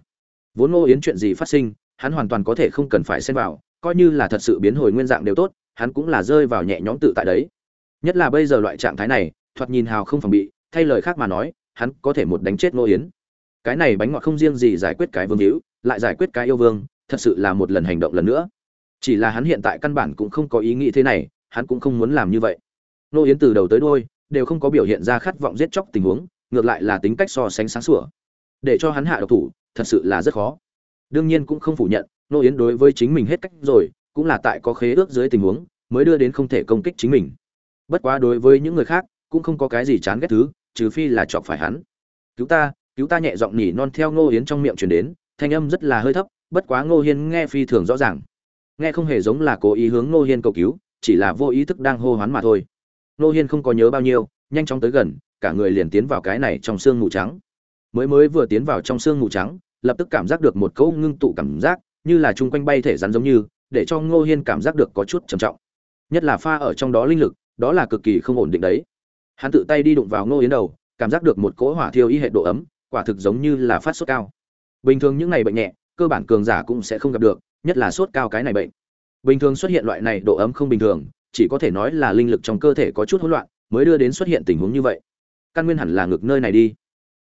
Vốn ngô yến chuyện gì phát sinh, hắn hoàn toàn có thể không cần phải xen vào, coi như là thật sự biến hồi nguyên dạng đều tốt, hắn cũng là rơi vào nhẹ nhõm tự tại đấy. Nhất là bây giờ loại trạng thái này, thoạt nhìn hào không phòng bị, thay lời khác mà nói, hắn có thể một đánh chết ngô yến. Cái này bánh ngọt không riêng gì giải quyết cái vương hữu, lại giải quyết cái yêu vương thật sự là một lần hành động lần nữa. Chỉ là hắn hiện tại căn bản cũng không có ý nghĩ thế này, hắn cũng không muốn làm như vậy. Nô yến từ đầu tới đôi đều không có biểu hiện ra khát vọng giết chóc tình huống, ngược lại là tính cách so sánh sáng sủa. Để cho hắn hạ độc thủ, thật sự là rất khó. Đương nhiên cũng không phủ nhận, nô yến đối với chính mình hết cách rồi, cũng là tại có khế ước dưới tình huống, mới đưa đến không thể công kích chính mình. Bất quá đối với những người khác, cũng không có cái gì chán ghét thứ, trừ phi là chọc phải hắn. Cứu ta cứu ta nhẹ giọng nhỉ non theo ngô yến trong miệng truyền đến, thanh âm rất là hơi thấp bất quá ngô hiên nghe phi thường rõ ràng. Nghe không hề giống là cố ý hướng ngô hiên cầu cứu, chỉ là vô ý thức đang hô hoán mà thôi. Ngô hiên không có nhớ bao nhiêu, nhanh chóng tới gần, cả người liền tiến vào cái này trong xương mù trắng. Mới mới vừa tiến vào trong xương mù trắng, lập tức cảm giác được một cỗ ngưng tụ cảm giác, như là chung quanh bay thể rắn giống như, để cho ngô hiên cảm giác được có chút trầm trọng. Nhất là pha ở trong đó linh lực, đó là cực kỳ không ổn định đấy. Hắn tự tay đi đụng vào ngô yến đầu, cảm giác được một cỗ hỏa thiêu y hệ độ ấm, quả thực giống như là phát sốt cao. Bình thường những ngày bệnh nhẹ cơ bản cường giả cũng sẽ không gặp được, nhất là sốt cao cái này bệnh. Bình thường xuất hiện loại này độ ấm không bình thường, chỉ có thể nói là linh lực trong cơ thể có chút hỗn loạn, mới đưa đến xuất hiện tình huống như vậy. Căn nguyên hẳn là ngực nơi này đi.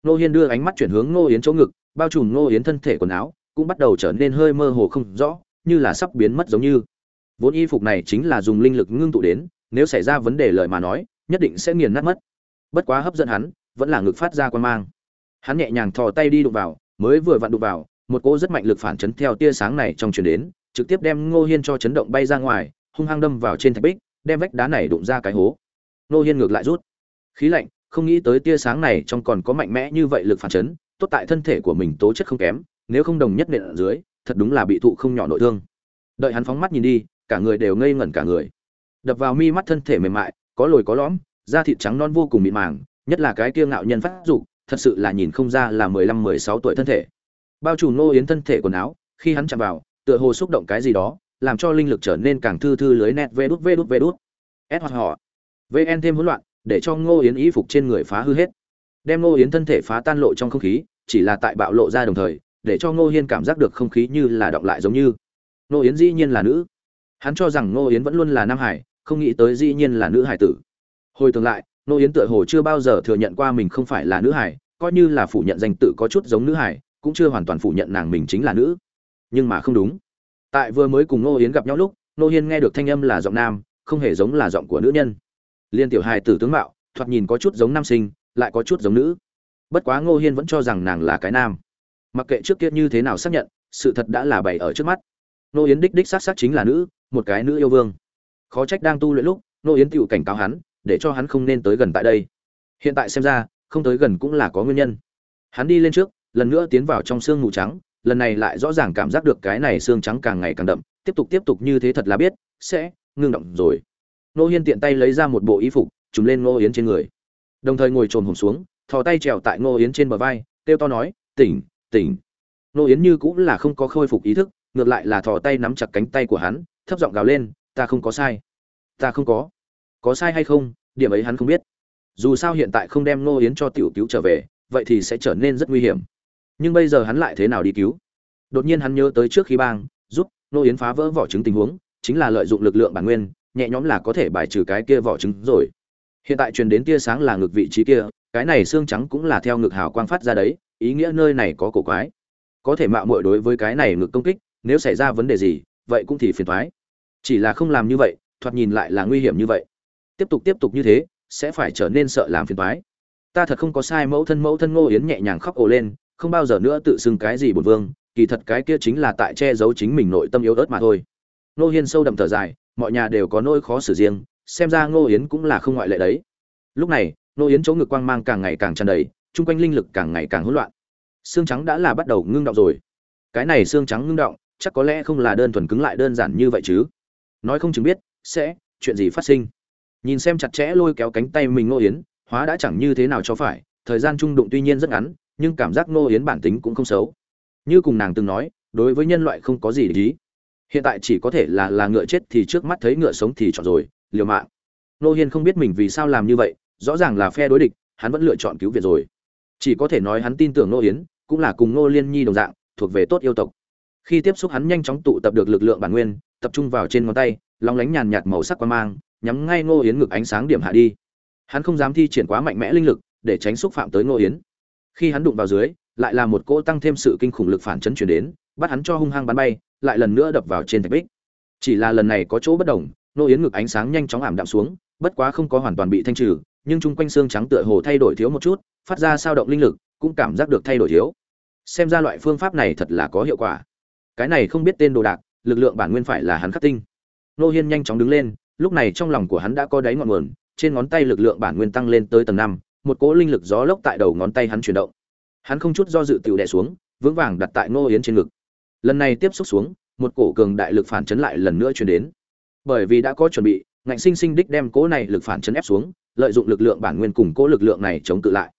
Nô hiên đưa ánh mắt chuyển hướng nô yến chỗ ngực, bao trùm nô yến thân thể quần áo, cũng bắt đầu trở nên hơi mơ hồ không rõ, như là sắp biến mất giống như. Vốn y phục này chính là dùng linh lực ngưng tụ đến, nếu xảy ra vấn đề lời mà nói, nhất định sẽ nghiền nát mất. Bất quá hấp dẫn hắn, vẫn là ngực phát ra quan mang. Hắn nhẹ nhàng thò tay đi đụng vào, mới vừa vặn đụng vào một cỗ rất mạnh lực phản chấn theo tia sáng này trong truyền đến, trực tiếp đem ngô hiên cho chấn động bay ra ngoài, hung hăng đâm vào trên thạch bích, đem vách đá này đụng ra cái hố. Ngô hiên ngược lại rút. Khí lạnh, không nghĩ tới tia sáng này trong còn có mạnh mẽ như vậy lực phản chấn, tốt tại thân thể của mình tố chất không kém, nếu không đồng nhất nền ở dưới, thật đúng là bị thụ không nhỏ nội thương. Đợi hắn phóng mắt nhìn đi, cả người đều ngây ngẩn cả người. Đập vào mi mắt thân thể mềm mại, có lồi có lõm, da thịt trắng non vô cùng mịn màng, nhất là cái kia ngạo nhân phát dục, thật sự là nhìn không ra là mười lăm, mười sáu tuổi thân thể bao trùm nô yến thân thể quần áo, khi hắn chạm vào, tựa hồ xúc động cái gì đó, làm cho linh lực trở nên càng thư thư lưới nét vê đút vê đút vê đút. Ép hoặc họ vn thêm hỗn loạn, để cho ngô yến y phục trên người phá hư hết. Đem ngô yến thân thể phá tan lộ trong không khí, chỉ là tại bạo lộ ra đồng thời, để cho ngô hiên cảm giác được không khí như là động lại giống như. Ngô yến dĩ nhiên là nữ. Hắn cho rằng ngô yến vẫn luôn là nam hải, không nghĩ tới dĩ nhiên là nữ hải tử. Hồi tương lại, ngô yến tựa hồ chưa bao giờ thừa nhận qua mình không phải là nữ hải, coi như là phủ nhận danh tự có chút giống nữ hải cũng chưa hoàn toàn phủ nhận nàng mình chính là nữ. Nhưng mà không đúng. Tại vừa mới cùng ngô yến gặp nhau lúc, ngô hiên nghe được thanh âm là giọng nam, không hề giống là giọng của nữ nhân. Liên tiểu hài tử tướng mạo, thoạt nhìn có chút giống nam sinh, lại có chút giống nữ. Bất quá ngô hiên vẫn cho rằng nàng là cái nam. Mặc kệ trước kia như thế nào xác nhận, sự thật đã là bày ở trước mắt. Nô yến đích đích xác xác chính là nữ, một cái nữ yêu vương. Khó trách đang tu luyện lúc nô yến tựu cảnh cáo hắn, để cho hắn không nên tới gần tại đây. Hiện tại xem ra, không tới gần cũng là có nguyên nhân. Hắn đi lên trước lần nữa tiến vào trong xương mù trắng, lần này lại rõ ràng cảm giác được cái này xương trắng càng ngày càng đậm, tiếp tục tiếp tục như thế thật là biết, sẽ ngưng động rồi. Nô hiên tiện tay lấy ra một bộ y phục, trùm lên ngô yến trên người. Đồng thời ngồi trồn hồn xuống, thò tay trèo tại ngô yến trên bờ vai, kêu to nói, tỉnh tỉnh. Ngô yến như cũng là không có khôi phục ý thức, ngược lại là thò tay nắm chặt cánh tay của hắn, thấp giọng gào lên, ta không có sai. Ta không có. Có sai hay không? Điểm ấy hắn không biết. Dù sao hiện tại không đem ngô yến cho tiểu cứu trở về, vậy thì sẽ trở nên rất nguy hiểm nhưng bây giờ hắn lại thế nào đi cứu? Đột nhiên hắn nhớ tới trước khi bang, giúp ngô yến phá vỡ vỏ trứng tình huống, chính là lợi dụng lực lượng bản nguyên, nhẹ nhõm là có thể bài trừ cái kia vỏ trứng rồi. Hiện tại truyền đến tia sáng là ngực vị trí kia, cái này xương trắng cũng là theo ngực hào quang phát ra đấy, ý nghĩa nơi này có cổ quái. Có thể mạo muội đối với cái này ngực công kích, nếu xảy ra vấn đề gì, vậy cũng thì phiền thoái chỉ là không làm như vậy, thoạt nhìn lại là nguy hiểm như vậy. Tiếp tục tiếp tục như thế, sẽ phải trở nên sợ làm phiền thoái ta thật không có sai mẫu thân mẫu thân ngô yến nhẹ nhàng khóc ồ lên không bao giờ nữa tự xưng cái gì bổn vương, kỳ thật cái kia chính là tại che giấu chính mình nội tâm yếu ớt mà thôi. Nô hiên sâu đậm thở dài, mọi nhà đều có nỗi khó xử riêng, xem ra ngô yến cũng là không ngoại lệ đấy. Lúc này, ngô yến chỗ ngực quang mang càng ngày càng tràn đầy, chung quanh linh lực càng ngày càng hỗn loạn. Xương trắng đã là bắt đầu ngưng động rồi. Cái này xương trắng ngưng động, chắc có lẽ không là đơn thuần cứng lại đơn giản như vậy chứ. Nói không chừng biết, sẽ, chuyện gì phát sinh. Nhìn xem chặt chẽ lôi kéo cánh tay mình ngô yến hóa đã chẳng như thế nào cho phải, thời gian trung đụng tuy nhiên rất ngắn nhưng cảm giác ngô yến bản tính cũng không xấu. Như cùng nàng từng nói, đối với nhân loại không có gì để ý. Hiện tại chỉ có thể là là ngựa chết thì trước mắt thấy ngựa sống thì chọn rồi, liều mạng. Nô hiên không biết mình vì sao làm như vậy, rõ ràng là phe đối địch, hắn vẫn lựa chọn cứu việt rồi. Chỉ có thể nói hắn tin tưởng nô yến, cũng là cùng nô liên nhi đồng dạng, thuộc về tốt yêu tộc. Khi tiếp xúc hắn nhanh chóng tụ tập được lực lượng bản nguyên, tập trung vào trên ngón tay, lóng lánh nhàn nhạt màu sắc quang mang, nhắm ngay ngô yến ngực ánh sáng điểm hạ đi. Hắn không dám thi triển quá mạnh mẽ linh lực, để tránh xúc phạm tới ngô yến khi hắn đụng vào dưới, lại là một cỗ tăng thêm sự kinh khủng lực phản chấn chuyển đến, bắt hắn cho hung hăng bắn bay, lại lần nữa đập vào trên thạch bích. Chỉ là lần này có chỗ bất đồng, nô yến ngực ánh sáng nhanh chóng ảm đạm xuống, bất quá không có hoàn toàn bị thanh trừ, nhưng chung quanh xương trắng tựa hồ thay đổi thiếu một chút, phát ra sao động linh lực, cũng cảm giác được thay đổi thiếu. Xem ra loại phương pháp này thật là có hiệu quả. Cái này không biết tên đồ đạc, lực lượng bản nguyên phải là hắn khắc tinh. Nô hiên nhanh chóng đứng lên, lúc này trong lòng của hắn đã có đáy ngọn nguồn, trên ngón tay lực lượng bản nguyên tăng lên tới tầng năm một cỗ linh lực gió lốc tại đầu ngón tay hắn chuyển động. Hắn không chút do dự tiểu đè xuống, vững vàng đặt tại Ngô yến trên ngực. Lần này tiếp xúc xuống, một cổ cường đại lực phản chấn lại lần nữa chuyển đến. Bởi vì đã có chuẩn bị, ngạnh sinh sinh đích đem cỗ này lực phản chấn ép xuống, lợi dụng lực lượng bản nguyên cùng cỗ lực lượng này chống cự lại.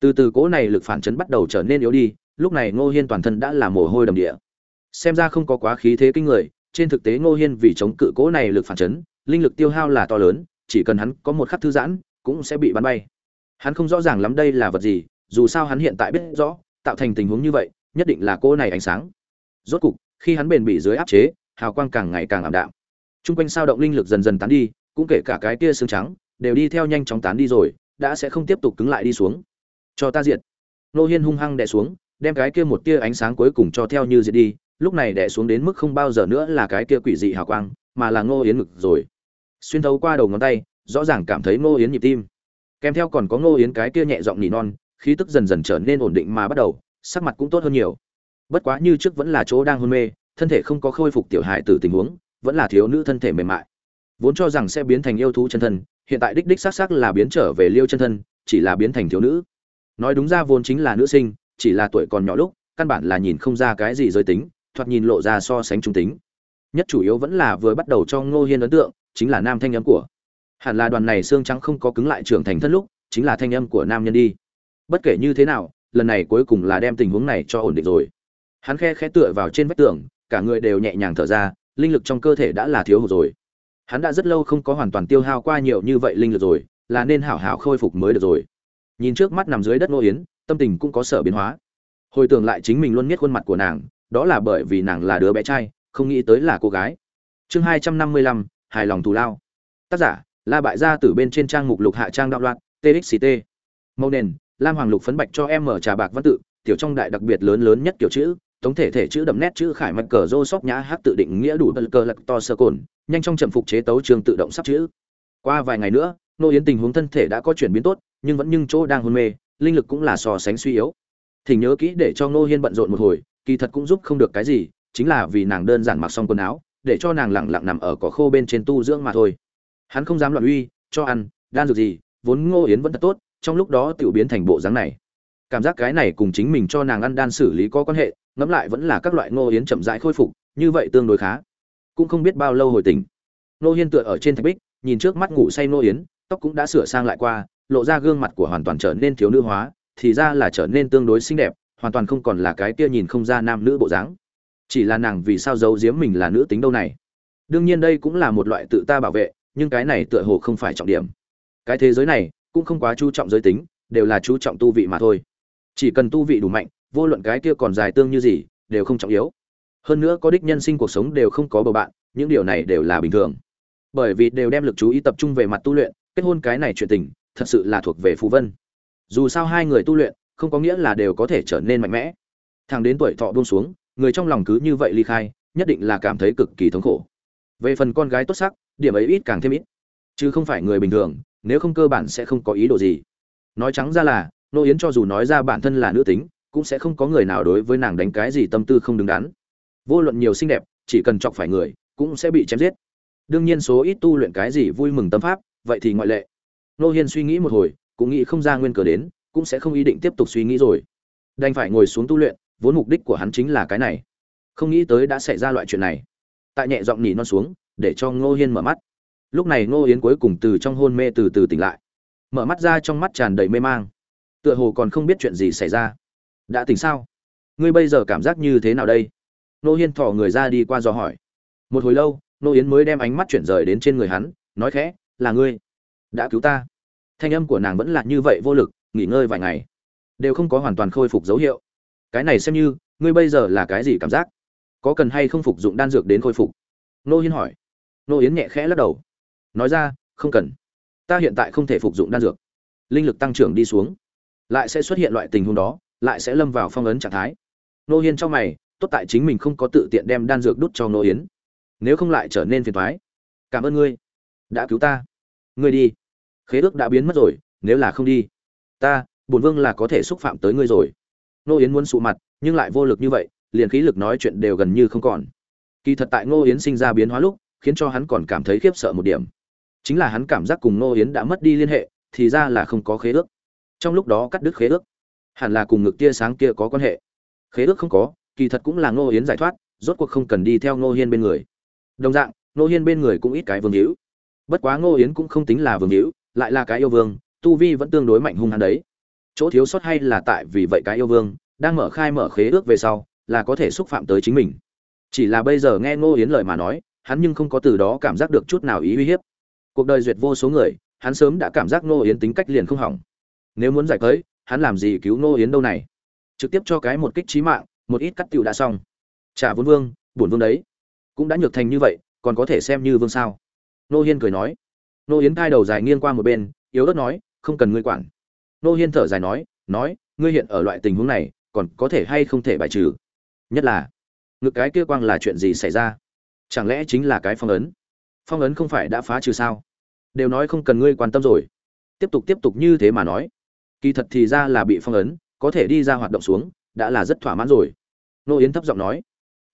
Từ từ cỗ này lực phản chấn bắt đầu trở nên yếu đi, lúc này ngô hiên toàn thân đã là mồ hôi đầm địa. Xem ra không có quá khí thế kinh người, trên thực tế ngô hiên vì chống cự cỗ này lực phản chấn, linh lực tiêu hao là to lớn, chỉ cần hắn có một khắc thư giãn, cũng sẽ bị bắn bay hắn không rõ ràng lắm đây là vật gì dù sao hắn hiện tại biết rõ tạo thành tình huống như vậy nhất định là cô này ánh sáng rốt cục khi hắn bền bị dưới áp chế hào quang càng ngày càng ảm đạm Trung quanh sao động linh lực dần dần tán đi, cũng kể cả cái kia xương trắng, đều đi theo nhanh chóng tán đi rồi, đã sẽ không tiếp tục cứng lại đi xuống. Cho ta diệt. Nô Hiên hung hăng đẻ xuống, đem cái kia một tia ánh sáng cuối cùng cho theo như diệt đi, lúc này đẻ xuống đến mức không bao giờ nữa là cái kia quỷ dị hào quang, mà là ngô yến ngực rồi xuyên thấu qua đầu ngón tay rõ ràng cảm thấy ngô yến nhịp tim kèm theo còn có ngô yến cái kia nhẹ giọng nỉ non, khí tức dần dần trở nên ổn định mà bắt đầu, sắc mặt cũng tốt hơn nhiều. Bất quá như trước vẫn là chỗ đang hôn mê, thân thể không có khôi phục tiểu hại từ tình huống, vẫn là thiếu nữ thân thể mềm mại. Vốn cho rằng sẽ biến thành yêu thú chân thân, hiện tại đích đích xác xác là biến trở về liêu chân thân, chỉ là biến thành thiếu nữ. Nói đúng ra vốn chính là nữ sinh, chỉ là tuổi còn nhỏ lúc, căn bản là nhìn không ra cái gì giới tính, thoạt nhìn lộ ra so sánh trung tính. Nhất chủ yếu vẫn là vừa bắt đầu cho ngô hiên ấn tượng, chính là nam thanh âm của hẳn là đoàn này xương trắng không có cứng lại trưởng thành thân lúc, chính là thanh âm của nam nhân đi. Bất kể như thế nào, lần này cuối cùng là đem tình huống này cho ổn định rồi. Hắn khe khẽ tựa vào trên vách tường, cả người đều nhẹ nhàng thở ra, linh lực trong cơ thể đã là thiếu hụt rồi. Hắn đã rất lâu không có hoàn toàn tiêu hao qua nhiều như vậy linh lực rồi, là nên hảo hảo khôi phục mới được rồi. Nhìn trước mắt nằm dưới đất nô yến, tâm tình cũng có sở biến hóa. Hồi tưởng lại chính mình luôn biết khuôn mặt của nàng, đó là bởi vì nàng là đứa bé trai, không nghĩ tới là cô gái. Chương hai trăm năm mươi lăm, hài lòng thù lao. Tác giả la bại gia từ bên trên trang mục lục hạ trang đạo loạn txct màu nền, lam hoàng lục phấn bạch cho em mở trà bạc văn tự, tiểu trong đại đặc biệt lớn lớn nhất kiểu chữ tổng thể thể chữ đậm nét chữ khải mạch cờ rô sóc nhã hát tự định nghĩa đủ bật cờ lật to sơ cồn, nhanh trong chậm phục chế tấu trường tự động sắp chữ. Qua vài ngày nữa, nô yến tình huống thân thể đã có chuyển biến tốt, nhưng vẫn nhưng chỗ đang hôn mê, linh lực cũng là so sánh suy yếu. Thỉnh nhớ kỹ để cho nô hiên bận rộn một hồi, kỳ thật cũng giúp không được cái gì, chính là vì nàng đơn giản mặc xong quần áo, để cho nàng lẳng lặng nằm ở cỏ khô bên trên tu dưỡng mà thôi hắn không dám loạn uy, cho ăn, đan dược gì, vốn ngô yến vẫn thật tốt, trong lúc đó tự biến thành bộ dáng này. Cảm giác cái này cùng chính mình cho nàng ăn đan xử lý có quan hệ, ngẫm lại vẫn là các loại ngô yến chậm rãi khôi phục, như vậy tương đối khá. Cũng không biết bao lâu hồi tỉnh. Ngô hiên tựa ở trên thạch bích, nhìn trước mắt ngủ say Ngô yến, tóc cũng đã sửa sang lại qua, lộ ra gương mặt của hoàn toàn trở nên thiếu nữ hóa, thì ra là trở nên tương đối xinh đẹp, hoàn toàn không còn là cái kia nhìn không ra nam nữ bộ dáng. Chỉ là nàng vì sao giấu giếm mình là nữ tính đâu này? Đương nhiên đây cũng là một loại tự ta bảo vệ nhưng cái này tựa hồ không phải trọng điểm. Cái thế giới này cũng không quá chú trọng giới tính, đều là chú trọng tu vị mà thôi. Chỉ cần tu vị đủ mạnh, vô luận cái kia còn dài tương như gì, đều không trọng yếu. Hơn nữa có đích nhân sinh cuộc sống đều không có bầu bạn, những điều này đều là bình thường. Bởi vì đều đem lực chú ý tập trung về mặt tu luyện, kết hôn cái này chuyện tình, thật sự là thuộc về phù vân. Dù sao hai người tu luyện, không có nghĩa là đều có thể trở nên mạnh mẽ. Thằng đến tuổi thọ buông xuống, người trong lòng cứ như vậy ly khai, nhất định là cảm thấy cực kỳ thống khổ. Về phần con gái tốt sắc điểm ấy ít càng thêm ít. Chứ không phải người bình thường, nếu không cơ bản sẽ không có ý đồ gì. Nói trắng ra là, nô yến cho dù nói ra bản thân là nữ tính, cũng sẽ không có người nào đối với nàng đánh cái gì tâm tư không đứng đắn. Vô luận nhiều xinh đẹp, chỉ cần chọc phải người, cũng sẽ bị chém giết. Đương nhiên số ít tu luyện cái gì vui mừng tâm pháp, vậy thì ngoại lệ. Nô hiên suy nghĩ một hồi, cũng nghĩ không ra nguyên cờ đến, cũng sẽ không ý định tiếp tục suy nghĩ rồi. Đành phải ngồi xuống tu luyện, vốn mục đích của hắn chính là cái này. Không nghĩ tới đã xảy ra loại chuyện này. Tại nhẹ giọng nỉ non xuống để cho ngô hiên mở mắt. Lúc này ngô yến cuối cùng từ trong hôn mê từ từ tỉnh lại. Mở mắt ra trong mắt tràn đầy mê mang. Tựa hồ còn không biết chuyện gì xảy ra. Đã tỉnh sao? Ngươi bây giờ cảm giác như thế nào đây? Nô hiên thỏ người ra đi qua dò hỏi. Một hồi lâu nô yến mới đem ánh mắt chuyển rời đến trên người hắn, nói khẽ, là ngươi. Đã cứu ta. Thanh âm của nàng vẫn là như vậy vô lực, nghỉ ngơi vài ngày. Đều không có hoàn toàn khôi phục dấu hiệu. Cái này xem như, ngươi bây giờ là cái gì cảm giác? Có cần hay không phục dụng đan dược đến khôi phục? Nô hiên hỏi nô yến nhẹ khẽ lắc đầu. Nói ra, không cần. Ta hiện tại không thể phục dụng đan dược. Linh lực tăng trưởng đi xuống. Lại sẽ xuất hiện loại tình huống đó, lại sẽ lâm vào phong ấn trạng thái. Nô hiên trong mày, tốt tại chính mình không có tự tiện đem đan dược đút cho nô yến. Nếu không lại trở nên phiền thoái cảm ơn ngươi. Đã cứu ta. Ngươi đi. Khế ước đã biến mất rồi, nếu là không đi. Ta, bổn vương là có thể xúc phạm tới ngươi rồi. Nô yến muốn sụ mặt, nhưng lại vô lực như vậy, liền khí lực nói chuyện đều gần như không còn. Kỳ thật tại ngô yến sinh ra biến hóa lúc khiến cho hắn còn cảm thấy khiếp sợ một điểm. Chính là hắn cảm giác cùng Nô yến đã mất đi liên hệ, thì ra là không có khế ước. Trong lúc đó cắt đứt khế ước, hẳn là cùng ngực tia sáng kia có quan hệ. Khế ước không có, kỳ thật cũng là Nô yến giải thoát, rốt cuộc không cần đi theo Nô hiên bên người. Đồng dạng Nô hiên bên người cũng ít cái vương hữu. Bất quá Nô yến cũng không tính là vương hữu, lại là cái yêu vương, tu vi vẫn tương đối mạnh hung hắn đấy. Chỗ thiếu sót hay là tại vì vậy cái yêu vương, đang mở khai mở khế ước về sau, là có thể xúc phạm tới chính mình. Chỉ là bây giờ nghe ngô yến lời mà nói hắn nhưng không có từ đó cảm giác được chút nào ý uy hiếp. Cuộc đời duyệt vô số người, hắn sớm đã cảm giác ngô yến tính cách liền không hỏng. Nếu muốn giải tới hắn làm gì cứu ngô yến đâu này? Trực tiếp cho cái một kích trí mạng, một ít cắt tiểu đã xong. Trả vốn vương, bổn vương đấy. Cũng đã nhược thành như vậy, còn có thể xem như vương sao? Nô hiên cười nói. Nô yến cai đầu dài nghiêng qua một bên, yếu ớt nói, không cần ngươi quản. Nô hiên thở dài nói nói, ngươi hiện ở loại tình huống này, còn có thể hay không thể bài trừ? Nhất là, ngực cái kia quang là chuyện gì xảy ra? Chẳng lẽ chính là cái phong ấn? Phong ấn không phải đã phá trừ sao? Đều nói không cần ngươi quan tâm rồi. Tiếp tục tiếp tục như thế mà nói. Kỳ thật thì ra là bị phong ấn, có thể đi ra hoạt động xuống, đã là rất thỏa mãn rồi. Nô yến thấp giọng nói.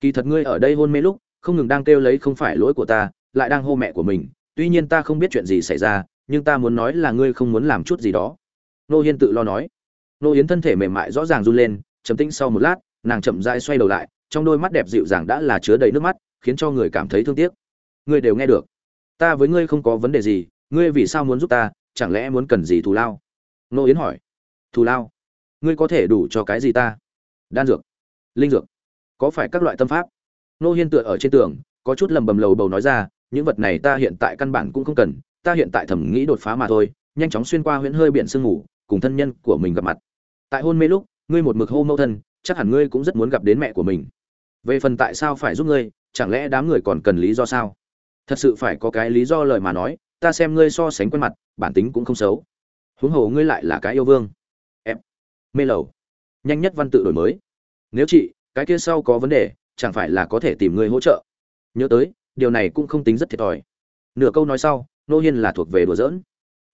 Kỳ thật ngươi ở đây hôn mê lúc, không ngừng đang kêu lấy không phải lỗi của ta, lại đang hô mẹ của mình. Tuy nhiên ta không biết chuyện gì xảy ra, nhưng ta muốn nói là ngươi không muốn làm chút gì đó. Nô hiên tự lo nói. Nô yến thân thể mềm mại rõ ràng run lên chấm tĩnh sau một lát, nàng chậm rãi xoay đầu lại, trong đôi mắt đẹp dịu dàng đã là chứa đầy nước mắt khiến cho người cảm thấy thương tiếc. Ngươi đều nghe được. Ta với ngươi không có vấn đề gì, ngươi vì sao muốn giúp ta, chẳng lẽ muốn cần gì thù lao? Nô yến hỏi. Thù lao? Ngươi có thể đủ cho cái gì ta? Đan dược. Linh dược. Có phải các loại tâm pháp? Nô hiên tựa ở trên tường, có chút lầm bầm lầu bầu nói ra, những vật này ta hiện tại căn bản cũng không cần, ta hiện tại thẩm nghĩ đột phá mà thôi, nhanh chóng xuyên qua huyễn hơi biển sương ngủ cùng thân nhân của mình gặp mặt. Tại hôn mê lúc, ngươi một mực hô mâu thân, chắc hẳn ngươi cũng rất muốn gặp đến mẹ của mình. Về phần tại sao phải giúp ngươi chẳng lẽ đám người còn cần lý do sao? Thật sự phải có cái lý do lời mà nói, ta xem ngươi so sánh quen mặt, bản tính cũng không xấu. Huống hồ ngươi lại là cái yêu vương. Em, mê lầu. Nhanh nhất văn tự đổi mới. Nếu chị, cái kia sau có vấn đề, chẳng phải là có thể tìm người hỗ trợ? Nhớ tới, điều này cũng không tính rất thiệt thòi. Nửa câu nói sau, nô hiên là thuộc về đùa giỡn.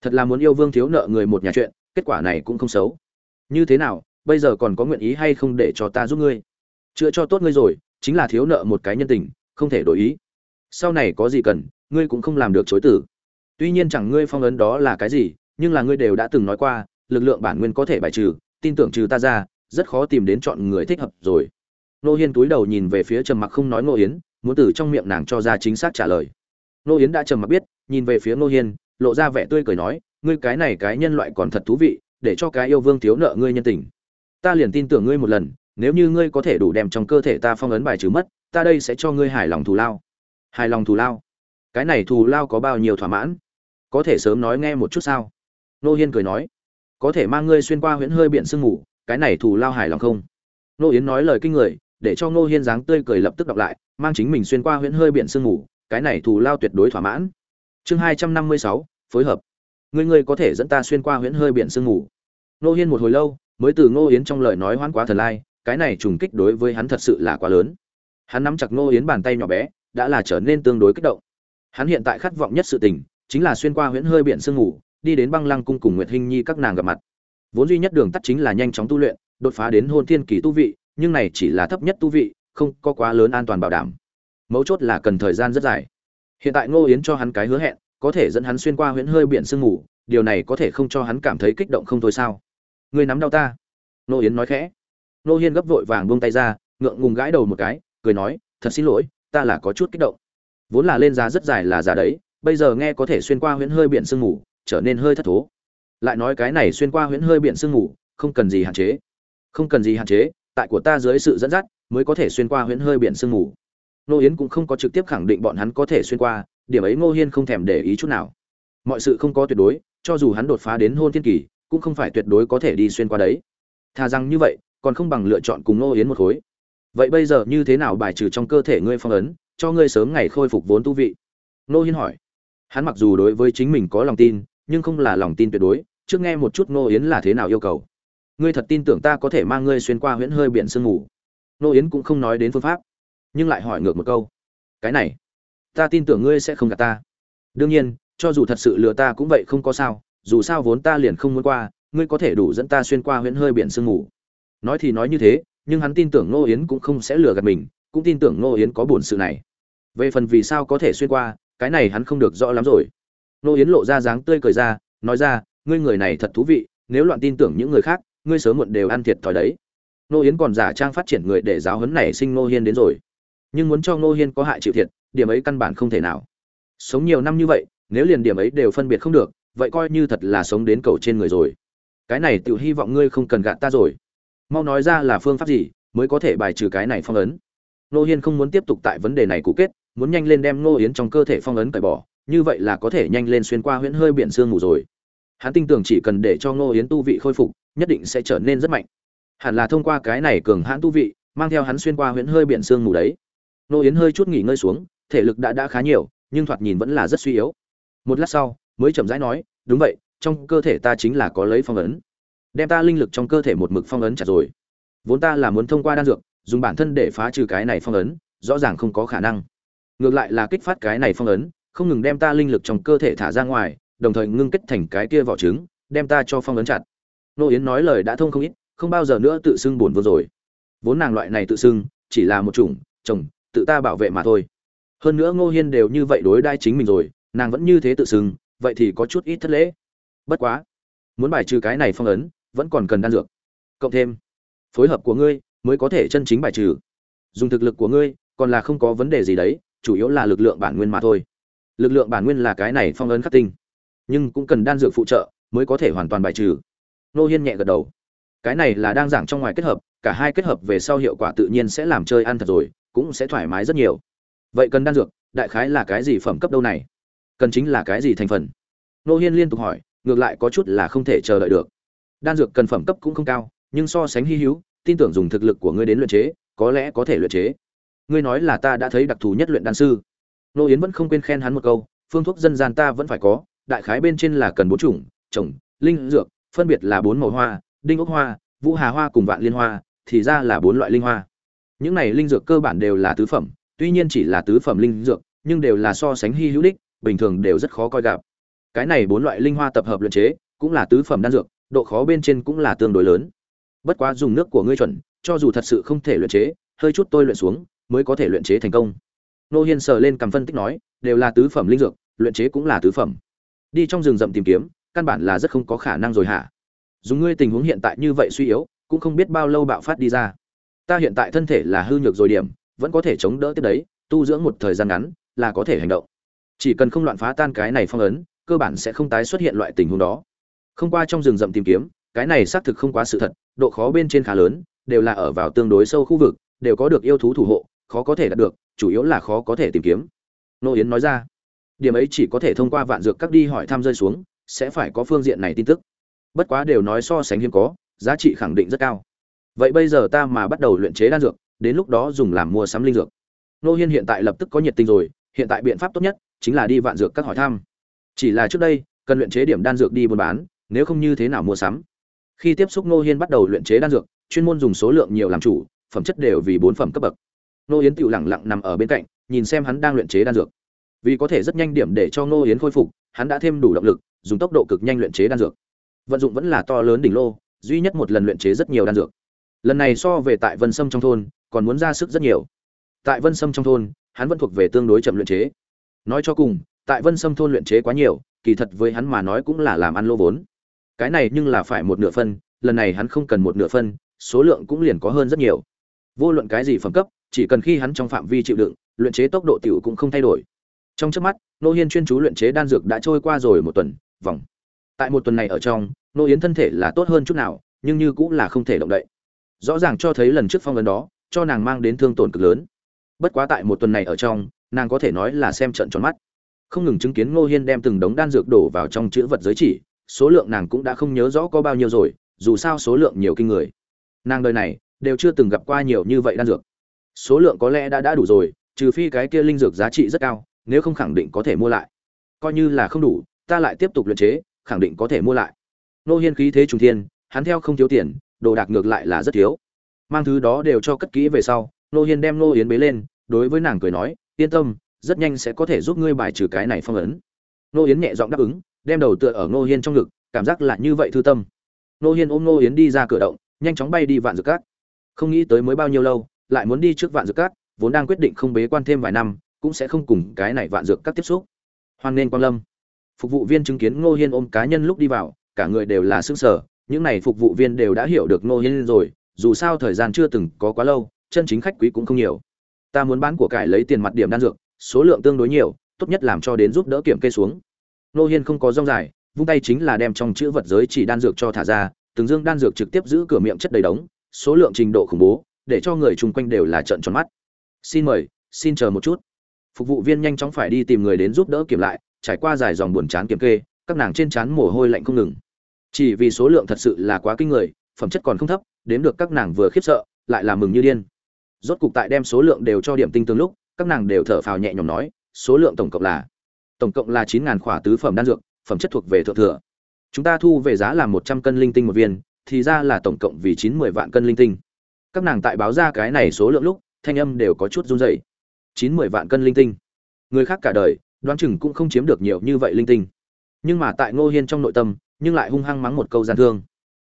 Thật là muốn yêu vương thiếu nợ người một nhà chuyện, kết quả này cũng không xấu. Như thế nào, bây giờ còn có nguyện ý hay không để cho ta giúp ngươi? Chữa cho tốt ngươi rồi chính là thiếu nợ một cái nhân tình, không thể đổi ý. Sau này có gì cần, ngươi cũng không làm được chối tử. Tuy nhiên chẳng ngươi phong ấn đó là cái gì, nhưng là ngươi đều đã từng nói qua, lực lượng bản nguyên có thể bài trừ, tin tưởng trừ ta ra, rất khó tìm đến chọn người thích hợp rồi. Nô hiên túi đầu nhìn về phía trầm mặc không nói nô yến, muốn từ trong miệng nàng cho ra chính xác trả lời. Nô yến đã trầm mặc biết, nhìn về phía nô hiên, lộ ra vẻ tươi cười nói, ngươi cái này cái nhân loại còn thật thú vị, để cho cái yêu vương thiếu nợ ngươi nhân tình. Ta liền tin tưởng ngươi một lần nếu như ngươi có thể đủ đem trong cơ thể ta phong ấn bài trừ mất, ta đây sẽ cho ngươi hài lòng thù lao. Hài lòng thù lao? Cái này thù lao có bao nhiêu thỏa mãn? Có thể sớm nói nghe một chút sao? Nô hiên cười nói, có thể mang ngươi xuyên qua huyễn hơi biển sương ngủ cái này thù lao hài lòng không? Nô yến nói lời kinh người, để cho nô hiên dáng tươi cười lập tức đọc lại, mang chính mình xuyên qua huyễn hơi biển sương ngủ cái này thù lao tuyệt đối thỏa mãn. Chương hai trăm năm mươi sáu, phối hợp. Ngươi ngươi có thể dẫn ta xuyên qua huyễn hơi biển sương ngủ nô hiên một hồi lâu, mới từ ngô yến trong lời nói hoãn quá thần lai cái này trùng kích đối với hắn thật sự là quá lớn. Hắn nắm chặt ngô yến bàn tay nhỏ bé, đã là trở nên tương đối kích động. Hắn hiện tại khát vọng nhất sự tình, chính là xuyên qua huyễn hơi biển sương ngủ đi đến băng lăng cung cùng nguyệt hinh nhi các nàng gặp mặt. Vốn duy nhất đường tắt chính là nhanh chóng tu luyện, đột phá đến hôn thiên kỳ tu vị, nhưng này chỉ là thấp nhất tu vị, không có quá lớn an toàn bảo đảm. Mấu chốt là cần thời gian rất dài. Hiện tại ngô yến cho hắn cái hứa hẹn, có thể dẫn hắn xuyên qua huyễn hơi biển sương ngủ điều này có thể không cho hắn cảm thấy kích động không thôi sao? Ngươi nắm đau ta. Ngô yến nói khẽ. Nô hiên gấp vội vàng buông tay ra, ngượng ngùng gãi đầu một cái, cười nói, thật xin lỗi, ta là có chút kích động. Vốn là lên giá rất dài là giá đấy, bây giờ nghe có thể xuyên qua huyễn hơi biển sương ngủ trở nên hơi thất thố. Lại nói cái này xuyên qua huyễn hơi biển sương ngủ không cần gì hạn chế. Không cần gì hạn chế, tại của ta dưới sự dẫn dắt mới có thể xuyên qua huyễn hơi biển sương ngủ nô yến cũng không có trực tiếp khẳng định bọn hắn có thể xuyên qua, điểm ấy ngô hiên không thèm để ý chút nào. Mọi sự không có tuyệt đối, cho dù hắn đột phá đến hôn thiên kỳ, cũng không phải tuyệt đối có thể đi xuyên qua đấy. Thà rằng như vậy còn không bằng lựa chọn cùng ngô yến một khối. Vậy bây giờ như thế nào bài trừ trong cơ thể ngươi phong ấn, cho ngươi sớm ngày khôi phục vốn tu vị? Ngô hiên hỏi. Hắn mặc dù đối với chính mình có lòng tin, nhưng không là lòng tin tuyệt đối, trước nghe một chút ngô yến là thế nào yêu cầu. Ngươi thật tin tưởng ta có thể mang ngươi xuyên qua huyễn hơi biển sương ngủ ngô yến cũng không nói đến phương pháp, nhưng lại hỏi ngược một câu. Cái này, ta tin tưởng ngươi sẽ không gạt ta. Đương nhiên, cho dù thật sự lừa ta cũng vậy không có sao, dù sao vốn ta liền không muốn qua, ngươi có thể đủ dẫn ta xuyên qua huyễn hơi biển sương ngủ nói thì nói như thế, nhưng hắn tin tưởng ngô yến cũng không sẽ lừa gạt mình, cũng tin tưởng ngô yến có buồn sự này. Về phần vì sao có thể xuyên qua, cái này hắn không được rõ lắm rồi. Ngô yến lộ ra dáng tươi cười ra, nói ra, ngươi người này thật thú vị, nếu loạn tin tưởng những người khác, ngươi sớm muộn đều ăn thiệt thòi đấy. Ngô yến còn giả trang phát triển người để giáo huấn này sinh ngô hiên đến rồi. Nhưng muốn cho ngô hiên có hại chịu thiệt, điểm ấy căn bản không thể nào. Sống nhiều năm như vậy, nếu liền điểm ấy đều phân biệt không được, vậy coi như thật là sống đến cầu trên người rồi. Cái này tự hy vọng ngươi không cần gạt ta rồi mau nói ra là phương pháp gì mới có thể bài trừ cái này phong ấn. Nô hiên không muốn tiếp tục tại vấn đề này cũ kết, muốn nhanh lên đem nô yến trong cơ thể phong ấn cởi bỏ, như vậy là có thể nhanh lên xuyên qua huyễn hơi biển xương ngủ rồi. Hắn tin tưởng chỉ cần để cho nô yến tu vị khôi phục, nhất định sẽ trở nên rất mạnh. Hẳn là thông qua cái này cường hãn tu vị, mang theo hắn xuyên qua huyễn hơi biển xương ngủ đấy. Nô yến hơi chút nghỉ ngơi xuống, thể lực đã đã khá nhiều, nhưng thoạt nhìn vẫn là rất suy yếu. Một lát sau, mới chậm rãi nói, đúng vậy, trong cơ thể ta chính là có lấy phong ấn đem ta linh lực trong cơ thể một mực phong ấn chặt rồi. Vốn ta là muốn thông qua đan dược, dùng bản thân để phá trừ cái này phong ấn, rõ ràng không có khả năng. Ngược lại là kích phát cái này phong ấn, không ngừng đem ta linh lực trong cơ thể thả ra ngoài, đồng thời ngưng kết thành cái kia vỏ trứng, đem ta cho phong ấn chặt. Nô yến nói lời đã thông không ít, không bao giờ nữa tự xưng buồn vô rồi. Vốn nàng loại này tự xưng, chỉ là một chủng, chồng, tự ta bảo vệ mà thôi. Hơn nữa ngô hiên đều như vậy đối đai chính mình rồi, nàng vẫn như thế tự xưng, vậy thì có chút ít thất lễ. Bất quá, muốn bài trừ cái này phong ấn vẫn còn cần đan dược. Cộng thêm, phối hợp của ngươi mới có thể chân chính bài trừ. Dùng thực lực của ngươi còn là không có vấn đề gì đấy, chủ yếu là lực lượng bản nguyên mà thôi. Lực lượng bản nguyên là cái này phong ấn khắc tinh. Nhưng cũng cần đan dược phụ trợ mới có thể hoàn toàn bài trừ. Nô hiên nhẹ gật đầu. Cái này là đang giảng trong ngoài kết hợp, cả hai kết hợp về sau hiệu quả tự nhiên sẽ làm chơi ăn thật rồi, cũng sẽ thoải mái rất nhiều. Vậy cần đan dược, đại khái là cái gì phẩm cấp đâu này? Cần chính là cái gì thành phần? Nô hiên liên tục hỏi, ngược lại có chút là không thể chờ đợi được đan dược cần phẩm cấp cũng không cao, nhưng so sánh hy hữu, tin tưởng dùng thực lực của ngươi đến luyện chế, có lẽ có thể luyện chế. Ngươi nói là ta đã thấy đặc thù nhất luyện đan sư. Nô yến vẫn không quên khen hắn một câu, phương thuốc dân gian ta vẫn phải có, đại khái bên trên là cần bốn chủng trồng linh, dược, phân biệt là bốn màu hoa, đinh ốc hoa, vũ hà hoa cùng vạn liên hoa, thì ra là bốn loại linh hoa. Những này linh dược cơ bản đều là tứ phẩm, tuy nhiên chỉ là tứ phẩm linh dược, nhưng đều là so sánh hy hữu đích, bình thường đều rất khó coi gặp. Cái này bốn loại linh hoa tập hợp luyện chế, cũng là tứ phẩm đan dược độ khó bên trên cũng là tương đối lớn. Bất quá dùng nước của ngươi chuẩn, cho dù thật sự không thể luyện chế, hơi chút tôi luyện xuống, mới có thể luyện chế thành công. Nô hiên sờ lên cầm phân tích nói, đều là tứ phẩm linh dược, luyện chế cũng là tứ phẩm. Đi trong rừng rậm tìm kiếm, căn bản là rất không có khả năng rồi hả? Dùng ngươi tình huống hiện tại như vậy suy yếu, cũng không biết bao lâu bạo phát đi ra. Ta hiện tại thân thể là hư nhược rồi điểm, vẫn có thể chống đỡ tiếp đấy, tu dưỡng một thời gian ngắn, là có thể hành động. Chỉ cần không loạn phá tan cái này phong ấn, cơ bản sẽ không tái xuất hiện loại tình huống đó không qua trong rừng rậm tìm kiếm, cái này xác thực không quá sự thật, độ khó bên trên khá lớn, đều là ở vào tương đối sâu khu vực, đều có được yêu thú thủ hộ, khó có thể đạt được, chủ yếu là khó có thể tìm kiếm. Nô yến nói ra, điểm ấy chỉ có thể thông qua vạn dược các đi hỏi thăm rơi xuống, sẽ phải có phương diện này tin tức. Bất quá đều nói so sánh hiếm có, giá trị khẳng định rất cao. Vậy bây giờ ta mà bắt đầu luyện chế đan dược, đến lúc đó dùng làm mua sắm linh dược. Nô hiên hiện tại lập tức có nhiệt tình rồi, hiện tại biện pháp tốt nhất chính là đi vạn dược các hỏi thăm. Chỉ là trước đây, cần luyện chế điểm đan dược đi buôn bán nếu không như thế nào mua sắm. Khi tiếp xúc nô hiên bắt đầu luyện chế đan dược, chuyên môn dùng số lượng nhiều làm chủ, phẩm chất đều vì bốn phẩm cấp bậc. Nô yến tự lẳng lặng nằm ở bên cạnh, nhìn xem hắn đang luyện chế đan dược. Vì có thể rất nhanh điểm để cho nô yến khôi phục, hắn đã thêm đủ động lực, dùng tốc độ cực nhanh luyện chế đan dược. Vận dụng vẫn là to lớn đỉnh lô, duy nhất một lần luyện chế rất nhiều đan dược. Lần này so về tại vân sâm trong thôn, còn muốn ra sức rất nhiều. Tại vân sâm trong thôn, hắn vẫn thuộc về tương đối chậm luyện chế. Nói cho cùng, tại vân sâm thôn luyện chế quá nhiều, kỳ thật với hắn mà nói cũng là làm ăn lô vốn cái này nhưng là phải một nửa phân, lần này hắn không cần một nửa phân, số lượng cũng liền có hơn rất nhiều. Vô luận cái gì phẩm cấp, chỉ cần khi hắn trong phạm vi chịu đựng, luyện chế tốc độ tiểu cũng không thay đổi. Trong trước mắt, nô hiên chuyên chú luyện chế đan dược đã trôi qua rồi một tuần, vòng. Tại một tuần này ở trong, nô yến thân thể là tốt hơn chút nào, nhưng như cũng là không thể động đậy. Rõ ràng cho thấy lần trước phong ấn đó, cho nàng mang đến thương tổn cực lớn. Bất quá tại một tuần này ở trong, nàng có thể nói là xem trận tròn mắt. Không ngừng chứng kiến ngô hiên đem từng đống đan dược đổ vào trong chữ vật giới chỉ số lượng nàng cũng đã không nhớ rõ có bao nhiêu rồi, dù sao số lượng nhiều kinh người. Nàng đời này, đều chưa từng gặp qua nhiều như vậy đan dược. Số lượng có lẽ đã đã đủ rồi, trừ phi cái kia linh dược giá trị rất cao, nếu không khẳng định có thể mua lại. Coi như là không đủ, ta lại tiếp tục luyện chế, khẳng định có thể mua lại. Nô hiên khí thế trùng thiên, hắn theo không thiếu tiền, đồ đạc ngược lại là rất thiếu. Mang thứ đó đều cho cất kỹ về sau, nô hiên đem nô yến bế lên, đối với nàng cười nói, yên tâm, rất nhanh sẽ có thể giúp ngươi bài trừ cái này phong ấn. Nô yến nhẹ giọng đáp ứng đem đầu tựa ở nô hiên trong ngực, cảm giác là như vậy thư tâm. Nô hiên ôm nô yến đi ra cửa động, nhanh chóng bay đi vạn dược cát. Không nghĩ tới mới bao nhiêu lâu, lại muốn đi trước vạn dược cát, vốn đang quyết định không bế quan thêm vài năm, cũng sẽ không cùng cái này vạn dược cát tiếp xúc. Hoan nên quang lâm. Phục vụ viên chứng kiến ngô hiên ôm cá nhân lúc đi vào, cả người đều là xương sở những này phục vụ viên đều đã hiểu được ngô hiên rồi, dù sao thời gian chưa từng có quá lâu, chân chính khách quý cũng không nhiều. Ta muốn bán của cải lấy tiền mặt điểm đan dược, số lượng tương đối nhiều, tốt nhất làm cho đến giúp đỡ kiểm kê xuống. Nô hiên không có rong dài, vung tay chính là đem trong chữ vật giới chỉ đan dược cho thả ra, từng dương đan dược trực tiếp giữ cửa miệng chất đầy đống, số lượng trình độ khủng bố, để cho người chung quanh đều là trợn tròn mắt. Xin mời, xin chờ một chút. Phục vụ viên nhanh chóng phải đi tìm người đến giúp đỡ kiểm lại, trải qua dài dòng buồn chán kiểm kê, các nàng trên chán mồ hôi lạnh không ngừng. Chỉ vì số lượng thật sự là quá kinh người, phẩm chất còn không thấp đến được các nàng vừa khiếp sợ, lại là mừng như điên. Rốt cục tại đem số lượng đều cho điểm tinh tương lúc, các nàng đều thở phào nhẹ nhõm nói, số lượng tổng cộng là tổng cộng là chín ngàn khỏa tứ phẩm đan dược, phẩm chất thuộc về thượng thừa. Chúng ta thu về giá là một trăm cân linh tinh một viên, thì ra là tổng cộng vì chín mười vạn cân linh tinh. Các nàng tại báo ra cái này số lượng lúc, thanh âm đều có chút run rẩy. Chín mười vạn cân linh tinh. Người khác cả đời, đoán chừng cũng không chiếm được nhiều như vậy linh tinh. Nhưng mà tại ngô hiên trong nội tâm, nhưng lại hung hăng mắng một câu gian thương.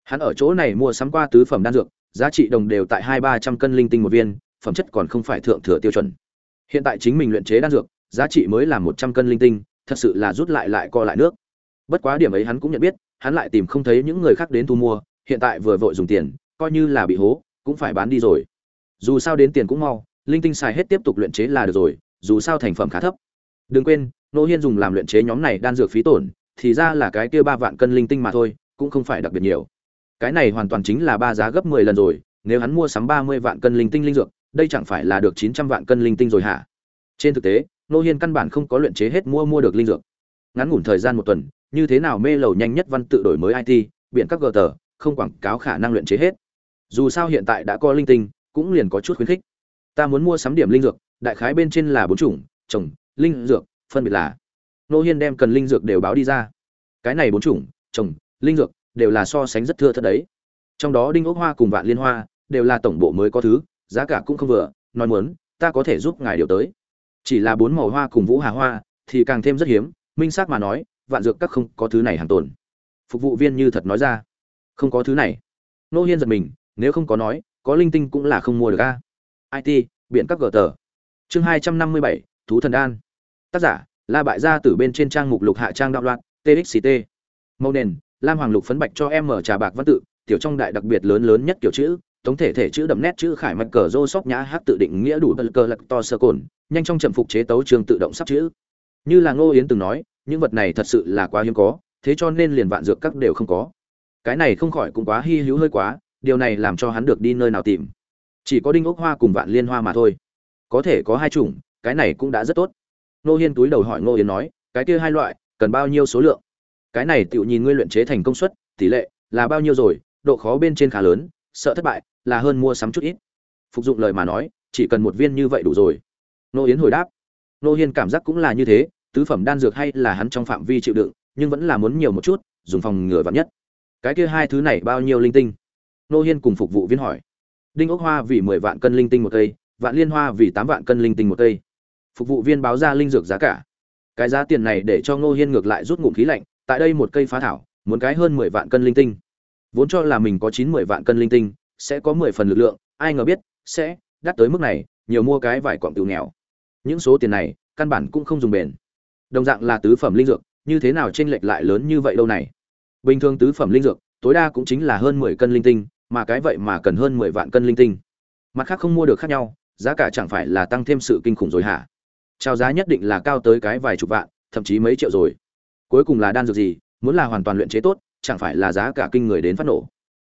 Hắn ở chỗ này mua sắm qua tứ phẩm đan dược, giá trị đồng đều tại hai ba trăm cân linh tinh một viên, phẩm chất còn không phải thượng thừa tiêu chuẩn. Hiện tại chính mình luyện chế đan dược giá trị mới là một trăm cân linh tinh, thật sự là rút lại lại co lại nước. Bất quá điểm ấy hắn cũng nhận biết, hắn lại tìm không thấy những người khác đến thu mua, hiện tại vừa vội dùng tiền, coi như là bị hố, cũng phải bán đi rồi. Dù sao đến tiền cũng mau, linh tinh xài hết tiếp tục luyện chế là được rồi, dù sao thành phẩm khá thấp. Đừng quên, nô hiên dùng làm luyện chế nhóm này đan dược phí tổn, thì ra là cái kia ba vạn cân linh tinh mà thôi, cũng không phải đặc biệt nhiều. Cái này hoàn toàn chính là ba giá gấp mười lần rồi, nếu hắn mua sắm ba mươi vạn cân linh tinh linh dược, đây chẳng phải là được chín trăm vạn cân linh tinh rồi hả? Trên thực tế nô hiên căn bản không có luyện chế hết mua mua được linh dược. Ngắn ngủn thời gian một tuần, như thế nào mê lầu nhanh nhất văn tự đổi mới it biện các gờ tờ, không quảng cáo khả năng luyện chế hết. Dù sao hiện tại đã có linh tinh, cũng liền có chút khuyến khích. Ta muốn mua sắm điểm linh dược, đại khái bên trên là bốn chủng trồng linh dược, phân biệt là nô hiên đem cần linh dược đều báo đi ra. Cái này bốn chủng trồng linh dược, đều là so sánh rất thưa thất đấy. Trong đó đinh ốc hoa cùng vạn liên hoa đều là tổng bộ mới có thứ, giá cả cũng không vừa, nói muốn, ta có thể giúp ngài điều tới chỉ là bốn màu hoa cùng vũ hà hoa, thì càng thêm rất hiếm, minh xác mà nói, vạn dược các không có thứ này hàng tồn. Phục vụ viên như thật nói ra. Không có thứ này. Nô hiên giật mình, nếu không có nói, có linh tinh cũng là không mua được a. It biện các gờ tờ. Chương hai trăm năm mươi bảy, thú thần đan. Tác giả, la bại gia từ bên trên trang mục lục hạ trang đạo loạn txct màu nền, lam hoàng lục phấn bạch cho em mở trà bạc văn tự, tiểu trong đại đặc biệt lớn lớn nhất kiểu chữ, tổng thể thể chữ đậm nét chữ khải mạch cờ rô sóc nhã hát tự định nghĩa đủ bật cờ lật to sơ cồn nhanh trong chậm phục chế tấu trường tự động sắp chữ. Như là ngô yến từng nói, những vật này thật sự là quá hiếm có, thế cho nên liền vạn dược các đều không có. Cái này không khỏi cũng quá hy hữu hơi quá, điều này làm cho hắn được đi nơi nào tìm. Chỉ có đinh ốc hoa cùng vạn liên hoa mà thôi. Có thể có hai chủng, cái này cũng đã rất tốt. Nô hiên túi đầu hỏi ngô yến nói, cái kia hai loại, cần bao nhiêu số lượng? Cái này tự nhìn ngươi luyện chế thành công suất, tỷ lệ là bao nhiêu rồi, độ khó bên trên khá lớn, sợ thất bại, là hơn mua sắm chút ít. Phục dụng lời mà nói, chỉ cần một viên như vậy đủ rồi nô yến hồi đáp. Nô hiên cảm giác cũng là như thế, tứ phẩm đan dược hay là hắn trong phạm vi chịu đựng, nhưng vẫn là muốn nhiều một chút, dùng phòng ngừa vắn nhất. Cái kia hai thứ này bao nhiêu linh tinh? Nô hiên cùng phục vụ viên hỏi. Đinh ốc hoa vì mười vạn cân linh tinh một cây, vạn liên hoa vì tám vạn cân linh tinh một cây. Phục vụ viên báo ra linh dược giá cả. Cái giá tiền này để cho ngô hiên ngược lại rút ngụm khí lạnh, tại đây một cây phá thảo, muốn cái hơn mười vạn cân linh tinh. Vốn cho là mình có chín mười vạn cân linh tinh, sẽ có mười phần lực lượng, ai ngờ biết, sẽ đắt tới mức này, nhiều mua cái vài quặng tiểu nghèo những số tiền này, căn bản cũng không dùng bền. Đồng dạng là tứ phẩm linh dược, như thế nào trên lệch lại lớn như vậy đâu này? Bình thường tứ phẩm linh dược, tối đa cũng chính là hơn mười cân linh tinh, mà cái vậy mà cần hơn mười vạn cân linh tinh. Mặt khác không mua được khác nhau, giá cả chẳng phải là tăng thêm sự kinh khủng rồi hả? Trao giá nhất định là cao tới cái vài chục vạn, thậm chí mấy triệu rồi. Cuối cùng là đan dược gì, muốn là hoàn toàn luyện chế tốt, chẳng phải là giá cả kinh người đến phát nổ.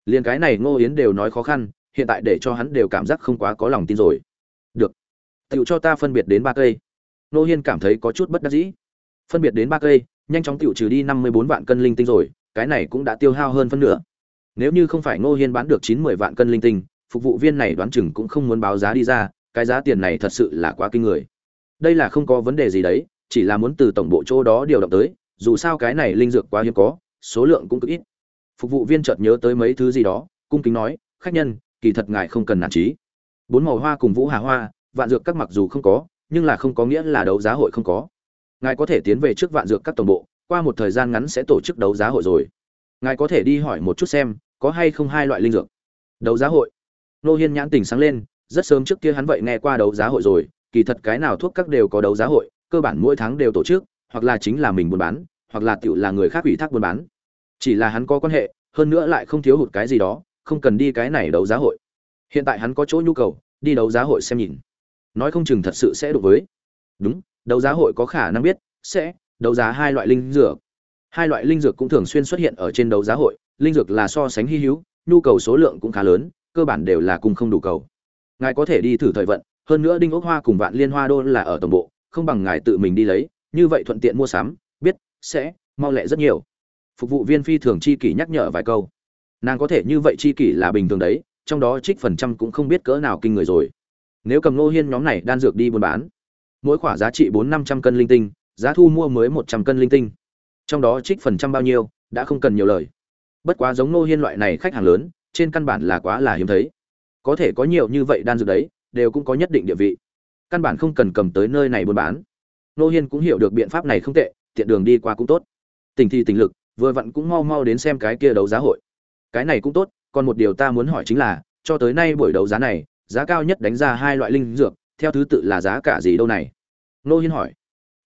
Liền cái này ngô yến đều nói khó khăn, hiện tại để cho hắn đều cảm giác không quá có lòng tin rồi tựu cho ta phân biệt đến ba cây. Nô hiên cảm thấy có chút bất đắc dĩ. Phân biệt đến ba cây, nhanh chóng tựu trừ đi năm mươi bốn vạn cân linh tinh rồi, cái này cũng đã tiêu hao hơn phân nửa. Nếu như không phải ngô hiên bán được chín mươi vạn cân linh tinh, phục vụ viên này đoán chừng cũng không muốn báo giá đi ra, cái giá tiền này thật sự là quá kinh người. Đây là không có vấn đề gì đấy, chỉ là muốn từ tổng bộ chỗ đó điều động tới, dù sao cái này linh dược quá hiếm có, số lượng cũng cực ít. Phục vụ viên chợt nhớ tới mấy thứ gì đó, cung kính nói, khách nhân, kỳ thật ngài không cần nản trí. Bốn màu hoa cùng vũ hà hoa vạn dược các mặc dù không có, nhưng là không có nghĩa là đấu giá hội không có. Ngài có thể tiến về trước vạn dược các tổng bộ, qua một thời gian ngắn sẽ tổ chức đấu giá hội rồi. Ngài có thể đi hỏi một chút xem, có hay không hai loại linh dược. Đấu giá hội. Nô hiên nhãn tỉnh sáng lên, rất sớm trước kia hắn vậy nghe qua đấu giá hội rồi, kỳ thật cái nào thuốc các đều có đấu giá hội, cơ bản mỗi tháng đều tổ chức, hoặc là chính là mình buôn bán, hoặc là tựu là người khác ủy thác buôn bán. Chỉ là hắn có quan hệ, hơn nữa lại không thiếu hụt cái gì đó, không cần đi cái này đấu giá hội. Hiện tại hắn có chỗ nhu cầu, đi đấu giá hội xem nhìn nói không chừng thật sự sẽ đối với. Đúng, đấu giá hội có khả năng biết, sẽ đấu giá hai loại linh dược. Hai loại linh dược cũng thường xuyên xuất hiện ở trên đấu giá hội, linh dược là so sánh hy hữu, nhu cầu số lượng cũng khá lớn, cơ bản đều là cùng không đủ cầu. Ngài có thể đi thử thời vận, hơn nữa đinh ốc hoa cùng vạn liên hoa đô là ở tổng bộ, không bằng ngài tự mình đi lấy, như vậy thuận tiện mua sắm, biết, sẽ, mau lẹ rất nhiều. Phục vụ viên phi thường chi kỷ nhắc nhở vài câu. Nàng có thể như vậy chi kỷ là bình thường đấy, trong đó trích phần trăm cũng không biết cỡ nào kinh người rồi nếu cầm nô hiên nhóm này đan dược đi buôn bán, mỗi khoả giá trị bốn năm trăm cân linh tinh, giá thu mua mới một trăm cân linh tinh. Trong đó trích phần trăm bao nhiêu, đã không cần nhiều lời. Bất quá giống nô hiên loại này khách hàng lớn, trên căn bản là quá là hiếm thấy. Có thể có nhiều như vậy đan dược đấy, đều cũng có nhất định địa vị. Căn bản không cần cầm tới nơi này buôn bán. Nô hiên cũng hiểu được biện pháp này không tệ, tiện đường đi qua cũng tốt. Tình thì tình lực, vừa vặn cũng mau mau đến xem cái kia đấu giá hội. Cái này cũng tốt, còn một điều ta muốn hỏi chính là, cho tới nay buổi đấu giá này giá cao nhất đánh ra hai loại linh dược, theo thứ tự là giá cả gì đâu này? Nô hiên hỏi.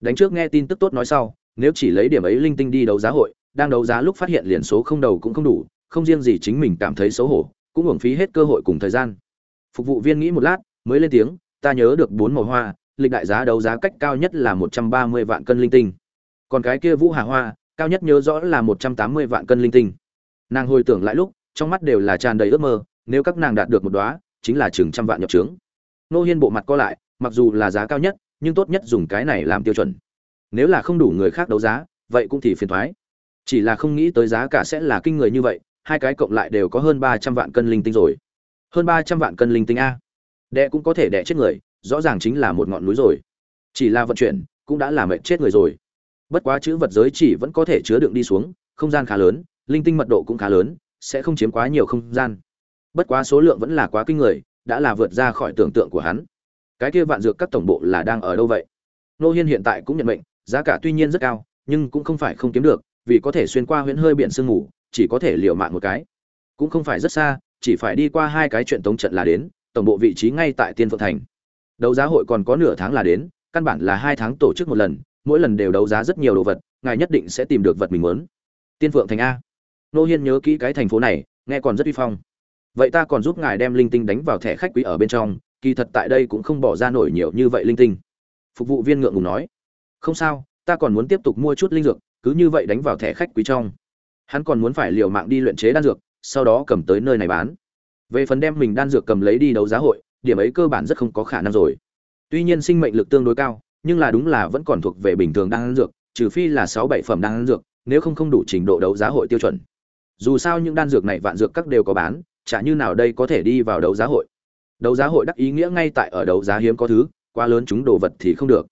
Đánh trước nghe tin tức tốt nói sau, nếu chỉ lấy điểm ấy linh tinh đi đấu giá hội, đang đấu giá lúc phát hiện liền số không đầu cũng không đủ, không riêng gì chính mình cảm thấy xấu hổ, cũng hưởng phí hết cơ hội cùng thời gian. Phục vụ viên nghĩ một lát, mới lên tiếng, ta nhớ được bốn màu hoa, lịch đại giá đấu giá cách cao nhất là một trăm ba mươi vạn cân linh tinh. Còn cái kia vũ hà hoa, cao nhất nhớ rõ là một trăm tám mươi vạn cân linh tinh. Nàng hồi tưởng lại lúc, trong mắt đều là tràn đầy ước mơ, nếu các nàng đạt được một đóa chính là chừng trăm vạn nhập trướng. Nô hiên bộ mặt co lại, mặc dù là giá cao nhất, nhưng tốt nhất dùng cái này làm tiêu chuẩn. Nếu là không đủ người khác đấu giá, vậy cũng thì phiền thoái. Chỉ là không nghĩ tới giá cả sẽ là kinh người như vậy, hai cái cộng lại đều có hơn ba trăm vạn cân linh tinh rồi. Hơn ba trăm vạn cân linh tinh a. Đệ cũng có thể đệ chết người, rõ ràng chính là một ngọn núi rồi. Chỉ là vận chuyển, cũng đã làm mệt chết người rồi. Bất quá chữ vật giới chỉ vẫn có thể chứa đựng đi xuống, không gian khá lớn, linh tinh mật độ cũng khá lớn, sẽ không chiếm quá nhiều không gian bất quá số lượng vẫn là quá kinh người, đã là vượt ra khỏi tưởng tượng của hắn. Cái kia vạn dược các tổng bộ là đang ở đâu vậy? Nô hiên hiện tại cũng nhận mệnh, giá cả tuy nhiên rất cao, nhưng cũng không phải không kiếm được, vì có thể xuyên qua huyễn hơi biển sương ngủ chỉ có thể liều mạng một cái. Cũng không phải rất xa, chỉ phải đi qua hai cái chuyện tống trận là đến, tổng bộ vị trí ngay tại tiên phượng thành. Đấu giá hội còn có nửa tháng là đến, căn bản là hai tháng tổ chức một lần, mỗi lần đều đấu giá rất nhiều đồ vật, ngài nhất định sẽ tìm được vật mình muốn. Tiên phượng thành a. Nô hiên nhớ kỹ cái thành phố này, nghe còn rất uy phong vậy ta còn giúp ngài đem linh tinh đánh vào thẻ khách quý ở bên trong, kỳ thật tại đây cũng không bỏ ra nổi nhiều như vậy linh tinh. Phục vụ viên ngượng ngùng nói. Không sao, ta còn muốn tiếp tục mua chút linh dược, cứ như vậy đánh vào thẻ khách quý trong. Hắn còn muốn phải liều mạng đi luyện chế đan dược, sau đó cầm tới nơi này bán. Về phần đem mình đan dược cầm lấy đi đấu giá hội, điểm ấy cơ bản rất không có khả năng rồi. Tuy nhiên sinh mệnh lực tương đối cao, nhưng là đúng là vẫn còn thuộc về bình thường đan dược, trừ phi là sáu bảy phẩm đan dược, nếu không không đủ trình độ đấu giá hội tiêu chuẩn. Dù sao những đan dược này vạn dược các đều có bán chả như nào đây có thể đi vào đấu giá hội. Đấu giá hội đắc ý nghĩa ngay tại ở đấu giá hiếm có thứ, quá lớn chúng đồ vật thì không được.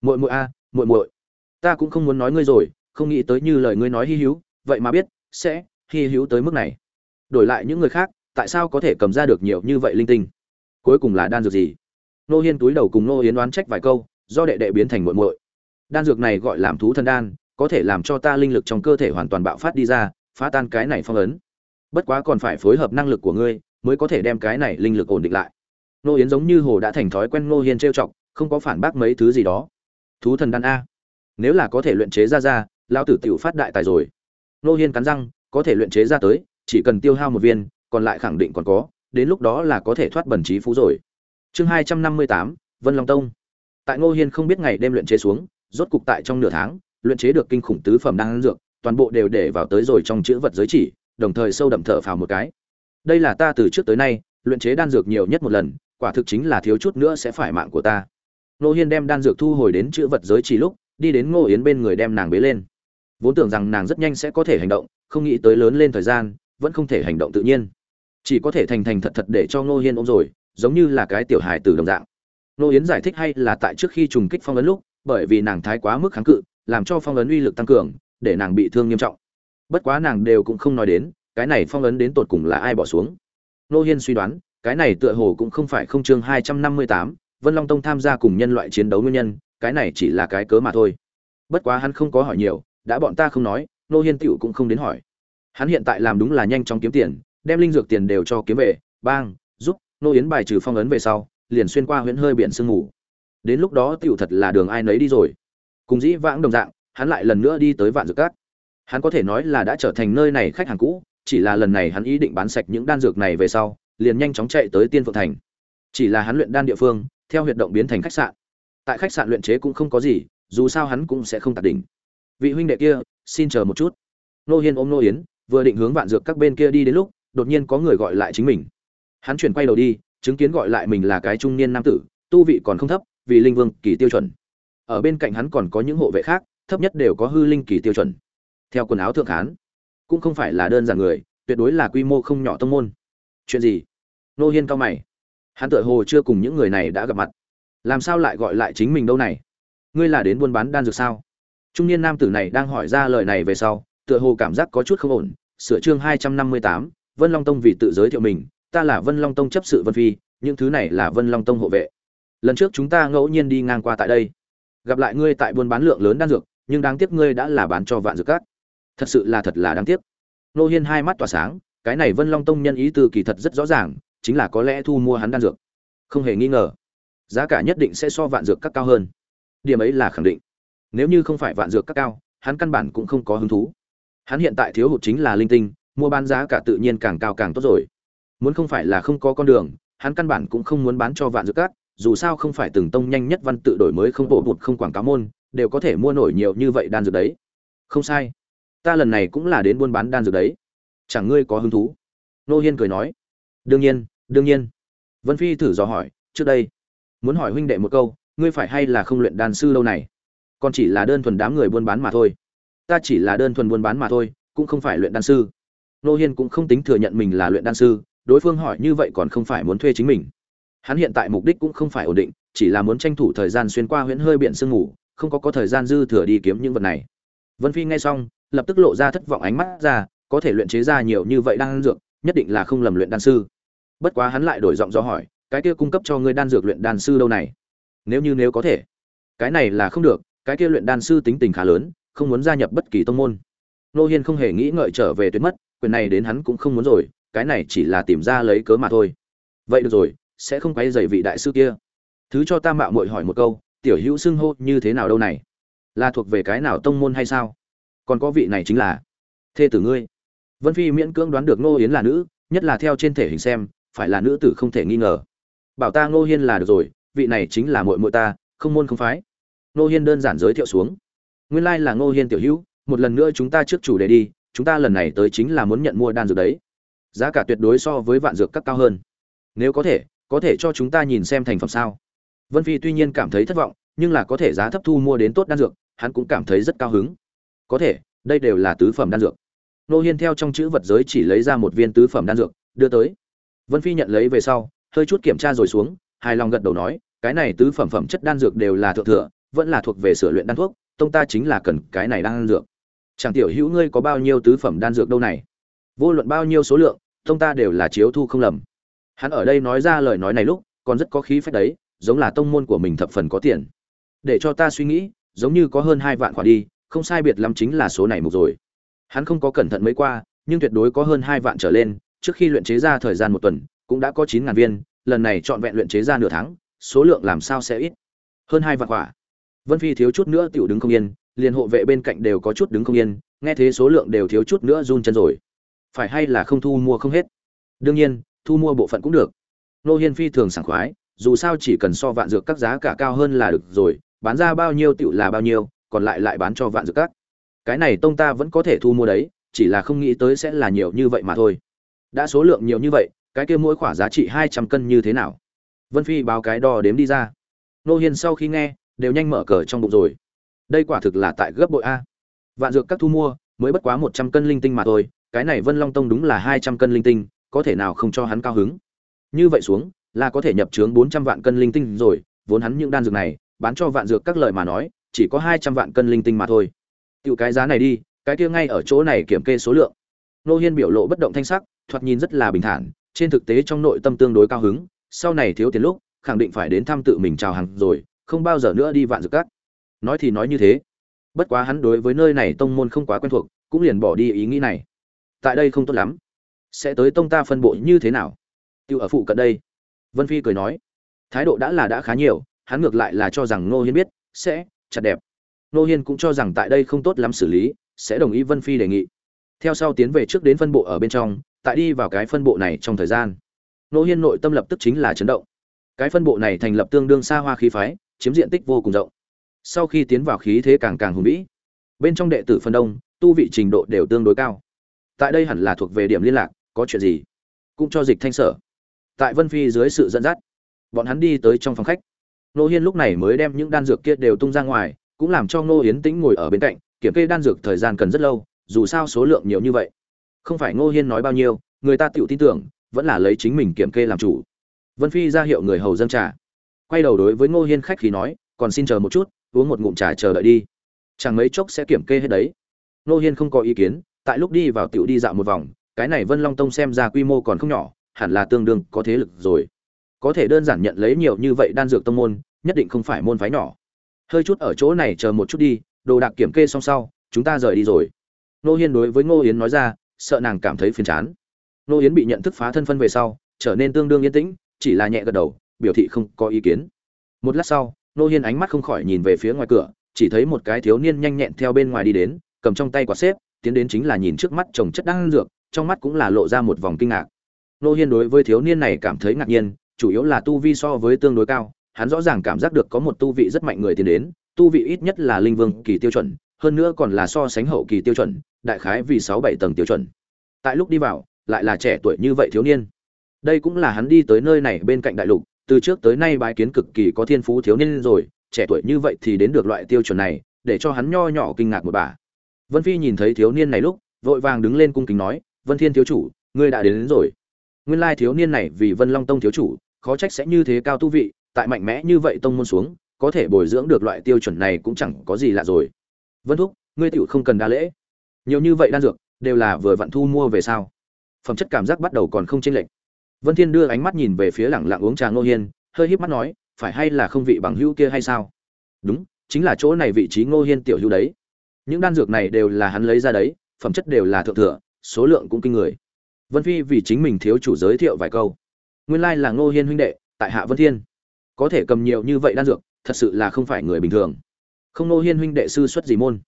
Muội muội a, muội muội, ta cũng không muốn nói ngươi rồi, không nghĩ tới như lời ngươi nói hy hữu, vậy mà biết, sẽ hy hữu tới mức này. Đổi lại những người khác, tại sao có thể cầm ra được nhiều như vậy linh tinh? Cuối cùng là đan dược gì? Nô hiên túi đầu cùng nô hiến đoán trách vài câu, do đệ đệ biến thành muội muội. Đan dược này gọi làm thú thân đan, có thể làm cho ta linh lực trong cơ thể hoàn toàn bạo phát đi ra, phá tan cái này phong ấn bất quá còn phải phối hợp năng lực của ngươi, mới có thể đem cái này linh lực ổn định lại. Nô yến giống như hồ đã thành thói quen nô hiên trêu chọc, không có phản bác mấy thứ gì đó. Thú thần đan a. Nếu là có thể luyện chế ra ra lao tử tiểu phát đại tài rồi. Nô hiên cắn răng, có thể luyện chế ra tới, chỉ cần tiêu hao một viên, còn lại khẳng định còn có, đến lúc đó là có thể thoát bẩn trí phú rồi. Chương hai trăm năm mươi tám, vân long tông. Tại ngô hiên không biết ngày đêm luyện chế xuống, rốt cục tại trong nửa tháng, luyện chế được kinh khủng tứ phẩm đan dược, toàn bộ đều để vào tới rồi trong chữ vật giới chỉ đồng thời sâu đậm thở phào một cái. Đây là ta từ trước tới nay, luyện chế đan dược nhiều nhất một lần, quả thực chính là thiếu chút nữa sẽ phải mạng của ta. Nô hiên đem đan dược thu hồi đến chữ vật giới chỉ lúc, đi đến ngô yến bên người đem nàng bế lên. Vốn tưởng rằng nàng rất nhanh sẽ có thể hành động, không nghĩ tới lớn lên thời gian, vẫn không thể hành động tự nhiên. Chỉ có thể thành thành thật thật để cho ngô hiên ôm rồi, giống như là cái tiểu hài tử đồng dạng. Ngô yến giải thích hay là tại trước khi trùng kích phong ấn lúc, bởi vì nàng thái quá mức kháng cự, làm cho phong ấn uy lực tăng cường, để nàng bị thương nghiêm trọng bất quá nàng đều cũng không nói đến, cái này phong ấn đến tột cùng là ai bỏ xuống. Nô hiên suy đoán, cái này tựa hồ cũng không phải không chương hai trăm năm mươi tám, vân long tông tham gia cùng nhân loại chiến đấu nguyên nhân, cái này chỉ là cái cớ mà thôi. Bất quá hắn không có hỏi nhiều, đã bọn ta không nói, nô hiên tựu cũng không đến hỏi. Hắn hiện tại làm đúng là nhanh chóng kiếm tiền, đem linh dược tiền đều cho kiếm về, bang, giúp, nô yến bài trừ phong ấn về sau, liền xuyên qua huyễn hơi biển sương mù. Đến lúc đó tựu thật là đường ai nấy đi rồi. Cùng dĩ vãng đồng dạng, hắn lại lần nữa đi tới vạn dược cát hắn có thể nói là đã trở thành nơi này khách hàng cũ, chỉ là lần này hắn ý định bán sạch những đan dược này về sau, liền nhanh chóng chạy tới tiên phượng thành. Chỉ là hắn luyện đan địa phương, theo huyệt động biến thành khách sạn. Tại khách sạn luyện chế cũng không có gì, dù sao hắn cũng sẽ không tạt đỉnh. Vị huynh đệ kia, xin chờ một chút. Nô hiên ôm nô yến, vừa định hướng vạn dược các bên kia đi đến lúc, đột nhiên có người gọi lại chính mình. Hắn chuyển quay đầu đi, chứng kiến gọi lại mình là cái trung niên nam tử, tu vị còn không thấp, vì linh vương kỳ tiêu chuẩn. Ở bên cạnh hắn còn có những hộ vệ khác, thấp nhất đều có hư linh kỳ tiêu chuẩn theo quần áo thượng hán cũng không phải là đơn giản người, tuyệt đối là quy mô không nhỏ tông môn. Chuyện gì? Nô hiên cao mày. Hắn tự hồ chưa cùng những người này đã gặp mặt. Làm sao lại gọi lại chính mình đâu này? Ngươi là đến buôn bán đan dược sao? Trung niên nam tử này đang hỏi ra lời này về sau, tựa hồ cảm giác có chút không ổn. Sửa chương hai trăm năm mươi tám, vân long tông vì tự giới thiệu mình, ta là vân long tông chấp sự vân phi, những thứ này là vân long tông hộ vệ. Lần trước chúng ta ngẫu nhiên đi ngang qua tại đây. Gặp lại ngươi tại buôn bán lượng lớn đan dược, nhưng đáng tiếc ngươi đã là bán cho vạn dược cát thật sự là thật là đáng tiếc. Nô hiên hai mắt tỏa sáng, cái này vân long tông nhân ý từ kỳ thật rất rõ ràng, chính là có lẽ thu mua hắn đan dược. Không hề nghi ngờ, giá cả nhất định sẽ so vạn dược các cao hơn. Điểm ấy là khẳng định. Nếu như không phải vạn dược các cao, hắn căn bản cũng không có hứng thú. Hắn hiện tại thiếu hụt chính là linh tinh, mua bán giá cả tự nhiên càng cao càng tốt rồi. Muốn không phải là không có con đường, hắn căn bản cũng không muốn bán cho vạn dược các, dù sao không phải từng tông nhanh nhất văn tự đổi mới không bổ bụt không quảng cáo môn, đều có thể mua nổi nhiều như vậy đan dược đấy. Không sai ta lần này cũng là đến buôn bán đan dược đấy. Chẳng ngươi có hứng thú? Nô hiên cười nói. Đương nhiên đương nhiên. Vân phi thử dò hỏi, trước đây, muốn hỏi huynh đệ một câu, ngươi phải hay là không luyện đan sư lâu này? Còn chỉ là đơn thuần đám người buôn bán mà thôi. Ta chỉ là đơn thuần buôn bán mà thôi, cũng không phải luyện đan sư. Nô hiên cũng không tính thừa nhận mình là luyện đan sư, đối phương hỏi như vậy còn không phải muốn thuê chính mình. Hắn hiện tại mục đích cũng không phải ổn định, chỉ là muốn tranh thủ thời gian xuyên qua huyễn hơi biển sương ngủ không có có thời gian dư thừa đi kiếm những vật này. Vân phi nghe xong lập tức lộ ra thất vọng ánh mắt ra, có thể luyện chế ra nhiều như vậy đan dược, nhất định là không lầm luyện đan sư. Bất quá hắn lại đổi giọng do hỏi, cái kia cung cấp cho ngươi đan dược luyện đan sư đâu này? Nếu như nếu có thể, cái này là không được, cái kia luyện đan sư tính tình khá lớn, không muốn gia nhập bất kỳ tông môn. Nô hiên không hề nghĩ ngợi trở về tuyệt mất, quyền này đến hắn cũng không muốn rồi, cái này chỉ là tìm ra lấy cớ mà thôi. Vậy được rồi, sẽ không quay dày vị đại sư kia. Thứ cho ta mạo muội hỏi một câu, tiểu hữu xưng hô như thế nào đâu này? Là thuộc về cái nào tông môn hay sao? Còn có vị này chính là thê tử ngươi. Vân phi miễn cưỡng đoán được ngô yến là nữ, nhất là theo trên thể hình xem, phải là nữ tử không thể nghi ngờ. Bảo ta ngô hiên là được rồi, vị này chính là muội muội ta, không môn không phái. Ngô hiên đơn giản giới thiệu xuống. Nguyên lai là ngô hiên tiểu hữu, một lần nữa chúng ta trước chủ đề đi, chúng ta lần này tới chính là muốn nhận mua đan dược đấy. Giá cả tuyệt đối so với vạn dược các cao hơn. Nếu có thể có thể cho chúng ta nhìn xem thành phẩm sao? Vân phi tuy nhiên cảm thấy thất vọng, nhưng là có thể giá thấp thu mua đến tốt đan dược, hắn cũng cảm thấy rất cao hứng có thể, đây đều là tứ phẩm đan dược. Nô hiên theo trong chữ vật giới chỉ lấy ra một viên tứ phẩm đan dược, đưa tới. Vân phi nhận lấy về sau, hơi chút kiểm tra rồi xuống, hài lòng gật đầu nói, cái này tứ phẩm phẩm chất đan dược đều là thượng thừa, vẫn là thuộc về sửa luyện đan thuốc, tông ta chính là cần cái này đan dược. Chẳng tiểu hữu ngươi có bao nhiêu tứ phẩm đan dược đâu này? Vô luận bao nhiêu số lượng, tông ta đều là chiếu thu không lầm. Hắn ở đây nói ra lời nói này lúc, còn rất có khí phách đấy, giống là tông môn của mình thập phần có tiền. Để cho ta suy nghĩ, giống như có hơn hai vạn khoản đi không sai biệt lắm chính là số này mục rồi. Hắn không có cẩn thận mấy qua, nhưng tuyệt đối có hơn hai vạn trở lên, trước khi luyện chế ra thời gian một tuần, cũng đã có chín ngàn viên, lần này trọn vẹn luyện chế ra nửa tháng, số lượng làm sao sẽ ít? Hơn hai vạn quả. Vân phi thiếu chút nữa tiểu đứng không yên, liền hộ vệ bên cạnh đều có chút đứng không yên, nghe thế số lượng đều thiếu chút nữa run chân rồi. Phải hay là không thu mua không hết? Đương nhiên, thu mua bộ phận cũng được. Nô hiên phi thường sảng khoái, dù sao chỉ cần so vạn dược các giá cả cao hơn là được rồi, bán ra bao nhiêu tiểu là bao nhiêu còn lại lại bán cho vạn dược các. Cái này tông ta vẫn có thể thu mua đấy, chỉ là không nghĩ tới sẽ là nhiều như vậy mà thôi. Đã số lượng nhiều như vậy, cái kia mỗi khoả giá trị hai trăm cân như thế nào? Vân phi báo cái đo đếm đi ra. Nô hiên sau khi nghe, đều nhanh mở cờ trong bụng rồi. Đây quả thực là tại gấp bội a. Vạn dược các thu mua, mới bất quá một trăm cân linh tinh mà thôi, cái này vân long tông đúng là hai trăm cân linh tinh, có thể nào không cho hắn cao hứng? Như vậy xuống, là có thể nhập trướng bốn trăm vạn cân linh tinh rồi, vốn hắn những đan dược này, bán cho vạn dược các lợi mà nói chỉ có hai trăm vạn cân linh tinh mà thôi Tiểu cái giá này đi, cái kia ngay ở chỗ này kiểm kê số lượng. Nô Hiên biểu lộ bất động thanh sắc, thoạt nhìn rất là bình thản, trên thực tế trong nội tâm tương đối cao hứng, sau này thiếu tiền lúc, khẳng định phải đến thăm tự mình chào hàng rồi, không bao giờ nữa đi vạn dược cát. Nói thì nói như thế, bất quá hắn đối với nơi này tông môn không quá quen thuộc, cũng liền bỏ đi ý nghĩ này. Tại đây không tốt lắm, sẽ tới tông ta phân bộ như thế nào? Tiêu ở phụ cận đây. Vân Phi cười nói, thái độ đã là đã khá nhiều, hắn ngược lại là cho rằng Nô Hiên biết sẽ chặt đẹp. Nô hiên cũng cho rằng tại đây không tốt lắm xử lý, sẽ đồng ý vân phi đề nghị. Theo sau tiến về trước đến phân bộ ở bên trong, tại đi vào cái phân bộ này trong thời gian, nô hiên nội tâm lập tức chính là chấn động. Cái phân bộ này thành lập tương đương xa hoa khí phái, chiếm diện tích vô cùng rộng. Sau khi tiến vào khí thế càng càng hùng vĩ, bên trong đệ tử phân đông, tu vị trình độ đều tương đối cao. Tại đây hẳn là thuộc về điểm liên lạc, có chuyện gì? Cũng cho dịch thanh sở. Tại vân phi dưới sự dẫn dắt, bọn hắn đi tới trong phòng khách nô hiên lúc này mới đem những đan dược kia đều tung ra ngoài cũng làm cho Ngô Yến Tĩnh ngồi ở bên cạnh, kiểm kê đan dược thời gian cần rất lâu, dù sao số lượng nhiều như vậy. Không phải Ngô Hiên nói bao nhiêu, người ta tiểu tin tưởng, vẫn là lấy chính mình kiểm kê làm chủ. Vân Phi ra hiệu người hầu dâng trà. Quay đầu đối với Ngô Hiên khách khí nói, còn xin chờ một chút, uống một ngụm trà chờ đợi đi. Chẳng mấy chốc sẽ kiểm kê hết đấy. Ngô Hiên không có ý kiến, tại lúc đi vào tiểu đi dạo một vòng, cái này Vân Long Tông xem ra quy mô còn không nhỏ, hẳn là tương đương có thế lực rồi. Có thể đơn giản nhận lấy nhiều như vậy đan dược tông môn, nhất định không phải môn phái nhỏ. Hơi chút ở chỗ này chờ một chút đi đồ đạc kiểm kê xong sau chúng ta rời đi rồi. Nô hiên đối với ngô yến nói ra sợ nàng cảm thấy phiền chán. Nô yến bị nhận thức phá thân phân về sau trở nên tương đương yên tĩnh chỉ là nhẹ gật đầu biểu thị không có ý kiến. Một lát sau nô hiên ánh mắt không khỏi nhìn về phía ngoài cửa chỉ thấy một cái thiếu niên nhanh nhẹn theo bên ngoài đi đến cầm trong tay quả xếp tiến đến chính là nhìn trước mắt chồng chất đang dược trong mắt cũng là lộ ra một vòng kinh ngạc. Nô hiên đối với thiếu niên này cảm thấy ngạc nhiên chủ yếu là tu vi so với tương đối cao hắn rõ ràng cảm giác được có một tu vị rất mạnh người tiến đến tu vị ít nhất là linh vương kỳ tiêu chuẩn hơn nữa còn là so sánh hậu kỳ tiêu chuẩn đại khái vì sáu bảy tầng tiêu chuẩn. Tại lúc đi vào lại là trẻ tuổi như vậy thiếu niên. Đây cũng là hắn đi tới nơi này bên cạnh đại lục từ trước tới nay bái kiến cực kỳ có thiên phú thiếu niên rồi trẻ tuổi như vậy thì đến được loại tiêu chuẩn này để cho hắn nho nhỏ kinh ngạc một bà. Vân phi nhìn thấy thiếu niên này lúc vội vàng đứng lên cung kính nói vân thiên thiếu chủ ngươi đã đến, đến rồi nguyên lai thiếu niên này vì vân long tông thiếu chủ, khó trách sẽ như thế cao tu vị, tại mạnh mẽ như vậy tông môn xuống, có thể bồi dưỡng được loại tiêu chuẩn này cũng chẳng có gì lạ rồi. Vân thúc, ngươi tiểu không cần đa lễ. Nhiều như vậy đan dược, đều là vừa vặn thu mua về sao? Phẩm chất cảm giác bắt đầu còn không chênh lệch. Vân thiên đưa ánh mắt nhìn về phía lẳng lặng uống trà ngô hiên, hơi híp mắt nói, phải hay là không vị bằng hữu kia hay sao? Đúng, chính là chỗ này vị trí ngô hiên tiểu hữu đấy. Những đan dược này đều là hắn lấy ra đấy, phẩm chất đều là thượng thừa, số lượng cũng kinh người vân phi vì chính mình thiếu chủ giới thiệu vài câu. Nguyên lai là ngô hiên huynh đệ, tại hạ vân thiên. Có thể cầm nhiều như vậy đan dược, thật sự là không phải người bình thường. Không ngô hiên huynh đệ sư xuất gì môn.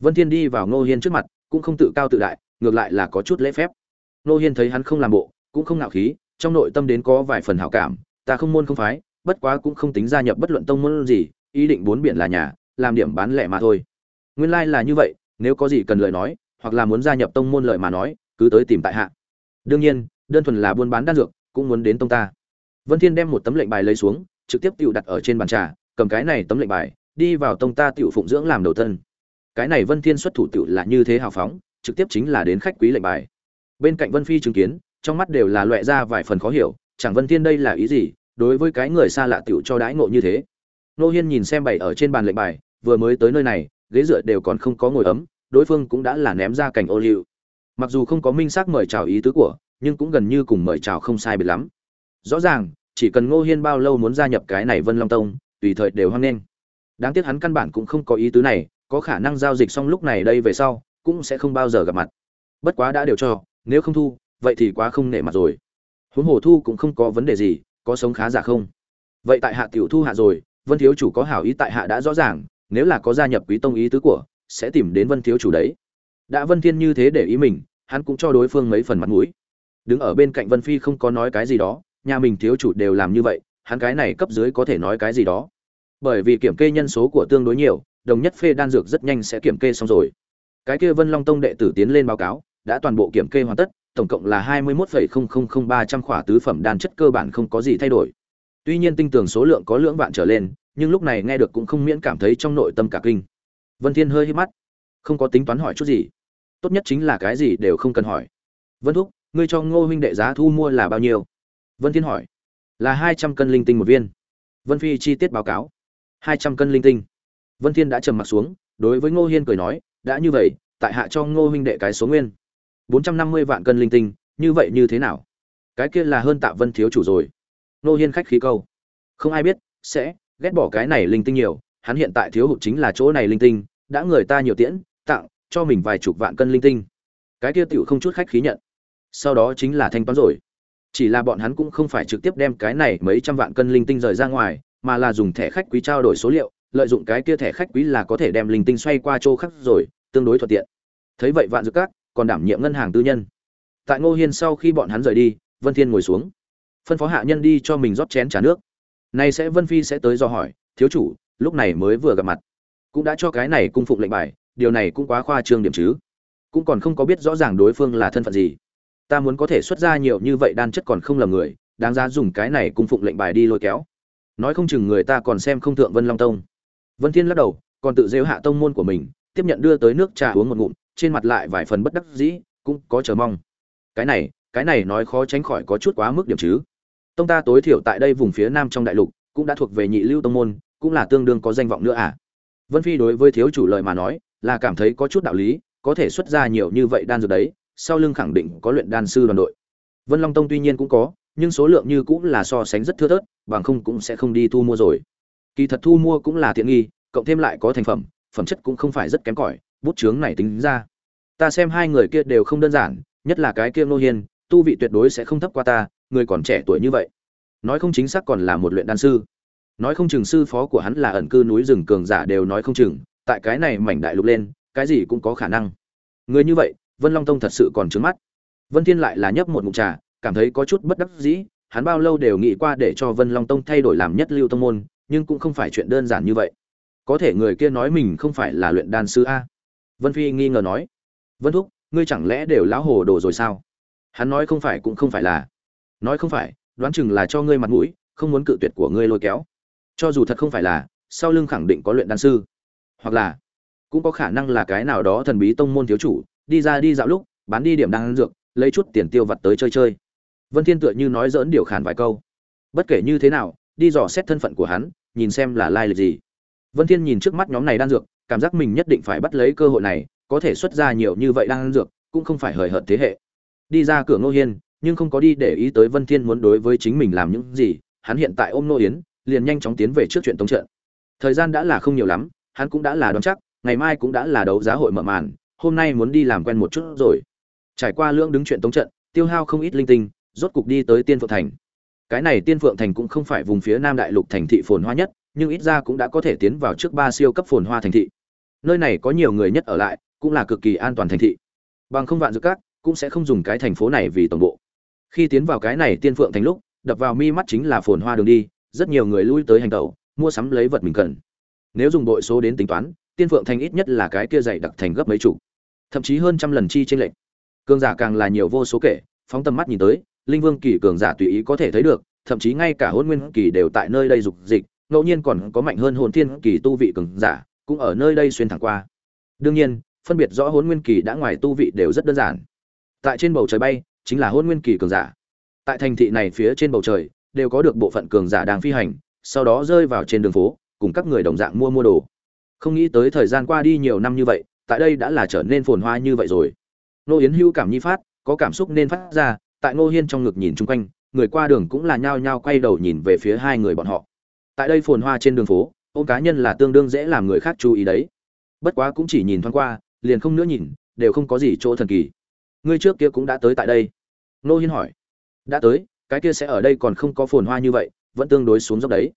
Vân thiên đi vào ngô hiên trước mặt, cũng không tự cao tự đại, ngược lại là có chút lễ phép. Ngô hiên thấy hắn không làm bộ, cũng không ngạo khí, trong nội tâm đến có vài phần hảo cảm, ta không môn không phái, bất quá cũng không tính gia nhập bất luận tông môn gì, ý định bốn biển là nhà, làm điểm bán lẻ mà thôi. Nguyên lai là như vậy, nếu có gì cần lời nói, hoặc là muốn gia nhập tông môn lợi mà nói, cứ tới tìm tại hạ đương nhiên, đơn thuần là buôn bán đan dược, cũng muốn đến tông ta. Vân thiên đem một tấm lệnh bài lấy xuống, trực tiếp tiểu đặt ở trên bàn trà, cầm cái này tấm lệnh bài, đi vào tông ta tiểu phụng dưỡng làm đầu thân. Cái này vân thiên xuất thủ tiểu là như thế hào phóng, trực tiếp chính là đến khách quý lệnh bài. Bên cạnh vân phi chứng kiến, trong mắt đều là loại ra vài phần khó hiểu, chẳng vân thiên đây là ý gì, đối với cái người xa lạ tiểu cho đãi ngộ như thế. Nô hiên nhìn xem bày ở trên bàn lệnh bài, vừa mới tới nơi này, ghế dựa đều còn không có ngồi ấm, đối phương cũng đã là ném ra cảnh ô liu mặc dù không có minh xác mời chào ý tứ của, nhưng cũng gần như cùng mời chào không sai biệt lắm. Rõ ràng, chỉ cần ngô hiên bao lâu muốn gia nhập cái này vân long tông, tùy thời đều hoan nghênh. Đáng tiếc hắn căn bản cũng không có ý tứ này, có khả năng giao dịch xong lúc này đây về sau, cũng sẽ không bao giờ gặp mặt. Bất quá đã đều cho, nếu không thu, vậy thì quá không nể mặt rồi. Huống hồ thu cũng không có vấn đề gì, có sống khá giả không? Vậy tại hạ tiểu thu hạ rồi, vân thiếu chủ có hảo ý tại hạ đã rõ ràng, nếu là có gia nhập quý tông ý tứ của, sẽ tìm đến vân thiếu chủ đấy. Đã vân thiên như thế để ý mình hắn cũng cho đối phương mấy phần mặt mũi. Đứng ở bên cạnh vân phi không có nói cái gì đó, nhà mình thiếu chủ đều làm như vậy, hắn cái này cấp dưới có thể nói cái gì đó. Bởi vì kiểm kê nhân số của tương đối nhiều, đồng nhất phê đan dược rất nhanh sẽ kiểm kê xong rồi. Cái kia vân long tông đệ tử tiến lên báo cáo, đã toàn bộ kiểm kê hoàn tất, tổng cộng là hai mươi một ba trăm khỏa tứ phẩm đan chất cơ bản không có gì thay đổi. Tuy nhiên tinh tường số lượng có lưỡng vạn trở lên, nhưng lúc này nghe được cũng không miễn cảm thấy trong nội tâm cả kinh. Vân thiên hơi hít mắt, không có tính toán hỏi chút gì tốt nhất chính là cái gì đều không cần hỏi. Vân thúc, ngươi cho ngô huynh đệ giá thu mua là bao nhiêu? Vân thiên hỏi. Là hai trăm cân linh tinh một viên. Vân phi chi tiết báo cáo. Hai trăm cân linh tinh. Vân thiên đã trầm mặt xuống, đối với ngô hiên cười nói, đã như vậy, tại hạ cho ngô huynh đệ cái số nguyên. Bốn trăm năm mươi vạn cân linh tinh, như vậy như thế nào? Cái kia là hơn tạ vân thiếu chủ rồi. Ngô hiên khách khí câu. Không ai biết, sẽ ghét bỏ cái này linh tinh nhiều, hắn hiện tại thiếu hụt chính là chỗ này linh tinh, đã người ta nhiều tiễn, tặng cho mình vài chục vạn cân linh tinh. Cái kia tiểu không chút khách khí nhận. Sau đó chính là thanh toán rồi. Chỉ là bọn hắn cũng không phải trực tiếp đem cái này mấy trăm vạn cân linh tinh rời ra ngoài, mà là dùng thẻ khách quý trao đổi số liệu, lợi dụng cái kia thẻ khách quý là có thể đem linh tinh xoay qua chỗ khác rồi, tương đối thuận tiện. Thấy vậy vạn dược các, còn đảm nhiệm ngân hàng tư nhân. Tại ngô hiên sau khi bọn hắn rời đi, vân thiên ngồi xuống. Phân phó hạ nhân đi cho mình rót chén trà nước. Nay sẽ vân phi sẽ tới do hỏi, thiếu chủ, lúc này mới vừa gặp mặt. Cũng đã cho cái này cung phụng lệnh bài điều này cũng quá khoa trương điểm chứ. Cũng còn không có biết rõ ràng đối phương là thân phận gì. Ta muốn có thể xuất ra nhiều như vậy đan chất còn không lầm người, đáng ra dùng cái này cung phụng lệnh bài đi lôi kéo. Nói không chừng người ta còn xem không thượng vân long tông. Vân thiên lắc đầu, còn tự dêu hạ tông môn của mình, tiếp nhận đưa tới nước trà uống một ngụm, trên mặt lại vài phần bất đắc dĩ, cũng có chờ mong. Cái này cái này nói khó tránh khỏi có chút quá mức điểm chứ. Tông ta tối thiểu tại đây vùng phía nam trong đại lục, cũng đã thuộc về nhị lưu tông môn, cũng là tương đương có danh vọng nữa à. Vân phi đối với thiếu chủ lời mà nói là cảm thấy có chút đạo lý, có thể xuất ra nhiều như vậy đan dược đấy, sau lưng khẳng định có luyện đan sư đoàn đội. Vân long tông tuy nhiên cũng có, nhưng số lượng như cũng là so sánh rất thưa thớt, bằng không cũng sẽ không đi thu mua rồi. Kỳ thật thu mua cũng là tiện nghi, cộng thêm lại có thành phẩm phẩm chất cũng không phải rất kém cỏi, bút chướng này tính ra. Ta xem hai người kia đều không đơn giản, nhất là cái kia nô hiên, tu vị tuyệt đối sẽ không thấp qua ta, người còn trẻ tuổi như vậy. Nói không chính xác còn là một luyện đan sư. Nói không chừng sư phó của hắn là ẩn cư núi rừng cường giả đều nói không chừng tại cái này mảnh đại lục lên, cái gì cũng có khả năng. Người như vậy, vân long tông thật sự còn trướng mắt. Vân thiên lại là nhấp một ngụm trà, cảm thấy có chút bất đắc dĩ, hắn bao lâu đều nghĩ qua để cho vân long tông thay đổi làm nhất lưu tông môn, nhưng cũng không phải chuyện đơn giản như vậy. Có thể người kia nói mình không phải là luyện đan sư a. Vân phi nghi ngờ nói, vân thúc, ngươi chẳng lẽ đều lão hồ đồ rồi sao? Hắn nói không phải cũng không phải là. Nói không phải, đoán chừng là cho ngươi mặt mũi, không muốn cự tuyệt của ngươi lôi kéo. Cho dù thật không phải là, sau lưng khẳng định có luyện đan sư hoặc là cũng có khả năng là cái nào đó thần bí tông môn thiếu chủ, đi ra đi dạo lúc, bán đi điểm đan dược, lấy chút tiền tiêu vặt tới chơi chơi. Vân thiên tựa như nói dỡn điều khản vài câu. Bất kể như thế nào, đi dò xét thân phận của hắn, nhìn xem là lai lịch gì. Vân thiên nhìn trước mắt nhóm này đan dược, cảm giác mình nhất định phải bắt lấy cơ hội này, có thể xuất ra nhiều như vậy đan dược, cũng không phải hời hợt thế hệ. Đi ra cửa ngô hiên, nhưng không có đi để ý tới vân thiên muốn đối với chính mình làm những gì, hắn hiện tại ôm nô yến liền nhanh chóng tiến về trước chuyện tống trận. Thời gian đã là không nhiều lắm hắn cũng đã là đoán chắc, ngày mai cũng đã là đấu giá hội mở màn, hôm nay muốn đi làm quen một chút rồi. Trải qua lưỡng đứng chuyện tống trận, tiêu hao không ít linh tinh, rốt cục đi tới tiên phượng thành. Cái này tiên phượng thành cũng không phải vùng phía nam đại lục thành thị phồn hoa nhất, nhưng ít ra cũng đã có thể tiến vào trước ba siêu cấp phồn hoa thành thị. Nơi này có nhiều người nhất ở lại, cũng là cực kỳ an toàn thành thị. Bằng không vạn dược các, cũng sẽ không dùng cái thành phố này vì tổng bộ. Khi tiến vào cái này tiên phượng thành lúc, đập vào mi mắt chính là phồn hoa đường đi, rất nhiều người lui tới hành tẩu, mua sắm lấy vật mình cần nếu dùng đội số đến tính toán, tiên phượng thành ít nhất là cái kia dày đặc thành gấp mấy chục. Thậm chí hơn trăm lần chi trên lệnh cường giả càng là nhiều vô số kể, phóng tầm mắt nhìn tới, linh vương kỳ cường giả tùy ý có thể thấy được, thậm chí ngay cả hôn nguyên kỳ đều tại nơi đây dục dịch, ngẫu nhiên còn có mạnh hơn hồn thiên kỳ tu vị cường giả, cũng ở nơi đây xuyên thẳng qua. Đương nhiên, phân biệt rõ hôn nguyên kỳ đã ngoài tu vị đều rất đơn giản. Tại trên bầu trời bay, chính là hôn nguyên kỳ cường giả. Tại thành thị này phía trên bầu trời, đều có được bộ phận cường giả đang phi hành, sau đó rơi vào trên đường phố cùng các người đồng dạng mua mua đồ. Không nghĩ tới thời gian qua đi nhiều năm như vậy, tại đây đã là trở nên phồn hoa như vậy rồi. Nô yến hưu cảm nhi phát, có cảm xúc nên phát ra, tại ngô hiên trong ngực nhìn chung quanh, người qua đường cũng là nhao nhao quay đầu nhìn về phía hai người bọn họ. Tại đây phồn hoa trên đường phố, ôm cá nhân là tương đương dễ làm người khác chú ý đấy. Bất quá cũng chỉ nhìn thoáng qua, liền không nữa nhìn, đều không có gì chỗ thần kỳ. Ngươi trước kia cũng đã tới tại đây. Nô hiên hỏi. Đã tới, cái kia sẽ ở đây còn không có phồn hoa như vậy, vẫn tương đối xuống dốc đấy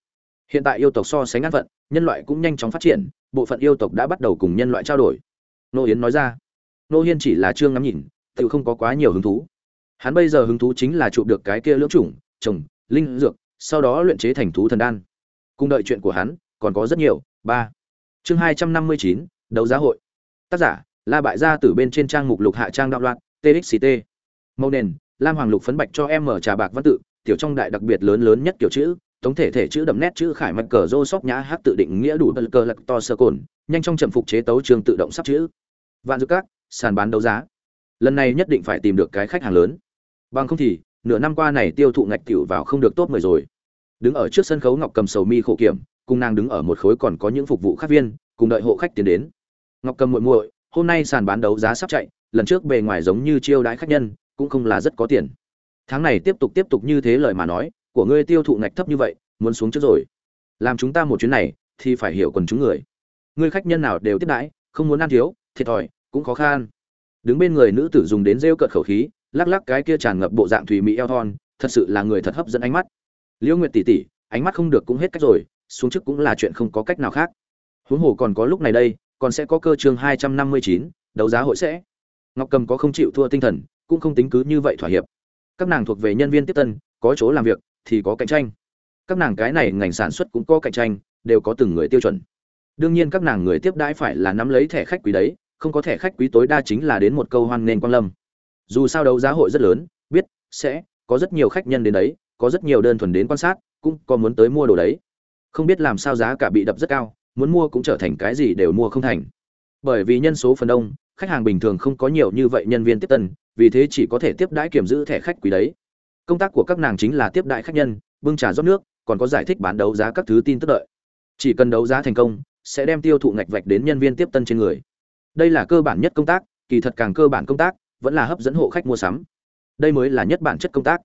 hiện tại yêu tộc so sánh ngăn phận, nhân loại cũng nhanh chóng phát triển, bộ phận yêu tộc đã bắt đầu cùng nhân loại trao đổi. Nô yến nói ra. Nô hiên chỉ là trương ngắm nhìn, tự không có quá nhiều hứng thú. Hắn bây giờ hứng thú chính là chụp được cái kia lưỡng chủng, trồng, linh dược, sau đó luyện chế thành thú thần đan. Cùng đợi chuyện của hắn, còn có rất nhiều. Ba. Chương hai trăm năm mươi chín, đấu giá hội. Tác giả, la bại gia từ bên trên trang mục lục hạ trang đạo loạn txct màu nền, lam hoàng lục phấn bạch cho em mở trà bạc văn tự, tiểu trong đại đặc biệt lớn lớn nhất kiểu chữ tổng thể thể chữ đậm nét chữ khải mạch cờ rô sóc nhã hát tự định nghĩa đủ bờ cờ lật to sơ cồn, nhanh trong trầm phục chế tấu trường tự động sắp chữ. Vạn dược các, sàn bán đấu giá. Lần này nhất định phải tìm được cái khách hàng lớn. Bằng không thì, nửa năm qua này tiêu thụ ngạch cựu vào không được tốt mười rồi. Đứng ở trước sân khấu ngọc cầm sầu mi khổ kiểm, cùng nàng đứng ở một khối còn có những phục vụ khác viên, cùng đợi hộ khách tiến đến. Ngọc cầm muội muội, hôm nay sàn bán đấu giá sắp chạy, lần trước bề ngoài giống như chiêu đãi khách nhân, cũng không là rất có tiền. Tháng này tiếp tục tiếp tục như thế lời mà nói của ngươi tiêu thụ ngạch thấp như vậy, muốn xuống trước rồi. Làm chúng ta một chuyến này, thì phải hiểu quần chúng người. Ngươi khách nhân nào đều tiếp đãi, không muốn ăn thiếu, thiệt thòi, cũng khó khăn đứng bên người nữ tử dùng đến rêu cợt khẩu khí, lắc lắc cái kia tràn ngập bộ dạng thùy mỹ eo thon, thật sự là người thật hấp dẫn ánh mắt. Liễu nguyệt tỷ tỷ, ánh mắt không được cũng hết cách rồi, xuống trước cũng là chuyện không có cách nào khác. Huống hồ còn có lúc này đây, còn sẽ có cơ chương hai trăm năm mươi chín, đấu giá hội sẽ. Ngọc cầm có không chịu thua tinh thần, cũng không tính cứ như vậy thỏa hiệp. Các nàng thuộc về nhân viên tiếp tân, có chỗ làm việc thì có cạnh tranh. Các nàng cái này ngành sản xuất cũng có cạnh tranh, đều có từng người tiêu chuẩn. Đương nhiên các nàng người tiếp đãi phải là nắm lấy thẻ khách quý đấy, không có thẻ khách quý tối đa chính là đến một câu hoan nghênh quan lâm. Dù sao đấu giá hội rất lớn, biết, sẽ, có rất nhiều khách nhân đến đấy, có rất nhiều đơn thuần đến quan sát, cũng có muốn tới mua đồ đấy. Không biết làm sao giá cả bị đập rất cao, muốn mua cũng trở thành cái gì đều mua không thành. Bởi vì nhân số phần đông, khách hàng bình thường không có nhiều như vậy nhân viên tiếp tân, vì thế chỉ có thể tiếp đãi kiểm giữ thẻ khách quý đấy công tác của các nàng chính là tiếp đại khách nhân, bưng trà rót nước, còn có giải thích bán đấu giá các thứ tin tức đợi. Chỉ cần đấu giá thành công, sẽ đem tiêu thụ ngạch vạch đến nhân viên tiếp tân trên người. Đây là cơ bản nhất công tác, kỳ thật càng cơ bản công tác, vẫn là hấp dẫn hộ khách mua sắm. Đây mới là nhất bản chất công tác.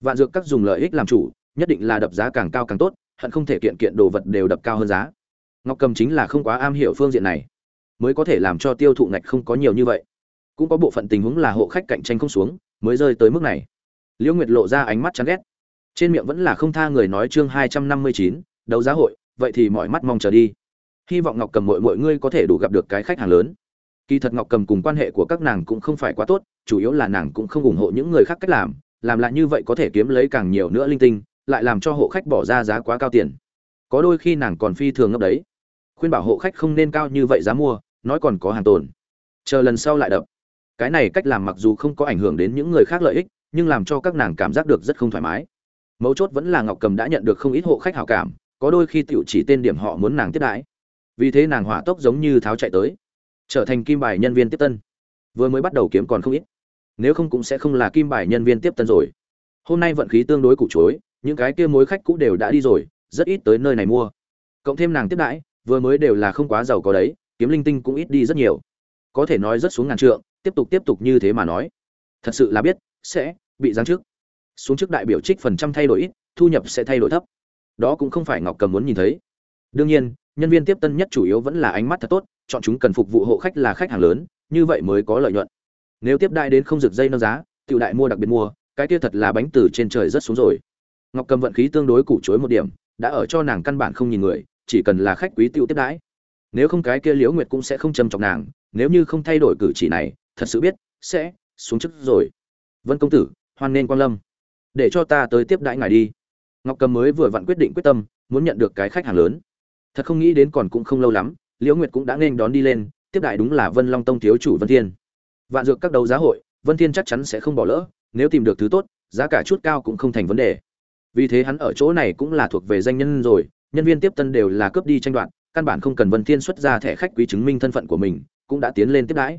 Vạn dược các dùng lợi ích làm chủ, nhất định là đập giá càng cao càng tốt, hận không thể kiện kiện đồ vật đều đập cao hơn giá. Ngọc cầm chính là không quá am hiểu phương diện này, mới có thể làm cho tiêu thụ ngạch không có nhiều như vậy. Cũng có bộ phận tình huống là hộ khách cạnh tranh không xuống, mới rơi tới mức này liễu nguyệt lộ ra ánh mắt chán ghét. Trên miệng vẫn là không tha người nói chương hai trăm năm mươi chín, đấu giá hội, vậy thì mọi mắt mong chờ đi. Hy vọng ngọc cầm mọi mọi ngươi có thể đủ gặp được cái khách hàng lớn. Kỳ thật ngọc cầm cùng quan hệ của các nàng cũng không phải quá tốt, chủ yếu là nàng cũng không ủng hộ những người khác cách làm làm lại như vậy có thể kiếm lấy càng nhiều nữa linh tinh, lại làm cho hộ khách bỏ ra giá quá cao tiền. Có đôi khi nàng còn phi thường ngấp đấy. Khuyên bảo hộ khách không nên cao như vậy giá mua, nói còn có hàng tồn. Chờ lần sau lại đập. Cái này cách làm mặc dù không có ảnh hưởng đến những người khác lợi ích nhưng làm cho các nàng cảm giác được rất không thoải mái. Mấu chốt vẫn là ngọc cầm đã nhận được không ít hộ khách hảo cảm, có đôi khi tiểu chỉ tên điểm họ muốn nàng tiếp đãi. Vì thế nàng hỏa tốc giống như tháo chạy tới, trở thành kim bài nhân viên tiếp tân. Vừa mới bắt đầu kiếm còn không ít, nếu không cũng sẽ không là kim bài nhân viên tiếp tân rồi. Hôm nay vận khí tương đối củ chối những cái kia mối khách cũ đều đã đi rồi, rất ít tới nơi này mua. Cộng thêm nàng tiếp đãi, vừa mới đều là không quá giàu có đấy, kiếm linh tinh cũng ít đi rất nhiều. Có thể nói rất xuống ngàn trượng, tiếp tục tiếp tục như thế mà nói. Thật sự là biết sẽ bị giáng chức, xuống chức đại biểu trích phần trăm thay đổi ít thu nhập sẽ thay đổi thấp. Đó cũng không phải ngọc cầm muốn nhìn thấy. Đương nhiên nhân viên tiếp tân nhất chủ yếu vẫn là ánh mắt thật tốt chọn chúng cần phục vụ hộ khách là khách hàng lớn như vậy mới có lợi nhuận. Nếu tiếp đại đến không rực dây nâng giá tiểu đại mua đặc biệt mua cái kia thật là bánh từ trên trời rất xuống rồi. Ngọc cầm vận khí tương đối củ chối một điểm đã ở cho nàng căn bản không nhìn người chỉ cần là khách quý tiêu tiếp đãi. Nếu không cái kia liễu nguyệt cũng sẽ không châm chọc nàng nếu như không thay đổi cử chỉ này thật sự biết sẽ xuống chức rồi vân công tử, hoan nên quan lâm. Để cho ta tới tiếp đãi ngài đi. Ngọc cầm mới vừa vặn quyết định quyết tâm, muốn nhận được cái khách hàng lớn. Thật không nghĩ đến còn cũng không lâu lắm, liễu nguyệt cũng đã nên đón đi lên, tiếp đại đúng là vân long tông thiếu chủ vân thiên. Vạn dược các đấu giá hội, vân thiên chắc chắn sẽ không bỏ lỡ, nếu tìm được thứ tốt, giá cả chút cao cũng không thành vấn đề. Vì thế hắn ở chỗ này cũng là thuộc về danh nhân rồi, nhân viên tiếp tân đều là cướp đi tranh đoạt, căn bản không cần vân thiên xuất ra thẻ khách quý chứng minh thân phận của mình, cũng đã tiến lên tiếp đãi.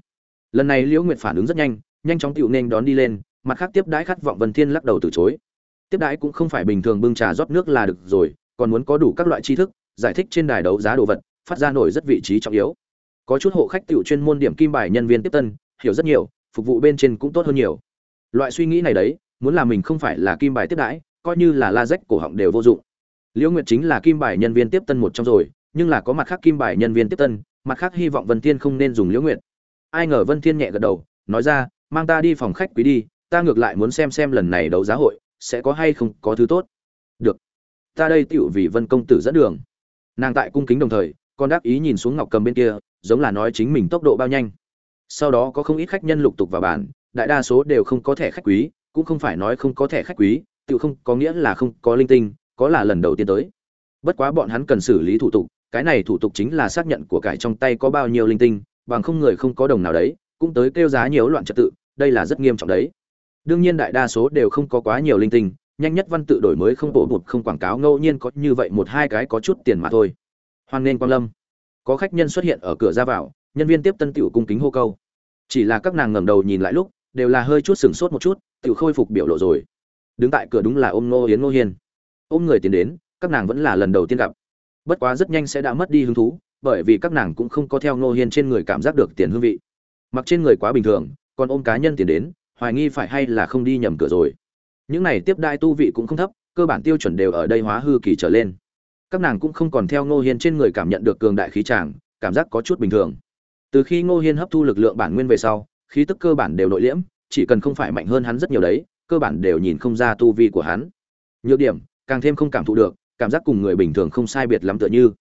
Lần này liễu nguyệt phản ứng rất nhanh nhanh chóng tựu nên đón đi lên mặt khác tiếp đãi khát vọng vân thiên lắc đầu từ chối. Tiếp đãi cũng không phải bình thường bưng trà rót nước là được rồi, còn muốn có đủ các loại tri thức, giải thích trên đài đấu giá đồ vật, phát ra nổi rất vị trí trọng yếu. Có chút hộ khách tiểu chuyên môn điểm kim bài nhân viên tiếp tân, hiểu rất nhiều, phục vụ bên trên cũng tốt hơn nhiều. Loại suy nghĩ này đấy, muốn là mình không phải là kim bài tiếp đãi, coi như là la rách cổ họng đều vô dụng. Liễu nguyệt chính là kim bài nhân viên tiếp tân một trong rồi, nhưng là có mặt khác kim bài nhân viên tiếp tân, mặt khác hy vọng vân thiên không nên dùng liễu nguyệt. Ai ngờ vân thiên nhẹ gật đầu, nói ra, mang ta đi phòng khách quý đi ta ngược lại muốn xem xem lần này đấu giá hội, sẽ có hay không có thứ tốt. Được. Ta đây tựu vì vân công tử dẫn đường. Nàng tại cung kính đồng thời, còn đáp ý nhìn xuống ngọc cầm bên kia, giống là nói chính mình tốc độ bao nhanh. Sau đó có không ít khách nhân lục tục vào bàn, đại đa số đều không có thẻ khách quý, cũng không phải nói không có thẻ khách quý tự không có nghĩa là không có linh tinh, có là lần đầu tiên tới. Bất quá bọn hắn cần xử lý thủ tục, cái này thủ tục chính là xác nhận của cải trong tay có bao nhiêu linh tinh, bằng không người không có đồng nào đấy, cũng tới kêu giá nhiều loạn trật tự, đây là rất nghiêm trọng đấy đương nhiên đại đa số đều không có quá nhiều linh tinh, nhanh nhất văn tự đổi mới không bổ bụt, không quảng cáo, ngẫu nhiên có như vậy một hai cái có chút tiền mà thôi. Hoan nghênh quang lâm. Có khách nhân xuất hiện ở cửa ra vào, nhân viên tiếp tân tiểu cung kính hô câu. Chỉ là các nàng ngẩng đầu nhìn lại lúc, đều là hơi chút sừng sốt một chút, tiểu khôi phục biểu lộ rồi. Đứng tại cửa đúng là ôm ngô yến ngô hiên. Ôm người tiến đến, các nàng vẫn là lần đầu tiên gặp. Bất quá rất nhanh sẽ đã mất đi hứng thú, bởi vì các nàng cũng không có theo ngô hiên trên người cảm giác được tiền hương vị. Mặc trên người quá bình thường, còn ôm cá nhân tiền đến hoài nghi phải hay là không đi nhầm cửa rồi. Những này tiếp đai tu vị cũng không thấp, cơ bản tiêu chuẩn đều ở đây hóa hư kỳ trở lên. Các nàng cũng không còn theo ngô hiên trên người cảm nhận được cường đại khí tràng cảm giác có chút bình thường. Từ khi ngô hiên hấp thu lực lượng bản nguyên về sau, khí tức cơ bản đều nội liễm, chỉ cần không phải mạnh hơn hắn rất nhiều đấy, cơ bản đều nhìn không ra tu vi của hắn. Nhược điểm, càng thêm không cảm thụ được, cảm giác cùng người bình thường không sai biệt lắm tựa như.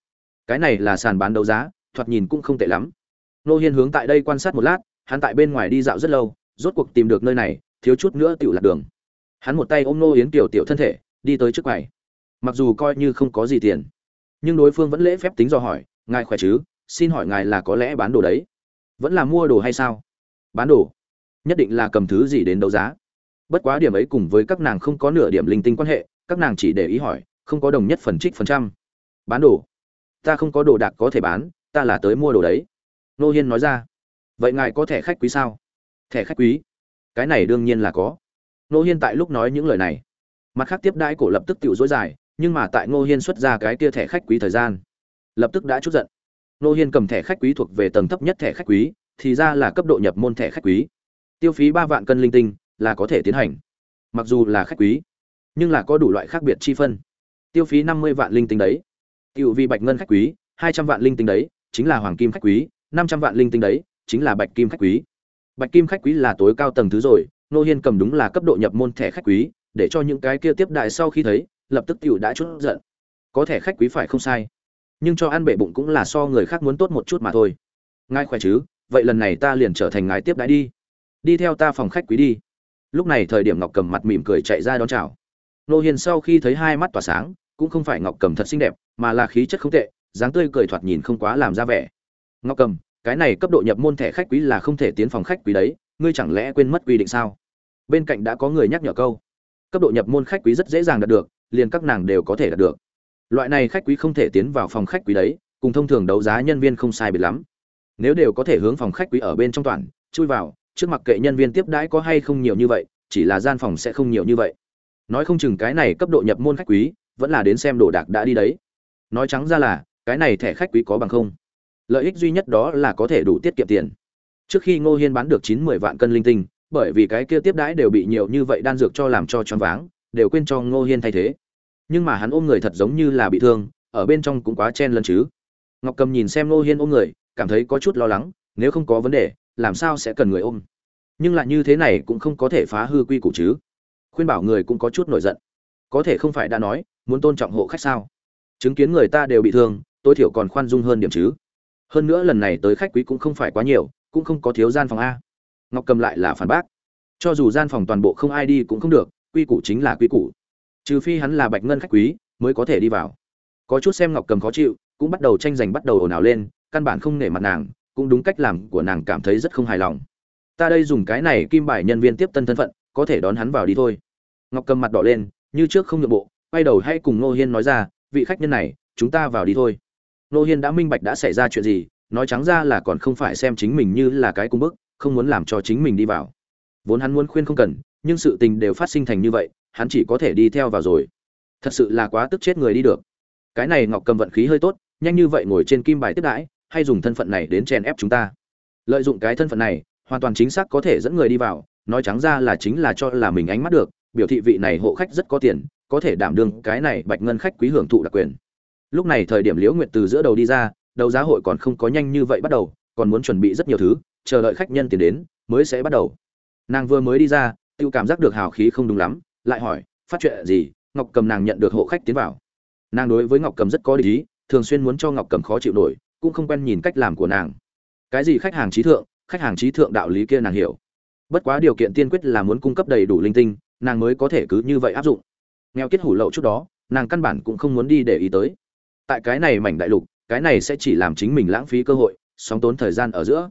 Cái này là sàn bán đấu giá, thoạt nhìn cũng không tệ lắm. Ngô hiên hướng tại đây quan sát một lát, hắn tại bên ngoài đi dạo rất lâu rốt cuộc tìm được nơi này, thiếu chút nữa tựu lạc đường. Hắn một tay ôm nô yến tiểu tiểu thân thể, đi tới trước quầy. Mặc dù coi như không có gì tiền, nhưng đối phương vẫn lễ phép tính do hỏi, ngài khỏe chứ? Xin hỏi ngài là có lẽ bán đồ đấy. Vẫn là mua đồ hay sao? Bán đồ? Nhất định là cầm thứ gì đến đấu giá. Bất quá điểm ấy cùng với các nàng không có nửa điểm linh tinh quan hệ, các nàng chỉ để ý hỏi, không có đồng nhất phần trích phần trăm. Bán đồ? Ta không có đồ đạc có thể bán, ta là tới mua đồ đấy. Nô hiên nói ra. Vậy ngài có thẻ khách quý sao? Thẻ khách quý. Cái này đương nhiên là có. Ngô hiên tại lúc nói những lời này. Mặt khác tiếp đãi cổ lập tức tự dối dài, nhưng mà tại ngô hiên xuất ra cái kia thẻ khách quý thời gian, lập tức đã chút giận. Ngô hiên cầm thẻ khách quý thuộc về tầng thấp nhất thẻ khách quý, thì ra là cấp độ nhập môn thẻ khách quý. Tiêu phí ba vạn cân linh tinh, là có thể tiến hành. Mặc dù là khách quý, nhưng là có đủ loại khác biệt chi phân. Tiêu phí năm mươi vạn linh tinh đấy. Tiêu vi bạch ngân khách quý, hai trăm vạn linh tinh đấy, chính là hoàng kim khách quý, năm trăm vạn linh tinh đấy, chính là bạch kim khách quý bạch kim khách quý là tối cao tầng thứ rồi, nô hiên cầm đúng là cấp độ nhập môn thẻ khách quý, để cho những cái kia tiếp đại sau khi thấy, lập tức tiểu đã chút giận. Có thẻ khách quý phải không sai. Nhưng cho ăn bệ bụng cũng là so người khác muốn tốt một chút mà thôi. Ngài khỏe chứ? Vậy lần này ta liền trở thành ngài tiếp đãi đi. Đi theo ta phòng khách quý đi. Lúc này thời điểm ngọc cầm mặt mỉm cười chạy ra đón chào. Nô hiền sau khi thấy hai mắt tỏa sáng, cũng không phải ngọc cầm thật xinh đẹp, mà là khí chất không tệ, dáng tươi cười thoạt nhìn không quá làm ra vẻ. Ngọc cầm cái này cấp độ nhập môn thẻ khách quý là không thể tiến phòng khách quý đấy, ngươi chẳng lẽ quên mất quy định sao? Bên cạnh đã có người nhắc nhở câu, cấp độ nhập môn khách quý rất dễ dàng đạt được, liền các nàng đều có thể đạt được. Loại này khách quý không thể tiến vào phòng khách quý đấy, cùng thông thường đấu giá nhân viên không sai biệt lắm. Nếu đều có thể hướng phòng khách quý ở bên trong toàn, chui vào, trước mặt kệ nhân viên tiếp đãi có hay không nhiều như vậy, chỉ là gian phòng sẽ không nhiều như vậy. Nói không chừng cái này cấp độ nhập môn khách quý, vẫn là đến xem đồ đạc đã đi đấy. Nói trắng ra là, cái này thẻ khách quý có bằng không? Lợi ích duy nhất đó là có thể đủ tiết kiệm tiền. Trước khi ngô hiên bán được chín mười vạn cân linh tinh, bởi vì cái kia tiếp đãi đều bị nhiều như vậy đan dược cho làm cho choáng váng, đều quên cho ngô hiên thay thế. Nhưng mà hắn ôm người thật giống như là bị thương, ở bên trong cũng quá chen lấn chứ. Ngọc cầm nhìn xem ngô hiên ôm người, cảm thấy có chút lo lắng, nếu không có vấn đề, làm sao sẽ cần người ôm? Nhưng lại như thế này cũng không có thể phá hư quy củ chứ. Khuyên bảo người cũng có chút nổi giận. Có thể không phải đã nói, muốn tôn trọng hộ khách sao? Chứng kiến người ta đều bị thương, tối thiểu còn khoan dung hơn điểm chứ hơn nữa lần này tới khách quý cũng không phải quá nhiều, cũng không có thiếu gian phòng a. Ngọc cầm lại là phản bác. Cho dù gian phòng toàn bộ không ai đi cũng không được, quy củ chính là quy củ. Trừ phi hắn là bạch ngân khách quý, mới có thể đi vào. Có chút xem ngọc cầm khó chịu, cũng bắt đầu tranh giành bắt đầu ồn ào lên, căn bản không nể mặt nàng, cũng đúng cách làm của nàng cảm thấy rất không hài lòng. Ta đây dùng cái này kim bài nhân viên tiếp tân thân phận, có thể đón hắn vào đi thôi. Ngọc cầm mặt đỏ lên, như trước không nhượng bộ, quay đầu hay cùng nô hiên nói ra, vị khách nhân này, chúng ta vào đi thôi nô hiên đã minh bạch đã xảy ra chuyện gì, nói trắng ra là còn không phải xem chính mình như là cái cung bức, không muốn làm cho chính mình đi vào. Vốn hắn muốn khuyên không cần, nhưng sự tình đều phát sinh thành như vậy, hắn chỉ có thể đi theo vào rồi. Thật sự là quá tức chết người đi được. Cái này ngọc cầm vận khí hơi tốt, nhanh như vậy ngồi trên kim bài tiếp đãi, hay dùng thân phận này đến chèn ép chúng ta. Lợi dụng cái thân phận này, hoàn toàn chính xác có thể dẫn người đi vào, nói trắng ra là chính là cho là mình ánh mắt được, biểu thị vị này hộ khách rất có tiền, có thể đảm đương cái này bạch ngân khách quý hưởng thụ đặc quyền lúc này thời điểm liễu nguyệt từ giữa đầu đi ra đầu giá hội còn không có nhanh như vậy bắt đầu, còn muốn chuẩn bị rất nhiều thứ, chờ đợi khách nhân tiền đến mới sẽ bắt đầu. Nàng vừa mới đi ra tự cảm giác được hào khí không đúng lắm, lại hỏi, phát chuyện gì? Ngọc cầm nàng nhận được hộ khách tiến vào. Nàng đối với ngọc cầm rất có lý thường xuyên muốn cho ngọc cầm khó chịu nổi, cũng không quen nhìn cách làm của nàng. Cái gì khách hàng trí thượng, khách hàng trí thượng đạo lý kia nàng hiểu. Bất quá điều kiện tiên quyết là muốn cung cấp đầy đủ linh tinh, nàng mới có thể cứ như vậy áp dụng. Nghèo kết hủ lậu chút đó, nàng căn bản cũng không muốn đi để ý tới tại cái này mảnh đại lục, cái này sẽ chỉ làm chính mình lãng phí cơ hội, sóng tốn thời gian ở giữa.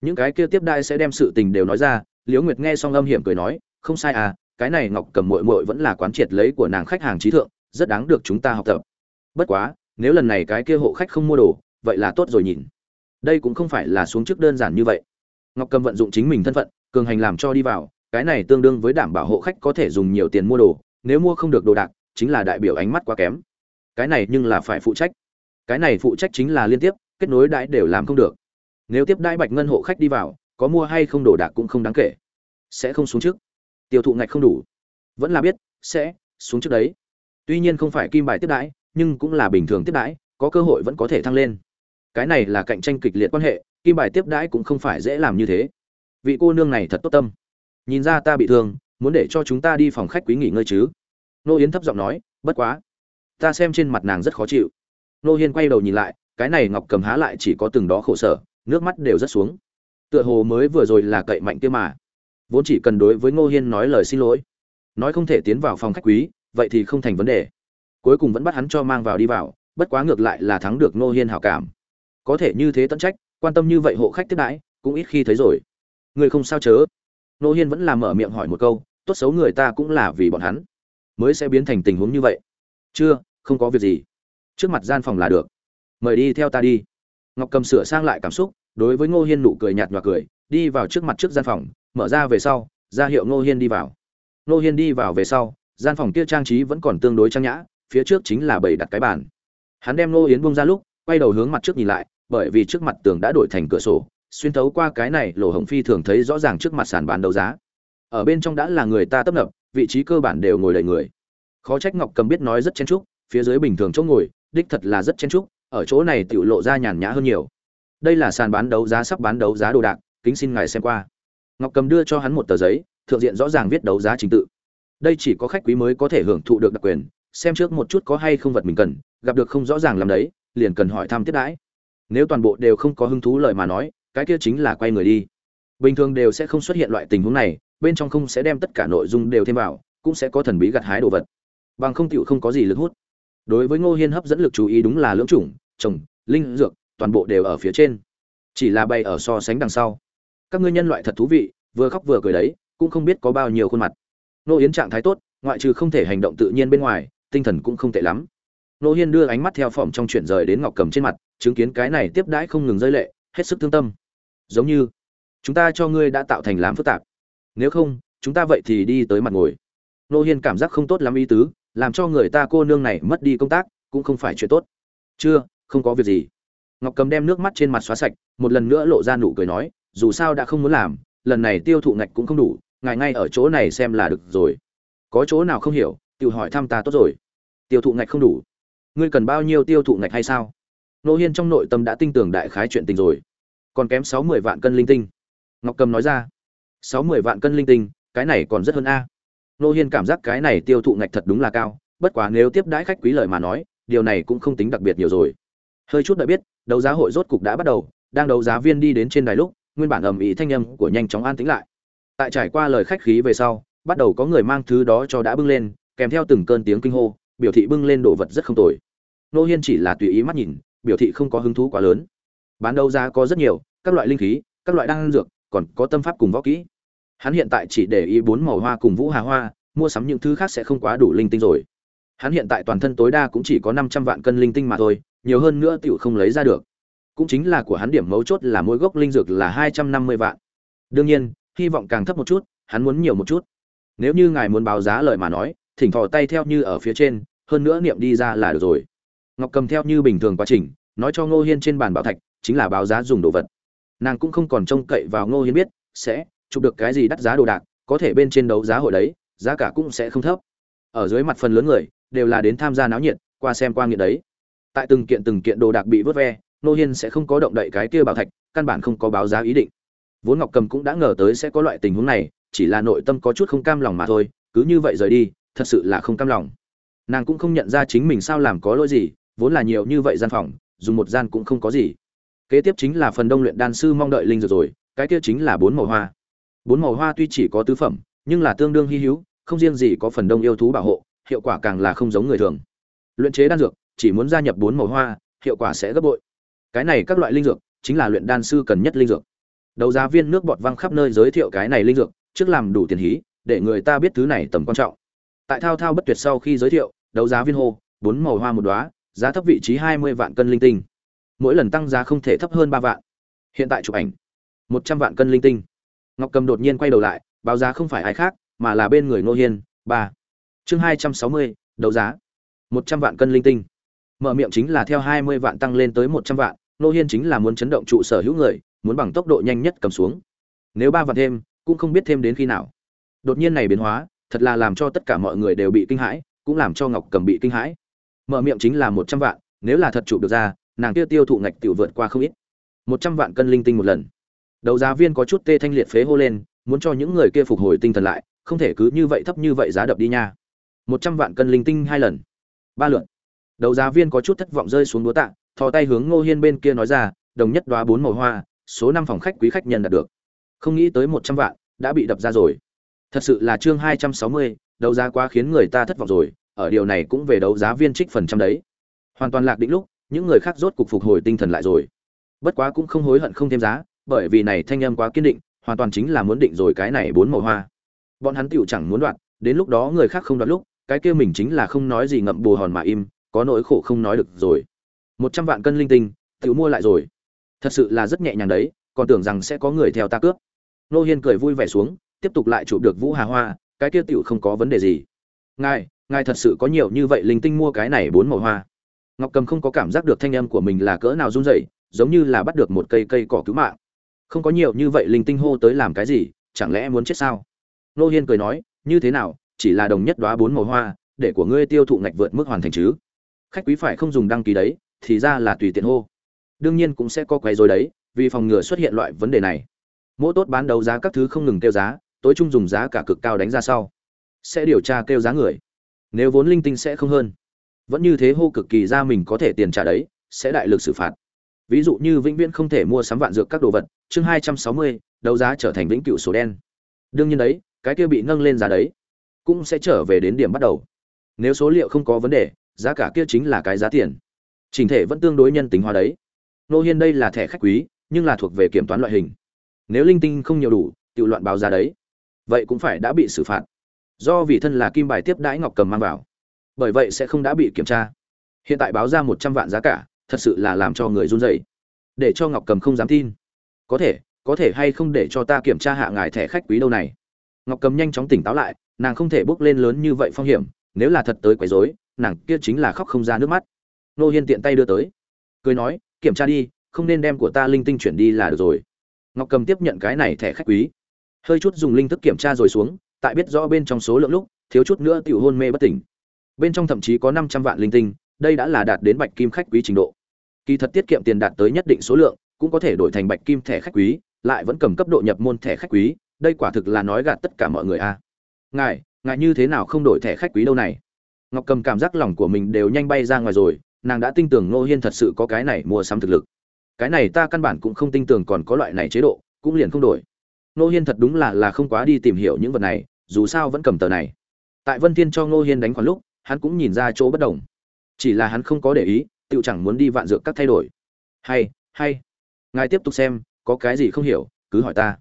Những cái kia tiếp đai sẽ đem sự tình đều nói ra, liễu nguyệt nghe xong âm hiểm cười nói, không sai à cái này ngọc cầm mội mội vẫn là quán triệt lấy của nàng khách hàng trí thượng, rất đáng được chúng ta học tập. Bất quá, nếu lần này cái kia hộ khách không mua đồ, vậy là tốt rồi nhìn. Đây cũng không phải là xuống trước đơn giản như vậy. Ngọc cầm vận dụng chính mình thân phận, cường hành làm cho đi vào, cái này tương đương với đảm bảo hộ khách có thể dùng nhiều tiền mua đồ, nếu mua không được đồ đạc, chính là đại biểu ánh mắt quá kém cái này nhưng là phải phụ trách. Cái này phụ trách chính là liên tiếp, kết nối đãi đều làm không được. Nếu tiếp đãi bạch ngân hộ khách đi vào, có mua hay không đồ đạc cũng không đáng kể. Sẽ không xuống trước. Tiêu thụ ngạch không đủ. Vẫn là biết, sẽ xuống trước đấy. Tuy nhiên không phải kim bài tiếp đãi, nhưng cũng là bình thường tiếp đãi, có cơ hội vẫn có thể thăng lên. Cái này là cạnh tranh kịch liệt quan hệ, kim bài tiếp đãi cũng không phải dễ làm như thế. Vị cô nương này thật tốt tâm. Nhìn ra ta bị thương, muốn để cho chúng ta đi phòng khách quý nghỉ ngơi chứ? Nô yến thấp giọng nói, bất quá ta xem trên mặt nàng rất khó chịu. Nô hiên quay đầu nhìn lại, cái này ngọc cầm há lại chỉ có từng đó khổ sở, nước mắt đều rất xuống. Tựa hồ mới vừa rồi là cậy mạnh kia mà. Vốn chỉ cần đối với ngô hiên nói lời xin lỗi, nói không thể tiến vào phòng khách quý, vậy thì không thành vấn đề. Cuối cùng vẫn bắt hắn cho mang vào đi vào, bất quá ngược lại là thắng được ngô hiên hảo cảm. Có thể như thế tận trách, quan tâm như vậy hộ khách tiếp đãi, cũng ít khi thấy rồi. Người không sao chớ. Ngô hiên vẫn làm mở miệng hỏi một câu, tốt xấu người ta cũng là vì bọn hắn, mới sẽ biến thành tình huống như vậy chưa, không có việc gì. Trước mặt gian phòng là được. Mời đi theo ta đi. Ngọc cầm sửa sang lại cảm xúc, đối với ngô hiên nụ cười nhạt nhòa cười, đi vào trước mặt trước gian phòng, mở ra về sau, ra hiệu ngô hiên đi vào. Ngô hiên đi vào về sau, gian phòng kia trang trí vẫn còn tương đối trang nhã, phía trước chính là bầy đặt cái bàn. Hắn đem ngô yến bung ra lúc, quay đầu hướng mặt trước nhìn lại, bởi vì trước mặt tường đã đổi thành cửa sổ, xuyên thấu qua cái này, lỗ hồng phi thường thấy rõ ràng trước mặt sàn bán đấu giá. Ở bên trong đã là người ta tấp nập, vị trí cơ bản đều ngồi đầy người khó trách ngọc cầm biết nói rất chen trúc phía dưới bình thường chỗ ngồi, đích thật là rất chen trúc ở chỗ này tự lộ ra nhàn nhã hơn nhiều. Đây là sàn bán đấu giá sắp bán đấu giá đồ đạc, kính xin ngài xem qua. Ngọc cầm đưa cho hắn một tờ giấy, thượng diện rõ ràng viết đấu giá trình tự. Đây chỉ có khách quý mới có thể hưởng thụ được đặc quyền, xem trước một chút có hay không vật mình cần, gặp được không rõ ràng làm đấy, liền cần hỏi thăm tiếp đãi. Nếu toàn bộ đều không có hứng thú lời mà nói, cái kia chính là quay người đi. Bình thường đều sẽ không xuất hiện loại tình huống này, bên trong không sẽ đem tất cả nội dung đều thêm vào, cũng sẽ có thần bí gặt hái đồ vật bằng không tựu không có gì lực hút. Đối với ngô hiên hấp dẫn lực chú ý đúng là lưỡng chủng, trồng, linh, dược, toàn bộ đều ở phía trên. Chỉ là bay ở so sánh đằng sau. Các ngươi nhân loại thật thú vị, vừa khóc vừa cười đấy, cũng không biết có bao nhiêu khuôn mặt. Nô yến trạng thái tốt, ngoại trừ không thể hành động tự nhiên bên ngoài, tinh thần cũng không tệ lắm. Nô hiên đưa ánh mắt theo phỏng trong chuyển rời đến ngọc cầm trên mặt, chứng kiến cái này tiếp đãi không ngừng rơi lệ, hết sức thương tâm. Giống như, chúng ta cho ngươi đã tạo thành lám phức tạp. Nếu không, chúng ta vậy thì đi tới mặt ngồi. Nô hiên cảm giác không tốt lắm ý tứ làm cho người ta cô nương này mất đi công tác, cũng không phải chuyện tốt. Chưa, không có việc gì. Ngọc cầm đem nước mắt trên mặt xóa sạch, một lần nữa lộ ra nụ cười nói, dù sao đã không muốn làm, lần này tiêu thụ ngạch cũng không đủ, ngài ngay ở chỗ này xem là được rồi. Có chỗ nào không hiểu, tự hỏi thăm ta tốt rồi. Tiêu thụ ngạch không đủ. Ngươi cần bao nhiêu tiêu thụ ngạch hay sao? Nô hiên trong nội tâm đã tin tưởng đại khái chuyện tình rồi. Còn kém sáu mươi vạn cân linh tinh. Ngọc cầm nói ra, sáu mươi vạn cân linh tinh, cái này còn rất hơn a nô hiên cảm giác cái này tiêu thụ ngạch thật đúng là cao, bất quá nếu tiếp đãi khách quý lời mà nói, điều này cũng không tính đặc biệt nhiều rồi. Hơi chút đợi biết, đấu giá hội rốt cục đã bắt đầu, đang đấu giá viên đi đến trên đài lúc, nguyên bản ầm ĩ thanh âm của nhanh chóng an tĩnh lại. Tại trải qua lời khách khí về sau, bắt đầu có người mang thứ đó cho đã bưng lên, kèm theo từng cơn tiếng kinh hô, biểu thị bưng lên đồ vật rất không tồi. Nô hiên chỉ là tùy ý mắt nhìn, biểu thị không có hứng thú quá lớn. Bán đấu giá có rất nhiều, các loại linh khí, các loại đan dược, còn có tâm pháp cùng võ kỹ hắn hiện tại chỉ để ý bốn màu hoa cùng vũ hà hoa, mua sắm những thứ khác sẽ không quá đủ linh tinh rồi. Hắn hiện tại toàn thân tối đa cũng chỉ có năm trăm vạn cân linh tinh mà thôi, nhiều hơn nữa tiểu không lấy ra được. Cũng chính là của hắn điểm mấu chốt là mỗi gốc linh dược là hai trăm năm mươi vạn. Đương nhiên, hy vọng càng thấp một chút, hắn muốn nhiều một chút. Nếu như ngài muốn báo giá lời mà nói, thỉnh thò tay theo như ở phía trên, hơn nữa niệm đi ra là được rồi. Ngọc cầm theo như bình thường quá trình, nói cho ngô hiên trên bàn bảo thạch, chính là báo giá dùng đồ vật. Nàng cũng không còn trông cậy vào ngô hiên biết, sẽ chụp được cái gì đắt giá đồ đạc, có thể bên trên đấu giá hội đấy, giá cả cũng sẽ không thấp. Ở dưới mặt phần lớn người, đều là đến tham gia náo nhiệt, qua xem qua nghiện đấy. Tại từng kiện từng kiện đồ đạc bị vớt ve, nô hiên sẽ không có động đậy cái kia bảo thạch, căn bản không có báo giá ý định. Vốn ngọc cầm cũng đã ngờ tới sẽ có loại tình huống này, chỉ là nội tâm có chút không cam lòng mà thôi, cứ như vậy rời đi, thật sự là không cam lòng. Nàng cũng không nhận ra chính mình sao làm có lỗi gì, vốn là nhiều như vậy gian phòng, dùng một gian cũng không có gì. Kế tiếp chính là phần đông luyện đan sư mong đợi linh dược rồi, cái kia chính là bốn màu hoa bốn màu hoa tuy chỉ có tứ phẩm, nhưng là tương đương hy hữu, không riêng gì có phần đông yêu thú bảo hộ, hiệu quả càng là không giống người thường. Luyện chế đan dược, chỉ muốn gia nhập bốn màu hoa, hiệu quả sẽ gấp bội. Cái này các loại linh dược, chính là luyện đan sư cần nhất linh dược. Đấu giá viên nước bọt văng khắp nơi giới thiệu cái này linh dược, trước làm đủ tiền hí, để người ta biết thứ này tầm quan trọng. Tại thao thao bất tuyệt sau khi giới thiệu, đấu giá viên hô, bốn màu hoa một đóa, giá thấp vị trí hai mươi vạn cân linh tinh. Mỗi lần tăng giá không thể thấp hơn ba vạn. Hiện tại chụp ảnh, một trăm vạn cân linh tinh ngọc cầm đột nhiên quay đầu lại, báo giá không phải ai khác, mà là bên người ngô hiên, ba. Chương hai trăm sáu mươi, đấu giá. Một trăm vạn cân linh tinh. Mở miệng chính là theo hai mươi vạn tăng lên tới một trăm vạn, ngô hiên chính là muốn chấn động trụ sở hữu người, muốn bằng tốc độ nhanh nhất cầm xuống. Nếu ba vạn thêm, cũng không biết thêm đến khi nào. Đột nhiên này biến hóa, thật là làm cho tất cả mọi người đều bị kinh hãi, cũng làm cho ngọc cầm bị kinh hãi. Mở miệng chính là một trăm vạn, nếu là thật chụp được ra, nàng kia tiêu thụ ngạch tiểu vượt qua không ít. Một trăm vạn cân linh tinh một lần đấu giá viên có chút tê thanh liệt phế hô lên, muốn cho những người kia phục hồi tinh thần lại, không thể cứ như vậy thấp như vậy giá đập đi nha. Một trăm vạn cân linh tinh hai lần. Ba lượn đấu giá viên có chút thất vọng rơi xuống đúa tạ, thò tay hướng ngô hiên bên kia nói ra, đồng nhất đoá bốn màu hoa, số năm phòng khách quý khách nhân đạt được. Không nghĩ tới một trăm vạn, đã bị đập ra rồi. Thật sự là chương hai trăm sáu mươi, đấu giá quá khiến người ta thất vọng rồi, ở điều này cũng về đấu giá viên trích phần trăm đấy. Hoàn toàn lạc định lúc, những người khác rốt cục phục hồi tinh thần lại rồi. Bất quá cũng không hối hận không thêm giá bởi vì này thanh âm quá kiên định, hoàn toàn chính là muốn định rồi cái này bốn màu hoa. Bọn hắn tựu chẳng muốn đoạn đến lúc đó người khác không đoạt lúc, cái kia mình chính là không nói gì ngậm bù hòn mà im, có nỗi khổ không nói được rồi. Một trăm vạn cân linh tinh tựu mua lại rồi. Thật sự là rất nhẹ nhàng đấy, còn tưởng rằng sẽ có người theo ta cướp. Nô hiên cười vui vẻ xuống, tiếp tục lại chụp được vũ hà hoa, cái kia tựu không có vấn đề gì. Ngài ngài thật sự có nhiều như vậy linh tinh mua cái này bốn màu hoa. Ngọc cầm không có cảm giác được thanh âm của mình là cỡ nào run rẩy, giống như là bắt được một cây cây cỏ cứu mạng không có nhiều như vậy linh tinh hô tới làm cái gì, chẳng lẽ muốn chết sao? Nô hiên cười nói, như thế nào, chỉ là đồng nhất đoá bốn màu hoa, để của ngươi tiêu thụ ngạch vượt mức hoàn thành chứ. Khách quý phải không dùng đăng ký đấy, thì ra là tùy tiện hô. Đương nhiên cũng sẽ có quấy rồi đấy, vì phòng ngừa xuất hiện loại vấn đề này. Mỗi tốt bán đấu giá các thứ không ngừng kêu giá, tối trung dùng giá cả cực cao đánh ra sau. Sẽ điều tra kêu giá người. Nếu vốn linh tinh sẽ không hơn. Vẫn như thế hô cực kỳ ra mình có thể tiền trả đấy, sẽ đại lực xử phạt. Ví dụ như vĩnh viễn không thể mua sắm vạn dược các đồ vật chương hai trăm sáu mươi, đấu giá trở thành vĩnh cửu số đen. Đương nhiên đấy, cái kia bị nâng lên giá đấy, cũng sẽ trở về đến điểm bắt đầu. Nếu số liệu không có vấn đề, giá cả kia chính là cái giá tiền. Trình thể vẫn tương đối nhân tính hóa đấy. Nô hiên đây là thẻ khách quý, nhưng là thuộc về kiểm toán loại hình. Nếu linh tinh không nhiều đủ tự loạn báo giá đấy. Vậy cũng phải đã bị xử phạt. Do vì thân là kim bài tiếp đãi ngọc cầm mang vào. Bởi vậy sẽ không đã bị kiểm tra. Hiện tại báo ra một trăm vạn giá cả, thật sự là làm cho người run rẩy. Để cho ngọc cầm không dám tin có thể có thể hay không để cho ta kiểm tra hạ ngài thẻ khách quý đâu này? Ngọc cầm nhanh chóng tỉnh táo lại, nàng không thể bước lên lớn như vậy phong hiểm, nếu là thật tới quấy rối, nàng kia chính là khóc không ra nước mắt. Nô hiên tiện tay đưa tới, cười nói, kiểm tra đi, không nên đem của ta linh tinh chuyển đi là được rồi. Ngọc cầm tiếp nhận cái này thẻ khách quý. Hơi chút dùng linh thức kiểm tra rồi xuống, tại biết rõ bên trong số lượng lúc, thiếu chút nữa tiểu hôn mê bất tỉnh. Bên trong thậm chí có năm trăm vạn linh tinh, đây đã là đạt đến bạch kim khách quý trình độ. Kỳ thật tiết kiệm tiền đạt tới nhất định số lượng cũng có thể đổi thành bạch kim thẻ khách quý, lại vẫn cầm cấp độ nhập môn thẻ khách quý, đây quả thực là nói gạt tất cả mọi người a. Ngài ngài như thế nào không đổi thẻ khách quý đâu này? Ngọc cầm cảm giác lòng của mình đều nhanh bay ra ngoài rồi, nàng đã tin tưởng ngô hiên thật sự có cái này mua sắm thực lực. Cái này ta căn bản cũng không tin tưởng còn có loại này chế độ, cũng liền không đổi. Ngô hiên thật đúng là là không quá đi tìm hiểu những vật này, dù sao vẫn cầm tờ này. Tại vân thiên cho ngô hiên đánh khoản lúc, hắn cũng nhìn ra chỗ bất đồng. Chỉ là hắn không có để ý tự chẳng muốn đi vạn dược các thay đổi. Hay hay ngài tiếp tục xem, có cái gì không hiểu, cứ hỏi ta.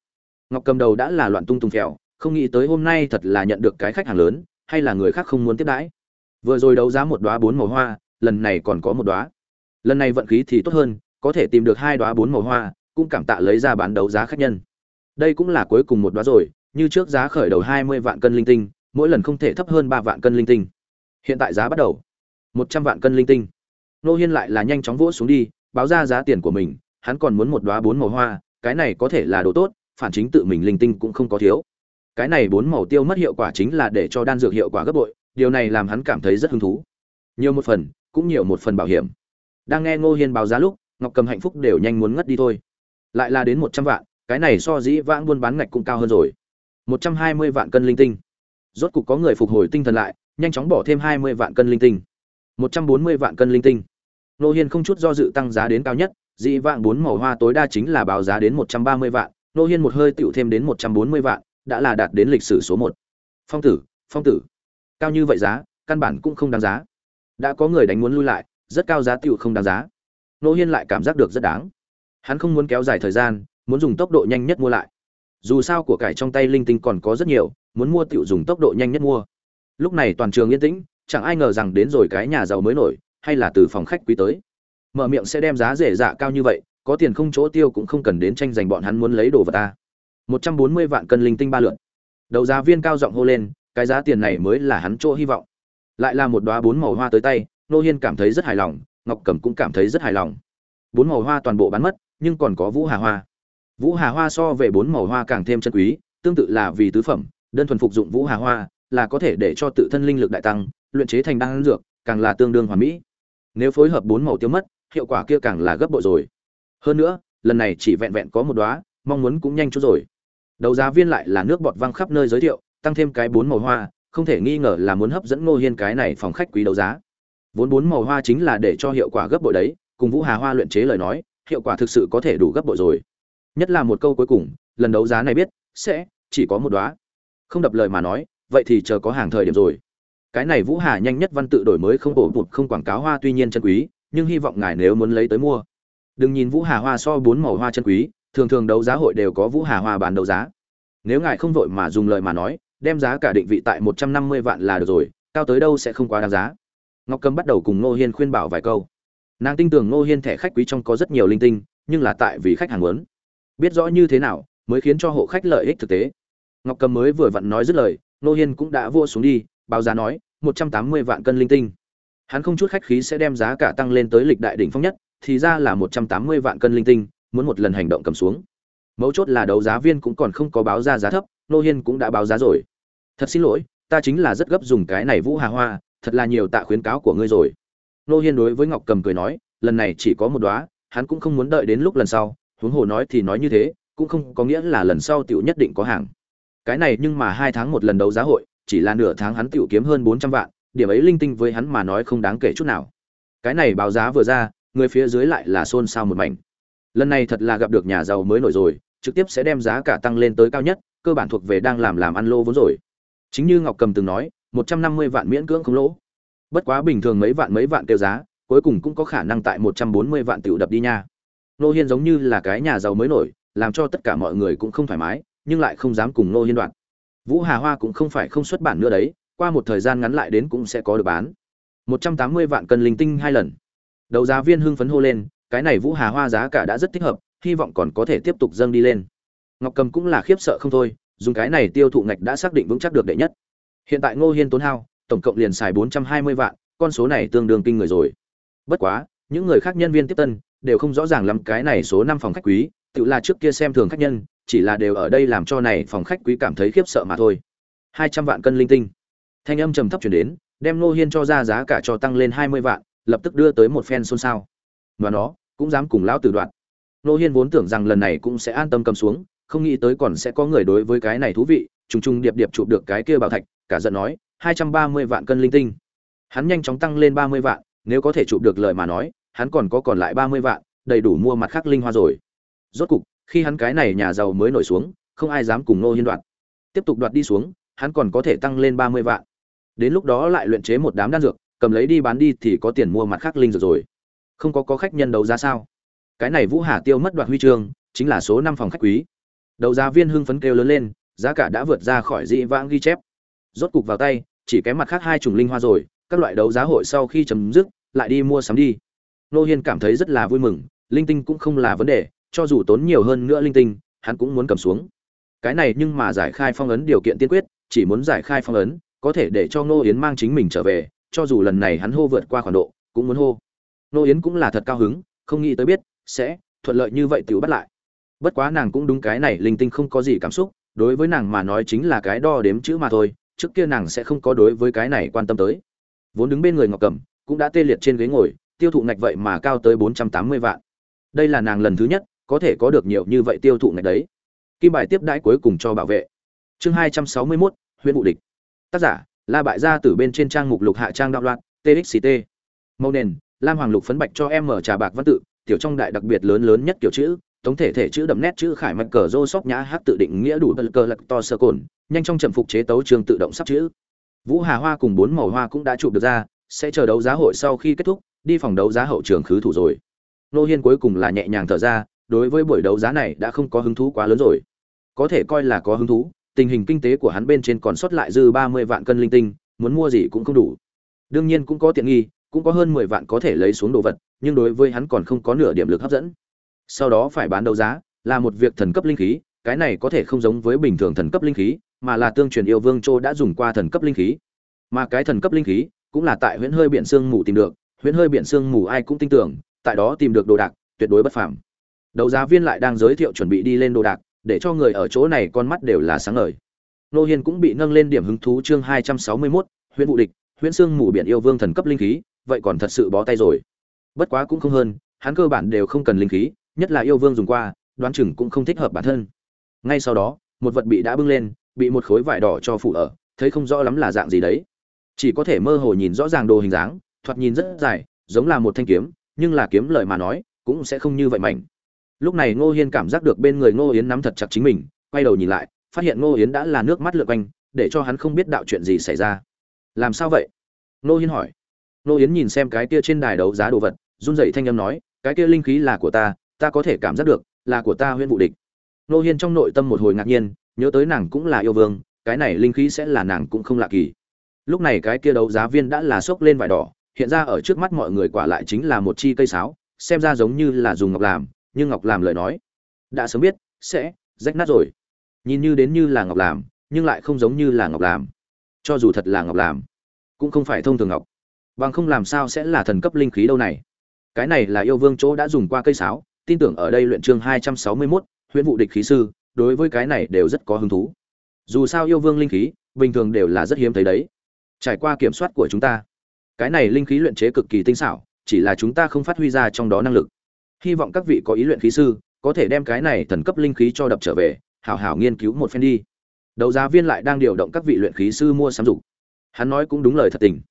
Ngọc cầm đầu đã là loạn tung tung phèo, không nghĩ tới hôm nay thật là nhận được cái khách hàng lớn, hay là người khác không muốn tiếp đãi. Vừa rồi đấu giá một đóa bốn màu hoa, lần này còn có một đóa. Lần này vận khí thì tốt hơn, có thể tìm được hai đóa bốn màu hoa, cũng cảm tạ lấy ra bán đấu giá khách nhân. Đây cũng là cuối cùng một đóa rồi, như trước giá khởi đầu hai mươi vạn cân linh tinh, mỗi lần không thể thấp hơn ba vạn cân linh tinh. Hiện tại giá bắt đầu. Một trăm vạn cân linh tinh. Nô hiên lại là nhanh chóng vỗ xuống đi, báo ra giá tiền của mình hắn còn muốn một đóa bốn màu hoa, cái này có thể là đồ tốt, phản chính tự mình linh tinh cũng không có thiếu. Cái này bốn màu tiêu mất hiệu quả chính là để cho đan dược hiệu quả gấp bội, điều này làm hắn cảm thấy rất hứng thú. Nhiều một phần, cũng nhiều một phần bảo hiểm. Đang nghe ngô hiên báo giá lúc, ngọc cầm hạnh phúc đều nhanh muốn ngất đi thôi. Lại là đến một trăm vạn, cái này so dĩ vãng buôn bán ngạch cũng cao hơn rồi. Một trăm hai mươi vạn cân linh tinh. Rốt cục có người phục hồi tinh thần lại, nhanh chóng bỏ thêm hai mươi vạn cân linh tinh. Một trăm bốn mươi vạn cân linh tinh. Nô hiên không chút do dự tăng giá đến cao nhất dị vạn bốn màu hoa tối đa chính là báo giá đến một trăm ba mươi vạn, nô hiên một hơi tựu thêm đến một trăm bốn mươi vạn, đã là đạt đến lịch sử số một. Phong tử phong tử. Cao như vậy giá, căn bản cũng không đáng giá. Đã có người đánh muốn lui lại, rất cao giá tựu không đáng giá. Nô hiên lại cảm giác được rất đáng. Hắn không muốn kéo dài thời gian, muốn dùng tốc độ nhanh nhất mua lại. Dù sao của cải trong tay linh tinh còn có rất nhiều, muốn mua tựu dùng tốc độ nhanh nhất mua. Lúc này toàn trường yên tĩnh, chẳng ai ngờ rằng đến rồi cái nhà giàu mới nổi, hay là từ phòng khách quý tới mở miệng sẽ đem giá rẻ dạ cao như vậy, có tiền không chỗ tiêu cũng không cần đến tranh giành bọn hắn muốn lấy đồ vật ta. Một trăm bốn mươi vạn cân linh tinh ba lượn đầu giá viên cao giọng hô lên, cái giá tiền này mới là hắn chỗ hy vọng. Lại là một đoá bốn màu hoa tới tay, nô hiên cảm thấy rất hài lòng, ngọc cẩm cũng cảm thấy rất hài lòng. Bốn màu hoa toàn bộ bán mất, nhưng còn có vũ hà hoa. Vũ hà hoa so về bốn màu hoa càng thêm chân quý, tương tự là vì tứ phẩm, đơn thuần phục dụng vũ hà hoa, là có thể để cho tự thân linh lực đại tăng, luyện chế thành đan dược, càng là tương đương hoàn mỹ. Nếu phối hợp bốn màu tiêu mất hiệu quả kia càng là gấp bội rồi. Hơn nữa, lần này chỉ vẹn vẹn có một đóa, mong muốn cũng nhanh chút rồi. Đầu giá viên lại là nước bọt văng khắp nơi giới thiệu, tăng thêm cái bốn màu hoa, không thể nghi ngờ là muốn hấp dẫn ngô hiên cái này phòng khách quý đấu giá. Vốn bốn màu hoa chính là để cho hiệu quả gấp bội đấy, cùng vũ hà hoa luyện chế lời nói, hiệu quả thực sự có thể đủ gấp bội rồi. Nhất là một câu cuối cùng, lần đấu giá này biết, sẽ chỉ có một đóa. Không đập lời mà nói, vậy thì chờ có hàng thời điểm rồi. Cái này vũ hà nhanh nhất văn tự đổi mới không bổ bụt không quảng cáo hoa tuy nhiên chân quý nhưng hy vọng ngài nếu muốn lấy tới mua. Đừng nhìn vũ hà hoa so bốn màu hoa chân quý, thường thường đấu giá hội đều có vũ hà hoa bán đấu giá. Nếu ngài không vội mà dùng lời mà nói, đem giá cả định vị tại một trăm năm mươi vạn là được rồi, cao tới đâu sẽ không quá đáng giá. Ngọc cầm bắt đầu cùng ngô hiên khuyên bảo vài câu. Nàng tin tưởng ngô hiên thẻ khách quý trong có rất nhiều linh tinh, nhưng là tại vì khách hàng muốn. Biết rõ như thế nào, mới khiến cho hộ khách lợi ích thực tế. Ngọc cầm mới vừa vặn nói dứt lời, ngô hiên cũng đã vua xuống đi, báo giá nói, một trăm tám mươi vạn cân linh tinh hắn không chút khách khí sẽ đem giá cả tăng lên tới lịch đại đỉnh phong nhất, thì ra là một trăm tám mươi vạn cân linh tinh, muốn một lần hành động cầm xuống. Mấu chốt là đấu giá viên cũng còn không có báo ra giá thấp, nô hiên cũng đã báo giá rồi. Thật xin lỗi, ta chính là rất gấp dùng cái này vũ hà hoa, thật là nhiều tạ khuyến cáo của ngươi rồi. Nô hiên đối với ngọc cầm cười nói, lần này chỉ có một đóa, hắn cũng không muốn đợi đến lúc lần sau, huống hồ nói thì nói như thế, cũng không có nghĩa là lần sau tiểu nhất định có hàng. Cái này nhưng mà hai tháng một lần đấu giá hội, chỉ là nửa tháng hắn tiểu kiếm hơn bốn trăm vạn điểm ấy linh tinh với hắn mà nói không đáng kể chút nào. Cái này báo giá vừa ra, người phía dưới lại là xôn xao một mảnh. Lần này thật là gặp được nhà giàu mới nổi rồi, trực tiếp sẽ đem giá cả tăng lên tới cao nhất, cơ bản thuộc về đang làm làm ăn lô vốn rồi. Chính như ngọc cầm từng nói, một trăm năm mươi vạn miễn cưỡng không lỗ. Bất quá bình thường mấy vạn mấy vạn tiêu giá, cuối cùng cũng có khả năng tại một trăm bốn mươi vạn tiểu đập đi nha. Nô hiên giống như là cái nhà giàu mới nổi, làm cho tất cả mọi người cũng không thoải mái, nhưng lại không dám cùng nô hiên đoạn. Vũ hà hoa cũng không phải không xuất bản nữa đấy qua một thời gian ngắn lại đến cũng sẽ có được bán. Một trăm tám mươi vạn cân linh tinh hai lần. Đầu giá viên hưng phấn hô lên, cái này vũ hà hoa giá cả đã rất thích hợp, hy vọng còn có thể tiếp tục dâng đi lên. Ngọc cầm cũng là khiếp sợ không thôi, dùng cái này tiêu thụ ngạch đã xác định vững chắc được đệ nhất. Hiện tại ngô hiên tốn hao, tổng cộng liền xài bốn trăm hai mươi vạn, con số này tương đương kinh người rồi. Bất quá, những người khác nhân viên tiếp tân, đều không rõ ràng lắm cái này số năm phòng khách quý, tự là trước kia xem thường khách nhân, chỉ là đều ở đây làm cho này phòng khách quý cảm thấy khiếp sợ mà thôi. Hai trăm vạn cân linh tinh thanh âm trầm thấp chuyển đến, đem ngô hiên cho ra giá cả cho tăng lên hai mươi vạn, lập tức đưa tới một phen xôn xao. Và nó, cũng dám cùng lão tử đoạn. Nô hiên vốn tưởng rằng lần này cũng sẽ an tâm cầm xuống, không nghĩ tới còn sẽ có người đối với cái này thú vị, trùng trùng điệp điệp chụp được cái kia bảo thạch, cả giận nói, hai trăm ba mươi vạn cân linh tinh. Hắn nhanh chóng tăng lên ba mươi vạn, nếu có thể chụp được lời mà nói, hắn còn có còn lại ba mươi vạn, đầy đủ mua mặt khác linh hoa rồi. Rốt cục, khi hắn cái này nhà giàu mới nổi xuống, không ai dám cùng nô hiên đoạt tiếp tục đoạt đi xuống, hắn còn có thể tăng lên ba mươi vạn đến lúc đó lại luyện chế một đám đan dược, cầm lấy đi bán đi thì có tiền mua mặt khác linh dược rồi. Không có có khách nhân đấu giá sao? Cái này vũ hà tiêu mất đoạt huy chương, chính là số năm phòng khách quý. Đấu giá viên hưng phấn kêu lớn lên, giá cả đã vượt ra khỏi dị vãng ghi chép. Rốt cục vào tay, chỉ cái mặt khác hai chủng linh hoa rồi, các loại đấu giá hội sau khi chấm dứt, lại đi mua sắm đi. Nô hiên cảm thấy rất là vui mừng, linh tinh cũng không là vấn đề, cho dù tốn nhiều hơn nữa linh tinh, hắn cũng muốn cầm xuống. Cái này nhưng mà giải khai phong ấn điều kiện tiên quyết, chỉ muốn giải khai phong ấn có thể để cho nô yến mang chính mình trở về, cho dù lần này hắn hô vượt qua khoản độ, cũng muốn hô. Nô yến cũng là thật cao hứng, không nghĩ tới biết, sẽ thuận lợi như vậy tiểu bắt lại. Bất quá nàng cũng đúng cái này, linh tinh không có gì cảm xúc, đối với nàng mà nói chính là cái đo đếm chữ mà thôi, trước kia nàng sẽ không có đối với cái này quan tâm tới. Vốn đứng bên người ngọc cẩm, cũng đã tê liệt trên ghế ngồi, tiêu thụ ngạch vậy mà cao tới bốn trăm tám mươi vạn. Đây là nàng lần thứ nhất, có thể có được nhiều như vậy tiêu thụ ngạch đấy. Kim bài tiếp đãi cuối cùng cho bảo vệ. Chương hai trăm sáu mươi mốt huyện vụ địch tác giả, la bại gia từ bên trên trang mục lục hạ trang đạo loạn txt màu nền, lam hoàng lục phấn bạch cho em mở trà bạc văn tự, tiểu trong đại đặc biệt lớn lớn nhất kiểu chữ, tổng thể thể chữ đậm nét chữ khải mạch cờ rô sóc nhã hát tự định nghĩa đủ bật cờ lật to sơ cồn, nhanh trong trầm phục chế tấu trường tự động sắp chữ. Vũ hà hoa cùng bốn màu hoa cũng đã chụp được ra, sẽ chờ đấu giá hội sau khi kết thúc, đi phòng đấu giá hậu trường khứ thủ rồi. Nô hiên cuối cùng là nhẹ nhàng thở ra, đối với buổi đấu giá này đã không có hứng thú quá lớn rồi. Có thể coi là có hứng thú tình hình kinh tế của hắn bên trên còn sót lại dư ba mươi vạn cân linh tinh, muốn mua gì cũng không đủ. Đương nhiên cũng có tiện nghi, cũng có hơn mười vạn có thể lấy xuống đồ vật, nhưng đối với hắn còn không có nửa điểm lực hấp dẫn. Sau đó phải bán đấu giá, là một việc thần cấp linh khí, cái này có thể không giống với bình thường thần cấp linh khí, mà là tương truyền yêu vương châu đã dùng qua thần cấp linh khí. Mà cái thần cấp linh khí cũng là tại huyễn hơi biển sương mù tìm được, huyễn hơi biển sương mù ai cũng tin tưởng, tại đó tìm được đồ đạc, tuyệt đối bất phàm. Đấu giá viên lại đang giới thiệu chuẩn bị đi lên đồ đạc để cho người ở chỗ này con mắt đều là sáng ngời. Nô hiên cũng bị nâng lên điểm hứng thú chương hai trăm sáu mươi 261, huyễn vụ địch huyễn sương mù biển yêu vương thần cấp linh khí vậy còn thật sự bó tay rồi. Bất quá cũng không hơn hắn cơ bản đều không cần linh khí nhất là yêu vương dùng qua đoán chừng cũng không thích hợp bản thân. Ngay sau đó một vật bị đã bưng lên bị một khối vải đỏ cho phủ ở thấy không rõ lắm là dạng gì đấy. Chỉ có thể mơ hồ nhìn rõ ràng đồ hình dáng thoạt nhìn rất dài giống là một thanh kiếm nhưng là kiếm lời mà nói cũng sẽ không như vậy mạnh lúc này ngô hiên cảm giác được bên người ngô yến nắm thật chặt chính mình, quay đầu nhìn lại, phát hiện ngô yến đã là nước mắt lượt quanh, để cho hắn không biết đạo chuyện gì xảy ra. Làm sao vậy? Ngô hiên hỏi. Ngô yến nhìn xem cái kia trên đài đấu giá đồ vật, run rẩy thanh âm nói, cái kia linh khí là của ta ta có thể cảm giác được, là của ta huyễn vụ địch. Ngô hiên trong nội tâm một hồi ngạc nhiên, nhớ tới nàng cũng là yêu vương, cái này linh khí sẽ là nàng cũng không lạ kỳ. Lúc này cái kia đấu giá viên đã là xốc lên vải đỏ, hiện ra ở trước mắt mọi người quả lại chính là một chi cây sáo, xem ra giống như là dùng ngọc làm nhưng ngọc làm lời nói đã sớm biết sẽ rách nát rồi. Nhìn như đến như là ngọc làm nhưng lại không giống như là ngọc làm cho dù thật là ngọc làm cũng không phải thông thường ngọc. Bằng không làm sao sẽ là thần cấp linh khí đâu này. Cái này là yêu vương chỗ đã dùng qua cây sáo tin tưởng ở đây luyện chương hai trăm sáu mươi 261, huyễn vụ địch khí sư đối với cái này đều rất có hứng thú. Dù sao yêu vương linh khí bình thường đều là rất hiếm thấy đấy. Trải qua kiểm soát của chúng ta cái này linh khí luyện chế cực kỳ tinh xảo chỉ là chúng ta không phát huy ra trong đó năng lực hy vọng các vị có ý luyện khí sư, có thể đem cái này thần cấp linh khí cho đập trở về, hảo hảo nghiên cứu một phen đi. Đấu giá viên lại đang điều động các vị luyện khí sư mua sắm dục. Hắn nói cũng đúng lời thật tình.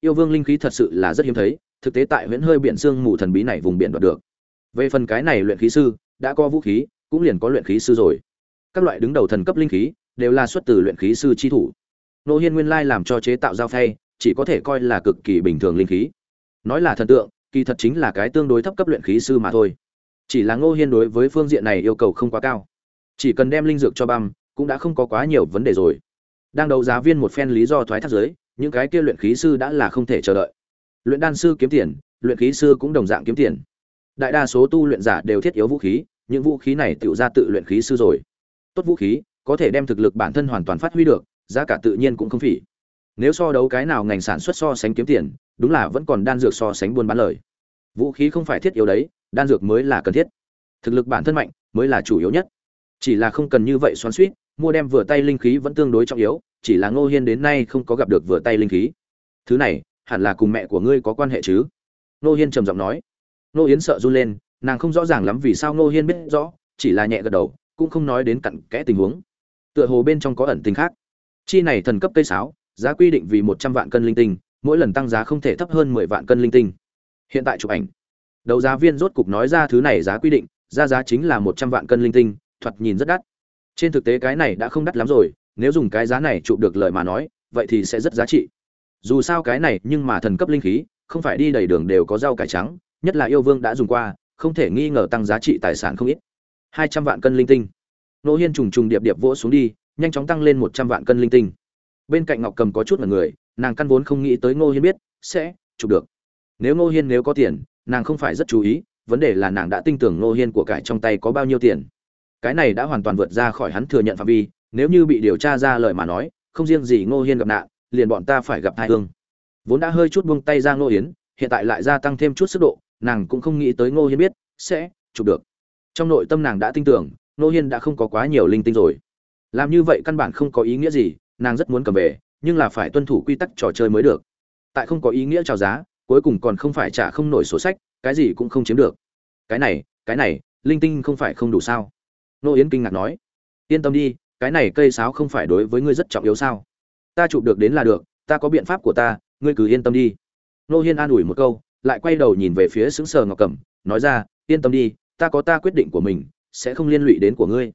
Yêu vương linh khí thật sự là rất hiếm thấy, thực tế tại huyện hơi biển sương mù thần bí này vùng biển đoạt được. Về phần cái này luyện khí sư, đã có vũ khí, cũng liền có luyện khí sư rồi. Các loại đứng đầu thần cấp linh khí, đều là xuất từ luyện khí sư chi thủ. Nô hiên nguyên lai làm cho chế tạo giao phay, chỉ có thể coi là cực kỳ bình thường linh khí. Nói là thần tượng kỳ thật chính là cái tương đối thấp cấp luyện khí sư mà thôi. Chỉ là ngô hiên đối với phương diện này yêu cầu không quá cao. Chỉ cần đem linh dược cho băm, cũng đã không có quá nhiều vấn đề rồi. Đang đấu giá viên một phen lý do thoái thác giới, những cái kia luyện khí sư đã là không thể chờ đợi. Luyện đan sư kiếm tiền, luyện khí sư cũng đồng dạng kiếm tiền. Đại đa số tu luyện giả đều thiết yếu vũ khí, những vũ khí này tự ra tự luyện khí sư rồi. Tốt vũ khí, có thể đem thực lực bản thân hoàn toàn phát huy được, giá cả tự nhiên cũng không phỉ. Nếu so đấu cái nào ngành sản xuất so sánh kiếm tiền đúng là vẫn còn đan dược so sánh buôn bán lời. Vũ khí không phải thiết yếu đấy, đan dược mới là cần thiết. Thực lực bản thân mạnh mới là chủ yếu nhất. Chỉ là không cần như vậy xoắn suýt mua đem vừa tay linh khí vẫn tương đối trọng yếu, chỉ là ngô hiên đến nay không có gặp được vừa tay linh khí. Thứ này, hẳn là cùng mẹ của ngươi có quan hệ chứ? Ngô hiên trầm giọng nói. Ngô yến sợ run lên, nàng không rõ ràng lắm vì sao ngô hiên biết rõ, chỉ là nhẹ gật đầu, cũng không nói đến cặn kẽ tình huống. Tựa hồ bên trong có ẩn tình khác. Chi này thần cấp cây sáo, giá quy định vì một trăm vạn cân linh tinh mỗi lần tăng giá không thể thấp hơn mười vạn cân linh tinh. Hiện tại chụp ảnh. Đấu giá viên rốt cục nói ra thứ này giá quy định, ra giá chính là một trăm vạn cân linh tinh, thoạt nhìn rất đắt. Trên thực tế cái này đã không đắt lắm rồi, nếu dùng cái giá này chụp được lời mà nói, vậy thì sẽ rất giá trị. Dù sao cái này nhưng mà thần cấp linh khí, không phải đi đầy đường đều có rau cải trắng, nhất là yêu vương đã dùng qua, không thể nghi ngờ tăng giá trị tài sản không ít. Hai trăm vạn cân linh tinh. Nô hiên trùng trùng điệp điệp vỗ xuống đi, nhanh chóng tăng lên một trăm vạn cân linh tinh. Bên cạnh ngọc cầm có chút mật người nàng căn vốn không nghĩ tới ngô hiên biết, sẽ chụp được. Nếu ngô hiên nếu có tiền, nàng không phải rất chú ý, vấn đề là nàng đã tin tưởng ngô hiên của cải trong tay có bao nhiêu tiền. Cái này đã hoàn toàn vượt ra khỏi hắn thừa nhận phạm vi, nếu như bị điều tra ra lời mà nói, không riêng gì ngô hiên gặp nạn, liền bọn ta phải gặp thai hương. Vốn đã hơi chút buông tay ra ngô hiến, hiện tại lại gia tăng thêm chút sức độ, nàng cũng không nghĩ tới ngô hiên biết, sẽ chụp được. Trong nội tâm nàng đã tin tưởng, ngô hiên đã không có quá nhiều linh tinh rồi. Làm như vậy căn bản không có ý nghĩa gì, nàng rất muốn cầm về nhưng là phải tuân thủ quy tắc trò chơi mới được. Tại không có ý nghĩa trào giá, cuối cùng còn không phải trả không nổi sổ sách, cái gì cũng không chiếm được. Cái này cái này, linh tinh không phải không đủ sao? Nô yến kinh ngạc nói. Yên tâm đi, cái này cây sáo không phải đối với ngươi rất trọng yếu sao? Ta chụp được đến là được, ta có biện pháp của ta, ngươi cứ yên tâm đi. Nô hiên an ủi một câu, lại quay đầu nhìn về phía xứng sờ ngọc cẩm, nói ra, yên tâm đi, ta có ta quyết định của mình, sẽ không liên lụy đến của ngươi.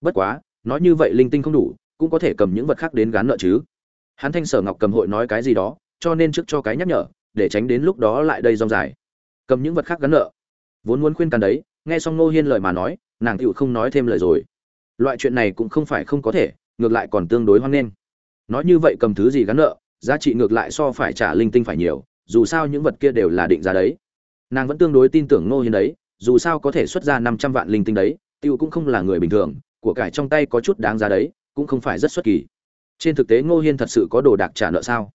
Bất quá, nói như vậy linh tinh không đủ, cũng có thể cầm những vật khác đến gán nợ chứ hắn thanh sở ngọc cầm hội nói cái gì đó, cho nên trước cho cái nhắc nhở, để tránh đến lúc đó lại đây rong dài. Cầm những vật khác gắn nợ. Vốn muốn khuyên can đấy, nghe xong nô hiên lời mà nói, nàng tựu không nói thêm lời rồi. Loại chuyện này cũng không phải không có thể, ngược lại còn tương đối hoang nghênh. Nói như vậy cầm thứ gì gắn nợ, giá trị ngược lại so phải trả linh tinh phải nhiều, dù sao những vật kia đều là định giá đấy. Nàng vẫn tương đối tin tưởng nô hiên đấy, dù sao có thể xuất ra năm trăm vạn linh tinh đấy tựu cũng không là người bình thường, của cải trong tay có chút đáng giá đấy, cũng không phải rất xuất kỳ trên thực tế ngô hiên thật sự có đồ đạc trả nợ sao?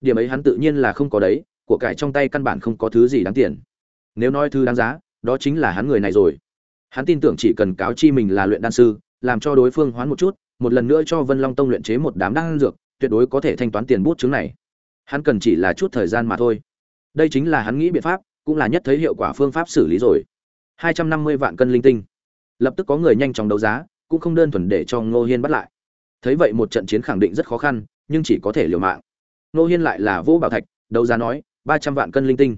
Điểm ấy hắn tự nhiên là không có đấy, của cải trong tay căn bản không có thứ gì đáng tiền. Nếu nói thứ đáng giá, đó chính là hắn người này rồi. Hắn tin tưởng chỉ cần cáo chi mình là luyện đan sư, làm cho đối phương hoán một chút, một lần nữa cho vân long tông luyện chế một đám đan dược, tuyệt đối có thể thanh toán tiền bút chứng này. Hắn cần chỉ là chút thời gian mà thôi. Đây chính là hắn nghĩ biện pháp, cũng là nhất thấy hiệu quả phương pháp xử lý rồi. Hai trăm năm mươi vạn cân linh tinh. Lập tức có người nhanh chóng đấu giá, cũng không đơn thuần để cho ngô hiên bắt lại thấy vậy một trận chiến khẳng định rất khó khăn, nhưng chỉ có thể liều mạng. Nô hiên lại là vô bảo thạch, đấu giá nói, ba trăm vạn cân linh tinh.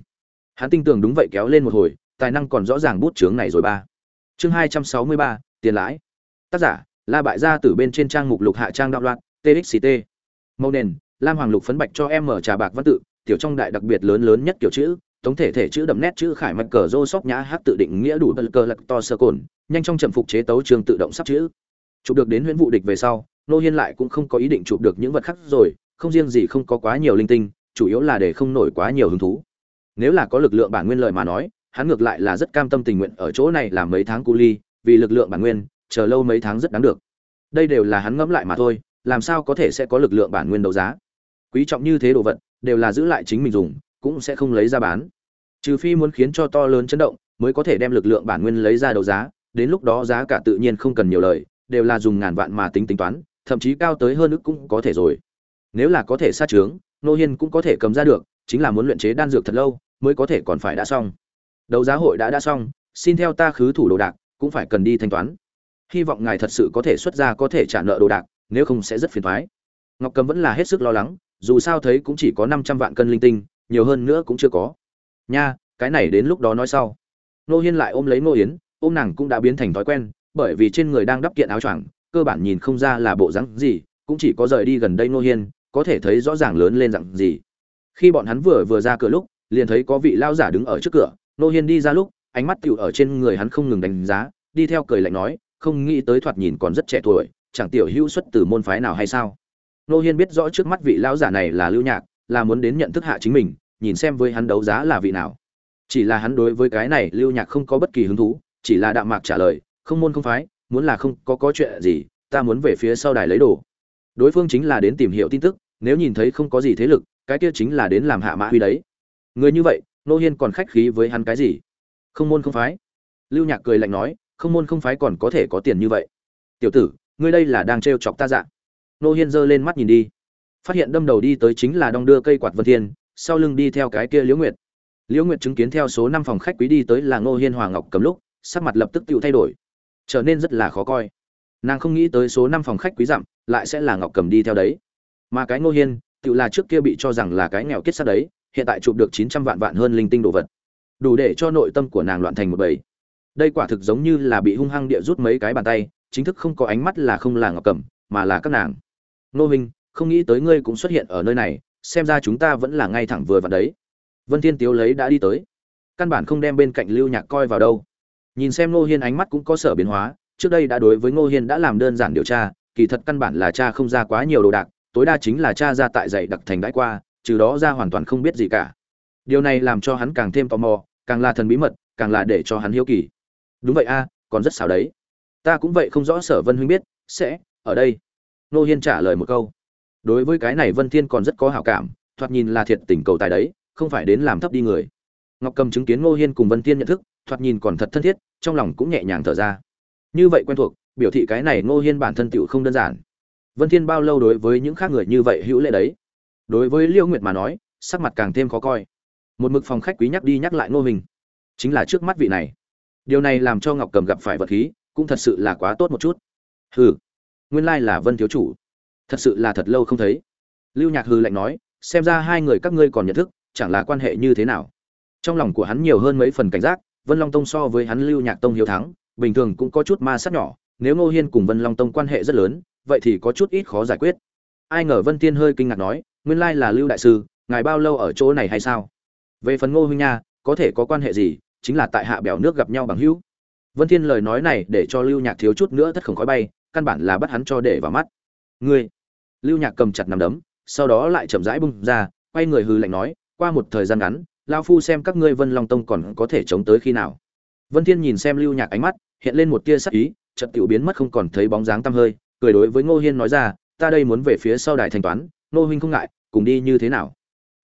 Hắn tin tưởng đúng vậy kéo lên một hồi, tài năng còn rõ ràng bút chướng này rồi ba. Chương hai trăm sáu mươi ba, tiền lãi. Tác giả, la bại gia từ bên trên trang mục lục hạ trang đạo loạn txct màu nền, lam hoàng lục phấn bạch cho em mở trà bạc văn tự, tiểu trong đại đặc biệt lớn lớn nhất kiểu chữ tổng thể thể chữ đậm nét chữ khải mạch cờ rô sóc nhã hát tự định nghĩa đủ bờ cờ lật to sơ cồn, nhanh trong chậm phục chế tấu trường tự động sắp chữ. Chụp được đến huyễn vụ địch về sau nô hiên lại cũng không có ý định chụp được những vật khác rồi, không riêng gì không có quá nhiều linh tinh, chủ yếu là để không nổi quá nhiều hứng thú. Nếu là có lực lượng bản nguyên lợi mà nói, hắn ngược lại là rất cam tâm tình nguyện ở chỗ này làm mấy tháng cu ly, vì lực lượng bản nguyên, chờ lâu mấy tháng rất đáng được. Đây đều là hắn ngẫm lại mà thôi, làm sao có thể sẽ có lực lượng bản nguyên đấu giá? Quý trọng như thế đồ vật, đều là giữ lại chính mình dùng, cũng sẽ không lấy ra bán. Trừ phi muốn khiến cho to lớn chấn động, mới có thể đem lực lượng bản nguyên lấy ra đấu giá, đến lúc đó giá cả tự nhiên không cần nhiều lời, đều là dùng ngàn vạn mà tính tính toán thậm chí cao tới hơn ức cũng có thể rồi. Nếu là có thể sát trướng, nô hiên cũng có thể cầm ra được, chính là muốn luyện chế đan dược thật lâu, mới có thể còn phải đã xong. Đấu giá hội đã đã xong, xin theo ta khứ thủ đồ đạc, cũng phải cần đi thanh toán. Hy vọng ngài thật sự có thể xuất ra có thể trả nợ đồ đạc, nếu không sẽ rất phiền thoái ngọc cầm vẫn là hết sức lo lắng, dù sao thấy cũng chỉ có năm trăm vạn cân linh tinh, nhiều hơn nữa cũng chưa có. Nha, cái này đến lúc đó nói sau. Nô hiên lại ôm lấy nô yến, ôm nàng cũng đã biến thành thói quen, bởi vì trên người đang đắp kiện áo choàng cơ bản nhìn không ra là bộ dáng gì, cũng chỉ có rời đi gần đây nô hiên, có thể thấy rõ ràng lớn lên dạng gì. Khi bọn hắn vừa vừa ra cửa lúc, liền thấy có vị lao giả đứng ở trước cửa nô hiên đi ra lúc, ánh mắt tiểu ở trên người hắn không ngừng đánh giá, đi theo cười lạnh nói, không nghĩ tới thoạt nhìn còn rất trẻ tuổi, chẳng tiểu hữu xuất từ môn phái nào hay sao? Nô hiên biết rõ trước mắt vị lão giả này là lưu nhạc, là muốn đến nhận thức hạ chính mình, nhìn xem với hắn đấu giá là vị nào. Chỉ là hắn đối với cái này lưu nhạc không có bất kỳ hứng thú, chỉ là đạm mạc trả lời, không môn không phái muốn là không có có chuyện gì, ta muốn về phía sau đài lấy đồ. Đối phương chính là đến tìm hiểu tin tức, nếu nhìn thấy không có gì thế lực, cái kia chính là đến làm hạ mã huy đấy. Người như vậy, nô hiên còn khách khí với hắn cái gì? Không môn không phái. Lưu nhạc cười lạnh nói, không môn không phái còn có thể có tiền như vậy. Tiểu tử, ngươi đây là đang trêu chọc ta dạng nô hiên giơ lên mắt nhìn đi. Phát hiện đâm đầu đi tới chính là đong đưa cây quạt vân thiên, sau lưng đi theo cái kia liễu nguyệt. Liễu nguyệt chứng kiến theo số năm phòng khách quý đi tới là ngô hiên hoàng ngọc cầm lúc, sắc mặt lập tức tự thay đổi trở nên rất là khó coi. Nàng không nghĩ tới số năm phòng khách quý dặm lại sẽ là ngọc cầm đi theo đấy. Mà cái ngô hiên, tự là trước kia bị cho rằng là cái nghèo kết sắt đấy, hiện tại chụp được chín trăm vạn vạn hơn linh tinh đồ vật. Đủ để cho nội tâm của nàng loạn thành một bầy. Đây quả thực giống như là bị hung hăng địa rút mấy cái bàn tay, chính thức không có ánh mắt là không là ngọc cầm, mà là các nàng. Ngô minh, không nghĩ tới ngươi cũng xuất hiện ở nơi này, xem ra chúng ta vẫn là ngay thẳng vừa vặn đấy. Vân thiên tiếu lấy đã đi tới. Căn bản không đem bên cạnh lưu nhạc coi vào đâu nhìn xem ngô hiên ánh mắt cũng có sở biến hóa, trước đây đã đối với ngô hiên đã làm đơn giản điều tra, kỳ thật căn bản là cha không ra quá nhiều đồ đạc, tối đa chính là cha ra tại dạy đặc thành đãi qua, trừ đó ra hoàn toàn không biết gì cả. Điều này làm cho hắn càng thêm tò mò, càng là thần bí mật, càng là để cho hắn hiếu kỳ. Đúng vậy a, còn rất xảo đấy. Ta cũng vậy không rõ sở vân huynh biết, sẽ, ở đây. Nô hiên trả lời một câu. Đối với cái này vân thiên còn rất có hảo cảm, thoạt nhìn là thiệt tình cầu tài đấy, không phải đến làm thấp đi người. Ngọc cầm chứng kiến ngô hiên cùng vân thiên nhận thức thoạt nhìn còn thật thân thiết, trong lòng cũng nhẹ nhàng thở ra. Như vậy quen thuộc, biểu thị cái này ngô hiên bản thân tựu không đơn giản. Vân thiên bao lâu đối với những khác người như vậy hữu lệ đấy? Đối với liêu nguyệt mà nói, sắc mặt càng thêm khó coi. Một mực phòng khách quý nhắc đi nhắc lại ngô hình. Chính là trước mắt vị này. Điều này làm cho ngọc cầm gặp phải vật khí, cũng thật sự là quá tốt một chút. Hừ, nguyên lai là vân thiếu chủ. Thật sự là thật lâu không thấy. Lưu nhạc hư lạnh nói, xem ra hai người các ngươi còn nhận thức, chẳng là quan hệ như thế nào. Trong lòng của hắn nhiều hơn mấy phần cảnh giác vân long tông so với hắn lưu nhạc tông hiếu thắng, bình thường cũng có chút ma sát nhỏ, nếu ngô hiên cùng vân long tông quan hệ rất lớn, vậy thì có chút ít khó giải quyết. Ai ngờ vân tiên hơi kinh ngạc nói, nguyên lai là lưu đại sư, ngài bao lâu ở chỗ này hay sao? Về phần ngô huynh nha, có thể có quan hệ gì, chính là tại hạ bèo nước gặp nhau bằng hữu. Vân thiên lời nói này để cho lưu nhạc thiếu chút nữa thất khổng khói bay, căn bản là bắt hắn cho để vào mắt. Ngươi! Lưu nhạc cầm chặt nắm đấm, sau đó lại chậm rãi bung ra, quay người hừ lạnh nói, qua một thời gian ngắn lao phu xem các ngươi vân long tông còn có thể chống tới khi nào. Vân thiên nhìn xem lưu nhạc ánh mắt, hiện lên một tia sắc ý, chợt tiểu biến mất không còn thấy bóng dáng tăm hơi, cười đối với ngô hiên nói ra, ta đây muốn về phía sau đài thanh toán, ngô huynh không ngại, cùng đi như thế nào?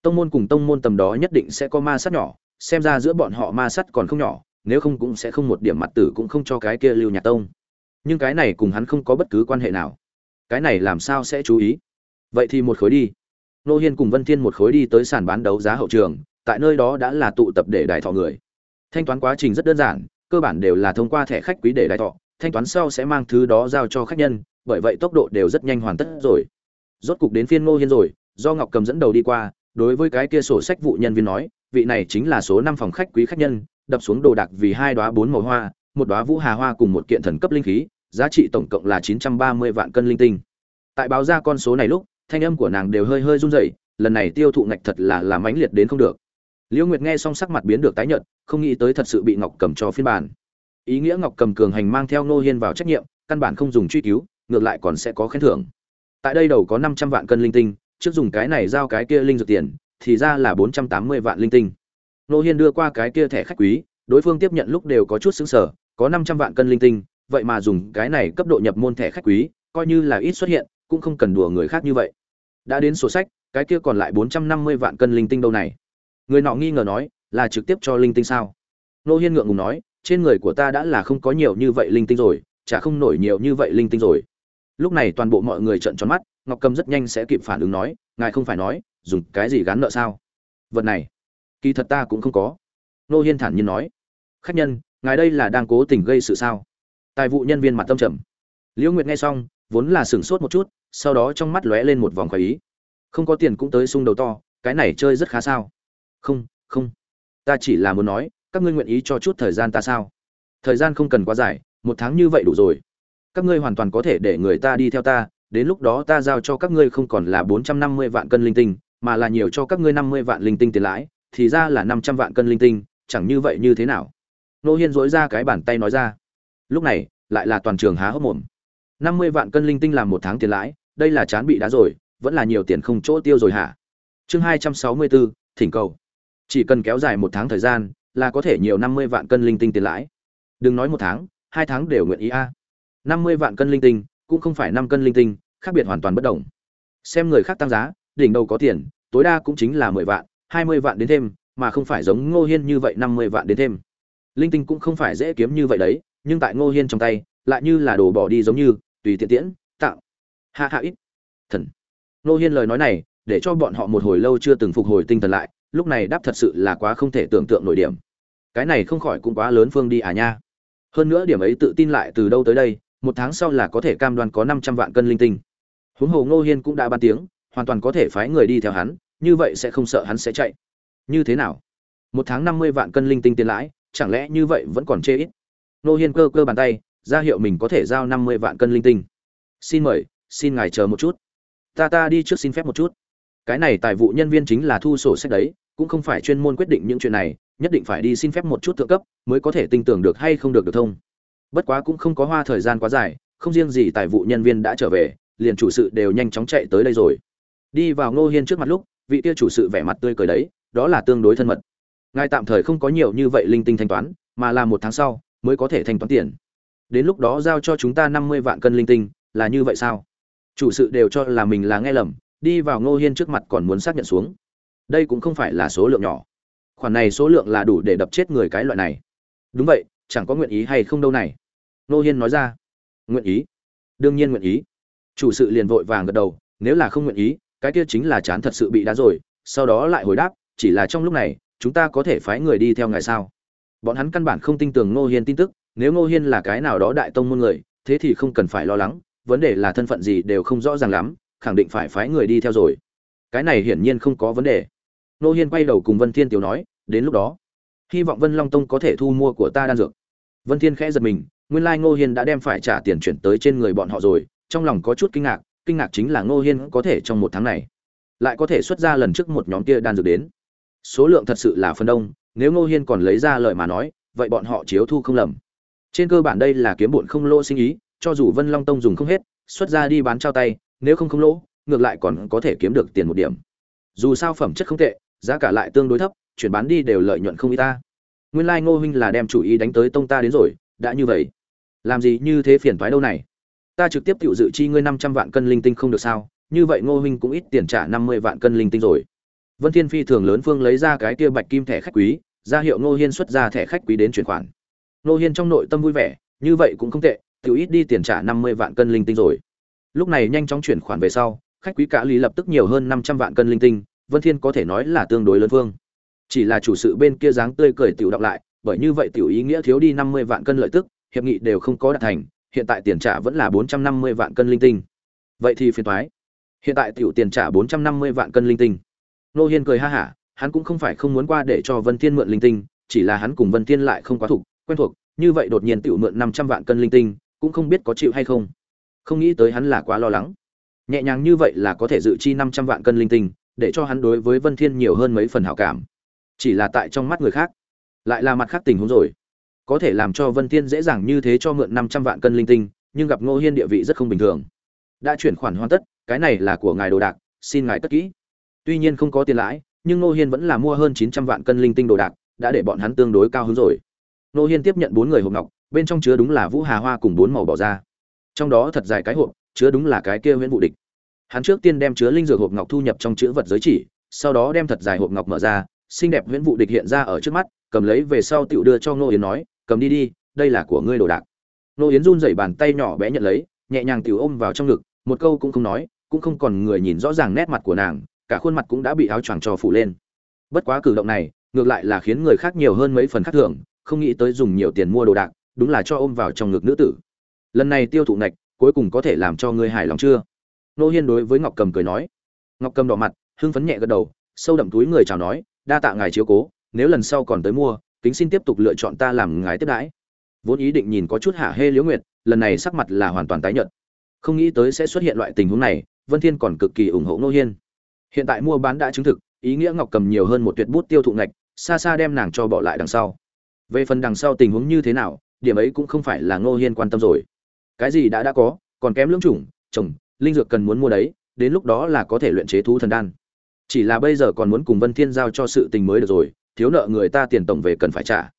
Tông môn cùng tông môn tầm đó nhất định sẽ có ma sát nhỏ, xem ra giữa bọn họ ma sát còn không nhỏ, nếu không cũng sẽ không một điểm mặt tử cũng không cho cái kia lưu nhạc tông. Nhưng cái này cùng hắn không có bất cứ quan hệ nào. Cái này làm sao sẽ chú ý? Vậy thì một khối đi. Nô hiên cùng vân thiên một khối đi tới sàn bán đấu giá hậu trường tại nơi đó đã là tụ tập để đài thọ người. Thanh toán quá trình rất đơn giản, cơ bản đều là thông qua thẻ khách quý để đài thọ, thanh toán sau sẽ mang thứ đó giao cho khách nhân, bởi vậy tốc độ đều rất nhanh hoàn tất rồi. Rốt cục đến phiên ngô hiên rồi, do ngọc cầm dẫn đầu đi qua, đối với cái kia sổ sách vụ nhân viên nói, vị này chính là số năm phòng khách quý khách nhân, đập xuống đồ đạc vì hai đóa bốn màu hoa, một đóa vũ hà hoa cùng một kiện thần cấp linh khí, giá trị tổng cộng là chín trăm ba mươi vạn cân linh tinh. Tại báo ra con số này lúc, thanh âm của nàng đều hơi hơi run rẩy, lần này tiêu thụ ngạch thật là làm mãnh liệt đến không được liễu nguyệt nghe xong sắc mặt biến được tái nhợt, không nghĩ tới thật sự bị ngọc cầm cho phiên bản. Ý nghĩa ngọc cầm cường hành mang theo nô hiên vào trách nhiệm, căn bản không dùng truy cứu, ngược lại còn sẽ có khen thưởng. Tại đây đầu có năm trăm vạn cân linh tinh, trước dùng cái này giao cái kia linh dược tiền, thì ra là bốn trăm tám mươi vạn linh tinh. Nô hiên đưa qua cái kia thẻ khách quý, đối phương tiếp nhận lúc đều có chút xứng sở có năm trăm vạn cân linh tinh, vậy mà dùng cái này cấp độ nhập môn thẻ khách quý, coi như là ít xuất hiện, cũng không cần đùa người khác như vậy. Đã đến sổ sách, cái kia còn lại bốn trăm năm mươi vạn cân linh tinh đâu này? Người nọ nghi ngờ nói, là trực tiếp cho linh tinh sao? Nô hiên ngượng ngùng nói, trên người của ta đã là không có nhiều như vậy linh tinh rồi, chả không nổi nhiều như vậy linh tinh rồi. Lúc này toàn bộ mọi người trợn tròn mắt, ngọc cầm rất nhanh sẽ kịp phản ứng nói, ngài không phải nói, dùng cái gì gắn nợ sao? Vật này, kỳ thật ta cũng không có. Nô hiên thản nhiên nói, khách nhân, ngài đây là đang cố tình gây sự sao? Tài vụ nhân viên mặt tâm trầm. Liễu nguyệt nghe xong, vốn là sửng sốt một chút, sau đó trong mắt lóe lên một vòng khoái ý. Không có tiền cũng tới sung đầu to, cái này chơi rất khá sao? Không không. Ta chỉ là muốn nói, các ngươi nguyện ý cho chút thời gian ta sao? Thời gian không cần quá dài, một tháng như vậy đủ rồi. Các ngươi hoàn toàn có thể để người ta đi theo ta, đến lúc đó ta giao cho các ngươi không còn là bốn trăm năm mươi vạn cân linh tinh, mà là nhiều cho các ngươi năm mươi vạn linh tinh tiền lãi, thì ra là năm trăm vạn cân linh tinh, chẳng như vậy như thế nào? Nô hiên dối ra cái bàn tay nói ra. Lúc này, lại là toàn trường há hốc mồm. năm mươi vạn cân linh tinh làm một tháng tiền lãi, đây là chán bị đá rồi, vẫn là nhiều tiền không chỗ tiêu rồi hả? Chương hai trăm sáu mươi bốn thỉnh cầu chỉ cần kéo dài một tháng thời gian, là có thể nhiều năm mươi vạn cân linh tinh tiền lãi. Đừng nói một tháng, hai tháng đều nguyện ý a. Năm mươi vạn cân linh tinh, cũng không phải năm cân linh tinh, khác biệt hoàn toàn bất đồng. Xem người khác tăng giá, đỉnh đầu có tiền, tối đa cũng chính là mười vạn, hai mươi vạn đến thêm, mà không phải giống ngô hiên như vậy năm mươi vạn đến thêm. Linh tinh cũng không phải dễ kiếm như vậy đấy, nhưng tại ngô hiên trong tay, lại như là đồ bỏ đi giống như, tùy tiện tiễn, tạo. Hạ hạ ít. Thần. Ngô hiên lời nói này, để cho bọn họ một hồi lâu chưa từng phục hồi tinh thần lại lúc này đáp thật sự là quá không thể tưởng tượng nổi điểm. Cái này không khỏi cũng quá lớn phương đi à nha. Hơn nữa điểm ấy tự tin lại từ đâu tới đây, một tháng sau là có thể cam đoan có năm trăm vạn cân linh tinh. Huống hồ ngô hiên cũng đã ban tiếng, hoàn toàn có thể phái người đi theo hắn, như vậy sẽ không sợ hắn sẽ chạy. Như thế nào? Một tháng năm mươi vạn cân linh tinh tiền lãi, chẳng lẽ như vậy vẫn còn chê ít? Ngô hiên cơ cơ bàn tay, ra hiệu mình có thể giao năm mươi vạn cân linh tinh. Xin mời, xin ngài chờ một chút. Ta ta đi trước xin phép một chút. Cái này tài vụ nhân viên chính là thu sổ sách đấy cũng không phải chuyên môn quyết định những chuyện này, nhất định phải đi xin phép một chút thượng cấp, mới có thể tin tưởng được hay không được được thông. Bất quá cũng không có hoa thời gian quá dài, không riêng gì tài vụ nhân viên đã trở về, liền chủ sự đều nhanh chóng chạy tới đây rồi. Đi vào ngô hiên trước mặt lúc, vị kia chủ sự vẻ mặt tươi cười đấy, đó là tương đối thân mật. Ngài tạm thời không có nhiều như vậy linh tinh thanh toán, mà là một tháng sau, mới có thể thanh toán tiền. Đến lúc đó giao cho chúng ta năm mươi vạn cân linh tinh, là như vậy sao? Chủ sự đều cho là mình là nghe lầm, đi vào ngô hiên trước mặt còn muốn xác nhận xuống đây cũng không phải là số lượng nhỏ. Khoản này số lượng là đủ để đập chết người cái loại này. Đúng vậy, chẳng có nguyện ý hay không đâu này. Ngô hiên nói ra. Nguyện ý. Đương nhiên nguyện ý. Chủ sự liền vội vàng gật đầu, nếu là không nguyện ý, cái kia chính là chán thật sự bị đá rồi, sau đó lại hồi đáp, chỉ là trong lúc này, chúng ta có thể phái người đi theo ngài sao? Bọn hắn căn bản không tin tưởng ngô hiên tin tức, nếu ngô hiên là cái nào đó đại tông môn người, thế thì không cần phải lo lắng, vấn đề là thân phận gì đều không rõ ràng lắm, khẳng định phải phái người đi theo rồi. Cái này hiển nhiên không có vấn đề nô hiên quay đầu cùng vân thiên tiểu nói, đến lúc đó, hy vọng vân long tông có thể thu mua của ta đan dược. Vân thiên khẽ giật mình, nguyên lai ngô hiên đã đem phải trả tiền chuyển tới trên người bọn họ rồi, trong lòng có chút kinh ngạc kinh ngạc chính là ngô hiên có thể trong một tháng này lại có thể xuất ra lần trước một nhóm kia đan dược đến. Số lượng thật sự là phân đông, nếu ngô hiên còn lấy ra lời mà nói, vậy bọn họ chiếu thu không lầm. Trên cơ bản đây là kiếm bụn không lỗ sinh ý, cho dù vân long tông dùng không hết, xuất ra đi bán trao tay, nếu không không lỗ, ngược lại còn có thể kiếm được tiền một điểm. Dù sao phẩm chất không tệ giá cả lại tương đối thấp, chuyển bán đi đều lợi nhuận không y ta. Nguyên lai ngô huynh là đem chủ ý đánh tới tông ta đến rồi, đã như vậy. Làm gì như thế phiền thoái đâu này? Ta trực tiếp tự dự chi ngươi năm trăm vạn cân linh tinh không được sao? Như vậy ngô huynh cũng ít tiền trả năm mươi vạn cân linh tinh rồi. Vân thiên phi thường lớn phương lấy ra cái kia bạch kim thẻ khách quý, ra hiệu ngô hiên xuất ra thẻ khách quý đến chuyển khoản. Ngô hiên trong nội tâm vui vẻ, như vậy cũng không tệ tự ít đi tiền trả năm mươi vạn cân linh tinh rồi. Lúc này nhanh chóng chuyển khoản về sau, khách quý cả lý lập tức nhiều hơn năm trăm vạn cân linh tinh vân thiên có thể nói là tương đối lớn phương. Chỉ là chủ sự bên kia dáng tươi cười tiểu đọc lại, bởi như vậy tiểu ý nghĩa thiếu đi năm mươi vạn cân lợi tức, hiệp nghị đều không có đạt thành, hiện tại tiền trả vẫn là bốn trăm năm mươi vạn cân linh tinh. Vậy thì phiền toái. Hiện tại tiểu tiền trả bốn trăm năm mươi vạn cân linh tinh. Nô hiên cười ha hả, hắn cũng không phải không muốn qua để cho vân thiên mượn linh tinh, chỉ là hắn cùng vân thiên lại không quá thuộc, quen thuộc, như vậy đột nhiên tiểu mượn năm trăm vạn cân linh tinh, cũng không biết có chịu hay không. Không nghĩ tới hắn là quá lo lắng. Nhẹ nhàng như vậy là có thể dự chi năm trăm vạn cân linh tinh để cho hắn đối với vân thiên nhiều hơn mấy phần hảo cảm. Chỉ là tại trong mắt người khác, lại là mặt khác tình huống rồi. Có thể làm cho vân thiên dễ dàng như thế cho mượn năm trăm vạn cân linh tinh, nhưng gặp ngô hiên địa vị rất không bình thường. Đã chuyển khoản hoàn tất, cái này là của ngài đồ đạc, xin ngài cất kỹ. Tuy nhiên không có tiền lãi, nhưng ngô hiên vẫn là mua hơn chín trăm vạn cân linh tinh đồ đạc, đã để bọn hắn tương đối cao hứng rồi. Ngô hiên tiếp nhận bốn người hộp ngọc, bên trong chứa đúng là vũ hà hoa cùng bốn màu bỏ ra. Trong đó thật dài cái hộp, chứa đúng là cái kia huyễn Vũ địch hắn trước tiên đem chứa linh dược hộp ngọc thu nhập trong chữ vật giới chỉ, sau đó đem thật dài hộp ngọc mở ra, xinh đẹp huyễn vụ địch hiện ra ở trước mắt, cầm lấy về sau tựu đưa cho ngô yến nói, cầm đi đi, đây là của ngươi đồ đạc. Ngô yến run rẩy bàn tay nhỏ bé nhận lấy, nhẹ nhàng tựu ôm vào trong ngực, một câu cũng không nói, cũng không còn người nhìn rõ ràng nét mặt của nàng, cả khuôn mặt cũng đã bị áo choàng trò phủ lên. Bất quá cử động này, ngược lại là khiến người khác nhiều hơn mấy phần khác thường, không nghĩ tới dùng nhiều tiền mua đồ đạc, đúng là cho ôm vào trong ngực nữ tử. Lần này tiêu thụ ngạch, cuối cùng có thể làm cho ngươi hài lòng chưa? Nô hiên đối với ngọc cầm cười nói. Ngọc cầm đỏ mặt, hưng phấn nhẹ gật đầu, sâu đậm túi người chào nói, đa tạ ngài chiếu cố, nếu lần sau còn tới mua, kính xin tiếp tục lựa chọn ta làm ngài tiếp đãi. Vốn ý định nhìn có chút hả hê liễu nguyệt, lần này sắc mặt là hoàn toàn tái nhợt. Không nghĩ tới sẽ xuất hiện loại tình huống này, vân thiên còn cực kỳ ủng hộ nô hiên. Hiện tại mua bán đã chứng thực, ý nghĩa ngọc cầm nhiều hơn một tuyệt bút tiêu thụ ngạch, xa xa đem nàng cho bỏ lại đằng sau. Về phần đằng sau tình huống như thế nào, điểm ấy cũng không phải là ngô hiên quan tâm rồi. Cái gì đã đã có, còn kém lưỡng chủng, chồng linh dược cần muốn mua đấy, đến lúc đó là có thể luyện chế thú thần đan. Chỉ là bây giờ còn muốn cùng vân thiên giao cho sự tình mới được rồi, thiếu nợ người ta tiền tổng về cần phải trả.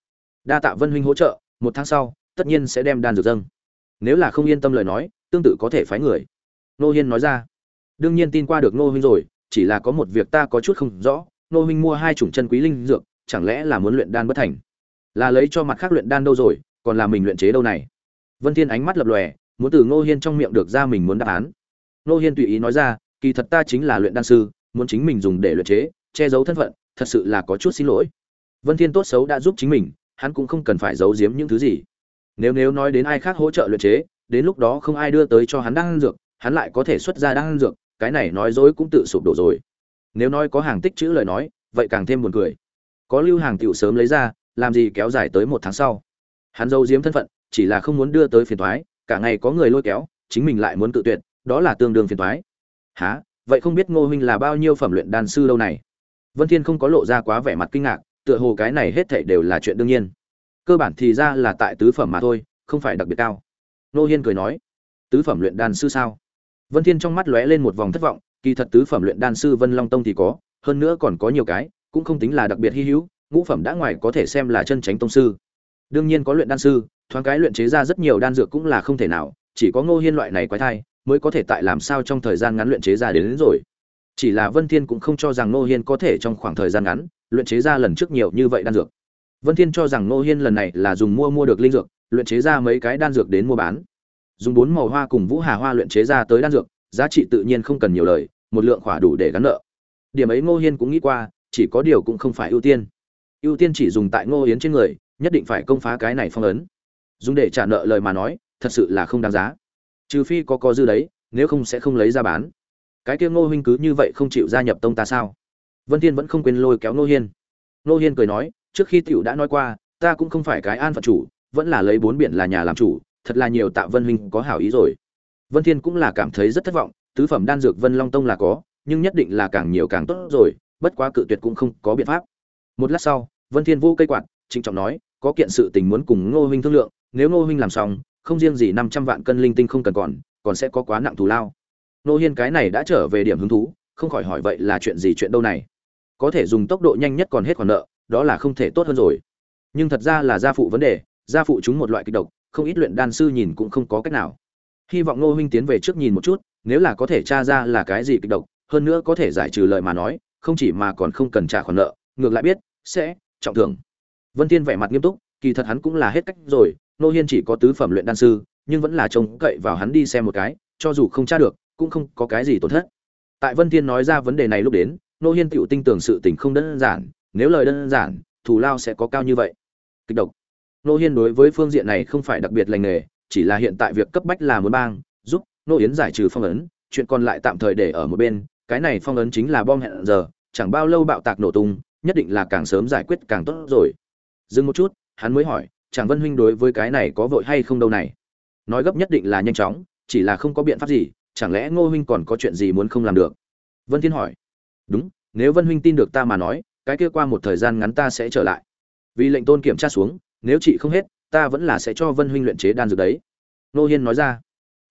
Đa tạ vân huynh hỗ trợ, một tháng sau, tất nhiên sẽ đem đan dược dâng. Nếu là không yên tâm lời nói, tương tự có thể phái người. Nô hiên nói ra. Đương nhiên tin qua được nô huynh rồi, chỉ là có một việc ta có chút không rõ, nô huynh mua hai chủng chân quý linh dược, chẳng lẽ là muốn luyện đan bất thành? Là lấy cho mặt khác luyện đan đâu rồi, còn là mình luyện chế đâu này? Vân thiên ánh mắt lập lòe, muốn từ ngô hiên trong miệng được ra mình muốn đáp án. Nô hiên tùy ý nói ra, kỳ thật ta chính là luyện đan sư, muốn chính mình dùng để luyện chế, che giấu thân phận, thật sự là có chút xin lỗi. Vân thiên tốt xấu đã giúp chính mình, hắn cũng không cần phải giấu giếm những thứ gì. Nếu nếu nói đến ai khác hỗ trợ luyện chế, đến lúc đó không ai đưa tới cho hắn đan dược, hắn lại có thể xuất ra đan dược, cái này nói dối cũng tự sụp đổ rồi. Nếu nói có hàng tích chữ lời nói, vậy càng thêm buồn cười. Có lưu hàng tiểu sớm lấy ra, làm gì kéo dài tới một tháng sau. Hắn giấu giếm thân phận, chỉ là không muốn đưa tới phiền toái, cả ngày có người lôi kéo, chính mình lại muốn tự tuyệt đó là tương đương phiền toái. Hả? vậy không biết ngô huynh là bao nhiêu phẩm luyện đan sư lâu này? Vân thiên không có lộ ra quá vẻ mặt kinh ngạc, tựa hồ cái này hết thảy đều là chuyện đương nhiên. Cơ bản thì ra là tại tứ phẩm mà thôi, không phải đặc biệt cao. Ngô hiên cười nói, tứ phẩm luyện đan sư sao? Vân thiên trong mắt lóe lên một vòng thất vọng, kỳ thật tứ phẩm luyện đan sư vân long tông thì có, hơn nữa còn có nhiều cái, cũng không tính là đặc biệt hi hữu, ngũ phẩm đã ngoài có thể xem là chân chánh tông sư. Đương nhiên có luyện đan sư, thoáng cái luyện chế ra rất nhiều đan dược cũng là không thể nào, chỉ có ngô hiên loại này quái thai mới có thể tại làm sao trong thời gian ngắn luyện chế ra đến, đến rồi. Chỉ là vân thiên cũng không cho rằng ngô hiên có thể trong khoảng thời gian ngắn luyện chế ra lần trước nhiều như vậy đan dược. Vân thiên cho rằng ngô hiên lần này là dùng mua mua được linh dược luyện chế ra mấy cái đan dược đến mua bán. Dùng bốn màu hoa cùng vũ hà hoa luyện chế ra tới đan dược giá trị tự nhiên không cần nhiều lời một lượng khỏa đủ để gắn nợ. Điểm ấy ngô hiên cũng nghĩ qua chỉ có điều cũng không phải ưu tiên. Ưu tiên chỉ dùng tại ngô hiến trên người nhất định phải công phá cái này phong ấn. Dùng để trả nợ lời mà nói thật sự là không đáng giá trừ phi có có dư đấy, nếu không sẽ không lấy ra bán. Cái kia ngô huynh cứ như vậy không chịu gia nhập tông ta sao? Vân thiên vẫn không quên lôi kéo ngô hiên. Ngô hiên cười nói, trước khi tiểu đã nói qua, ta cũng không phải cái an phận chủ, vẫn là lấy bốn biển là nhà làm chủ, thật là nhiều tạ vân huynh có hảo ý rồi. Vân thiên cũng là cảm thấy rất thất vọng, tứ phẩm đan dược vân long tông là có, nhưng nhất định là càng nhiều càng tốt rồi, bất quá cự tuyệt cũng không có biện pháp. Một lát sau, vân thiên vô cây quạt, trịnh trọng nói, có kiện sự tình muốn cùng ngô huynh thương lượng, nếu ngô huynh làm xong không riêng gì năm trăm vạn cân linh tinh không cần còn còn sẽ có quá nặng thù lao. Nô hiên cái này đã trở về điểm hứng thú, không khỏi hỏi vậy là chuyện gì, chuyện đâu này? Có thể dùng tốc độ nhanh nhất còn hết khoản nợ, đó là không thể tốt hơn rồi. Nhưng thật ra là gia phụ vấn đề, gia phụ chúng một loại kịch độc, không ít luyện đan sư nhìn cũng không có cách nào. Hy vọng nô huynh tiến về trước nhìn một chút, nếu là có thể tra ra là cái gì kịch độc, hơn nữa có thể giải trừ lời mà nói, không chỉ mà còn không cần trả khoản nợ, ngược lại biết, sẽ trọng thưởng. Vân thiên vẻ mặt nghiêm túc, kỳ thật hắn cũng là hết cách rồi nô hiên chỉ có tứ phẩm luyện đan sư, nhưng vẫn là trông cậy vào hắn đi xem một cái, cho dù không tra được, cũng không có cái gì tổn thất. Tại vân thiên nói ra vấn đề này lúc đến, nô hiên tựu tin tưởng sự tình không đơn giản, nếu lời đơn giản, thù lao sẽ có cao như vậy. Kịch độc. Nô hiên đối với phương diện này không phải đặc biệt lành nghề, chỉ là hiện tại việc cấp bách là muốn bang, giúp nô yến giải trừ phong ấn, chuyện còn lại tạm thời để ở một bên, cái này phong ấn chính là bom hẹn giờ, chẳng bao lâu bạo tạc nổ tung, nhất định là càng sớm giải quyết càng tốt rồi. Dừng một chút, hắn mới hỏi chàng vân huynh đối với cái này có vội hay không đâu này. Nói gấp nhất định là nhanh chóng, chỉ là không có biện pháp gì, chẳng lẽ ngô huynh còn có chuyện gì muốn không làm được? Vân thiên hỏi. Đúng, nếu vân huynh tin được ta mà nói, cái kia qua một thời gian ngắn ta sẽ trở lại. Vì lệnh tôn kiểm tra xuống, nếu chị không hết, ta vẫn là sẽ cho vân huynh luyện chế đan dược đấy. Ngô hiên nói ra.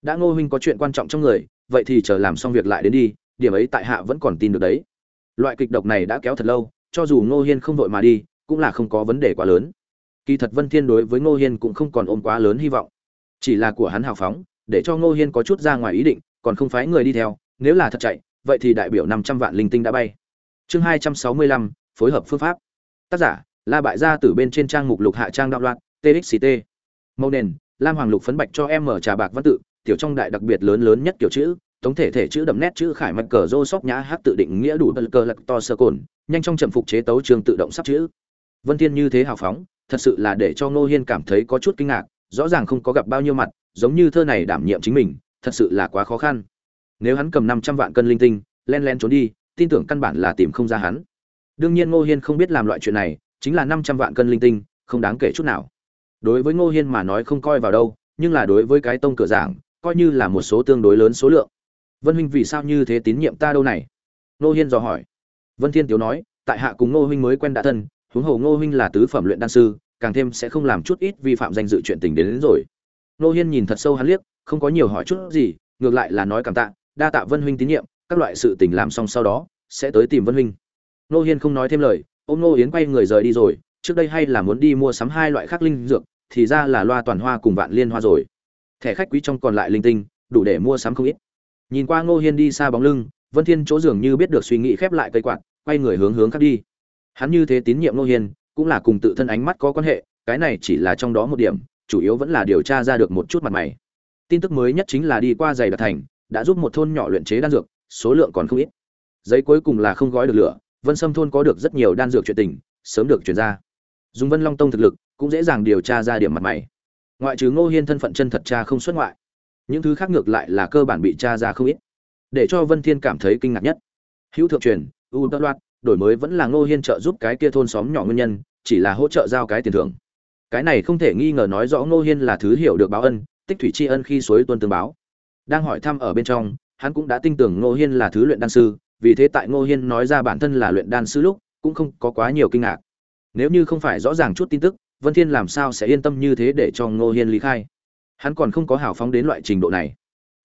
Đã ngô huynh có chuyện quan trọng trong người, vậy thì chờ làm xong việc lại đến đi, điểm ấy tại hạ vẫn còn tin được đấy. Loại kịch độc này đã kéo thật lâu, cho dù ngô hiên không vội mà đi, cũng là không có vấn đề quá lớn kỳ thật vân thiên đối với ngô hiên cũng không còn ôm quá lớn hy vọng. Chỉ là của hắn hào phóng, để cho ngô hiên có chút ra ngoài ý định, còn không phái người đi theo, nếu là thật chạy, vậy thì đại biểu năm trăm vạn linh tinh đã bay. Chương hai trăm sáu mươi lăm, phối hợp phương pháp. Tác giả, la bại gia từ bên trên trang mục lục hạ trang đạo loạn txct màu nền, lam hoàng lục phấn bạch cho em mở trà bạc văn tự, tiểu trong đại đặc biệt lớn lớn nhất kiểu chữ tống thể thể chữ đậm nét chữ khải mạch cờ rô sóc nhã hát tự định nghĩa đủ bờ cờ lật to sơ cồn, nhanh trong chậm phục chế tấu trường tự động sắp chữ. Vân thiên như thế hào phóng thật sự là để cho ngô hiên cảm thấy có chút kinh ngạc, rõ ràng không có gặp bao nhiêu mặt, giống như thơ này đảm nhiệm chính mình, thật sự là quá khó khăn. Nếu hắn cầm 500 vạn cân linh tinh, len len trốn đi, tin tưởng căn bản là tìm không ra hắn. Đương nhiên ngô hiên không biết làm loại chuyện này, chính là 500 vạn cân linh tinh, không đáng kể chút nào. Đối với ngô hiên mà nói không coi vào đâu, nhưng là đối với cái tông cửa giảng, coi như là một số tương đối lớn số lượng. Vân huynh vì sao như thế tín nhiệm ta đâu này? Ngô hiên dò hỏi. Vân thiên tiếu nói, tại hạ cùng ngô huynh mới quen đã thân huống hồ ngô huynh là tứ phẩm luyện đan sư càng thêm sẽ không làm chút ít vi phạm danh dự chuyện tình đến, đến rồi. Ngô hiên nhìn thật sâu hắn liếc không có nhiều hỏi chút gì ngược lại là nói cảm tạ đa tạ vân huynh tín nhiệm các loại sự tình làm xong sau đó sẽ tới tìm vân huynh. Ngô hiên không nói thêm lời ôm ngô yến quay người rời đi rồi trước đây hay là muốn đi mua sắm hai loại khác linh dược thì ra là loa toàn hoa cùng vạn liên hoa rồi. Thẻ khách quý trong còn lại linh tinh đủ để mua sắm không ít. Nhìn qua ngô hiên đi xa bóng lưng vân thiên chỗ dường như biết được suy nghĩ khép lại cây quạt quay người hướng hướng khác đi hắn như thế tín nhiệm ngô hiên, cũng là cùng tự thân ánh mắt có quan hệ, cái này chỉ là trong đó một điểm, chủ yếu vẫn là điều tra ra được một chút mặt mày. Tin tức mới nhất chính là đi qua giày đặc thành, đã giúp một thôn nhỏ luyện chế đan dược, số lượng còn không ít. Giấy cuối cùng là không gói được lửa, vân sâm thôn có được rất nhiều đan dược chuyện tình, sớm được chuyển ra. Dùng vân long tông thực lực, cũng dễ dàng điều tra ra điểm mặt mày. Ngoại trừ ngô hiên thân phận chân thật cha không xuất ngoại, những thứ khác ngược lại là cơ bản bị tra ra không ít. Để cho vân thiên cảm thấy kinh ngạc nhất. Hữu thượng truyền, u tất loạt đổi mới vẫn là ngô hiên trợ giúp cái kia thôn xóm nhỏ nguyên nhân, chỉ là hỗ trợ giao cái tiền thưởng. Cái này không thể nghi ngờ nói rõ ngô hiên là thứ hiểu được báo ân, tích thủy tri ân khi suối tuân tương báo. Đang hỏi thăm ở bên trong, hắn cũng đã tin tưởng ngô hiên là thứ luyện đan sư, vì thế tại ngô hiên nói ra bản thân là luyện đan sư lúc, cũng không có quá nhiều kinh ngạc. Nếu như không phải rõ ràng chút tin tức, vân thiên làm sao sẽ yên tâm như thế để cho ngô hiên ly khai? Hắn còn không có hảo phóng đến loại trình độ này.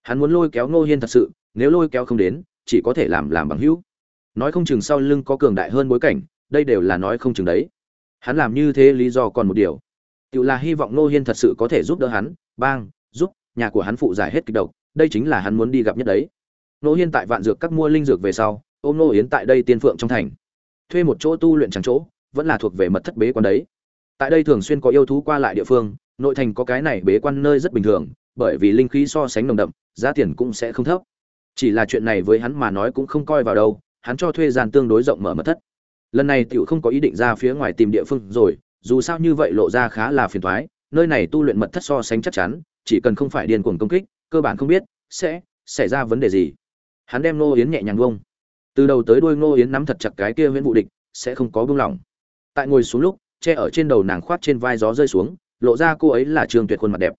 Hắn muốn lôi kéo ngô hiên thật sự, nếu lôi kéo không đến, chỉ có thể làm làm bằng hữu nói không chừng sau lưng có cường đại hơn bối cảnh, đây đều là nói không chừng đấy. Hắn làm như thế lý do còn một điều. Tự là hy vọng nô hiên thật sự có thể giúp đỡ hắn, bang, giúp, nhà của hắn phụ giải hết kịch độc, đây chính là hắn muốn đi gặp nhất đấy. Nô hiên tại vạn dược các mua linh dược về sau, ôm nô yến tại đây tiên phượng trong thành. Thuê một chỗ tu luyện trắng chỗ, vẫn là thuộc về mật thất bế quan đấy. Tại đây thường xuyên có yêu thú qua lại địa phương, nội thành có cái này bế quan nơi rất bình thường, bởi vì linh khí so sánh nồng đậm, giá tiền cũng sẽ không thấp. Chỉ là chuyện này với hắn mà nói cũng không coi vào đâu hắn cho thuê gian tương đối rộng mở mật thất. Lần này tiểu không có ý định ra phía ngoài tìm địa phương rồi, dù sao như vậy lộ ra khá là phiền toái, nơi này tu luyện mật thất so sánh chắc chắn, chỉ cần không phải điên cuồng công kích, cơ bản không biết sẽ xảy ra vấn đề gì. Hắn đem nô yến nhẹ nhàng bông từ đầu tới đuôi nô yến nắm thật chặt cái kia nguyễn vụ địch, sẽ không có buông lỏng. Tại ngồi xuống lúc, che ở trên đầu nàng khoát trên vai gió rơi xuống, lộ ra cô ấy là trường tuyệt khuôn mặt đẹp.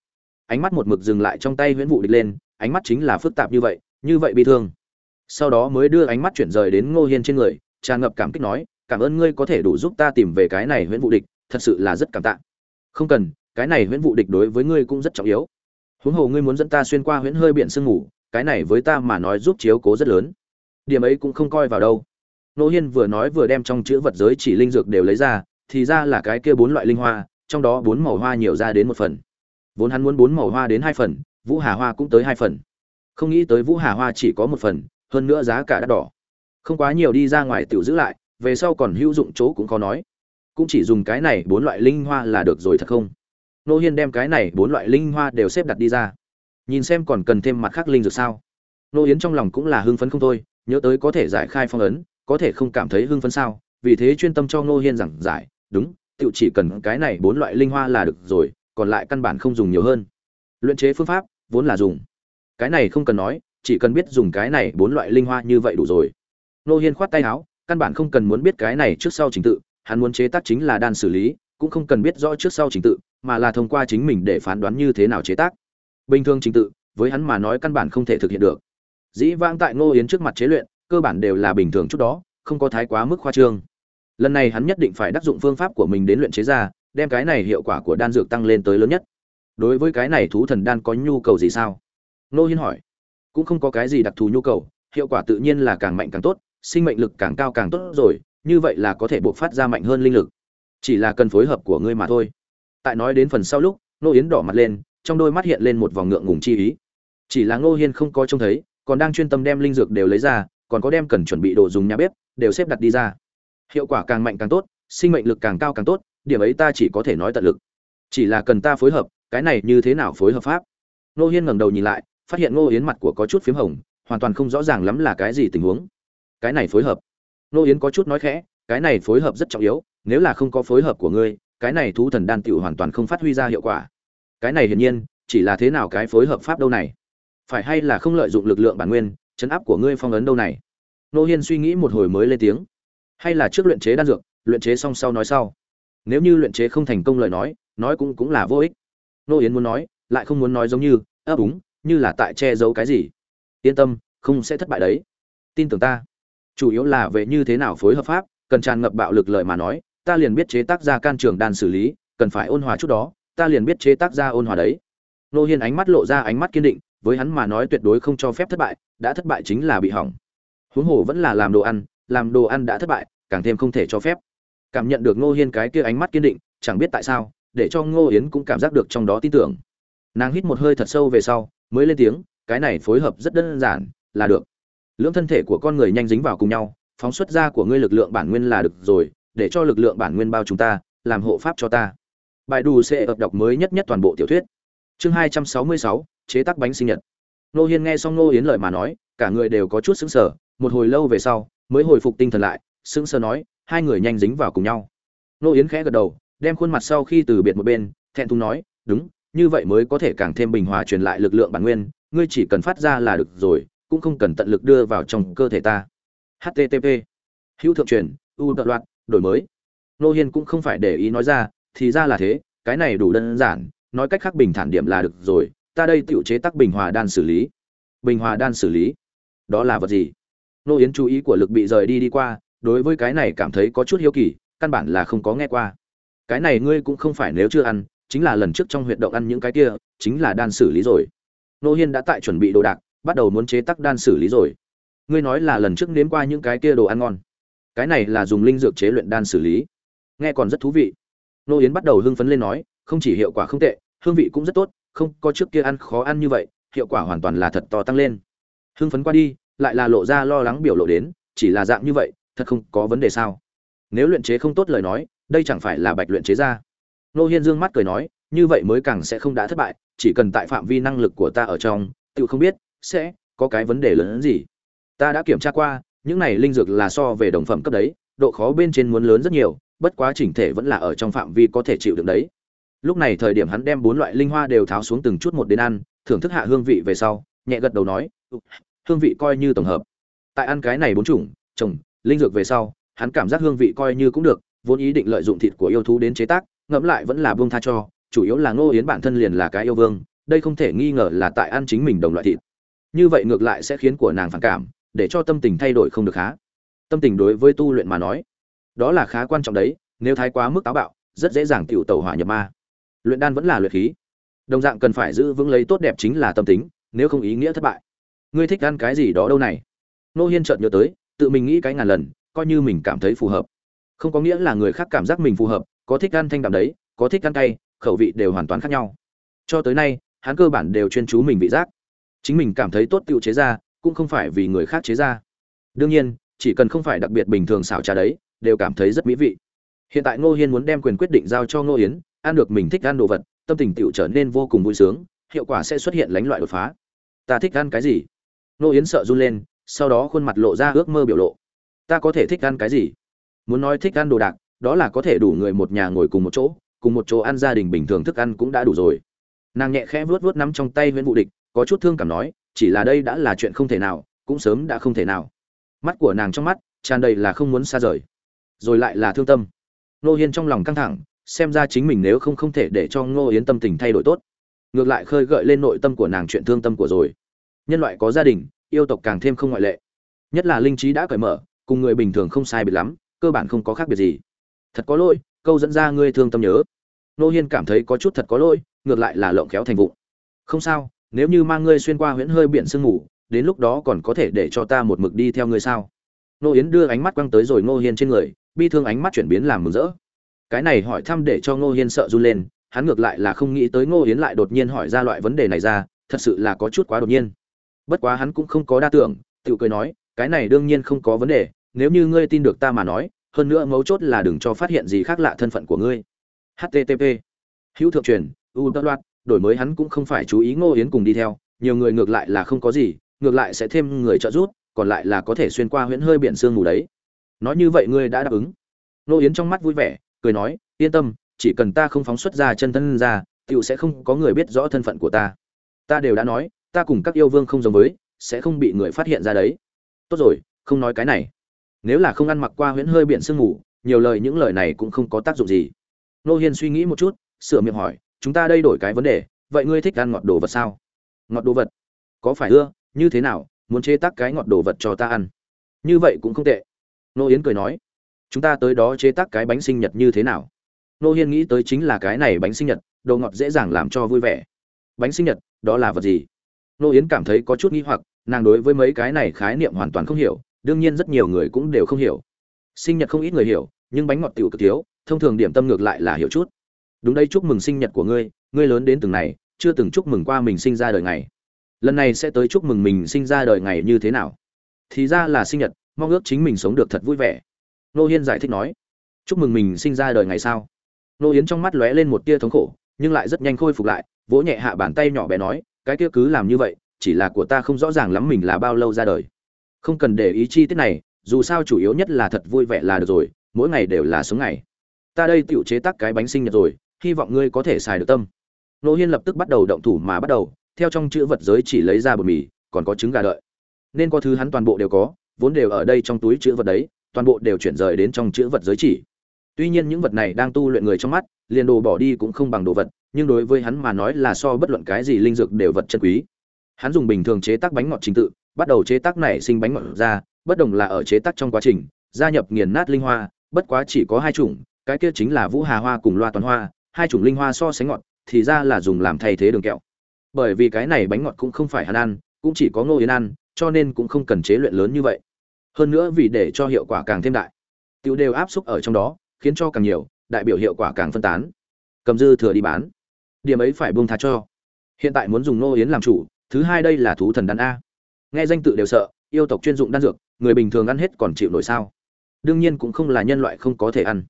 Ánh mắt một mực dừng lại trong tay nguyễn vụ địch lên, ánh mắt chính là phức tạp như vậy như vậy bị thương sau đó mới đưa ánh mắt chuyển rời đến ngô hiên trên người, tràn ngập cảm kích nói, cảm ơn ngươi có thể đủ giúp ta tìm về cái này huyễn vụ địch, thật sự là rất cảm tạ. Không cần, cái này huyễn vụ địch đối với ngươi cũng rất trọng yếu. Huống hồ ngươi muốn dẫn ta xuyên qua huyễn hơi biển sương ngủ, cái này với ta mà nói giúp chiếu cố rất lớn. Điểm ấy cũng không coi vào đâu. Nô hiên vừa nói vừa đem trong chữ vật giới chỉ linh dược đều lấy ra, thì ra là cái kia bốn loại linh hoa, trong đó bốn màu hoa nhiều ra đến một phần. Vốn hắn muốn bốn màu hoa đến hai phần, vũ hà hoa cũng tới hai phần. Không nghĩ tới vũ hà hoa chỉ có một phần hơn nữa giá cả đắt đỏ. Không quá nhiều đi ra ngoài tiểu giữ lại, về sau còn hữu dụng chỗ cũng khó nói. Cũng chỉ dùng cái này bốn loại linh hoa là được rồi thật không? Nô hiên đem cái này bốn loại linh hoa đều xếp đặt đi ra. Nhìn xem còn cần thêm mặt khác linh dược sao. Nô yến trong lòng cũng là hưng phấn không thôi, nhớ tới có thể giải khai phong ấn, có thể không cảm thấy hưng phấn sao, vì thế chuyên tâm cho nô hiên giảng giải, đúng tự chỉ cần cái này bốn loại linh hoa là được rồi, còn lại căn bản không dùng nhiều hơn. Luyện chế phương pháp vốn là dùng. Cái này không cần nói chỉ cần biết dùng cái này bốn loại linh hoa như vậy đủ rồi. Nô hiên khoát tay áo, căn bản không cần muốn biết cái này trước sau trình tự, hắn muốn chế tác chính là đan xử lý, cũng không cần biết rõ trước sau trình tự, mà là thông qua chính mình để phán đoán như thế nào chế tác. Bình thường trình tự, với hắn mà nói căn bản không thể thực hiện được. Dĩ vãng tại ngô yến trước mặt chế luyện, cơ bản đều là bình thường chút đó, không có thái quá mức khoa trương. Lần này hắn nhất định phải đắc dụng phương pháp của mình đến luyện chế ra, đem cái này hiệu quả của đan dược tăng lên tới lớn nhất. Đối với cái này thú thần đan có nhu cầu gì sao? Ngô hiên hỏi cũng không có cái gì đặc thù nhu cầu, hiệu quả tự nhiên là càng mạnh càng tốt, sinh mệnh lực càng cao càng tốt rồi, như vậy là có thể buộc phát ra mạnh hơn linh lực. Chỉ là cần phối hợp của ngươi mà thôi. Tại nói đến phần sau lúc nô yến đỏ mặt lên, trong đôi mắt hiện lên một vòng ngượng ngùng chi ý. Chỉ là ngô hiên không có trông thấy, còn đang chuyên tâm đem linh dược đều lấy ra, còn có đem cần chuẩn bị đồ dùng nhà bếp, đều xếp đặt đi ra. Hiệu quả càng mạnh càng tốt, sinh mệnh lực càng cao càng tốt, điểm ấy ta chỉ có thể nói tận lực. Chỉ là cần ta phối hợp, cái này như thế nào phối hợp pháp? Nô hiên ngẩng đầu nhìn lại phát hiện ngô yến mặt của có chút p h í m hồng, hoàn toàn không rõ ràng lắm là cái gì tình huống. Cái này phối hợp. Ngô yến có chút nói khẽ, cái này phối hợp rất trọng yếu, nếu là không có phối hợp của ngươi, cái này thú thần đan tiểu hoàn toàn không phát huy ra hiệu quả. Cái này hiển nhiên, chỉ là thế nào cái phối hợp pháp đâu này? Phải hay là không lợi dụng lực lượng bản nguyên, chấn áp của ngươi phong ấn đâu này? Nô hiên suy nghĩ một hồi mới lên tiếng. Hay là trước luyện chế đan dược, luyện chế xong sau nói sau. Nếu như luyện chế không thành công lời nói nói cũng cũng là vô ích. Nô yến muốn nói, lại không muốn nói giống như ấp úng như là tại che giấu cái gì. Yên tâm, không sẽ thất bại đấy. Tin tưởng ta. Chủ yếu là về như thế nào phối hợp pháp, cần tràn ngập bạo lực lợi mà nói, ta liền biết chế tác ra can trường đàn xử lý, cần phải ôn hòa chút đó, ta liền biết chế tác ra ôn hòa đấy. Nô hiên ánh mắt lộ ra ánh mắt kiên định, với hắn mà nói tuyệt đối không cho phép thất bại, đã thất bại chính là bị hỏng. Huống hồ vẫn là làm đồ ăn, làm đồ ăn đã thất bại, càng thêm không thể cho phép. Cảm nhận được ngô hiên cái kia ánh mắt kiên định, chẳng biết tại sao, để cho ngô yến cũng cảm giác được trong đó tin tưởng. Nàng hít một hơi thật sâu về sau mới lên tiếng, cái này phối hợp rất đơn giản, là được. Lưỡng thân thể của con người nhanh dính vào cùng nhau, phóng xuất ra của ngươi lực lượng bản nguyên là được rồi, để cho lực lượng bản nguyên bao chúng ta, làm hộ pháp cho ta. Bài đủ sẽ ập đọc mới nhất nhất toàn bộ tiểu thuyết. Chương hai trăm sáu mươi sáu, chế tác bánh sinh nhật. Nô hiên nghe xong nô yến lời mà nói, cả người đều có chút sững sờ, một hồi lâu về sau, mới hồi phục tinh thần lại, sững sờ nói, hai người nhanh dính vào cùng nhau. Nô yến khẽ gật đầu, đem khuôn mặt sau khi từ biệt một bên, thẹn thùng nói, đúng như vậy mới có thể càng thêm bình hòa truyền lại lực lượng bản nguyên, ngươi chỉ cần phát ra là được rồi, cũng không cần tận lực đưa vào trong cơ thể ta. Http hữu thượng truyền, u đợt loạt đổi mới. Nô hiên cũng không phải để ý nói ra, thì ra là thế, cái này đủ đơn giản, nói cách khác bình thản điểm là được rồi, ta đây tự chế tác bình hòa đan xử lý. Bình hòa đan xử lý? Đó là vật gì? Nô yến chú ý của lực bị rời đi đi qua, đối với cái này cảm thấy có chút hiếu kỳ, căn bản là không có nghe qua. Cái này ngươi cũng không phải nếu chưa ăn chính là lần trước trong huyệt động ăn những cái kia, chính là đan xử lý rồi. Nô hiên đã tại chuẩn bị đồ đạc, bắt đầu muốn chế tác đan xử lý rồi. Ngươi nói là lần trước nếm qua những cái kia đồ ăn ngon. Cái này là dùng linh dược chế luyện đan xử lý. Nghe còn rất thú vị. Nô yến bắt đầu hưng phấn lên nói, không chỉ hiệu quả không tệ, hương vị cũng rất tốt, không có trước kia ăn khó ăn như vậy, hiệu quả hoàn toàn là thật to tăng lên. Hưng phấn qua đi, lại là lộ ra lo lắng biểu lộ đến, chỉ là dạng như vậy, thật không có vấn đề sao. Nếu luyện chế không tốt lời nói, đây chẳng phải là bạch luyện chế ra nô hiên dương mắt cười nói, như vậy mới càng sẽ không đã thất bại, chỉ cần tại phạm vi năng lực của ta ở trong tự không biết sẽ có cái vấn đề lớn hơn gì. Ta đã kiểm tra qua, những này linh dược là so về đồng phẩm cấp đấy, độ khó bên trên muốn lớn rất nhiều, bất quá chỉnh thể vẫn là ở trong phạm vi có thể chịu được đấy. Lúc này thời điểm hắn đem bốn loại linh hoa đều tháo xuống từng chút một đến ăn, thưởng thức hạ hương vị về sau, nhẹ gật đầu nói hương vị coi như tổng hợp. Tại ăn cái này bốn chủng, trồng linh dược về sau, hắn cảm giác hương vị coi như cũng được, vốn ý định lợi dụng thịt của yêu thú đến chế tác ngẫm lại vẫn là buông tha cho, chủ yếu là ngô yến bản thân liền là cái yêu vương, đây không thể nghi ngờ là tại ăn chính mình đồng loại thịt. Như vậy ngược lại sẽ khiến của nàng phản cảm, để cho tâm tình thay đổi không được khá. Tâm tình đối với tu luyện mà nói, đó là khá quan trọng đấy, nếu thái quá mức táo bạo, rất dễ dàng tiểu tẩu hỏa nhập ma. Luyện đan vẫn là luyện khí. Đồng dạng cần phải giữ vững lấy tốt đẹp chính là tâm tính, nếu không ý nghĩa thất bại. Ngươi thích ăn cái gì đó đâu này? Nô hiên chợt nhớ tới, tự mình nghĩ cái ngàn lần, coi như mình cảm thấy phù hợp. Không có nghĩa là người khác cảm giác mình phù hợp có thích ăn thanh đạm đấy, có thích ăn cay, khẩu vị đều hoàn toàn khác nhau. Cho tới nay, hắn cơ bản đều chuyên chú mình vị giác. Chính mình cảm thấy tốt tự chế ra, cũng không phải vì người khác chế ra. Đương nhiên, chỉ cần không phải đặc biệt bình thường xảo trà đấy, đều cảm thấy rất mỹ vị. Hiện tại ngô hiên muốn đem quyền quyết định giao cho ngô yến, ăn được mình thích ăn đồ vật, tâm tình tựu trở nên vô cùng vui sướng, hiệu quả sẽ xuất hiện lánh loại đột phá. Ta thích ăn cái gì? Ngô yến sợ run lên, sau đó khuôn mặt lộ ra ước mơ biểu lộ. Ta có thể thích ăn cái gì? Muốn nói thích ăn đồ đạc đó là có thể đủ người một nhà ngồi cùng một chỗ, cùng một chỗ ăn gia đình bình thường thức ăn cũng đã đủ rồi. Nàng nhẹ khẽ vuốt vuốt nắm trong tay nguyễn vũ địch, có chút thương cảm nói, chỉ là đây đã là chuyện không thể nào, cũng sớm đã không thể nào. Mắt của nàng trong mắt, tràn đầy là không muốn xa rời. Rồi lại là thương tâm. Nô hiên trong lòng căng thẳng, xem ra chính mình nếu không không thể để cho ngô yến tâm tình thay đổi tốt. Ngược lại khơi gợi lên nội tâm của nàng chuyện thương tâm của rồi. Nhân loại có gia đình, yêu tộc càng thêm không ngoại lệ. Nhất là linh trí đã cởi mở, cùng người bình thường không sai biệt lắm, cơ bản không có khác biệt gì thật có lỗi, câu dẫn ra ngươi thương tâm nhớ. Nô hiên cảm thấy có chút thật có lỗi, ngược lại là lộng khéo thành vụ. không sao, nếu như mang ngươi xuyên qua huyễn hơi biển sương ngủ, đến lúc đó còn có thể để cho ta một mực đi theo ngươi sao? Nô yến đưa ánh mắt quăng tới rồi ngô hiên trên người, bi thương ánh mắt chuyển biến làm mừng rỡ. Cái này hỏi thăm để cho ngô hiên sợ run lên, hắn ngược lại là không nghĩ tới ngô yến lại đột nhiên hỏi ra loại vấn đề này ra, thật sự là có chút quá đột nhiên. Bất quá hắn cũng không có đa tưởng tự cười nói, cái này đương nhiên không có vấn đề, nếu như ngươi tin được ta mà nói hơn nữa mấu chốt là đừng cho phát hiện gì khác lạ thân phận của ngươi. Http hữu thượng truyền, u tất loạt đổi mới hắn cũng không phải chú ý ngô yến cùng đi theo, nhiều người ngược lại là không có gì, ngược lại sẽ thêm người trợ giúp, còn lại là có thể xuyên qua huyễn hơi biển sương mù đấy. Nói như vậy ngươi đã đáp ứng. Ngô yến trong mắt vui vẻ, cười nói, yên tâm, chỉ cần ta không phóng xuất ra chân thân ra tựu sẽ không có người biết rõ thân phận của ta. Ta đều đã nói, ta cùng các yêu vương không giống với, sẽ không bị người phát hiện ra đấy. Tốt rồi, không nói cái này nếu là không ăn mặc qua huyễn hơi biển sương ngủ nhiều lời những lời này cũng không có tác dụng gì. Nô hiên suy nghĩ một chút, sửa miệng hỏi, chúng ta đây đổi cái vấn đề, vậy ngươi thích ăn ngọt đồ vật sao? Ngọt đồ vật? Có phải ưa, như thế nào, muốn chế tác cái ngọt đồ vật cho ta ăn? Như vậy cũng không tệ. Nô yến cười nói, chúng ta tới đó chế tác cái bánh sinh nhật như thế nào? Nô hiên nghĩ tới chính là cái này bánh sinh nhật, đồ ngọt dễ dàng làm cho vui vẻ. Bánh sinh nhật, đó là vật gì? Nô yến cảm thấy có chút nghi hoặc, nàng đối với mấy cái này khái niệm hoàn toàn không hiểu đương nhiên rất nhiều người cũng đều không hiểu. Sinh nhật không ít người hiểu, nhưng bánh ngọt tiểu cực thiếu, thông thường điểm tâm ngược lại là hiểu chút. Đúng đây chúc mừng sinh nhật của ngươi ngươi lớn đến từng này, chưa từng chúc mừng qua mình sinh ra đời ngày. Lần này sẽ tới chúc mừng mình sinh ra đời ngày như thế nào? Thì ra là sinh nhật, mong ước chính mình sống được thật vui vẻ. Nô hiên giải thích nói, chúc mừng mình sinh ra đời ngày sao? Nô yến trong mắt lóe lên một tia thống khổ, nhưng lại rất nhanh khôi phục lại, vỗ nhẹ hạ bàn tay nhỏ bé nói, cái kia cứ làm như vậy, chỉ là của ta không rõ ràng lắm mình là bao lâu ra đời không cần để ý chi tiết này, dù sao chủ yếu nhất là thật vui vẻ là được rồi, mỗi ngày đều là sống ngày. Ta đây tự chế tác cái bánh sinh nhật rồi, hy vọng ngươi có thể xài được tâm. Nô hiên lập tức bắt đầu động thủ mà bắt đầu, theo trong chữ vật giới chỉ lấy ra bột mì, còn có trứng gà đợi. Nên có thứ hắn toàn bộ đều có, vốn đều ở đây trong túi chữ vật đấy, toàn bộ đều chuyển rời đến trong chữ vật giới chỉ. Tuy nhiên những vật này đang tu luyện người trong mắt, liền đồ bỏ đi cũng không bằng đồ vật, nhưng đối với hắn mà nói là so bất luận cái gì linh dược đều vật chân quý. Hắn dùng bình thường chế tác bánh ngọt trình tự bắt đầu chế tác nảy sinh bánh ngọt ra, bất đồng là ở chế tác trong quá trình, gia nhập nghiền nát linh hoa, bất quá chỉ có hai chủng, cái kia chính là vũ hà hoa cùng loa toàn hoa, hai chủng linh hoa so sánh ngọt, thì ra là dùng làm thay thế đường kẹo. Bởi vì cái này bánh ngọt cũng không phải hắn ăn, cũng chỉ có ngô yến ăn, cho nên cũng không cần chế luyện lớn như vậy. Hơn nữa vì để cho hiệu quả càng thêm đại tiêu đều áp xúc ở trong đó, khiến cho càng nhiều, đại biểu hiệu quả càng phân tán. Cầm dư thừa đi bán. Điểm ấy phải buông tha cho. Hiện tại muốn dùng ngô yến làm chủ, thứ hai đây là thú thần đan a nghe danh tự đều sợ, yêu tộc chuyên dụng đan dược, người bình thường ăn hết còn chịu nổi sao? Đương nhiên cũng không là nhân loại không có thể ăn.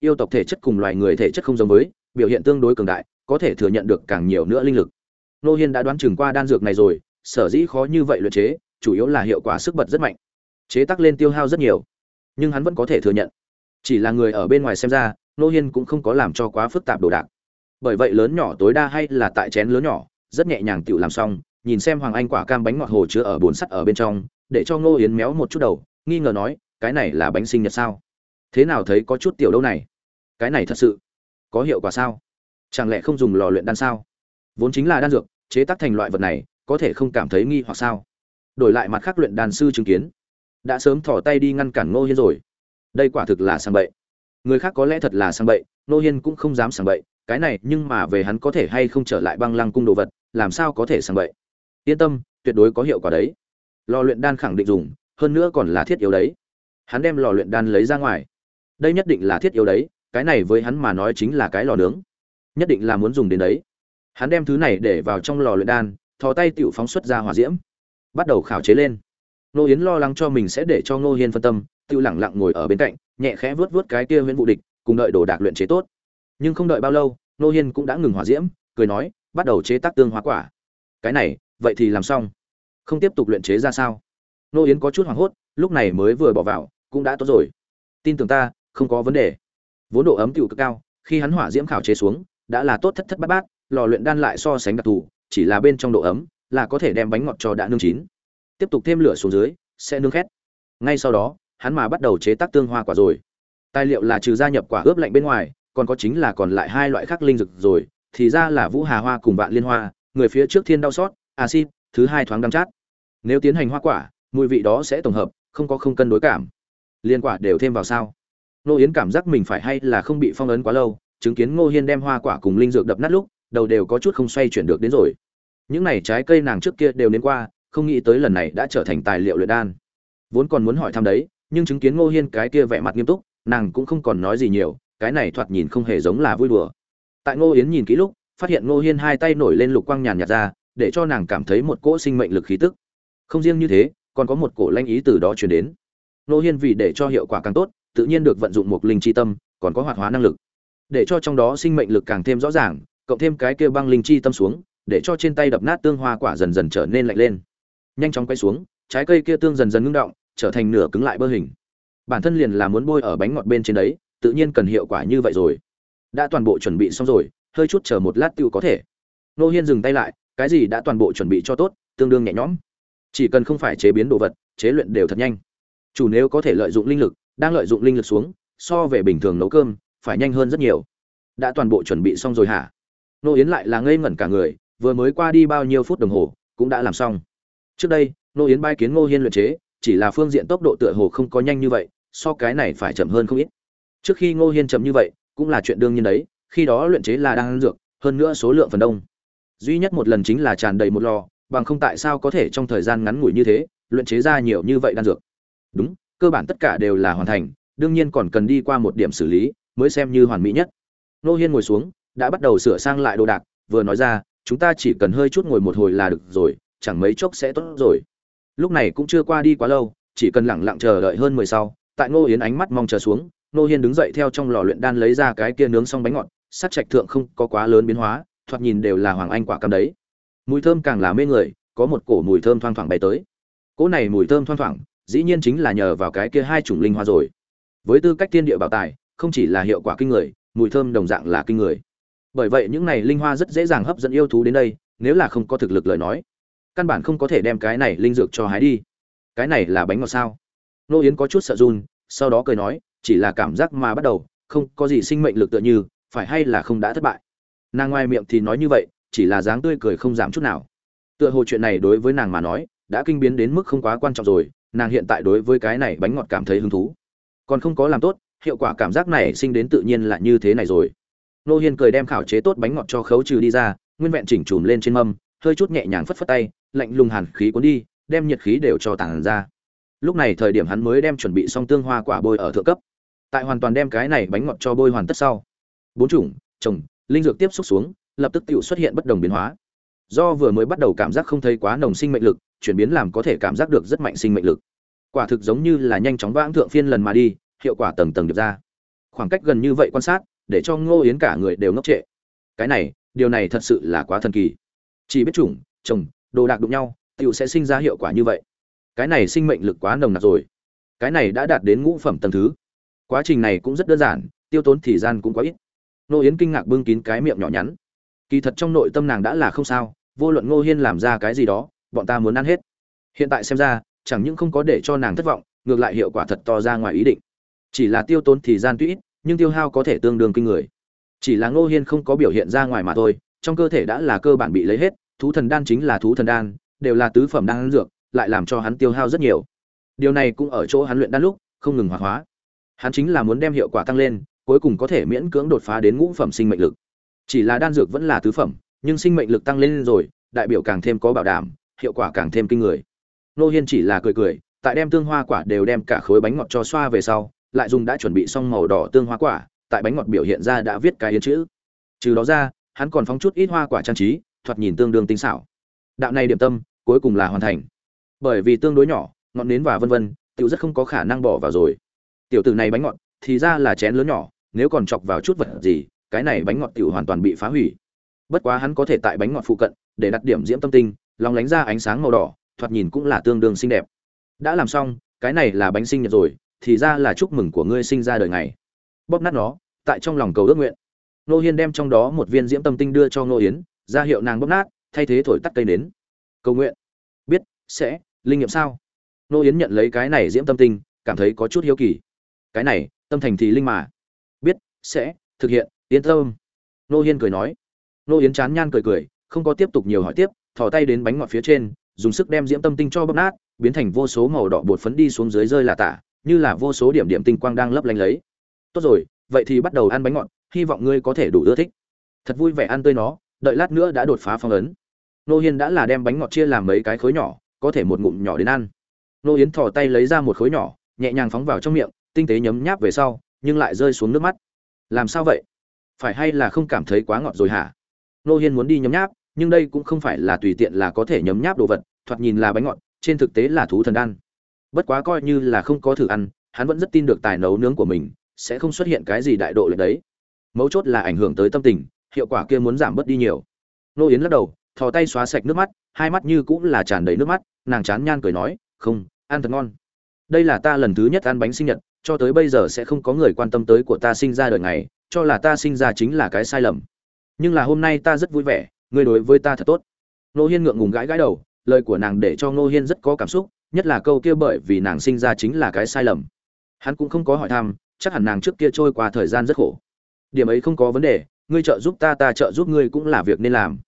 Yêu tộc thể chất cùng loài người thể chất không giống với, biểu hiện tương đối cường đại, có thể thừa nhận được càng nhiều nữa linh lực. Nô hiên đã đoán chừng qua đan dược này rồi, sở dĩ khó như vậy luyện chế, chủ yếu là hiệu quả sức bật rất mạnh. Chế tác lên tiêu hao rất nhiều, nhưng hắn vẫn có thể thừa nhận. Chỉ là người ở bên ngoài xem ra, nô hiên cũng không có làm cho quá phức tạp đồ đạc. Bởi vậy lớn nhỏ tối đa hay là tại chén lớn nhỏ, rất nhẹ nhàng tự làm xong nhìn xem hoàng anh quả cam bánh ngọt hồ chứa ở bồn sắt ở bên trong, để cho ngô yến méo một chút đầu, nghi ngờ nói, cái này là bánh sinh nhật sao? Thế nào thấy có chút tiểu đâu này? Cái này thật sự có hiệu quả sao? Chẳng lẽ không dùng lò luyện đan sao? Vốn chính là đan dược, chế tác thành loại vật này, có thể không cảm thấy nghi hoặc sao? Đổi lại mặt khác luyện đan sư chứng kiến, đã sớm thỏ tay đi ngăn cản ngô hiên rồi. Đây quả thực là sang bậy. Người khác có lẽ thật là sang bậy, ngô hiên cũng không dám sang bậy, cái này nhưng mà về hắn có thể hay không trở lại băng lăng cung đồ vật, làm sao có thể sang bậy? Yên tâm, tuyệt đối có hiệu quả đấy. Lò luyện đan khẳng định dùng, hơn nữa còn là thiết yếu đấy. Hắn đem lò luyện đan lấy ra ngoài. Đây nhất định là thiết yếu đấy, cái này với hắn mà nói chính là cái lò nướng. Nhất định là muốn dùng đến đấy. Hắn đem thứ này để vào trong lò luyện đan, thò tay tựu phóng xuất ra hỏa diễm. Bắt đầu khảo chế lên. Nô yến lo lắng cho mình sẽ để cho ngô hiên phân tâm tựu lẳng lặng ngồi ở bên cạnh, nhẹ khẽ vớt vớt cái kia huyễn vụ địch, cùng đợi đồ đạc luyện chế tốt. Nhưng không đợi bao lâu nô hiên cũng đã ngừng hỏa diễm, cười nói, bắt đầu chế tác tương hóa quả. Cái này vậy thì làm xong. Không tiếp tục luyện chế ra sao? Nô yến có chút hoảng hốt, lúc này mới vừa bỏ vào, cũng đã tốt rồi. Tin tưởng ta, không có vấn đề. Vốn độ ấm tựu cực cao, khi hắn hỏa diễm khảo chế xuống, đã là tốt thất thất bát bát, lò luyện đan lại so sánh đặc thù, chỉ là bên trong độ ấm, là có thể đem bánh ngọt cho đã nương chín. Tiếp tục thêm lửa xuống dưới, sẽ nương khét. Ngay sau đó, hắn mà bắt đầu chế tác tương hoa quả rồi. Tài liệu là trừ gia nhập quả ướp lạnh bên ngoài, còn có chính là còn lại hai loại khác linh dược rồi, thì ra là vũ hà hoa cùng vạn liên hoa, người phía trước thiên đau xót acid, thứ hai thoáng đắng chát. Nếu tiến hành hoa quả, mùi vị đó sẽ tổng hợp, không có không cân đối cảm. Liên quả đều thêm vào sao. Nô yến cảm giác mình phải hay là không bị phong ấn quá lâu, chứng kiến ngô hiên đem hoa quả cùng linh dược đập nát lúc, đầu đều có chút không xoay chuyển được đến rồi. Những này trái cây nàng trước kia đều đến qua, không nghĩ tới lần này đã trở thành tài liệu luyện đan. Vốn còn muốn hỏi thăm đấy, nhưng chứng kiến ngô hiên cái kia vẻ mặt nghiêm túc, nàng cũng không còn nói gì nhiều, cái này thoạt nhìn không hề giống là vui đùa. Tại ngô yến nhìn kỹ lúc, phát hiện ngô hiên hai tay nổi lên lục quang nhàn nhạt ra để cho nàng cảm thấy một cỗ sinh mệnh lực khí tức. Không riêng như thế, còn có một cổ lanh ý từ đó truyền đến. Nô hiên vì để cho hiệu quả càng tốt, tự nhiên được vận dụng một linh chi tâm, còn có hoạt hóa năng lực. Để cho trong đó sinh mệnh lực càng thêm rõ ràng, cộng thêm cái kia băng linh chi tâm xuống, để cho trên tay đập nát tương hoa quả dần dần trở nên lạnh lên. Nhanh chóng quay xuống, trái cây kia tương dần dần ngưng động, trở thành nửa cứng lại bơ hình. Bản thân liền là muốn bôi ở bánh ngọt bên trên đấy, tự nhiên cần hiệu quả như vậy rồi. Đã toàn bộ chuẩn bị xong rồi, hơi chút chờ một lát tiêu có thể. Nô hiên dừng tay lại cái gì đã toàn bộ chuẩn bị cho tốt, tương đương nhẹ nhõm. Chỉ cần không phải chế biến đồ vật, chế luyện đều thật nhanh. Chủ nếu có thể lợi dụng linh lực, đang lợi dụng linh lực xuống, so về bình thường nấu cơm, phải nhanh hơn rất nhiều. Đã toàn bộ chuẩn bị xong rồi hả? Nô yến lại là ngây ngẩn cả người, vừa mới qua đi bao nhiêu phút đồng hồ, cũng đã làm xong. Trước đây, nô yến bay kiến ngô hiên luyện chế, chỉ là phương diện tốc độ tựa hồ không có nhanh như vậy, so cái này phải chậm hơn không ít. Trước khi ngô hiên chậm như vậy, cũng là chuyện đương nhiên đấy, khi đó luyện chế là đang ăn dược, hơn nữa số lượng phần đông duy nhất một lần chính là tràn đầy một lò, bằng không tại sao có thể trong thời gian ngắn ngủi như thế, luyện chế ra nhiều như vậy đan dược. Đúng, cơ bản tất cả đều là hoàn thành, đương nhiên còn cần đi qua một điểm xử lý, mới xem như hoàn mỹ nhất. Nô hiên ngồi xuống, đã bắt đầu sửa sang lại đồ đạc, vừa nói ra, chúng ta chỉ cần hơi chút ngồi một hồi là được rồi, chẳng mấy chốc sẽ tốt rồi. Lúc này cũng chưa qua đi quá lâu, chỉ cần lẳng lặng chờ đợi hơn mười sau, tại ngô yến ánh mắt mong chờ xuống, nô hiên đứng dậy theo trong lò luyện đan lấy ra cái kia nướng xong bánh ngọt, sắc trạch thượng không có quá lớn biến hóa thoạt nhìn đều là hoàng anh quả cam đấy. Mùi thơm càng là mê người, có một cổ mùi thơm thoang thoảng bay tới. Cỗ này mùi thơm thoang thoảng, dĩ nhiên chính là nhờ vào cái kia hai chủng linh hoa rồi. Với tư cách thiên địa bảo tài, không chỉ là hiệu quả kinh người, mùi thơm đồng dạng là kinh người. Bởi vậy những này linh hoa rất dễ dàng hấp dẫn yêu thú đến đây, nếu là không có thực lực lời nói, căn bản không có thể đem cái này linh dược cho hái đi. Cái này là bánh ngọt sao? Nô yến có chút sợ run, sau đó cười nói, chỉ là cảm giác mà bắt đầu, không có gì sinh mệnh lực tựa như, phải hay là không đã thất bại? Nàng ngoài miệng thì nói như vậy, chỉ là dáng tươi cười không giảm chút nào. Tựa hồ chuyện này đối với nàng mà nói, đã kinh biến đến mức không quá quan trọng rồi, nàng hiện tại đối với cái này bánh ngọt cảm thấy hứng thú. Còn không có làm tốt, hiệu quả cảm giác này sinh đến tự nhiên là như thế này rồi. Nô hiên cười đem khảo chế tốt bánh ngọt cho khấu trừ đi ra, nguyên vẹn chỉnh chùm lên trên mâm, hơi chút nhẹ nhàng phất phất tay, lạnh lùng hàn khí cuốn đi, đem nhiệt khí đều cho tản ra. Lúc này thời điểm hắn mới đem chuẩn bị xong tương hoa quả bôi ở thượng cấp. Tại hoàn toàn đem cái này bánh ngọt cho bôi hoàn tất sau, bốn chủng trồng linh dược tiếp xúc xuống, lập tức tự xuất hiện bất đồng biến hóa. Do vừa mới bắt đầu cảm giác không thấy quá nồng sinh mệnh lực, chuyển biến làm có thể cảm giác được rất mạnh sinh mệnh lực. Quả thực giống như là nhanh chóng vãng thượng phiên lần mà đi, hiệu quả tầng tầng được ra. Khoảng cách gần như vậy quan sát, để cho ngô yến cả người đều ngốc trệ. Cái này, điều này thật sự là quá thần kỳ. Chỉ biết chủng trồng đồ đạc đụng nhau tựu sẽ sinh ra hiệu quả như vậy. Cái này sinh mệnh lực quá nồng nặc rồi. Cái này đã đạt đến ngũ phẩm tầng thứ. Quá trình này cũng rất đơn giản, tiêu tốn thời gian cũng quá ít nô yến kinh ngạc bưng kín cái miệng nhỏ nhắn. Kỳ thật trong nội tâm nàng đã là không sao, vô luận ngô hiên làm ra cái gì đó, bọn ta muốn ăn hết. Hiện tại xem ra, chẳng những không có để cho nàng thất vọng, ngược lại hiệu quả thật to ra ngoài ý định. Chỉ là tiêu tốn thì gian tuy ít nhưng tiêu hao có thể tương đương kinh người. Chỉ là ngô hiên không có biểu hiện ra ngoài mà thôi, trong cơ thể đã là cơ bản bị lấy hết, thú thần đan chính là thú thần đan, đều là tứ phẩm đan dược, lại làm cho hắn tiêu hao rất nhiều. Điều này cũng ở chỗ hắn luyện đan lúc, không ngừng hoạt hóa. Hắn chính là muốn đem hiệu quả tăng lên cuối cùng có thể miễn cưỡng đột phá đến ngũ phẩm sinh mệnh lực. Chỉ là đan dược vẫn là tứ phẩm, nhưng sinh mệnh lực tăng lên rồi, đại biểu càng thêm có bảo đảm, hiệu quả càng thêm kinh người. Nô hiên chỉ là cười cười, tại đem tương hoa quả đều đem cả khối bánh ngọt cho xoa về sau, lại dùng đã chuẩn bị xong màu đỏ tương hoa quả, tại bánh ngọt biểu hiện ra đã viết cái yến chữ. Trừ đó ra, hắn còn phóng chút ít hoa quả trang trí, thoạt nhìn tương đương tinh xảo. Đạo này điểm tâm, cuối cùng là hoàn thành. Bởi vì tương đối nhỏ, ngọn nến và vân vân, tiểu rất không có khả năng bỏ vào rồi. Tiểu tử này bánh ngọt, thì ra là chén lớn nhỏ nếu còn chọc vào chút vật gì, cái này bánh ngọt tiểu hoàn toàn bị phá hủy. Bất quá hắn có thể tại bánh ngọt phụ cận, để đặt điểm diễm tâm tinh, lòng lánh ra ánh sáng màu đỏ, thoạt nhìn cũng là tương đương xinh đẹp. Đã làm xong, cái này là bánh sinh nhật rồi, thì ra là chúc mừng của ngươi sinh ra đời ngày. Bóp nát nó, tại trong lòng cầu ước nguyện. Nô hiên đem trong đó một viên diễm tâm tinh đưa cho nô yến ra hiệu nàng bóp nát, thay thế thổi tắt cây nến. Cầu nguyện. Biết, sẽ, linh nghiệm sao? Nô yến nhận lấy cái này diễm tâm tinh, cảm thấy có chút hiếu kỳ. Cái này, tâm thành thì linh mà sẽ thực hiện, yên tâm. Nô hiên cười nói. Nô yến chán nhan cười cười, không có tiếp tục nhiều hỏi tiếp, thò tay đến bánh ngọt phía trên, dùng sức đem diễm tâm tinh cho bóp nát, biến thành vô số màu đỏ bột phấn đi xuống dưới rơi là tả, như là vô số điểm điểm tinh quang đang lấp lánh lấy. Tốt rồi, vậy thì bắt đầu ăn bánh ngọt, hy vọng ngươi có thể đủ ưa thích. Thật vui vẻ ăn tươi nó, đợi lát nữa đã đột phá phong ấn. Nô hiên đã là đem bánh ngọt chia làm mấy cái khối nhỏ, có thể một ngụm nhỏ đến ăn. Nô yến thò tay lấy ra một khối nhỏ, nhẹ nhàng phóng vào trong miệng, tinh tế nhấm nháp về sau, nhưng lại rơi xuống nước mắt làm sao vậy? Phải hay là không cảm thấy quá ngọt rồi hả? Nô hiên muốn đi nhấm nháp, nhưng đây cũng không phải là tùy tiện là có thể nhấm nháp đồ vật, thoạt nhìn là bánh ngọt, trên thực tế là thú thần đan. Bất quá coi như là không có thử ăn, hắn vẫn rất tin được tài nấu nướng của mình, sẽ không xuất hiện cái gì đại độ lệch đấy. Mấu chốt là ảnh hưởng tới tâm tình, hiệu quả kia muốn giảm bớt đi nhiều. Nô yến lắc đầu, thò tay xóa sạch nước mắt, hai mắt như cũng là tràn đầy nước mắt, nàng chán nhan cười nói, không, ăn thật ngon. Đây là ta lần thứ nhất ăn bánh sinh nhật cho tới bây giờ sẽ không có người quan tâm tới của ta sinh ra đời ngày, cho là ta sinh ra chính là cái sai lầm. Nhưng là hôm nay ta rất vui vẻ, ngươi đối với ta thật tốt. Nô hiên ngượng ngùng gãi gãi đầu, lời của nàng để cho nô hiên rất có cảm xúc, nhất là câu kia bởi vì nàng sinh ra chính là cái sai lầm. Hắn cũng không có hỏi thăm, chắc hẳn nàng trước kia trôi qua thời gian rất khổ. Điểm ấy không có vấn đề, ngươi trợ giúp ta ta trợ giúp ngươi cũng là việc nên làm.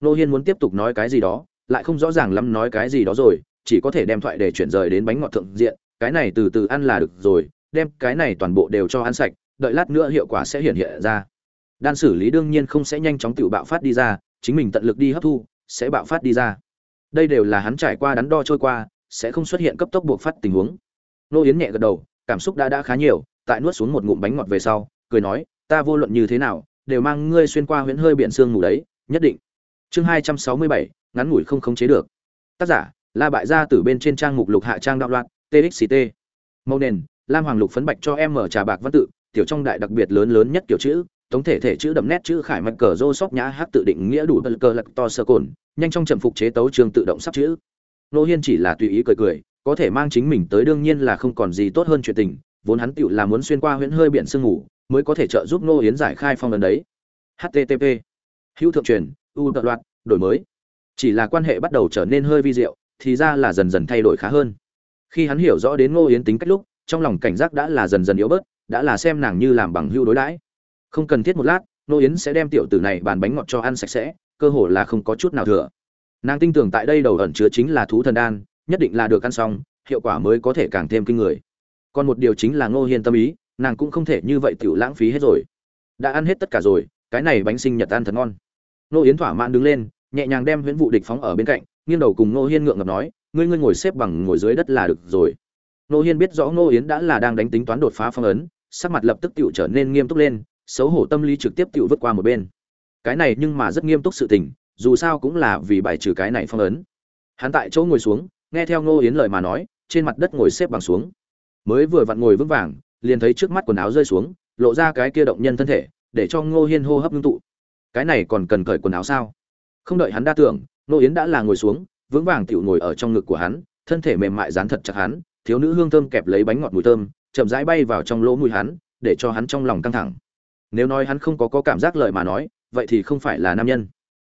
Nô hiên muốn tiếp tục nói cái gì đó, lại không rõ ràng lắm nói cái gì đó rồi, chỉ có thể đem thoại để chuyển rời đến bánh ngọt thượng diện cái này từ từ ăn là được rồi, đem cái này toàn bộ đều cho ăn sạch, đợi lát nữa hiệu quả sẽ hiện hiện ra. Đan xử lý đương nhiên không sẽ nhanh chóng tự bạo phát đi ra, chính mình tận lực đi hấp thu, sẽ bạo phát đi ra. Đây đều là hắn trải qua đắn đo trôi qua, sẽ không xuất hiện cấp tốc buộc phát tình huống. Nô yến nhẹ gật đầu, cảm xúc đã đã khá nhiều, tại nuốt xuống một ngụm bánh ngọt về sau, cười nói, ta vô luận như thế nào, đều mang ngươi xuyên qua huyễn hơi biển xương ngủ đấy, nhất định. Chương hai trăm sáu mươi bảy, ngắn ngủi không khống chế được. Tác giả, la bại gia từ bên trên trang mục lục hạ trang đạo loạn txt màu nền, lam hoàng lục phấn bạch cho em mở trà bạc văn tự, tiểu trong đại đặc biệt lớn lớn nhất kiểu chữ, tổng thể thể chữ đậm nét chữ khải mạch cờ rô sóc nhã hát tự định nghĩa đủ bật cờ lạc to sơ cồn, nhanh trong trầm phục chế tấu trường tự động sắp chữ. Nô hiên chỉ là tùy ý cười cười, có thể mang chính mình tới đương nhiên là không còn gì tốt hơn chuyện tình, vốn hắn tựu là muốn xuyên qua huyễn hơi biển sương ngủ mới có thể trợ giúp nô hiến giải khai phong lần đấy. Http hữu thượng truyền u đợt loạt đổi mới. Chỉ là quan hệ bắt đầu trở nên hơi vi diệu, thì ra là dần dần thay đổi khá hơn khi hắn hiểu rõ đến ngô yến tính cách lúc, trong lòng cảnh giác đã là dần dần yếu bớt, đã là xem nàng như làm bằng hưu đối đãi. Không cần thiết một lát, ngô yến sẽ đem tiểu tử này bàn bánh ngọt cho ăn sạch sẽ, cơ hồ là không có chút nào thừa. Nàng tin tưởng tại đây đầu ẩn chứa chính là thú thần đan, nhất định là được ăn xong, hiệu quả mới có thể càng thêm kinh người. Còn một điều chính là ngô hiên tâm ý, nàng cũng không thể như vậy tiểu lãng phí hết rồi. Đã ăn hết tất cả rồi, cái này bánh sinh nhật ăn thật ngon. Ngô yến thỏa mãn đứng lên, nhẹ nhàng đem huyễn vụ địch phóng ở bên cạnh, nghiêng đầu cùng ngô hiên ngượng ngập nói ngươi ngươi ngồi xếp bằng ngồi dưới đất là được rồi. Ngô hiên biết rõ ngô yến đã là đang đánh tính toán đột phá phong ấn, sắc mặt lập tức tựu trở nên nghiêm túc lên, xấu hổ tâm lý trực tiếp tựu vượt qua một bên. Cái này nhưng mà rất nghiêm túc sự tình, dù sao cũng là vì bài trừ cái này phong ấn. Hắn tại chỗ ngồi xuống, nghe theo ngô yến lời mà nói, trên mặt đất ngồi xếp bằng xuống. Mới vừa vặn ngồi vững vàng, liền thấy trước mắt quần áo rơi xuống, lộ ra cái kia động nhân thân thể, để cho ngô hiên hô hấp ngưng tụ. Cái này còn cần cởi quần áo sao? Không đợi hắn đa tưởng, ngô yến đã là ngồi xuống vững vàng tiểu ngồi ở trong ngực của hắn thân thể mềm mại dán thật chặt hắn thiếu nữ hương thơm kẹp lấy bánh ngọt mùi thơm chậm rãi bay vào trong lỗ mũi hắn để cho hắn trong lòng căng thẳng. Nếu nói hắn không có, có cảm giác lời mà nói vậy thì không phải là nam nhân.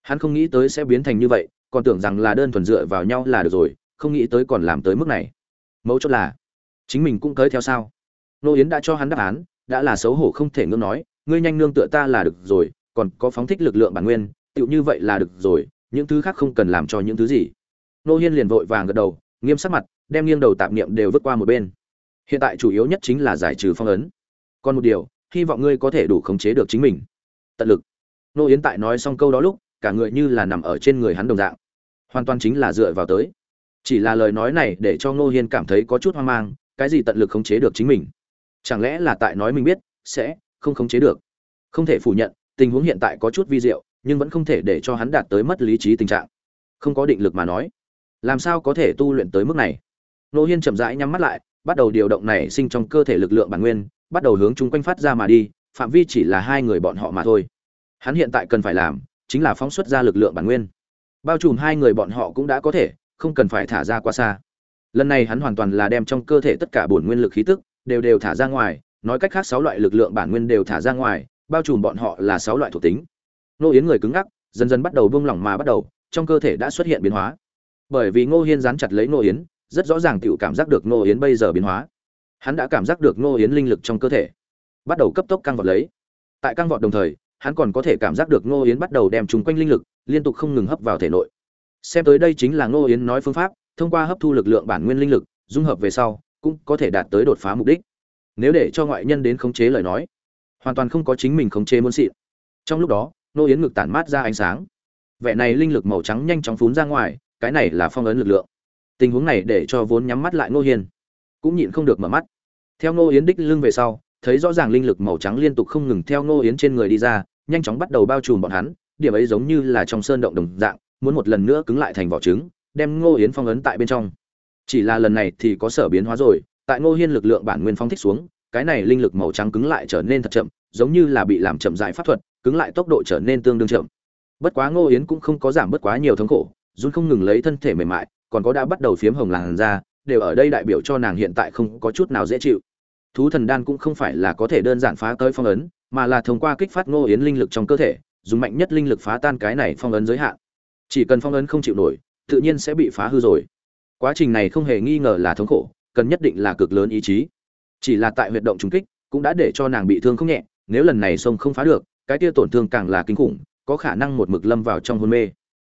Hắn không nghĩ tới sẽ biến thành như vậy còn tưởng rằng là đơn thuần dựa vào nhau là được rồi không nghĩ tới còn làm tới mức này. Mấu chốt là chính mình cũng tới theo sao? Nô yến đã cho hắn đáp án đã là xấu hổ không thể ngưng nói ngươi nhanh nương tựa ta là được rồi còn có phóng thích lực lượng bản nguyên tựu như vậy là được rồi những thứ khác không cần làm cho những thứ gì nô hiên liền vội vàng gật đầu, nghiêm sắc mặt, đem nghiêng đầu tạp niệm đều vứt qua một bên. Hiện tại chủ yếu nhất chính là giải trừ phong ấn. Còn một điều, hy vọng ngươi có thể đủ khống chế được chính mình. Tận lực. Nô yến tại nói xong câu đó lúc, cả người như là nằm ở trên người hắn đồng dạng. Hoàn toàn chính là dựa vào tới. Chỉ là lời nói này để cho ngô hiên cảm thấy có chút hoang mang, cái gì tận lực khống chế được chính mình? Chẳng lẽ là tại nói mình biết, sẽ không khống chế được? Không thể phủ nhận, tình huống hiện tại có chút vi diệu, nhưng vẫn không thể để cho hắn đạt tới mất lý trí tình trạng. Không có định lực mà nói làm sao có thể tu luyện tới mức này? Nô hiên chậm rãi nhắm mắt lại, bắt đầu điều động nảy sinh trong cơ thể lực lượng bản nguyên, bắt đầu hướng chúng quanh phát ra mà đi, phạm vi chỉ là hai người bọn họ mà thôi. Hắn hiện tại cần phải làm chính là phóng xuất ra lực lượng bản nguyên. Bao trùm hai người bọn họ cũng đã có thể, không cần phải thả ra quá xa. Lần này hắn hoàn toàn là đem trong cơ thể tất cả bổn nguyên lực khí tức đều đều thả ra ngoài, nói cách khác sáu loại lực lượng bản nguyên đều thả ra ngoài, bao trùm bọn họ là sáu loại thuộc tính. Nô yến người cứng ngắc, dần dần bắt đầu buông lỏng mà bắt đầu, trong cơ thể đã xuất hiện biến hóa bởi vì ngô hiên dán chặt lấy Ngô yến, rất rõ ràng tự cảm giác được Ngô yến bây giờ biến hóa. Hắn đã cảm giác được Ngô yến linh lực trong cơ thể, bắt đầu cấp tốc căng vọt lấy. Tại căng vọt đồng thời, hắn còn có thể cảm giác được Ngô yến bắt đầu đem chúng quanh linh lực liên tục không ngừng hấp vào thể nội. Xem tới đây chính là Ngô yến nói phương pháp, thông qua hấp thu lực lượng bản nguyên linh lực, dung hợp về sau, cũng có thể đạt tới đột phá mục đích. Nếu để cho ngoại nhân đến khống chế lời nói, hoàn toàn không có chính mình khống chế muốn xịn. Trong lúc đó, Ngô yến ngực tản mát ra ánh sáng. Vẻ này linh lực màu trắng nhanh chóng phún ra ngoài cái này là phong ấn lực lượng. Tình huống này để cho vốn nhắm mắt lại Ngô hiên cũng nhịn không được mở mắt. Theo Ngô yến đích lưng về sau, thấy rõ ràng linh lực màu trắng liên tục không ngừng theo Ngô yến trên người đi ra, nhanh chóng bắt đầu bao trùm bọn hắn, điểm ấy giống như là trong sơn động đồng dạng, muốn một lần nữa cứng lại thành vỏ trứng, đem ngô yến phong ấn tại bên trong. Chỉ là lần này thì có sở biến hóa rồi, tại ngô hiên lực lượng bản nguyên phong thích xuống, cái này linh lực màu trắng cứng lại trở nên thật chậm, giống như là bị làm chậm dại pháp thuật, cứng lại tốc độ trở nên tương đương chậm. Bất quá ngô yến cũng không có giảm bất quá nhiều thống khổ run không ngừng lấy thân thể mềm mại, còn có đã bắt đầu phiếm hồng làn da, đều ở đây đại biểu cho nàng hiện tại không có chút nào dễ chịu. Thú thần đan cũng không phải là có thể đơn giản phá tới phong ấn, mà là thông qua kích phát ngô yến linh lực trong cơ thể, dùng mạnh nhất linh lực phá tan cái này phong ấn giới hạn. Chỉ cần phong ấn không chịu nổi, tự nhiên sẽ bị phá hư rồi. Quá trình này không hề nghi ngờ là thống khổ, cần nhất định là cực lớn ý chí. Chỉ là tại huyệt động trùng kích, cũng đã để cho nàng bị thương không nhẹ, nếu lần này sông không phá được, cái kia tổn thương càng là kinh khủng, có khả năng một mực lâm vào trong hôn mê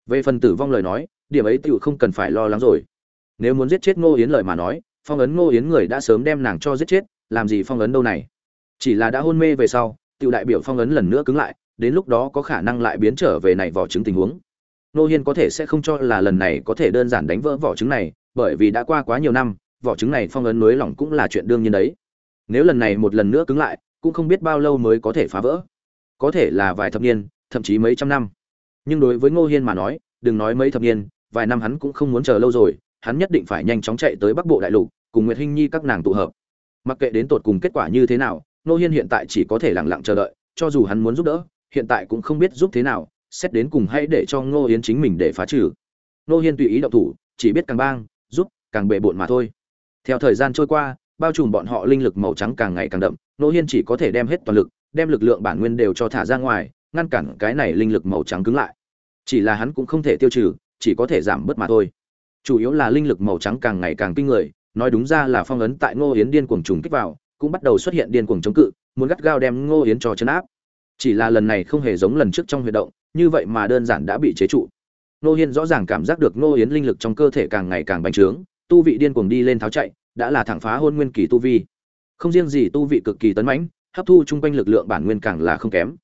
về phần tử vong lời nói, điểm ấy tựu không cần phải lo lắng rồi. Nếu muốn giết chết ngô yến lời mà nói, phong ấn ngô yến người đã sớm đem nàng cho giết chết, làm gì phong ấn đâu này? Chỉ là đã hôn mê về sau tựu đại biểu phong ấn lần nữa cứng lại, đến lúc đó có khả năng lại biến trở về này vỏ trứng tình huống. Ngô hiên có thể sẽ không cho là lần này có thể đơn giản đánh vỡ vỏ trứng này, bởi vì đã qua quá nhiều năm, vỏ trứng này phong ấn nới lỏng cũng là chuyện đương nhiên đấy. Nếu lần này một lần nữa cứng lại, cũng không biết bao lâu mới có thể phá vỡ. Có thể là vài thập niên, thậm chí mấy trăm năm nhưng đối với ngô hiên mà nói, đừng nói mấy thập niên, vài năm hắn cũng không muốn chờ lâu rồi, hắn nhất định phải nhanh chóng chạy tới bắc bộ đại lục, cùng nguyệt hinh nhi các nàng tụ hợp. Mặc kệ đến tột cùng kết quả như thế nào, ngô hiên hiện tại chỉ có thể lẳng lặng chờ đợi, cho dù hắn muốn giúp đỡ, hiện tại cũng không biết giúp thế nào, xét đến cùng hãy để cho ngô hiên chính mình để phá trừ. Ngô hiên tùy ý động thủ, chỉ biết càng bang, giúp, càng bệ bộn mà thôi. Theo thời gian trôi qua, bao trùm bọn họ linh lực màu trắng càng ngày càng đậm, ngô hiên chỉ có thể đem hết toàn lực, đem lực lượng bản nguyên đều cho thả ra ngoài, ngăn cản cái này linh lực màu trắng cứng lại chỉ là hắn cũng không thể tiêu trừ, chỉ có thể giảm bớt mà thôi. Chủ yếu là linh lực màu trắng càng ngày càng kinh người, nói đúng ra là phong ấn tại ngô yến điên cuồng trùng kích vào, cũng bắt đầu xuất hiện điên cuồng chống cự, muốn gắt gao đem ngô yến cho chấn áp. Chỉ là lần này không hề giống lần trước trong huy động, như vậy mà đơn giản đã bị chế trụ. Ngô hiên rõ ràng cảm giác được ngô yến linh lực trong cơ thể càng ngày càng bành trướng, tu vị điên cuồng đi lên tháo chạy, đã là thẳng phá hôn nguyên kỳ tu vi. Không riêng gì tu vị cực kỳ tấn mãnh, hấp thu chung quanh lực lượng bản nguyên càng là không kém.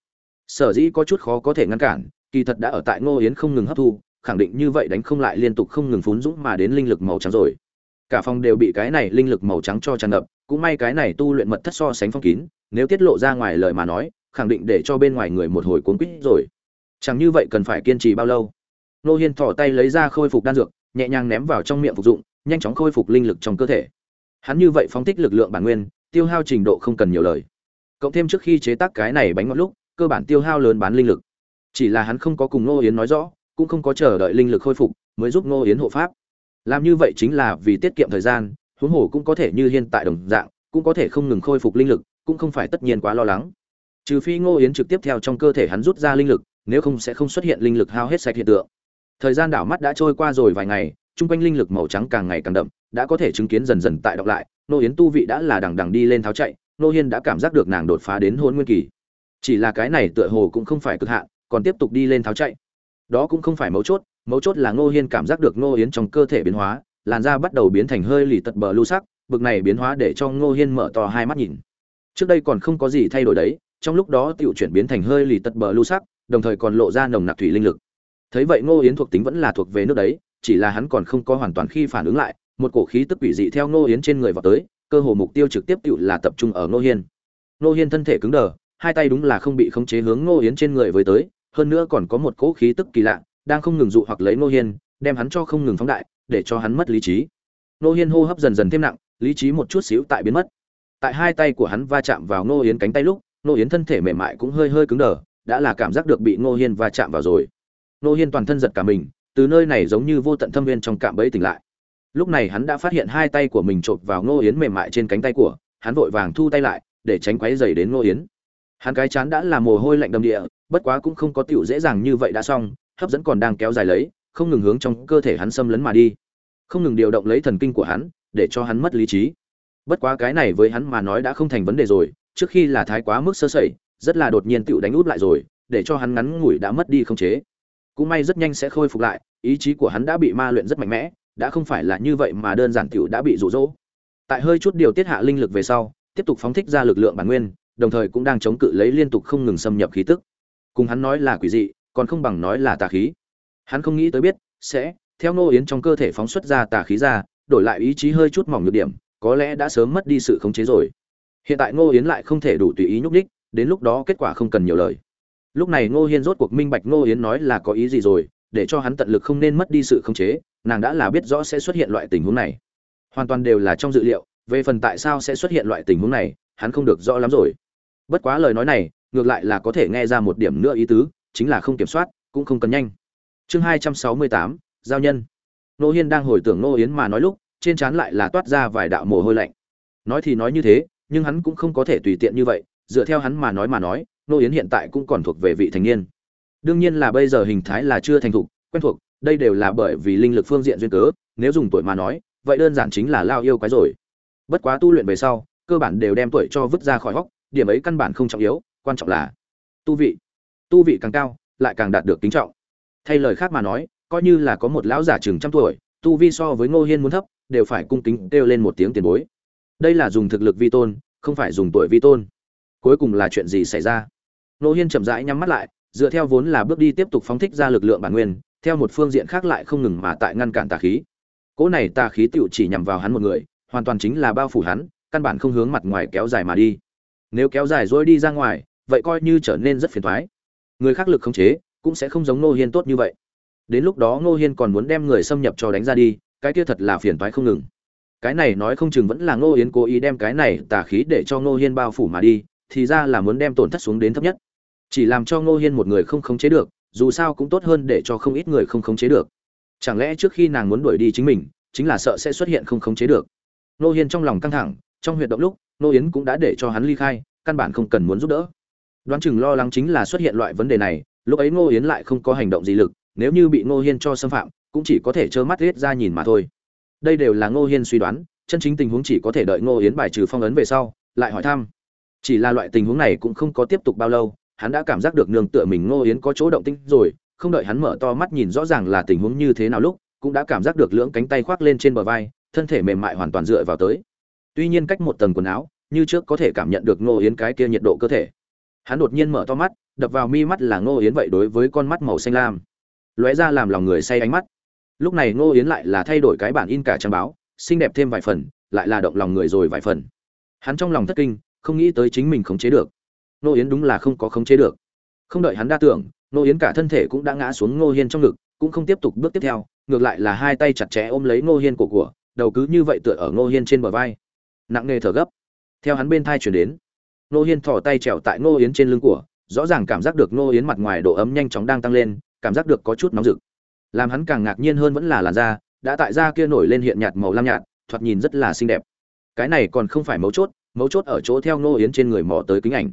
Sở dĩ có chút khó có thể ngăn cản kỳ thật đã ở tại ngô yến không ngừng hấp thu, khẳng định như vậy đánh không lại liên tục không ngừng phún dũng mà đến linh lực màu trắng rồi. Cả phòng đều bị cái này linh lực màu trắng cho tràn ngập, cũng may cái này tu luyện mật thất so sánh phong kín, nếu tiết lộ ra ngoài lời mà nói, khẳng định để cho bên ngoài người một hồi cuốn quýt rồi. Chẳng như vậy cần phải kiên trì bao lâu? Nô hiên thỏ tay lấy ra khôi phục đan dược, nhẹ nhàng ném vào trong miệng phục dụng, nhanh chóng khôi phục linh lực trong cơ thể. Hắn như vậy phóng thích lực lượng bản nguyên, tiêu hao trình độ không cần nhiều lời. Cộng thêm trước khi chế tác cái này bánh ngọt lúc, cơ bản tiêu hao lớn bán linh lực chỉ là hắn không có cùng Ngô yến nói rõ, cũng không có chờ đợi linh lực khôi phục mới giúp Ngô yến hộ pháp. Làm như vậy chính là vì tiết kiệm thời gian, huống hồ cũng có thể như hiện tại đồng dạng, cũng có thể không ngừng khôi phục linh lực, cũng không phải tất nhiên quá lo lắng. Trừ phi ngô yến trực tiếp theo trong cơ thể hắn rút ra linh lực, nếu không sẽ không xuất hiện linh lực hao hết sạch hiện tượng. Thời gian đảo mắt đã trôi qua rồi vài ngày, chung quanh linh lực màu trắng càng ngày càng đậm, đã có thể chứng kiến dần dần tại đọc lại nô yến tu vị đã là đằng đằng đi lên tháo chạy nô hiên đã cảm giác được nàng đột phá đến hôn nguyên kỳ. Chỉ là cái này tựa hồ cũng không phải cực hạn còn tiếp tục đi lên tháo chạy. Đó cũng không phải mấu chốt mấu chốt là ngô hiên cảm giác được ngô yến trong cơ thể biến hóa, làn da bắt đầu biến thành hơi lì tật bờ lưu sắc, bực này biến hóa để cho ngô hiên mở to hai mắt nhìn. Trước đây còn không có gì thay đổi đấy, trong lúc đó tiểu chuyển biến thành hơi lì tật bờ lưu sắc, đồng thời còn lộ ra nồng nặc thủy linh lực. Thấy vậy ngô yến thuộc tính vẫn là thuộc về nước đấy, chỉ là hắn còn không có hoàn toàn khi phản ứng lại, một cổ khí tức quỷ dị theo ngô yến trên người vào tới, cơ hồ mục tiêu trực tiếp tự là tập trung ở ngô hiên. Ngô hiên thân thể cứng đờ, hai tay đúng là không bị khống chế hướng ngô yến trên người với tới hơn nữa còn có một cỗ khí tức kỳ lạ, đang không ngừng dụ hoặc lấy Nô hiên, đem hắn cho không ngừng phóng đại, để cho hắn mất lý trí. Nô hiên hô hấp dần dần thêm nặng, lý trí một chút xíu tại biến mất. Tại hai tay của hắn va chạm vào Nô yến cánh tay lúc Nô yến thân thể mềm mại cũng hơi hơi cứng đờ, đã là cảm giác được bị Nô hiên va chạm vào rồi. Nô hiên toàn thân giật cả mình, từ nơi này giống như vô tận thâm viên trong cạm bẫy tỉnh lại. Lúc này hắn đã phát hiện hai tay của mình chộp vào Nô yến mềm mại trên cánh tay của, hắn vội vàng thu tay lại, để tránh quấy dày đến Nô yến hắn cái chán đã là mồ hôi lạnh đầm địa bất quá cũng không có tiểu dễ dàng như vậy đã xong hấp dẫn còn đang kéo dài lấy không ngừng hướng trong cơ thể hắn xâm lấn mà đi không ngừng điều động lấy thần kinh của hắn để cho hắn mất lý trí bất quá cái này với hắn mà nói đã không thành vấn đề rồi trước khi là thái quá mức sơ sẩy rất là đột nhiên tiểu đánh út lại rồi để cho hắn ngắn ngủi đã mất đi không chế cũng may rất nhanh sẽ khôi phục lại ý chí của hắn đã bị ma luyện rất mạnh mẽ đã không phải là như vậy mà đơn giản tiểu đã bị rụ rỗ. Tại hơi chút điều tiết hạ linh lực về sau, tiếp tục phóng thích ra lực lượng bản nguyên, đồng thời cũng đang chống cự lấy liên tục không ngừng xâm nhập khí tức. Cùng hắn nói là quỷ dị, còn không bằng nói là tà khí. Hắn không nghĩ tới biết sẽ theo nô yến trong cơ thể phóng xuất ra tà khí ra, đổi lại ý chí hơi chút mỏng nhược điểm, có lẽ đã sớm mất đi sự khống chế rồi. Hiện tại Ngô Yến lại không thể đủ tùy ý nhúc ních đến lúc đó kết quả không cần nhiều lời. Lúc này Ngô Hiên rốt cuộc minh bạch Ngô Yến nói là có ý gì rồi, để cho hắn tận lực không nên mất đi sự khống chế, nàng đã là biết rõ sẽ xuất hiện loại tình huống này hoàn toàn đều là trong dự liệu về phần tại sao sẽ xuất hiện loại tình huống này hắn không được rõ lắm rồi bất quá lời nói này ngược lại là có thể nghe ra một điểm nữa ý tứ, chính là không kiểm soát, cũng không cần nhanh. Chương hai trăm sáu mươi tám, giao nhân. Nô hiên đang hồi tưởng nô yến mà nói lúc, trên trán lại là toát ra vài đạo mồ hôi lạnh. Nói thì nói như thế, nhưng hắn cũng không có thể tùy tiện như vậy, dựa theo hắn mà nói mà nói, nô yến hiện tại cũng còn thuộc về vị thành niên. Đương nhiên là bây giờ hình thái là chưa thành thục, quen thuộc, đây đều là bởi vì linh lực phương diện duyên cớ, nếu dùng tuổi mà nói, vậy đơn giản chính là lao yêu quái rồi. Bất quá tu luyện về sau, cơ bản đều đem tuổi cho vứt ra khỏi hóc điểm ấy căn bản không trọng yếu quan trọng là tu vị. Tu vị càng cao, lại càng đạt được kính trọng. Thay lời khác mà nói, coi như là có một lão giả chừng trăm tuổi, tu vi so với ngô hiên muốn thấp, đều phải cung kính kêu lên một tiếng tiền bối. Đây là dùng thực lực vi tôn, không phải dùng tuổi vi tôn. Cuối cùng là chuyện gì xảy ra? Ngô hiên chậm rãi nhắm mắt lại, dựa theo vốn là bước đi tiếp tục phóng thích ra lực lượng bản nguyên, theo một phương diện khác lại không ngừng mà tại ngăn cản tà khí. Cỗ này tà khí tựu chỉ nhằm vào hắn một người, hoàn toàn chính là bao phủ hắn, căn bản không hướng mặt ngoài kéo dài mà đi. Nếu kéo dài rồi đi ra ngoài vậy coi như trở nên rất phiền toái người khác lực khống chế cũng sẽ không giống Ngô Hiên tốt như vậy. Đến lúc đó Ngô Hiên còn muốn đem người xâm nhập cho đánh ra đi, cái kia thật là phiền toái không ngừng. Cái này nói không chừng vẫn là Ngô Yến cố ý đem cái này tà khí để cho Ngô Hiên bao phủ mà đi, thì ra là muốn đem tổn thất xuống đến thấp nhất. Chỉ làm cho Ngô Hiên một người không khống chế được, dù sao cũng tốt hơn để cho không ít người không khống chế được. Chẳng lẽ trước khi nàng muốn đuổi đi chính mình, chính là sợ sẽ xuất hiện không khống chế được. Ngô Hiên trong lòng căng thẳng, trong huyệt động lúc, Ngô Yến cũng đã để cho hắn ly khai, căn bản không cần muốn giúp đỡ. Đoán chừng lo lắng chính là xuất hiện loại vấn đề này, lúc ấy ngô yến lại không có hành động gì lực nếu như bị ngô hiên cho xâm phạm cũng chỉ có thể trơ mắt riết ra nhìn mà thôi. Đây đều là ngô hiên suy đoán chân chính tình huống chỉ có thể đợi ngô yến bài trừ phong ấn về sau lại hỏi thăm. Chỉ là loại tình huống này cũng không có tiếp tục bao lâu hắn đã cảm giác được nương tựa mình ngô yến có chỗ động tinh rồi không đợi hắn mở to mắt nhìn rõ ràng là tình huống như thế nào lúc cũng đã cảm giác được lưỡng cánh tay khoác lên trên bờ vai thân thể mềm mại hoàn toàn dựa vào tới. Tuy nhiên cách một tầng quần áo như trước có thể cảm nhận được ngô yến cái kia nhiệt độ cơ thể hắn đột nhiên mở to mắt, đập vào mi mắt là ngô yến vậy đối với con mắt màu xanh lam. Lóe ra làm lòng người say ánh mắt. Lúc này ngô yến lại là thay đổi cái bản in cả trang báo, xinh đẹp thêm vài phần, lại là động lòng người rồi vài phần. Hắn trong lòng thất kinh, không nghĩ tới chính mình khống chế được. Ngô yến đúng là không có khống chế được. Không đợi hắn đa tưởng, ngô yến cả thân thể cũng đã ngã xuống ngô hiên trong ngực, cũng không tiếp tục bước tiếp theo, ngược lại là hai tay chặt chẽ ôm lấy ngô hiên cổ của, đầu cứ như vậy tựa ở ngô hiên trên bờ vai. Nặng nề thở gấp. Theo hắn bên thai chuyển đến Nô hiên thò tay trèo tại Nô yến trên lưng của rõ ràng cảm giác được Nô Yến mặt ngoài độ ấm nhanh chóng đang tăng lên, cảm giác được có chút nóng rực. Làm hắn càng ngạc nhiên hơn vẫn là làn da, đã tại da kia nổi lên hiện nhạt màu lam nhạt, thoạt nhìn rất là xinh đẹp. Cái này còn không phải mấu chốt, mấu chốt ở chỗ theo Nô Yến trên người mò tới kính ảnh.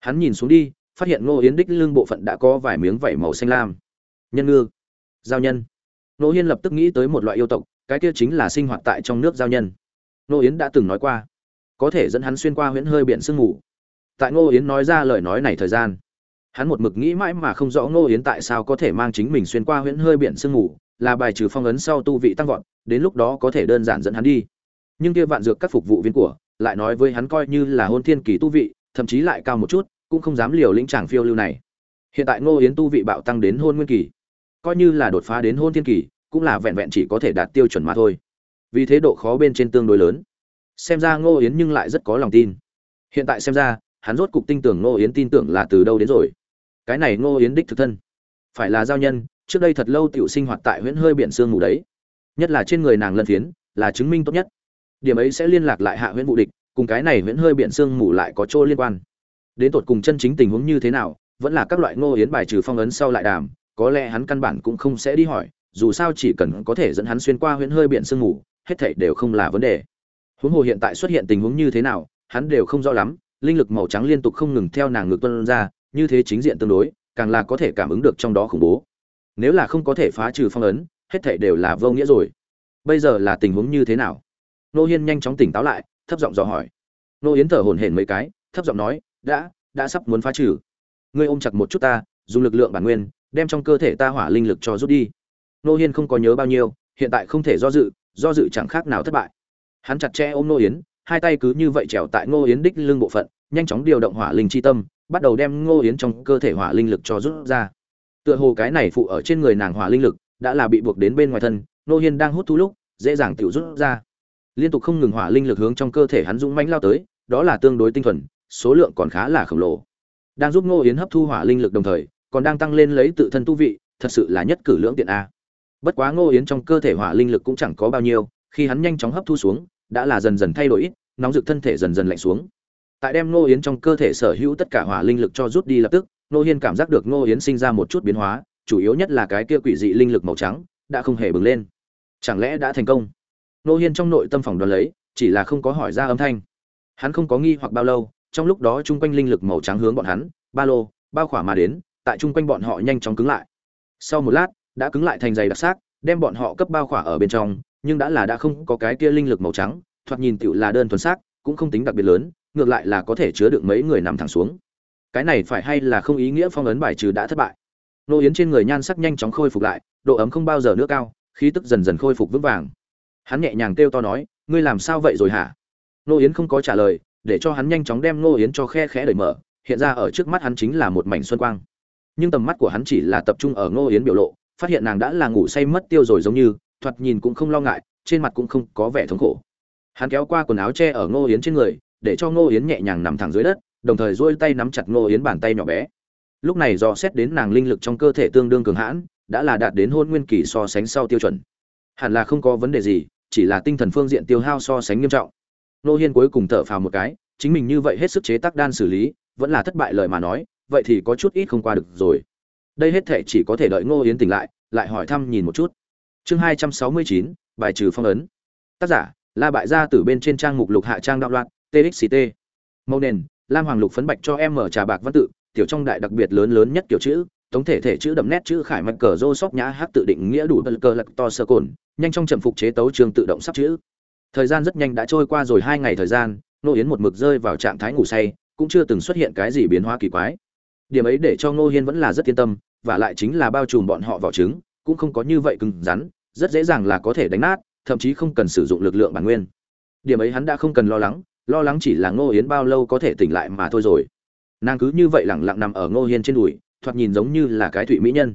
Hắn nhìn xuống đi, phát hiện Nô Yến đích lưng bộ phận đã có vài miếng vảy màu xanh lam. Nhân ngư, giao nhân. Nô Hiên lập tức nghĩ tới một loại yêu tộc, cái kia chính là sinh hoạt tại trong nước giao nhân. Nô Yến đã từng nói qua, có thể dẫn hắn xuyên qua huyễn hơi biển sương mù tại ngô yến nói ra lời nói này thời gian, hắn một mực nghĩ mãi mà không rõ ngô yến tại sao có thể mang chính mình xuyên qua huyễn hơi biển sương ngủ là bài trừ phong ấn sau tu vị tăng vọt, đến lúc đó có thể đơn giản dẫn hắn đi. Nhưng kia vạn dược các phục vụ viên của, lại nói với hắn coi như là hôn thiên kỳ tu vị, thậm chí lại cao một chút, cũng không dám liều lĩnh tràng phiêu lưu này. Hiện tại ngô yến tu vị bạo tăng đến hôn nguyên kỳ, coi như là đột phá đến hôn thiên kỳ, cũng là vẹn vẹn chỉ có thể đạt tiêu chuẩn mà thôi. Vì thế độ khó bên trên tương đối lớn. Xem ra ngô yến nhưng lại rất có lòng tin. Hiện tại xem ra hắn rốt cục tin tưởng Ngô Yến tin tưởng là từ đâu đến rồi. Cái này Ngô Yến đích thực thân, phải là giao nhân, trước đây thật lâu tiểu sinh hoạt tại huyễn hơi biển sương mù đấy. Nhất là trên người nàng lân phiến, là chứng minh tốt nhất. Điểm ấy sẽ liên lạc lại hạ huyễn vụ địch, cùng cái này huyễn hơi biển sương mù lại có chỗ liên quan. Đến tột cùng chân chính tình huống như thế nào, vẫn là các loại Ngô Yến bài trừ phong ấn sau lại đàm, có lẽ hắn căn bản cũng không sẽ đi hỏi, dù sao chỉ cần có thể dẫn hắn xuyên qua huyễn hơi biển sương mù, hết thảy đều không là vấn đề. Huống hồ hiện tại xuất hiện tình huống như thế nào, hắn đều không rõ lắm, linh lực màu trắng liên tục không ngừng theo nàng ngược tuân ra, như thế chính diện tương đối, càng là có thể cảm ứng được trong đó khủng bố. Nếu là không có thể phá trừ phong ấn, hết thảy đều là vô nghĩa rồi. Bây giờ là tình huống như thế nào? Nô hiên nhanh chóng tỉnh táo lại, thấp giọng dò hỏi. Nô yến thở hổn hển mấy cái, thấp giọng nói, đã đã sắp muốn phá trừ. Ngươi ôm chặt một chút ta, dùng lực lượng bản nguyên, đem trong cơ thể ta hỏa linh lực cho rút đi. Nô hiên không có nhớ bao nhiêu, hiện tại không thể do dự do dự chẳng khác nào thất bại. Hắn chặt chẽ ôm nô yến hai tay cứ như vậy trèo tại ngô yến đích lưng bộ phận, nhanh chóng điều động hỏa linh chi tâm, bắt đầu đem ngô yến trong cơ thể hỏa linh lực cho rút ra. Tựa hồ cái này phụ ở trên người nàng hỏa linh lực đã là bị buộc đến bên ngoài thân, ngô hiên đang hút thu lúc, dễ dàng tiểu rút ra. Liên tục không ngừng hỏa linh lực hướng trong cơ thể hắn dũng mãnh lao tới, đó là tương đối tinh thuần, số lượng còn khá là khổng lồ. Đang giúp ngô yến hấp thu hỏa linh lực đồng thời, còn đang tăng lên lấy tự thân tu vị, thật sự là nhất cử lưỡng tiện a. Bất quá ngô yến trong cơ thể hỏa linh lực cũng chẳng có bao nhiêu, khi hắn nhanh chóng hấp thu xuống đã là dần dần thay đổi ít, nóng rực thân thể dần dần lạnh xuống. Tại đem nô yến trong cơ thể sở hữu tất cả hỏa linh lực cho rút đi lập tức nô hiên cảm giác được nô yến sinh ra một chút biến hóa, chủ yếu nhất là cái kia quỷ dị linh lực màu trắng, đã không hề bừng lên. Chẳng lẽ đã thành công? Nô hiên trong nội tâm phòng đoán lấy, chỉ là không có hỏi ra âm thanh. Hắn không có nghi hoặc bao lâu, trong lúc đó chung quanh linh lực màu trắng hướng bọn hắn, ba lô bao khỏa mà đến, tại chung quanh bọn họ nhanh chóng cứng lại. Sau một lát, đã cứng lại thành dày đặc xác, đem bọn họ cấp bao khỏa ở bên trong nhưng đã là đã không có cái kia linh lực màu trắng, thoạt nhìn tựu là đơn thuần xác, cũng không tính đặc biệt lớn, ngược lại là có thể chứa được mấy người nằm thẳng xuống. Cái này phải hay là không ý nghĩa phong ấn bài trừ đã thất bại. Nô yến trên người nhan sắc nhanh chóng khôi phục lại, độ ấm không bao giờ nữa cao, khí tức dần dần khôi phục vững vàng. Hắn nhẹ nhàng kêu to nói, ngươi làm sao vậy rồi hả? Nô yến không có trả lời, để cho hắn nhanh chóng đem nô yến cho khe khẽ đẩy mở, hiện ra ở trước mắt hắn chính là một mảnh xuân quang. Nhưng tầm mắt của hắn chỉ là tập trung ở nô yến biểu lộ, phát hiện nàng đã là ngủ say mất tiêu rồi giống như thoạt nhìn cũng không lo ngại, trên mặt cũng không có vẻ thống khổ. Hắn kéo qua quần áo che ở ngô yến trên người, để cho ngô yến nhẹ nhàng nằm thẳng dưới đất, đồng thời duỗi tay nắm chặt ngô yến bàn tay nhỏ bé. Lúc này do xét đến nàng linh lực trong cơ thể tương đương cường hãn, đã là đạt đến hôn nguyên kỳ so sánh sau tiêu chuẩn. Hẳn là không có vấn đề gì, chỉ là tinh thần phương diện tiêu hao so sánh nghiêm trọng. Nô hiên cuối cùng thở phào một cái, chính mình như vậy hết sức chế tác đan xử lý, vẫn là thất bại lời mà nói, vậy thì có chút ít không qua được rồi. Đây hết thể chỉ có thể đợi ngô yến tỉnh lại lại hỏi thăm nhìn một chút chương hai trăm sáu mươi chín, bài trừ phong ấn. Tác giả, la bại gia từ bên trên trang mục lục hạ trang đạo loạn txct mẫu nền, lam hoàng lục phấn bạch cho em mở trà bạc văn tự, tiểu trong đại đặc biệt lớn lớn nhất kiểu chữ, tổng thể thể chữ đậm nét chữ khải mạch cờ rô sóc nhã hát tự định nghĩa đủ bật cờ lật to sơ cồn, nhanh trong trầm phục chế tấu trường tự động sắp chữ. Thời gian rất nhanh đã trôi qua rồi hai ngày thời gian nô yến một mực rơi vào trạng thái ngủ say, cũng chưa từng xuất hiện cái gì biến hóa kỳ quái. Điểm ấy để cho ngô hiên vẫn là rất yên tâm, và lại chính là bao trùm bọn họ vào trứng cũng không có như vậy cứng rắn, rất dễ dàng là có thể đánh nát, thậm chí không cần sử dụng lực lượng bản nguyên. Điểm ấy hắn đã không cần lo lắng lo lắng chỉ là ngô yến bao lâu có thể tỉnh lại mà thôi rồi. Nàng cứ như vậy lẳng lặng nằm ở ngô hiên trên đùi, thoạt nhìn giống như là cái thụy mỹ nhân.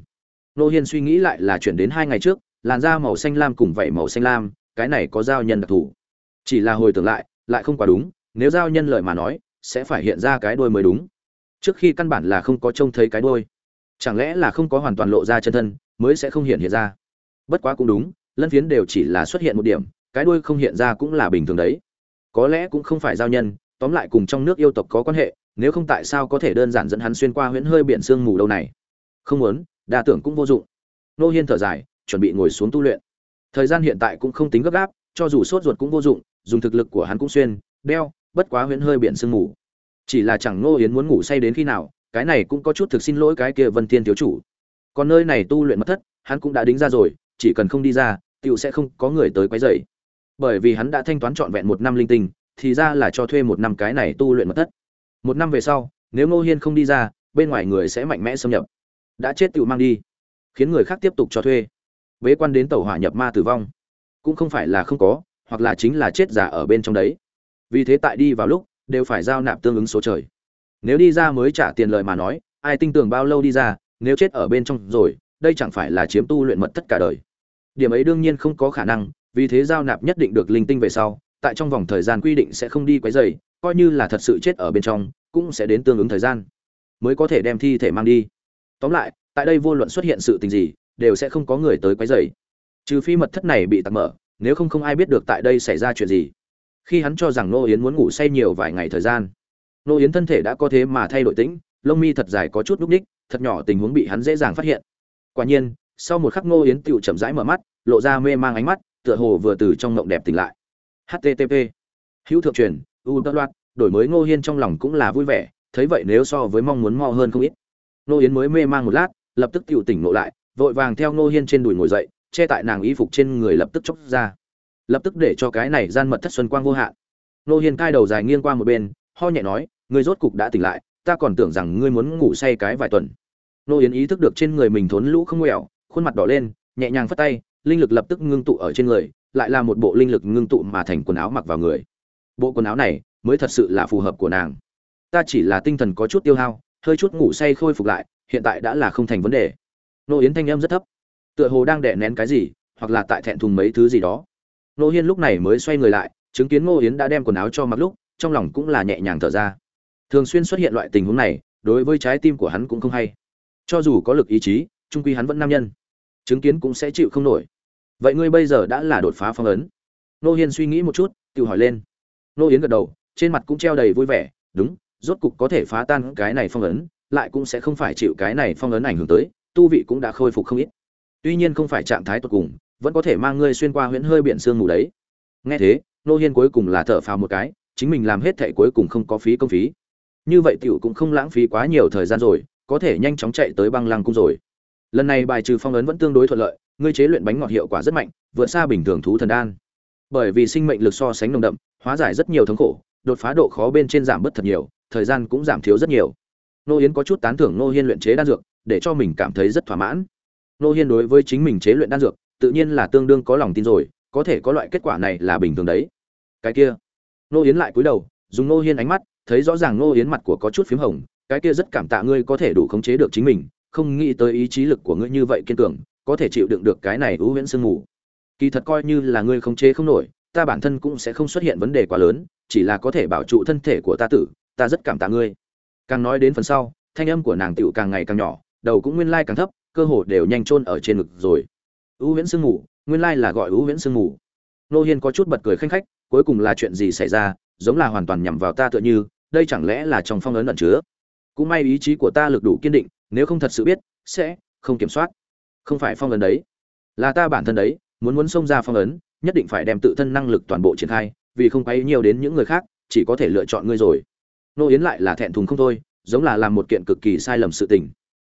Ngô hiên suy nghĩ lại là chuyển đến hai ngày trước, làn da màu xanh lam cùng vảy màu xanh lam, cái này có giao nhân đặc thù. Chỉ là hồi tưởng lại lại không quá đúng, nếu giao nhân lời mà nói, sẽ phải hiện ra cái đuôi mới đúng. Trước khi căn bản là không có trông thấy cái đuôi chẳng lẽ là không có hoàn toàn lộ ra chân thân, mới sẽ không hiện hiện ra? Bất quá cũng đúng, lân phiến đều chỉ là xuất hiện một điểm, cái đuôi không hiện ra cũng là bình thường đấy. Có lẽ cũng không phải giao nhân, tóm lại cùng trong nước yêu tộc có quan hệ, nếu không tại sao có thể đơn giản dẫn hắn xuyên qua huyễn hơi biển sương mù đâu này? Không muốn, đa tưởng cũng vô dụng. Nô hiên thở dài, chuẩn bị ngồi xuống tu luyện. Thời gian hiện tại cũng không tính gấp gáp, cho dù sốt ruột cũng vô dụng, dùng thực lực của hắn cũng xuyên, đeo, bất quá huyễn hơi biển sương mù. Chỉ là chẳng nô hiến muốn ngủ say đến khi nào cái này cũng có chút thực xin lỗi cái kia vân thiên thiếu chủ. Còn nơi này tu luyện mật thất, hắn cũng đã đính ra rồi, chỉ cần không đi ra tựu sẽ không có người tới quấy rầy. Bởi vì hắn đã thanh toán trọn vẹn một năm linh tinh, thì ra là cho thuê một năm cái này tu luyện mật thất. Một năm về sau, nếu ngô hiên không đi ra, bên ngoài người sẽ mạnh mẽ xâm nhập. Đã chết tựu mang đi, khiến người khác tiếp tục cho thuê. Bế quan đến tàu hỏa nhập ma tử vong. Cũng không phải là không có, hoặc là chính là chết giả ở bên trong đấy. Vì thế tại đi vào lúc, đều phải giao nạp tương ứng số trời nếu đi ra mới trả tiền lời mà nói, ai tin tưởng bao lâu đi ra, nếu chết ở bên trong rồi, đây chẳng phải là chiếm tu luyện mật tất cả đời. Điểm ấy đương nhiên không có khả năng, vì thế giao nạp nhất định được linh tinh về sau, tại trong vòng thời gian quy định sẽ không đi quấy rầy, coi như là thật sự chết ở bên trong, cũng sẽ đến tương ứng thời gian, mới có thể đem thi thể mang đi. Tóm lại, tại đây vô luận xuất hiện sự tình gì, đều sẽ không có người tới quấy rầy. Trừ phi mật thất này bị tặc mở, nếu không không ai biết được tại đây xảy ra chuyện gì. Khi hắn cho rằng nô yến muốn ngủ say nhiều vài ngày thời gian nô yến thân thể đã có thế mà thay đổi tĩnh, lông mi thật dài có chút núp ních, thật nhỏ tình huống bị hắn dễ dàng phát hiện. Quả nhiên, sau một khắc nô yến tựu chậm rãi mở mắt, lộ ra mê mang ánh mắt, tựa hồ vừa từ trong ngộng đẹp tỉnh lại. Http hữu thượng truyền, u tất loạt, đổi mới ngô hiên trong lòng cũng là vui vẻ, thấy vậy nếu so với mong muốn mo hơn không ít. Nô yến mới mê mang một lát, lập tức tựu tỉnh ngộ lại, vội vàng theo ngô hiên trên đùi ngồi dậy, che tại nàng y phục trên người lập tức chốc ra. Lập tức để cho cái này gian mật thất xuân quang vô hạn. Nô hiên cai đầu dài nghiêng qua một bên ho nhẹ nói, ngươi rốt cục đã tỉnh lại, ta còn tưởng rằng ngươi muốn ngủ say cái vài tuần. Nô yến ý thức được trên người mình thốn lũ không quẹo, khuôn mặt đỏ lên, nhẹ nhàng phất tay, linh lực lập tức ngưng tụ ở trên người, lại là một bộ linh lực ngưng tụ mà thành quần áo mặc vào người. Bộ quần áo này mới thật sự là phù hợp của nàng. Ta chỉ là tinh thần có chút tiêu hao, hơi chút ngủ say khôi phục lại, hiện tại đã là không thành vấn đề. Nô yến thanh âm rất thấp. Tựa hồ đang đè nén cái gì, hoặc là tại thẹn thùng mấy thứ gì đó. Nô hiên lúc này mới xoay người lại, chứng kiến ngô yến đã đem quần áo cho mặc lúc trong lòng cũng là nhẹ nhàng thở ra. Thường xuyên xuất hiện loại tình huống này, đối với trái tim của hắn cũng không hay. Cho dù có lực ý chí, trung quy hắn vẫn nam nhân. Chứng kiến cũng sẽ chịu không nổi. Vậy ngươi bây giờ đã là đột phá phong ấn. Nô hiên suy nghĩ một chút, tự hỏi lên. Nô yến gật đầu, trên mặt cũng treo đầy vui vẻ, đúng, rốt cục có thể phá tan cái này phong ấn, lại cũng sẽ không phải chịu cái này phong ấn ảnh hưởng tới, tu vị cũng đã khôi phục không ít. Tuy nhiên không phải trạng thái tột cùng, vẫn có thể mang ngươi xuyên qua huyễn hơi biển sương mù đấy. Nghe thế, nô hiên cuối cùng là thở phào một cái chính mình làm hết thệ cuối cùng không có phí công phí. Như vậy tiểu cũng không lãng phí quá nhiều thời gian rồi, có thể nhanh chóng chạy tới băng lăng cung rồi. Lần này bài trừ phong ấn vẫn tương đối thuận lợi, ngươi chế luyện bánh ngọt hiệu quả rất mạnh, vượt xa bình thường thú thần đan. Bởi vì sinh mệnh lực so sánh nồng đậm, hóa giải rất nhiều thống khổ, đột phá độ khó bên trên giảm bớt thật nhiều, thời gian cũng giảm thiếu rất nhiều. Nô yến có chút tán thưởng nô hiên luyện chế đan dược, để cho mình cảm thấy rất thỏa mãn. Nô hiên đối với chính mình chế luyện đan dược, tự nhiên là tương đương có lòng tin rồi, có thể có loại kết quả này là bình thường đấy. Cái kia nô yến lại cúi đầu, dùng nô hiên ánh mắt, thấy rõ ràng nô yến mặt của có chút p h í m hồng, cái kia rất cảm tạ ngươi có thể đủ khống chế được chính mình, không nghĩ tới ý chí lực của ngươi như vậy kiên cường, có thể chịu đựng được cái này ưu huyễn sương mù. Kỳ thật coi như là ngươi khống chế không nổi, ta bản thân cũng sẽ không xuất hiện vấn đề quá lớn, chỉ là có thể bảo trụ thân thể của ta tử, ta rất cảm tạ ngươi. Càng nói đến phần sau, thanh âm của nàng tựu càng ngày càng nhỏ, đầu cũng nguyên lai càng thấp, cơ hồ đều nhanh chôn ở trên ngực rồi. Ưu huyễn sương mù, nguyên lai là gọi ưu huyễn sương mù. Nô hiên có chút bật cười khanh khách cuối cùng là chuyện gì xảy ra, giống là hoàn toàn nhằm vào ta tựa như, đây chẳng lẽ là trong phong ấn ẩn chứa? Cũng may ý chí của ta lực đủ kiên định, nếu không thật sự biết, sẽ không kiểm soát. Không phải phong ấn đấy, là ta bản thân đấy, muốn muốn xông ra phong ấn, nhất định phải đem tự thân năng lực toàn bộ triển khai, vì không quấy nhiều đến những người khác, chỉ có thể lựa chọn ngươi rồi. Nô yến lại là thẹn thùng không thôi, giống là làm một kiện cực kỳ sai lầm sự tình.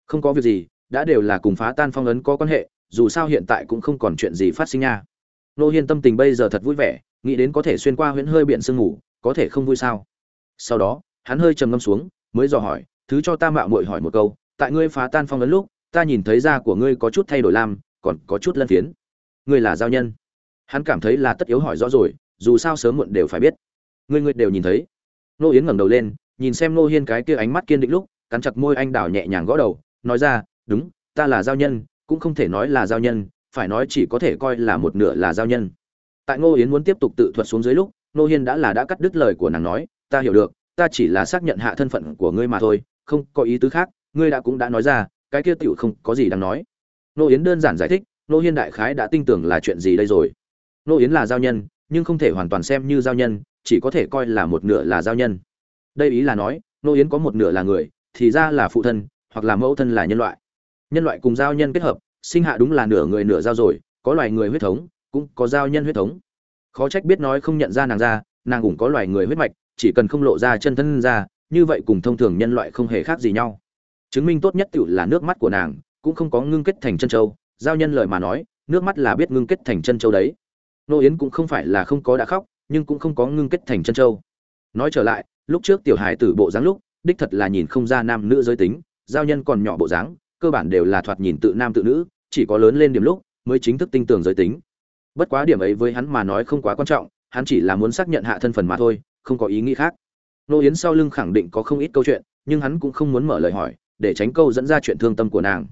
Không có việc gì, đã đều là cùng phá tan phong ấn có quan hệ, dù sao hiện tại cũng không còn chuyện gì phát sinh nha. Nô hiên tâm tình bây giờ thật vui vẻ nghĩ đến có thể xuyên qua huyễn hơi biển sương ngủ có thể không vui sao? Sau đó, hắn hơi trầm ngâm xuống, mới dò hỏi, thứ cho ta mạo muội hỏi một câu, tại ngươi phá tan phong ấn lúc, ta nhìn thấy da của ngươi có chút thay đổi lam, còn có chút lân phiến. Ngươi là giao nhân. Hắn cảm thấy là tất yếu hỏi rõ rồi, dù sao sớm muộn đều phải biết. Ngươi ngươi đều nhìn thấy. Nô yến ngẩng đầu lên, nhìn xem nô hiên cái kia ánh mắt kiên định lúc, cắn chặt môi anh đào nhẹ nhàng gõ đầu, nói ra, đúng, ta là giao nhân, cũng không thể nói là giao nhân, phải nói chỉ có thể coi là một nửa là giao nhân tại ngô yến muốn tiếp tục tự thuật xuống dưới lúc nô hiên đã là đã cắt đứt lời của nàng nói, ta hiểu được, ta chỉ là xác nhận hạ thân phận của ngươi mà thôi, không có ý tứ khác, ngươi đã cũng đã nói ra, cái kia tiểu không có gì đáng nói. Nô yến đơn giản giải thích nô hiên đại khái đã tin tưởng là chuyện gì đây rồi. Nô yến là giao nhân, nhưng không thể hoàn toàn xem như giao nhân, chỉ có thể coi là một nửa là giao nhân. Đây ý là nói nô yến có một nửa là người, thì ra là phụ thân, hoặc là mẫu thân là nhân loại. Nhân loại cùng giao nhân kết hợp, sinh hạ đúng là nửa người nửa giao rồi, có loài người huyết thống cũng có giao nhân huyết thống. Khó trách biết nói không nhận ra nàng ra, nàng cũng có loài người huyết mạch, chỉ cần không lộ ra chân thân ra, như vậy cùng thông thường nhân loại không hề khác gì nhau. Chứng minh tốt nhất tự là nước mắt của nàng, cũng không có ngưng kết thành chân châu. Giao nhân lời mà nói, nước mắt là biết ngưng kết thành chân châu đấy. Nô yến cũng không phải là không có đã khóc, nhưng cũng không có ngưng kết thành chân châu. Nói trở lại, lúc trước tiểu hải tử bộ dáng lúc, đích thật là nhìn không ra nam nữ giới tính, giao nhân còn nhỏ bộ dáng, cơ bản đều là thoạt nhìn tự nam tự nữ, chỉ có lớn lên điểm lúc, mới chính thức tinh tường giới tính bất quá điểm ấy với hắn mà nói không quá quan trọng, hắn chỉ là muốn xác nhận hạ thân phần mà thôi, không có ý nghĩ khác. Nô yến sau lưng khẳng định có không ít câu chuyện, nhưng hắn cũng không muốn mở lời hỏi, để tránh câu dẫn ra chuyện thương tâm của nàng.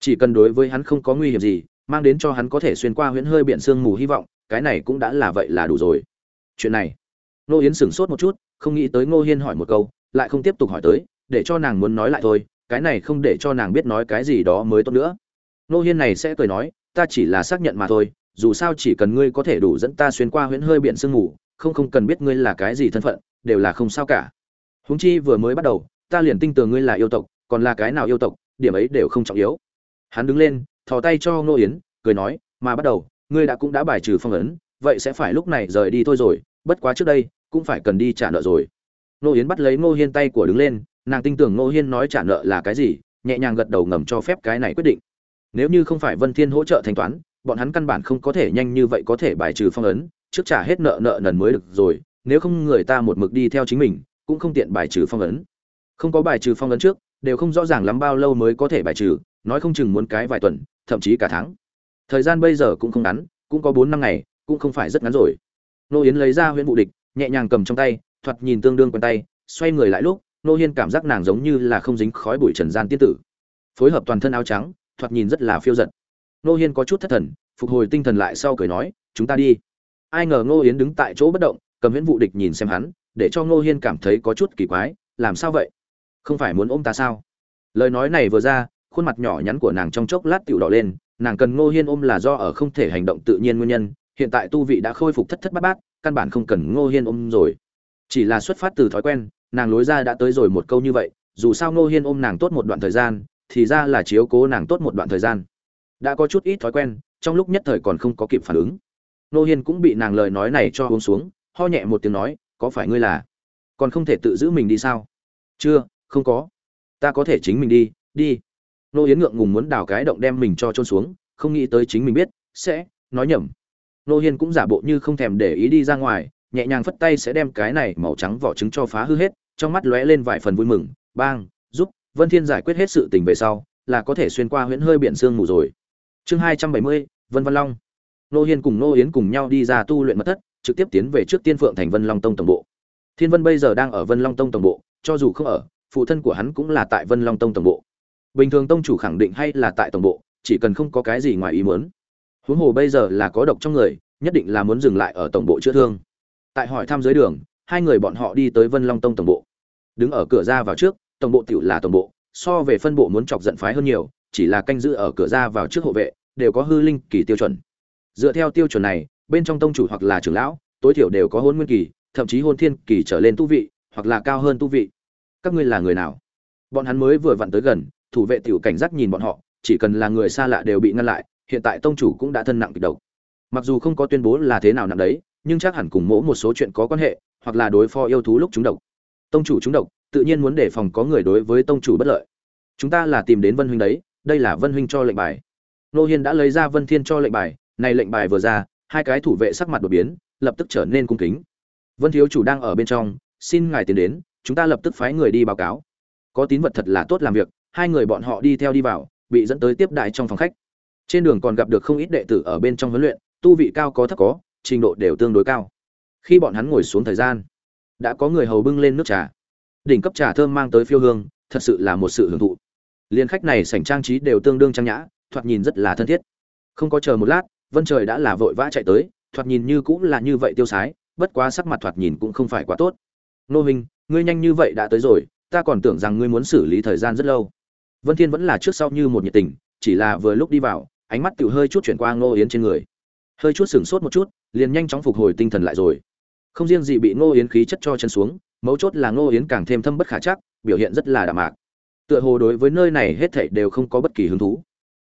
Chỉ cần đối với hắn không có nguy hiểm gì, mang đến cho hắn có thể xuyên qua huyễn hơi biển sương mù hy vọng, cái này cũng đã là vậy là đủ rồi. Chuyện này, nô yến sửng sốt một chút, không nghĩ tới ngô hiên hỏi một câu, lại không tiếp tục hỏi tới, để cho nàng muốn nói lại thôi, cái này không để cho nàng biết nói cái gì đó mới tốt nữa. Nô hiên này sẽ cười nói, ta chỉ là xác nhận mà thôi dù sao chỉ cần ngươi có thể đủ dẫn ta xuyên qua huyễn hơi biển sương mù, không không cần biết ngươi là cái gì thân phận, đều là không sao cả. Huống chi vừa mới bắt đầu, ta liền tin tưởng ngươi là yêu tộc, còn là cái nào yêu tộc, điểm ấy đều không trọng yếu. Hắn đứng lên, thò tay cho ngô yến, cười nói, mà bắt đầu, ngươi đã cũng đã bài trừ phong ấn, vậy sẽ phải lúc này rời đi thôi rồi, bất quá trước đây, cũng phải cần đi trả nợ rồi. Ngô yến bắt lấy ngô hiên tay của đứng lên, nàng tin tưởng ngô hiên nói trả nợ là cái gì, nhẹ nhàng gật đầu ngầm cho phép cái này quyết định. Nếu như không phải vân thiên hỗ trợ thanh toán bọn hắn căn bản không có thể nhanh như vậy có thể bài trừ phong ấn, trước trả hết nợ nợ nần mới được rồi, nếu không người ta một mực đi theo chính mình, cũng không tiện bài trừ phong ấn. Không có bài trừ phong ấn trước, đều không rõ ràng lắm bao lâu mới có thể bài trừ, nói không chừng muốn cái vài tuần, thậm chí cả tháng. Thời gian bây giờ cũng không ngắn, cũng có bốn năm ngày, cũng không phải rất ngắn rồi. Nô yến lấy ra huyện vụ địch, nhẹ nhàng cầm trong tay, thoạt nhìn tương đương quen tay, xoay người lại lúc, nô hiên cảm giác nàng giống như là không dính khói bụi trần gian tiên tử. Phối hợp toàn thân áo trắng, thoạt nhìn rất là phiêu giật nô hiên có chút thất thần, phục hồi tinh thần lại sau cười nói, chúng ta đi. Ai ngờ ngô yến đứng tại chỗ bất động, cầm viễn vụ địch nhìn xem hắn, để cho ngô hiên cảm thấy có chút kỳ quái, làm sao vậy? Không phải muốn ôm ta sao? Lời nói này vừa ra, khuôn mặt nhỏ nhắn của nàng trong chốc lát tiểu đỏ lên, nàng cần ngô hiên ôm là do ở không thể hành động tự nhiên nguyên nhân, hiện tại tu vị đã khôi phục thất thất bát bát, căn bản không cần ngô hiên ôm rồi. Chỉ là xuất phát từ thói quen, nàng lối ra đã tới rồi một câu như vậy, dù sao ngô hiên ôm nàng tốt một đoạn thời gian, thì ra là chiếu cố nàng tốt một đoạn thời gian đã có chút ít thói quen, trong lúc nhất thời còn không có kịp phản ứng. Nô hiên cũng bị nàng lời nói này cho uống xuống, ho nhẹ một tiếng nói, có phải ngươi là còn không thể tự giữ mình đi sao? Chưa, không có. Ta có thể chính mình đi đi. Nô yến ngượng ngùng muốn đào cái động đem mình cho trôn xuống, không nghĩ tới chính mình biết, sẽ, nói nhầm. Nô hiên cũng giả bộ như không thèm để ý đi ra ngoài, nhẹ nhàng phất tay sẽ đem cái này màu trắng vỏ trứng cho phá hư hết, trong mắt lóe lên vài phần vui mừng, bang, giúp vân thiên giải quyết hết sự tình về sau, là có thể xuyên qua huyễn hơi biển sương mù rồi chương hai trăm bảy mươi, vân văn long. Nô hiên cùng nô yến cùng nhau đi ra tu luyện mật thất, trực tiếp tiến về trước tiên phượng thành vân long tông tổng bộ. Thiên vân bây giờ đang ở vân long tông tổng bộ, cho dù không ở, phụ thân của hắn cũng là tại vân long tông tổng bộ. Bình thường tông chủ khẳng định hay là tại tổng bộ, chỉ cần không có cái gì ngoài ý muốn. Huống hồ bây giờ là có độc trong người, nhất định là muốn dừng lại ở tổng bộ chữa thương. Tại hỏi thăm dưới đường, hai người bọn họ đi tới vân long tông tổng bộ. Đứng ở cửa ra vào trước, tổng bộ tiểu là tổng bộ, so về phân bộ muốn chọc giận phái hơn nhiều chỉ là canh giữ ở cửa ra vào trước hộ vệ, đều có hư linh kỳ tiêu chuẩn. Dựa theo tiêu chuẩn này, bên trong tông chủ hoặc là trưởng lão, tối thiểu đều có hôn nguyên kỳ, thậm chí hôn thiên kỳ trở lên tu vị, hoặc là cao hơn tu vị. Các ngươi là người nào? Bọn hắn mới vừa vặn tới gần, thủ vệ tiểu cảnh giác nhìn bọn họ, chỉ cần là người xa lạ đều bị ngăn lại, hiện tại tông chủ cũng đã thân nặng kịch độc. Mặc dù không có tuyên bố là thế nào nặng đấy, nhưng chắc hẳn cùng mỗ một số chuyện có quan hệ, hoặc là đối phó yêu thú lúc chúng độc. Tông chủ chúng độc, tự nhiên muốn đề phòng có người đối với tông chủ bất lợi. Chúng ta là tìm đến vân huynh đấy đây là vân huynh cho lệnh bài. Nô hiên đã lấy ra vân thiên cho lệnh bài, này lệnh bài vừa ra, hai cái thủ vệ sắc mặt đột biến, lập tức trở nên cung kính. Vân thiếu chủ đang ở bên trong, xin ngài tiến đến, chúng ta lập tức phái người đi báo cáo. Có tín vật thật là tốt làm việc, hai người bọn họ đi theo đi vào, bị dẫn tới tiếp đại trong phòng khách. Trên đường còn gặp được không ít đệ tử ở bên trong huấn luyện, tu vị cao có thấp có, trình độ đều tương đối cao. Khi bọn hắn ngồi xuống thời gian, đã có người hầu bưng lên nước trà. Đỉnh cấp trà thơm mang tới phiêu hương, thật sự là một sự hưởng thụ liên khách này sảnh trang trí đều tương đương trang nhã, thoạt nhìn rất là thân thiết. Không có chờ một lát, vân trời đã là vội vã chạy tới, thoạt nhìn như cũng là như vậy tiêu sái, bất quá sắc mặt thoạt nhìn cũng không phải quá tốt. Nô minh, ngươi nhanh như vậy đã tới rồi, ta còn tưởng rằng ngươi muốn xử lý thời gian rất lâu. Vân thiên vẫn là trước sau như một nhiệt tình, chỉ là vừa lúc đi vào, ánh mắt tiểu hơi chút chuyển qua ngô yến trên người. Hơi chút sửng sốt một chút, liền nhanh chóng phục hồi tinh thần lại rồi. Không riêng gì bị ngô yến khí chất cho chân xuống, mấu chốt là ngô yến càng thêm thâm bất khả chắc, biểu hiện rất là đạm mạc tựa hồ đối với nơi này hết thảy đều không có bất kỳ hứng thú.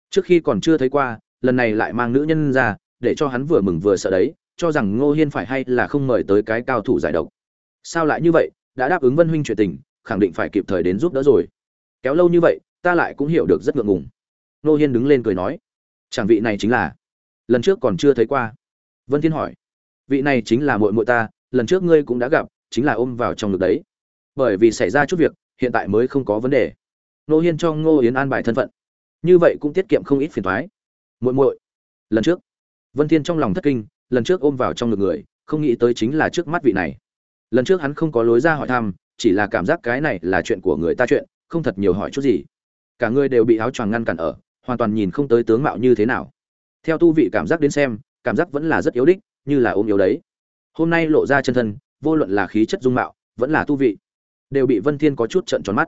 Trước khi còn chưa thấy qua, lần này lại mang nữ nhân ra, để cho hắn vừa mừng vừa sợ đấy, cho rằng ngô hiên phải hay là không mời tới cái cao thủ giải độc. Sao lại như vậy? Đã đáp ứng vân huynh chuyện tình, khẳng định phải kịp thời đến giúp đỡ rồi. Kéo lâu như vậy, ta lại cũng hiểu được rất ngượng ngùng. Ngô hiên đứng lên cười nói, chẳng vị này chính là, lần trước còn chưa thấy qua. Vân thiên hỏi, vị này chính là muội muội ta, lần trước ngươi cũng đã gặp, chính là ôm vào trong ngực đấy. Bởi vì xảy ra chút việc, hiện tại mới không có vấn đề nô hiên cho ngô yến an bài thân phận. Như vậy cũng tiết kiệm không ít phiền thoái muội muội, lần trước, vân thiên trong lòng thất kinh, lần trước ôm vào trong ngực người, không nghĩ tới chính là trước mắt vị này. Lần trước hắn không có lối ra hỏi thăm, chỉ là cảm giác cái này là chuyện của người ta chuyện, không thật nhiều hỏi chút gì. Cả người đều bị áo choàng ngăn cản ở, hoàn toàn nhìn không tới tướng mạo như thế nào. Theo tu vị cảm giác đến xem, cảm giác vẫn là rất yếu đích, như là ôm yếu đấy. Hôm nay lộ ra chân thân, vô luận là khí chất dung mạo, vẫn là tu vị, đều bị vân thiên có chút trợn tròn mắt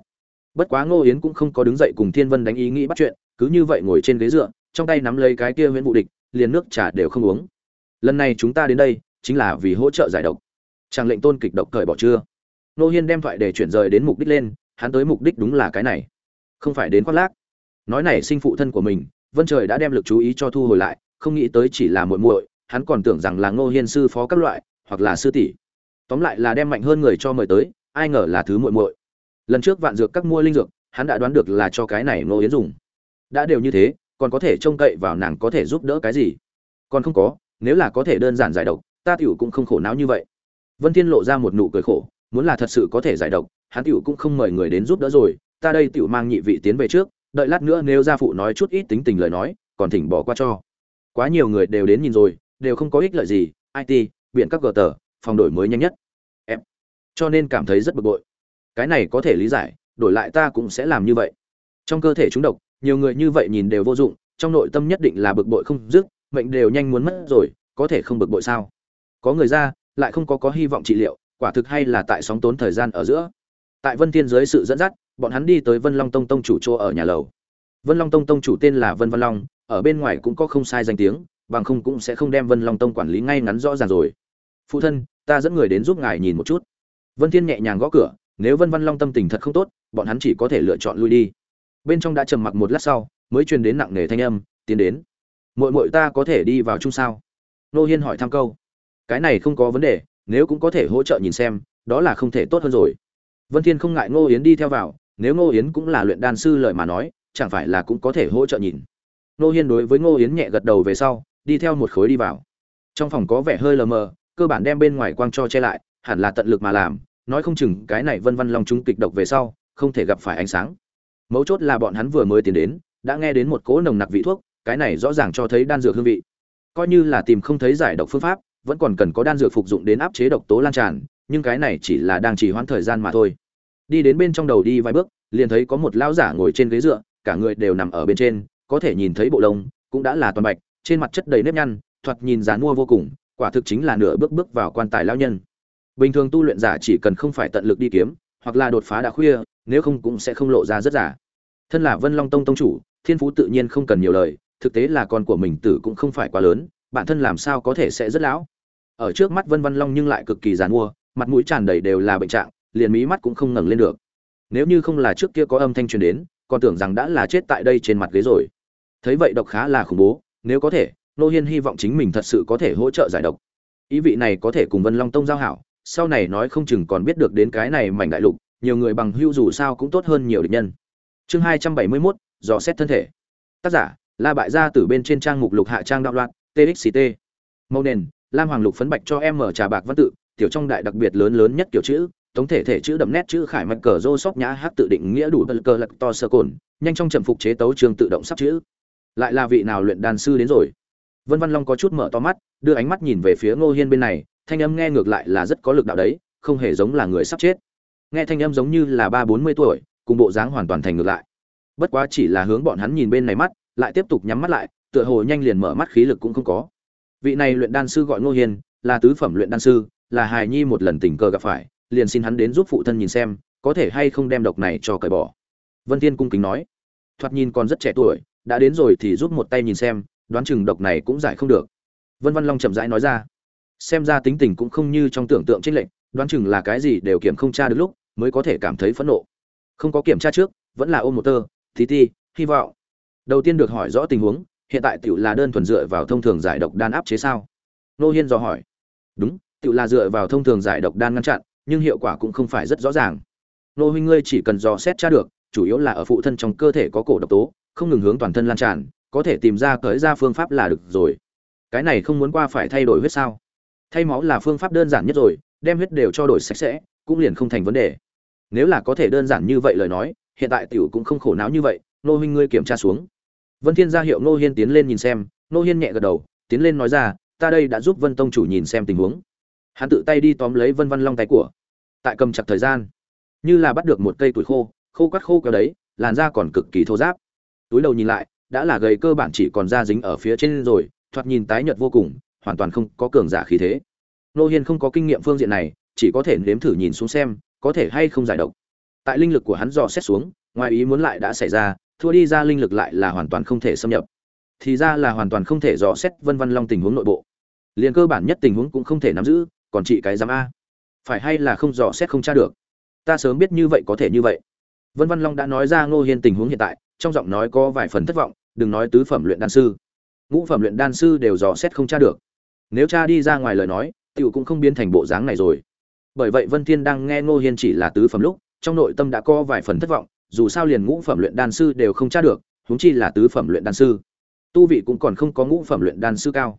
bất quá ngô yến cũng không có đứng dậy cùng thiên vân đánh ý nghĩ bắt chuyện, cứ như vậy ngồi trên ghế dựa, trong tay nắm lấy cái kia huyễn vụ địch, liền nước trà đều không uống. Lần này chúng ta đến đây, chính là vì hỗ trợ giải độc. Chàng lệnh tôn kịch độc cởi bỏ chưa? Ngô hiên đem thoại để chuyển rời đến mục đích lên, hắn tới mục đích đúng là cái này. Không phải đến khoác lác. Nói này sinh phụ thân của mình, vân trời đã đem lực chú ý cho thu hồi lại, không nghĩ tới chỉ là muội muội, hắn còn tưởng rằng là ngô hiên sư phó các loại, hoặc là sư tỷ. Tóm lại là đem mạnh hơn người cho mời tới, ai ngờ là thứ muội muội lần trước vạn dược các mua linh dược, hắn đã đoán được là cho cái này ngô yến dùng. Đã đều như thế, còn có thể trông cậy vào nàng có thể giúp đỡ cái gì? Còn không có, nếu là có thể đơn giản giải độc, ta tiểu cũng không khổ não như vậy. Vân thiên lộ ra một nụ cười khổ, muốn là thật sự có thể giải độc, hắn tiểu cũng không mời người đến giúp đỡ rồi, ta đây tiểu mang nhị vị tiến về trước, đợi lát nữa nếu gia phụ nói chút ít tính tình lời nói, còn thỉnh bỏ qua cho. Quá nhiều người đều đến nhìn rồi, đều không có ích lợi gì it biện các gờ tờ, phòng đổi mới nhanh nhất. Em. Cho nên cảm thấy rất bực bội cái này có thể lý giải, đổi lại ta cũng sẽ làm như vậy. Trong cơ thể chúng độc, nhiều người như vậy nhìn đều vô dụng, trong nội tâm nhất định là bực bội không dứt, mệnh đều nhanh muốn mất rồi, có thể không bực bội sao? Có người ra, lại không có có hy vọng trị liệu, quả thực hay là tại sóng tốn thời gian ở giữa. Tại vân thiên dưới sự dẫn dắt, bọn hắn đi tới vân long tông tông chủ chỗ ở nhà lầu. Vân long tông tông chủ tên là vân văn long, ở bên ngoài cũng có không sai danh tiếng, bằng không cũng sẽ không đem vân long tông quản lý ngay ngắn rõ ràng rồi. Phụ thân, ta dẫn người đến giúp ngài nhìn một chút. Vân thiên nhẹ nhàng gõ cửa nếu vân văn long tâm tình thật không tốt, bọn hắn chỉ có thể lựa chọn lui đi. Bên trong đã trầm mặc một lát sau, mới truyền đến nặng nề thanh âm, tiến đến. Muội muội ta có thể đi vào chung sao? Nô hiên hỏi thăm câu. Cái này không có vấn đề, nếu cũng có thể hỗ trợ nhìn xem, đó là không thể tốt hơn rồi. Vân thiên không ngại ngô yến đi theo vào, nếu ngô yến cũng là luyện đan sư lời mà nói, chẳng phải là cũng có thể hỗ trợ nhìn. Ngô hiên đối với ngô yến nhẹ gật đầu về sau, đi theo một khối đi vào. Trong phòng có vẻ hơi lờ mờ, cơ bản đem bên ngoài quang cho che lại, hẳn là tận lực mà làm nói không chừng cái này vân vân long chúng kịch độc về sau, không thể gặp phải ánh sáng. Mấu chốt là bọn hắn vừa mới tiến đến, đã nghe đến một cỗ nồng nặc vị thuốc, cái này rõ ràng cho thấy đan dược hương vị. Coi như là tìm không thấy giải độc phương pháp, vẫn còn cần có đan dược phục dụng đến áp chế độc tố lan tràn, nhưng cái này chỉ là đang trì hoãn thời gian mà thôi. Đi đến bên trong đầu đi vài bước, liền thấy có một lão giả ngồi trên ghế dựa, cả người đều nằm ở bên trên, có thể nhìn thấy bộ lông, cũng đã là toàn bạch, trên mặt chất đầy nếp nhăn, thoạt nhìn dán mua vô cùng, quả thực chính là nửa bước bước vào quan tài lão nhân bình thường tu luyện giả chỉ cần không phải tận lực đi kiếm, hoặc là đột phá đã khuya, nếu không cũng sẽ không lộ ra rất giả. Thân là vân long tông tông chủ, thiên phú tự nhiên không cần nhiều lời, thực tế là con của mình tử cũng không phải quá lớn, bản thân làm sao có thể sẽ rất lão. Ở trước mắt vân văn long nhưng lại cực kỳ giàn mua mặt mũi tràn đầy đều là bệnh trạng, liền mí mắt cũng không ngẩng lên được. Nếu như không là trước kia có âm thanh truyền đến, còn tưởng rằng đã là chết tại đây trên mặt ghế rồi. Thấy vậy độc khá là khủng bố, nếu có thể, nô hiên hy vọng chính mình thật sự có thể hỗ trợ giải độc. Ý vị này có thể cùng vân long tông giao hảo sau này nói không chừng còn biết được đến cái này mảnh đại lục, nhiều người bằng hữu dù sao cũng tốt hơn nhiều địch nhân. Chương hai trăm bảy mươi mốt, dò xét thân thể. Tác giả, la bại gia từ bên trên trang mục lục hạ trang đạo loạn TXT. màu nền, lam hoàng lục phấn bạch cho em mở trà bạc văn tự, tiểu trong đại đặc biệt lớn lớn nhất kiểu chữ, tổng thể thể chữ đậm nét chữ khải mạch cờ rô sóc nhã hát tự định nghĩa đủ bờ cờ lật to sơ cồn, nhanh trong trầm phục chế tấu trường tự động sắp chữ. Lại là vị nào luyện đàn sư đến rồi? Vân văn long có chút mở to mắt, đưa ánh mắt nhìn về phía ngô hiên bên này thanh âm nghe ngược lại là rất có lực đạo đấy không hề giống là người sắp chết. Nghe thanh âm giống như là ba bốn mươi tuổi cùng bộ dáng hoàn toàn thành ngược lại. Bất quá chỉ là hướng bọn hắn nhìn bên này mắt lại tiếp tục nhắm mắt lại tựa hồ nhanh liền mở mắt khí lực cũng không có. Vị này luyện đan sư gọi ngô hiền, là tứ phẩm luyện đan sư là hài nhi một lần tình cờ gặp phải liền xin hắn đến giúp phụ thân nhìn xem có thể hay không đem độc này cho cởi bỏ. Vân tiên cung kính nói. Thoạt nhìn còn rất trẻ tuổi đã đến rồi thì giúp một tay nhìn xem đoán chừng độc này cũng giải không được. Vân văn long chậm rãi nói ra xem ra tính tình cũng không như trong tưởng tượng trên lệnh, đoán chừng là cái gì đều kiểm không tra được lúc, mới có thể cảm thấy phẫn nộ. Không có kiểm tra trước, vẫn là ôm một tơ tí ti, hy vọng. Đầu tiên được hỏi rõ tình huống, hiện tại tiểu là đơn thuần dựa vào thông thường giải độc đan áp chế sao? Nô hiên dò hỏi. Đúng, tiểu là dựa vào thông thường giải độc đan ngăn chặn, nhưng hiệu quả cũng không phải rất rõ ràng. Nô huynh ngươi chỉ cần dò xét tra được, chủ yếu là ở phụ thân trong cơ thể có cổ độc tố, không ngừng hướng toàn thân lan tràn, có thể tìm ra cởi ra phương pháp là được rồi. Cái này không muốn qua phải thay đổi huyết sao? Thay máu là phương pháp đơn giản nhất rồi, đem huyết đều cho đổi sạch sẽ, cũng liền không thành vấn đề. Nếu là có thể đơn giản như vậy lời nói, hiện tại tiểu cũng không khổ não như vậy nô huynh ngươi kiểm tra xuống. Vân thiên ra hiệu nô hiên tiến lên nhìn xem nô hiên nhẹ gật đầu, tiến lên nói ra, ta đây đã giúp vân tông chủ nhìn xem tình huống. Hắn tự tay đi tóm lấy vân văn long tay của. Tại cầm chặt thời gian, như là bắt được một cây tuổi khô khô quắt khô kéo đấy, làn da còn cực kỳ thô ráp. Túi đầu nhìn lại, đã là gầy cơ bản chỉ còn da dính ở phía trên rồi, thoạt nhìn tái nhợt vô cùng hoàn toàn không có cường giả khí thế. Nô hiên không có kinh nghiệm phương diện này, chỉ có thể nếm thử nhìn xuống xem, có thể hay không giải độc. Tại linh lực của hắn dò xét xuống, ngoài ý muốn lại đã xảy ra, thua đi ra linh lực lại là hoàn toàn không thể xâm nhập. Thì ra là hoàn toàn không thể dò xét vân văn long tình huống nội bộ. Liền cơ bản nhất tình huống cũng không thể nắm giữ, còn chị cái giám a. Phải hay là không dò xét không tra được? Ta sớm biết như vậy có thể như vậy. Vân văn long đã nói ra ngô hiên tình huống hiện tại, trong giọng nói có vài phần thất vọng, đừng nói tứ phẩm luyện đan sư. Ngũ phẩm luyện đan sư đều dò xét không tra được nếu cha đi ra ngoài lời nói, tiểu cũng không biến thành bộ dáng này rồi. Bởi vậy vân thiên đang nghe ngô hiên chỉ là tứ phẩm lúc, trong nội tâm đã có vài phần thất vọng, dù sao liền ngũ phẩm luyện đan sư đều không tra được, huống chi là tứ phẩm luyện đan sư. Tu vị cũng còn không có ngũ phẩm luyện đan sư cao.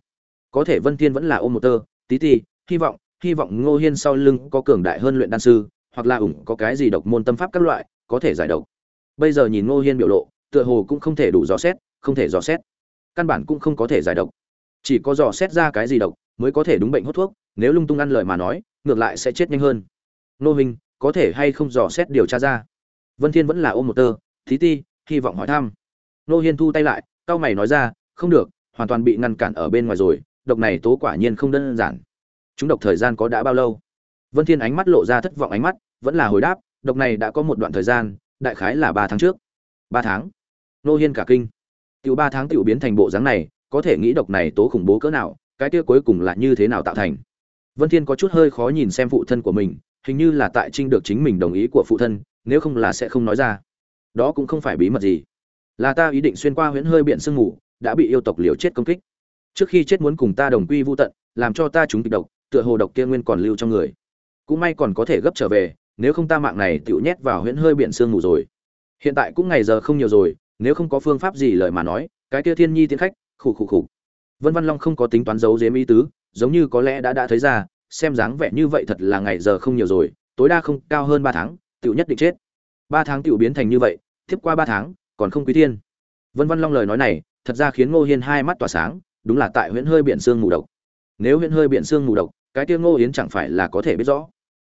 Có thể vân thiên vẫn là ôm một tơ, tí ti, hy vọng hy vọng ngô hiên sau lưng có cường đại hơn luyện đan sư, hoặc là ủng có cái gì độc môn tâm pháp các loại, có thể giải độc. Bây giờ nhìn ngô hiên biểu lộ, tựa hồ cũng không thể đủ dò xét, không thể dò xét. Căn bản cũng không có thể giải độc chỉ có dò xét ra cái gì độc mới có thể đúng bệnh hốt thuốc, nếu lung tung ăn lời mà nói, ngược lại sẽ chết nhanh hơn. Nô hình, có thể hay không dò xét điều tra ra? Vân thiên vẫn là ôm một tơ, thí ti, hy vọng hỏi thăm. Nô hiên thu tay lại cao mày nói ra, không được, hoàn toàn bị ngăn cản ở bên ngoài rồi, độc này tố quả nhiên không đơn giản. Chúng độc thời gian có đã bao lâu? Vân thiên ánh mắt lộ ra thất vọng ánh mắt, vẫn là hồi đáp, độc này đã có một đoạn thời gian, đại khái là ba tháng trước. Ba tháng? Nô hiên cả kinh. Tiểu ba tháng tiểu biến thành bộ dáng này có thể nghĩ độc này tố khủng bố cỡ nào, cái kia cuối cùng là như thế nào tạo thành? Vân thiên có chút hơi khó nhìn xem phụ thân của mình, hình như là tại trinh được chính mình đồng ý của phụ thân, nếu không là sẽ không nói ra. Đó cũng không phải bí mật gì. Là ta ý định xuyên qua huyễn hơi biển sương ngủ đã bị yêu tộc liều chết công kích. Trước khi chết muốn cùng ta đồng quy vu tận, làm cho ta chúng kịch độc, tựa hồ độc kia nguyên còn lưu trong người. Cũng may còn có thể gấp trở về, nếu không ta mạng này tựu nhét vào huyễn hơi biển sương ngủ rồi. Hiện tại cũng ngày giờ không nhiều rồi, nếu không có phương pháp gì lời mà nói, cái kia thiên nhi tiến khách khủ khủ khủ vân văn long không có tính toán giấu giếm ý tứ, giống như có lẽ đã đã thấy ra, xem dáng vẻ như vậy thật là ngày giờ không nhiều rồi, tối đa không cao hơn ba tháng tựu nhất định chết. Ba tháng tựu biến thành như vậy tiếp qua ba tháng, còn không quý thiên. Vân văn long lời nói này, thật ra khiến ngô hiên hai mắt tỏa sáng, đúng là tại huyễn hơi biển sương mù độc. Nếu huyễn hơi biển sương mù độc, cái kia ngô hiến chẳng phải là có thể biết rõ.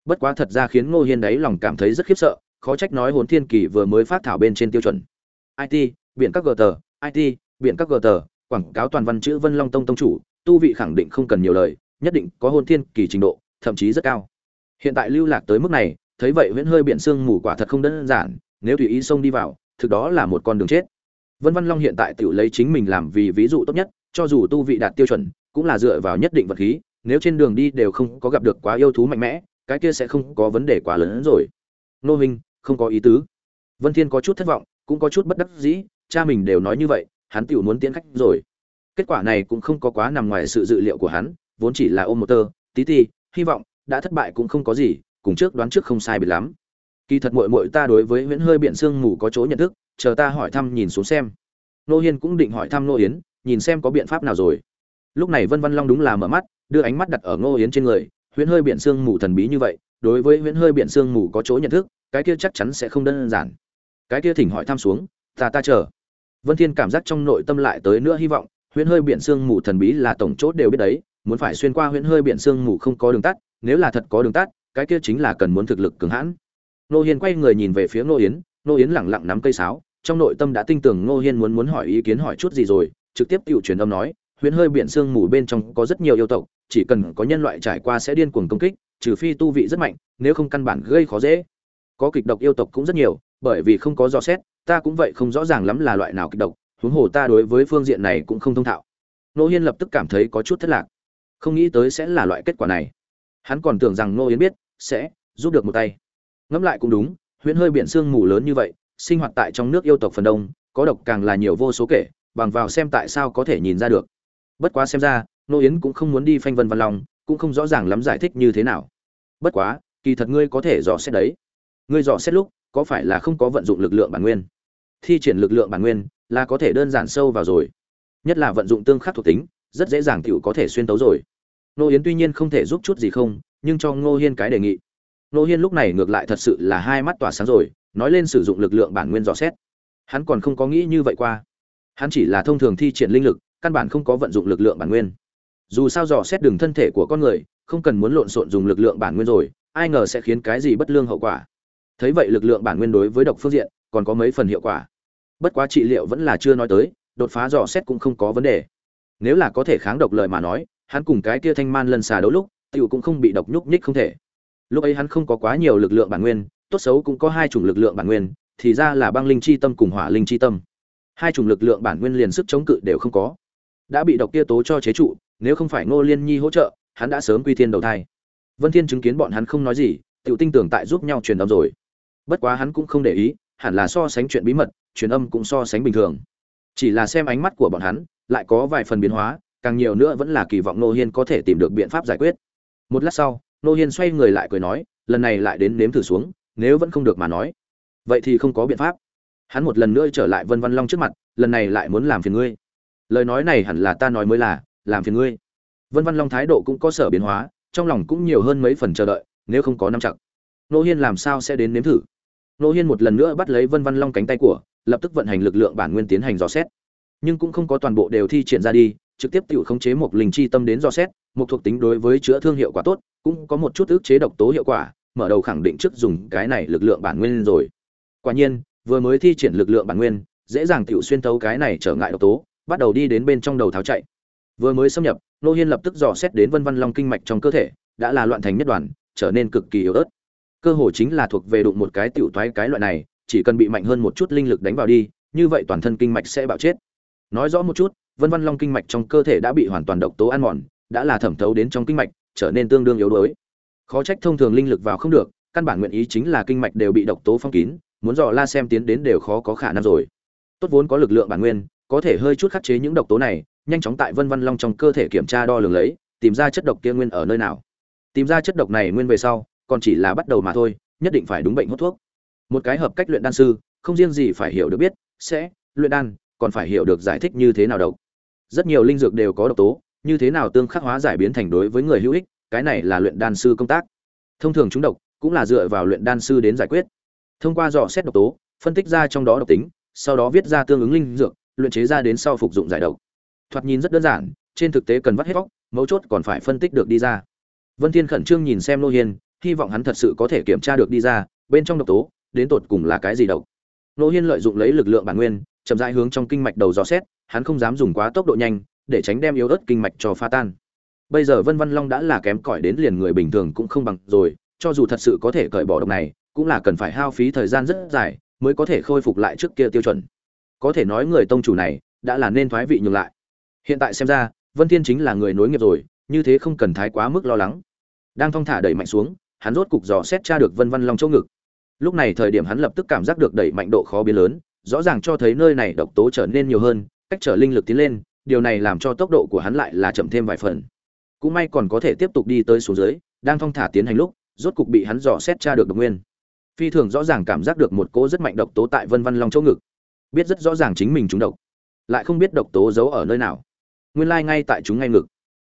Bất quá thật ra khiến ngô hiên đấy lòng cảm thấy rất khiếp sợ, khó trách nói hồn thiên kỳ vừa mới phát thảo bên trên tiêu chuẩn. It biển các gờ tờ it biển các gờ tờ quảng cáo toàn văn chữ vân long tông tông chủ, tu vị khẳng định không cần nhiều lời, nhất định có hôn thiên kỳ trình độ, thậm chí rất cao. Hiện tại lưu lạc tới mức này, thấy vậy Viễn hơi biển sương mù quả thật không đơn giản, nếu tùy ý xông đi vào, thực đó là một con đường chết. Vân văn long hiện tại tự lấy chính mình làm vì ví dụ tốt nhất, cho dù tu vị đạt tiêu chuẩn, cũng là dựa vào nhất định vật khí, nếu trên đường đi đều không có gặp được quá yêu thú mạnh mẽ, cái kia sẽ không có vấn đề quá lớn hơn rồi. Nô huynh không có ý tứ. Vân thiên có chút thất vọng, cũng có chút bất đắc dĩ, cha mình đều nói như vậy hắn tiểu muốn tiến khách rồi. Kết quả này cũng không có quá nằm ngoài sự dự liệu của hắn vốn chỉ là ôm một tơ tí tí, hy vọng đã thất bại cũng không có gì cùng trước đoán trước không sai biệt lắm. Kỳ thật muội muội ta đối với huyễn hơi biển sương mù có chỗ nhận thức chờ ta hỏi thăm nhìn xuống xem. Nô hiên cũng định hỏi thăm nô yến nhìn xem có biện pháp nào rồi. Lúc này vân văn long đúng là mở mắt đưa ánh mắt đặt ở ngô yến trên người huyễn hơi biển sương mù thần bí như vậy đối với huyễn hơi biển sương mù có chỗ nhận thức cái kia chắc chắn sẽ không đơn giản. Cái kia thỉnh hỏi thăm xuống ta ta chờ vân thiên cảm giác trong nội tâm lại tới nữa hy vọng, huyễn hơi biển sương mù thần bí là tổng chốt đều biết đấy, muốn phải xuyên qua huyễn hơi biển sương mù không có đường tắt, nếu là thật có đường tắt, cái kia chính là cần muốn thực lực cường hãn. Nô hiên quay người nhìn về phía nô yến nô yến lẳng lặng nắm cây sáo, trong nội tâm đã tin tưởng nô hiên muốn muốn hỏi ý kiến hỏi chút gì rồi, trực tiếp Tiểu truyền âm nói, huyễn hơi biển sương mù bên trong có rất nhiều yêu tộc, chỉ cần có nhân loại trải qua sẽ điên cuồng công kích, trừ phi tu vị rất mạnh, nếu không căn bản gây khó dễ. Có kịch độc yêu tộc cũng rất nhiều bởi vì không có dò xét, ta cũng vậy không rõ ràng lắm là loại nào kịch độc, huống hồ ta đối với phương diện này cũng không thông thạo. Nô hiên lập tức cảm thấy có chút thất lạc. Không nghĩ tới sẽ là loại kết quả này. Hắn còn tưởng rằng nô yến biết, sẽ giúp được một tay. Ngẫm lại cũng đúng, huyễn hơi biển sương mù lớn như vậy, sinh hoạt tại trong nước yêu tộc phần đông, có độc càng là nhiều vô số kể, bằng vào xem tại sao có thể nhìn ra được. Bất quá xem ra nô yến cũng không muốn đi phanh vân văn long, cũng không rõ ràng lắm giải thích như thế nào. Bất quá, kỳ thật ngươi có thể dò xét đấy. Ngươi dò xét lúc có phải là không có vận dụng lực lượng bản nguyên? Thi triển lực lượng bản nguyên là có thể đơn giản sâu vào rồi. Nhất là vận dụng tương khắc thuộc tính, rất dễ dàng t có thể xuyên tấu rồi. Nô yến tuy nhiên không thể giúp chút gì không, nhưng cho ngô hiên cái đề nghị. Ngô hiên lúc này ngược lại thật sự là hai mắt tỏa sáng rồi, nói lên sử dụng lực lượng bản nguyên dò xét. Hắn còn không có nghĩ như vậy qua. Hắn chỉ là thông thường thi triển linh lực, căn bản không có vận dụng lực lượng bản nguyên. Dù sao dò xét đường thân thể của con người, không cần muốn lộn xộn dùng lực lượng bản nguyên rồi, ai ngờ sẽ khiến cái gì bất lương hậu quả thấy vậy lực lượng bản nguyên đối với độc phương diện còn có mấy phần hiệu quả. Bất quá trị liệu vẫn là chưa nói tới, đột phá dò xét cũng không có vấn đề. Nếu là có thể kháng độc lợi mà nói, hắn cùng cái kia thanh man lần xà đấu lúc, tiểu cũng không bị độc nhúc nhích không thể. Lúc ấy hắn không có quá nhiều lực lượng bản nguyên, tốt xấu cũng có hai chủng lực lượng bản nguyên, thì ra là băng linh chi tâm cùng hỏa linh chi tâm. Hai chủng lực lượng bản nguyên liền sức chống cự đều không có. Đã bị độc kia tố cho chế trụ, nếu không phải ngô liên nhi hỗ trợ, hắn đã sớm quy thiên đầu thai. Vân thiên chứng kiến bọn hắn không nói gì tự tin tưởng tại giúp nhau truyền âm rồi bất quá hắn cũng không để ý, hẳn là so sánh chuyện bí mật, truyền âm cũng so sánh bình thường. Chỉ là xem ánh mắt của bọn hắn, lại có vài phần biến hóa, càng nhiều nữa vẫn là kỳ vọng nô hiên có thể tìm được biện pháp giải quyết. Một lát sau, nô hiên xoay người lại cười nói, lần này lại đến nếm thử xuống, nếu vẫn không được mà nói. Vậy thì không có biện pháp. Hắn một lần nữa trở lại vân văn long trước mặt, lần này lại muốn làm phiền ngươi. Lời nói này hẳn là ta nói mới là, làm phiền ngươi. Vân văn long thái độ cũng có sở biến hóa, trong lòng cũng nhiều hơn mấy phần chờ đợi, nếu không có năm chặt. Nô hiên làm sao sẽ đến nếm thử? Nô hiên một lần nữa bắt lấy vân văn long cánh tay của, lập tức vận hành lực lượng bản nguyên tiến hành dò xét. Nhưng cũng không có toàn bộ đều thi triển ra đi, trực tiếp tự khống chế một linh chi tâm đến dò xét, một thuộc tính đối với chữa thương hiệu quả tốt, cũng có một chút ức chế độc tố hiệu quả, mở đầu khẳng định trước dùng cái này lực lượng bản nguyên rồi. Quả nhiên, vừa mới thi triển lực lượng bản nguyên, dễ dàng tự xuyên tấu cái này trở ngại độc tố, bắt đầu đi đến bên trong đầu tháo chạy. Vừa mới xâm nhập, nô hiên lập tức dò xét đến vân văn long kinh mạch trong cơ thể, đã là loạn thành nhất đoàn, trở nên cực kỳ yếu ớt cơ hồ chính là thuộc về đụng một cái tiểu toái cái loại này, chỉ cần bị mạnh hơn một chút linh lực đánh vào đi, như vậy toàn thân kinh mạch sẽ bạo chết. Nói rõ một chút, vân văn long kinh mạch trong cơ thể đã bị hoàn toàn độc tố ăn mòn, đã là thẩm thấu đến trong kinh mạch, trở nên tương đương yếu đuối. Khó trách thông thường linh lực vào không được, căn bản nguyện ý chính là kinh mạch đều bị độc tố phong kín, muốn dò la xem tiến đến đều khó có khả năng rồi. Tốt vốn có lực lượng bản nguyên, có thể hơi chút khắc chế những độc tố này, nhanh chóng tại vân văn long trong cơ thể kiểm tra đo lường lấy, tìm ra chất độc kia nguyên ở nơi nào. Tìm ra chất độc này nguyên về sau còn chỉ là bắt đầu mà thôi, nhất định phải đúng bệnh hút thuốc. Một cái hợp cách luyện đan sư, không riêng gì phải hiểu được biết, sẽ, luyện đan, còn phải hiểu được giải thích như thế nào độc. Rất nhiều linh dược đều có độc tố, như thế nào tương khắc hóa giải biến thành đối với người hữu ích, cái này là luyện đan sư công tác. Thông thường chúng độc cũng là dựa vào luyện đan sư đến giải quyết. Thông qua dò xét độc tố, phân tích ra trong đó độc tính, sau đó viết ra tương ứng linh dược, luyện chế ra đến sau phục dụng giải độc. Thoạt nhìn rất đơn giản, trên thực tế cần vắt hết vóc mấu chốt còn phải phân tích được đi ra. Vân thiên khẩn trương nhìn xem lô hiên hy vọng hắn thật sự có thể kiểm tra được đi ra, bên trong độc tố, đến tột cùng là cái gì độc. Lô hiên lợi dụng lấy lực lượng bản nguyên, chậm rãi hướng trong kinh mạch đầu dò xét, hắn không dám dùng quá tốc độ nhanh, để tránh đem yếu ớt kinh mạch cho pha tan. Bây giờ vân văn long đã là kém cỏi đến liền người bình thường cũng không bằng rồi, cho dù thật sự có thể cởi bỏ độc này, cũng là cần phải hao phí thời gian rất dài mới có thể khôi phục lại trước kia tiêu chuẩn. Có thể nói người tông chủ này đã là nên thoái vị nhường lại. Hiện tại xem ra, vân thiên chính là người nối nghiệp rồi, như thế không cần thái quá mức lo lắng. Đang thong thả đẩy mạnh xuống hắn rốt cục dò xét tra được vân văn long chỗ ngực. Lúc này thời điểm hắn lập tức cảm giác được đẩy mạnh độ khó biến lớn, rõ ràng cho thấy nơi này độc tố trở nên nhiều hơn, cách trở linh lực tiến lên, điều này làm cho tốc độ của hắn lại là chậm thêm vài phần. Cũng may còn có thể tiếp tục đi tới xuống dưới, đang thong thả tiến hành lúc, rốt cục bị hắn dò xét tra được độc nguyên. Phi thường rõ ràng cảm giác được một cỗ rất mạnh độc tố tại vân văn long chỗ ngực. Biết rất rõ ràng chính mình trúng độc, lại không biết độc tố giấu ở nơi nào. Nguyên lai ngay tại chúng ngay ngực.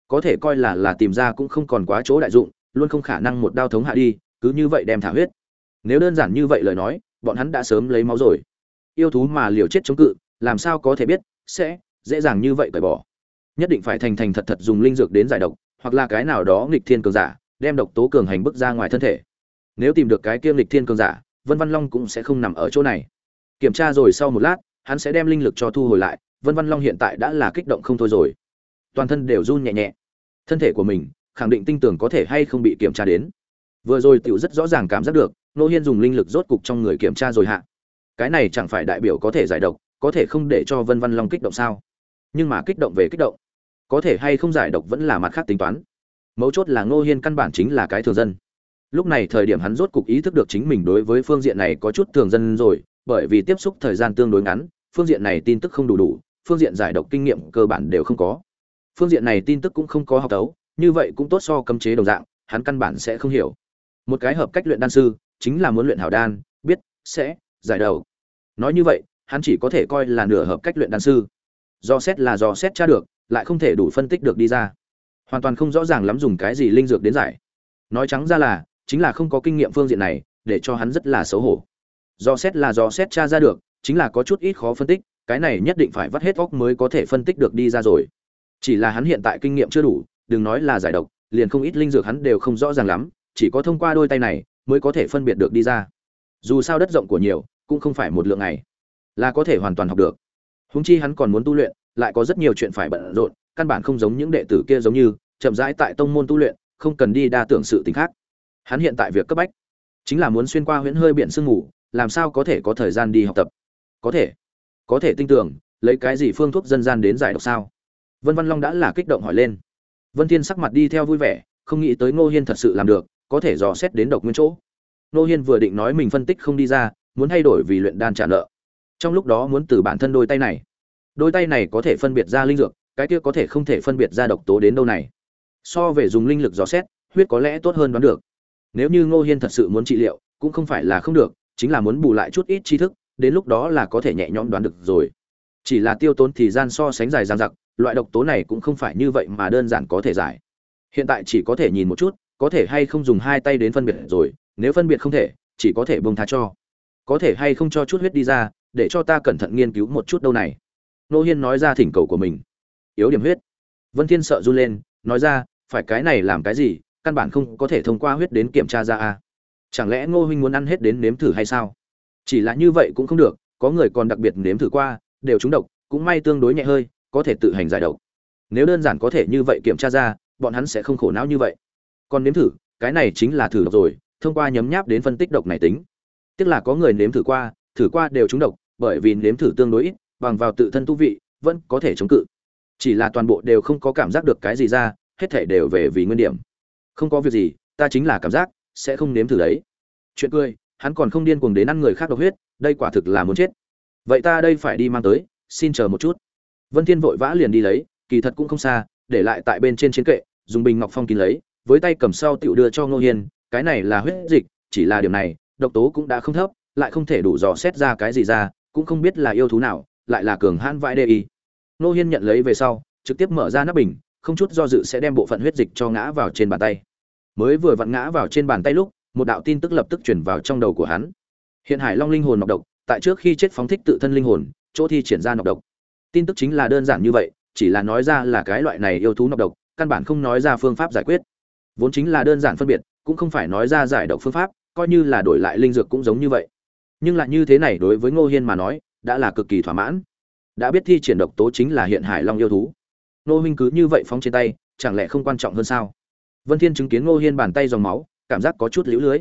Có thể coi là là tìm ra cũng không còn quá chỗ đại dụng luôn không khả năng một đao thống hạ đi, cứ như vậy đem thả huyết. Nếu đơn giản như vậy lời nói, bọn hắn đã sớm lấy máu rồi. Yêu thú mà liều chết chống cự, làm sao có thể biết, sẽ dễ dàng như vậy cởi bỏ. Nhất định phải thành thành thật thật dùng linh dược đến giải độc, hoặc là cái nào đó nghịch thiên cường giả, đem độc tố cường hành bức ra ngoài thân thể. Nếu tìm được cái kia nghịch thiên cường giả, vân văn long cũng sẽ không nằm ở chỗ này. Kiểm tra rồi sau một lát, hắn sẽ đem linh lực cho thu hồi lại, vân văn long hiện tại đã là kích động không thôi rồi. Toàn thân đều run nhẹ nhẹ. Thân thể của mình khẳng định tinh tưởng có thể hay không bị kiểm tra đến. Vừa rồi tiểu rất rõ ràng cảm giác được nô hiên dùng linh lực rốt cục trong người kiểm tra rồi hạ. Cái này chẳng phải đại biểu có thể giải độc, có thể không để cho vân văn long kích động sao? Nhưng mà kích động về kích động, có thể hay không giải độc vẫn là mặt khác tính toán. Mấu chốt là ngô hiên căn bản chính là cái thường dân. Lúc này thời điểm hắn rốt cục ý thức được chính mình đối với phương diện này có chút thường dân rồi, bởi vì tiếp xúc thời gian tương đối ngắn, phương diện này tin tức không đủ đủ, phương diện giải độc kinh nghiệm cơ bản đều không có. Phương diện này tin tức cũng không có học tấu như vậy cũng tốt so cấm chế đồng dạng, hắn căn bản sẽ không hiểu. Một cái hợp cách luyện đan sư, chính là muốn luyện hảo đan, biết, sẽ, giải đầu. Nói như vậy, hắn chỉ có thể coi là nửa hợp cách luyện đan sư. Do xét là do xét tra được, lại không thể đủ phân tích được đi ra. Hoàn toàn không rõ ràng lắm dùng cái gì linh dược đến giải. Nói trắng ra là, chính là không có kinh nghiệm phương diện này, để cho hắn rất là xấu hổ. Do xét là do xét tra ra được, chính là có chút ít khó phân tích, cái này nhất định phải vắt hết óc mới có thể phân tích được đi ra rồi. Chỉ là hắn hiện tại kinh nghiệm chưa đủ đừng nói là giải độc, liền không ít linh dược hắn đều không rõ ràng lắm, chỉ có thông qua đôi tay này mới có thể phân biệt được đi ra. Dù sao đất rộng của nhiều, cũng không phải một lượng này là có thể hoàn toàn học được. Huống chi hắn còn muốn tu luyện, lại có rất nhiều chuyện phải bận rộn, căn bản không giống những đệ tử kia giống như, chậm rãi tại tông môn tu luyện, không cần đi đa tưởng sự tình khác. Hắn hiện tại việc cấp bách, chính là muốn xuyên qua huyễn hơi biển sương ngủ làm sao có thể có thời gian đi học tập? Có thể có thể tin tưởng, lấy cái gì phương thuốc dân gian đến giải độc sao? Vân văn long đã là kích động hỏi lên vân thiên sắc mặt đi theo vui vẻ, không nghĩ tới ngô hiên thật sự làm được, có thể dò xét đến độc nguyên chỗ. Ngô hiên vừa định nói mình phân tích không đi ra, muốn thay đổi vì luyện đan trả nợ. Trong lúc đó muốn từ bản thân đôi tay này. Đôi tay này có thể phân biệt ra linh dược, cái kia có thể không thể phân biệt ra độc tố đến đâu này. So về dùng linh lực dò xét, huyết có lẽ tốt hơn đoán được. Nếu như ngô hiên thật sự muốn trị liệu, cũng không phải là không được, chính là muốn bù lại chút ít tri thức, đến lúc đó là có thể nhẹ nhõm đoán được rồi. Chỉ là tiêu tốn thời gian so sánh dài dằng dặc loại độc tố này cũng không phải như vậy mà đơn giản có thể giải. Hiện tại chỉ có thể nhìn một chút, có thể hay không dùng hai tay đến phân biệt rồi, nếu phân biệt không thể, chỉ có thể bông tha cho. Có thể hay không cho chút huyết đi ra, để cho ta cẩn thận nghiên cứu một chút đâu này. Nô hiên nói ra thỉnh cầu của mình. Yếu điểm huyết. Vân thiên sợ run lên, nói ra, phải cái này làm cái gì, căn bản không có thể thông qua huyết đến kiểm tra ra a. Chẳng lẽ ngô huynh muốn ăn hết đến nếm thử hay sao? Chỉ là như vậy cũng không được, có người còn đặc biệt nếm thử qua, đều trúng độc, cũng may tương đối nhẹ hơi có thể tự hành giải độc. Nếu đơn giản có thể như vậy kiểm tra ra, bọn hắn sẽ không khổ não như vậy. Còn nếm thử, cái này chính là thử độc rồi, thông qua nhấm nháp đến phân tích độc này tính. Tức là có người nếm thử qua thử qua đều trúng độc, bởi vì nếm thử tương đối ít, bằng vào tự thân tu vị, vẫn có thể chống cự. Chỉ là toàn bộ đều không có cảm giác được cái gì ra, hết thể đều về vì nguyên điểm. Không có việc gì, ta chính là cảm giác, sẽ không nếm thử đấy. Chuyện cười, hắn còn không điên cuồng đến ăn người khác độc huyết, đây quả thực là muốn chết. Vậy ta đây phải đi mang tới, xin chờ một chút vân thiên vội vã liền đi lấy, kỳ thật cũng không xa, để lại tại bên trên chiến kệ, dùng bình ngọc phong kín lấy, với tay cầm sau tiểu đưa cho ngô hiên, cái này là huyết dịch, chỉ là điểm này, độc tố cũng đã không thấp, lại không thể đủ dò xét ra cái gì ra, cũng không biết là yêu thú nào, lại là cường hãn vãi đê y. Ngô hiên nhận lấy về sau, trực tiếp mở ra nắp bình, không chút do dự sẽ đem bộ phận huyết dịch cho ngã vào trên bàn tay. Mới vừa vặn ngã vào trên bàn tay lúc, một đạo tin tức lập tức chuyển vào trong đầu của hắn. Hiện hải long linh hồn nọc độc, tại trước khi chết phóng thích tự thân linh hồn, chỗ thi triển ra nọc độc tin tức chính là đơn giản như vậy, chỉ là nói ra là cái loại này yêu thú nọc độc, căn bản không nói ra phương pháp giải quyết. Vốn chính là đơn giản phân biệt, cũng không phải nói ra giải độc phương pháp, coi như là đổi lại linh dược cũng giống như vậy. Nhưng lại như thế này đối với ngô hiên mà nói, đã là cực kỳ thỏa mãn. Đã biết thi triển độc tố chính là hiện hải long yêu thú. Ngô huynh cứ như vậy phóng trên tay, chẳng lẽ không quan trọng hơn sao? Vân thiên chứng kiến ngô hiên bàn tay dòng máu, cảm giác có chút liễu lưới.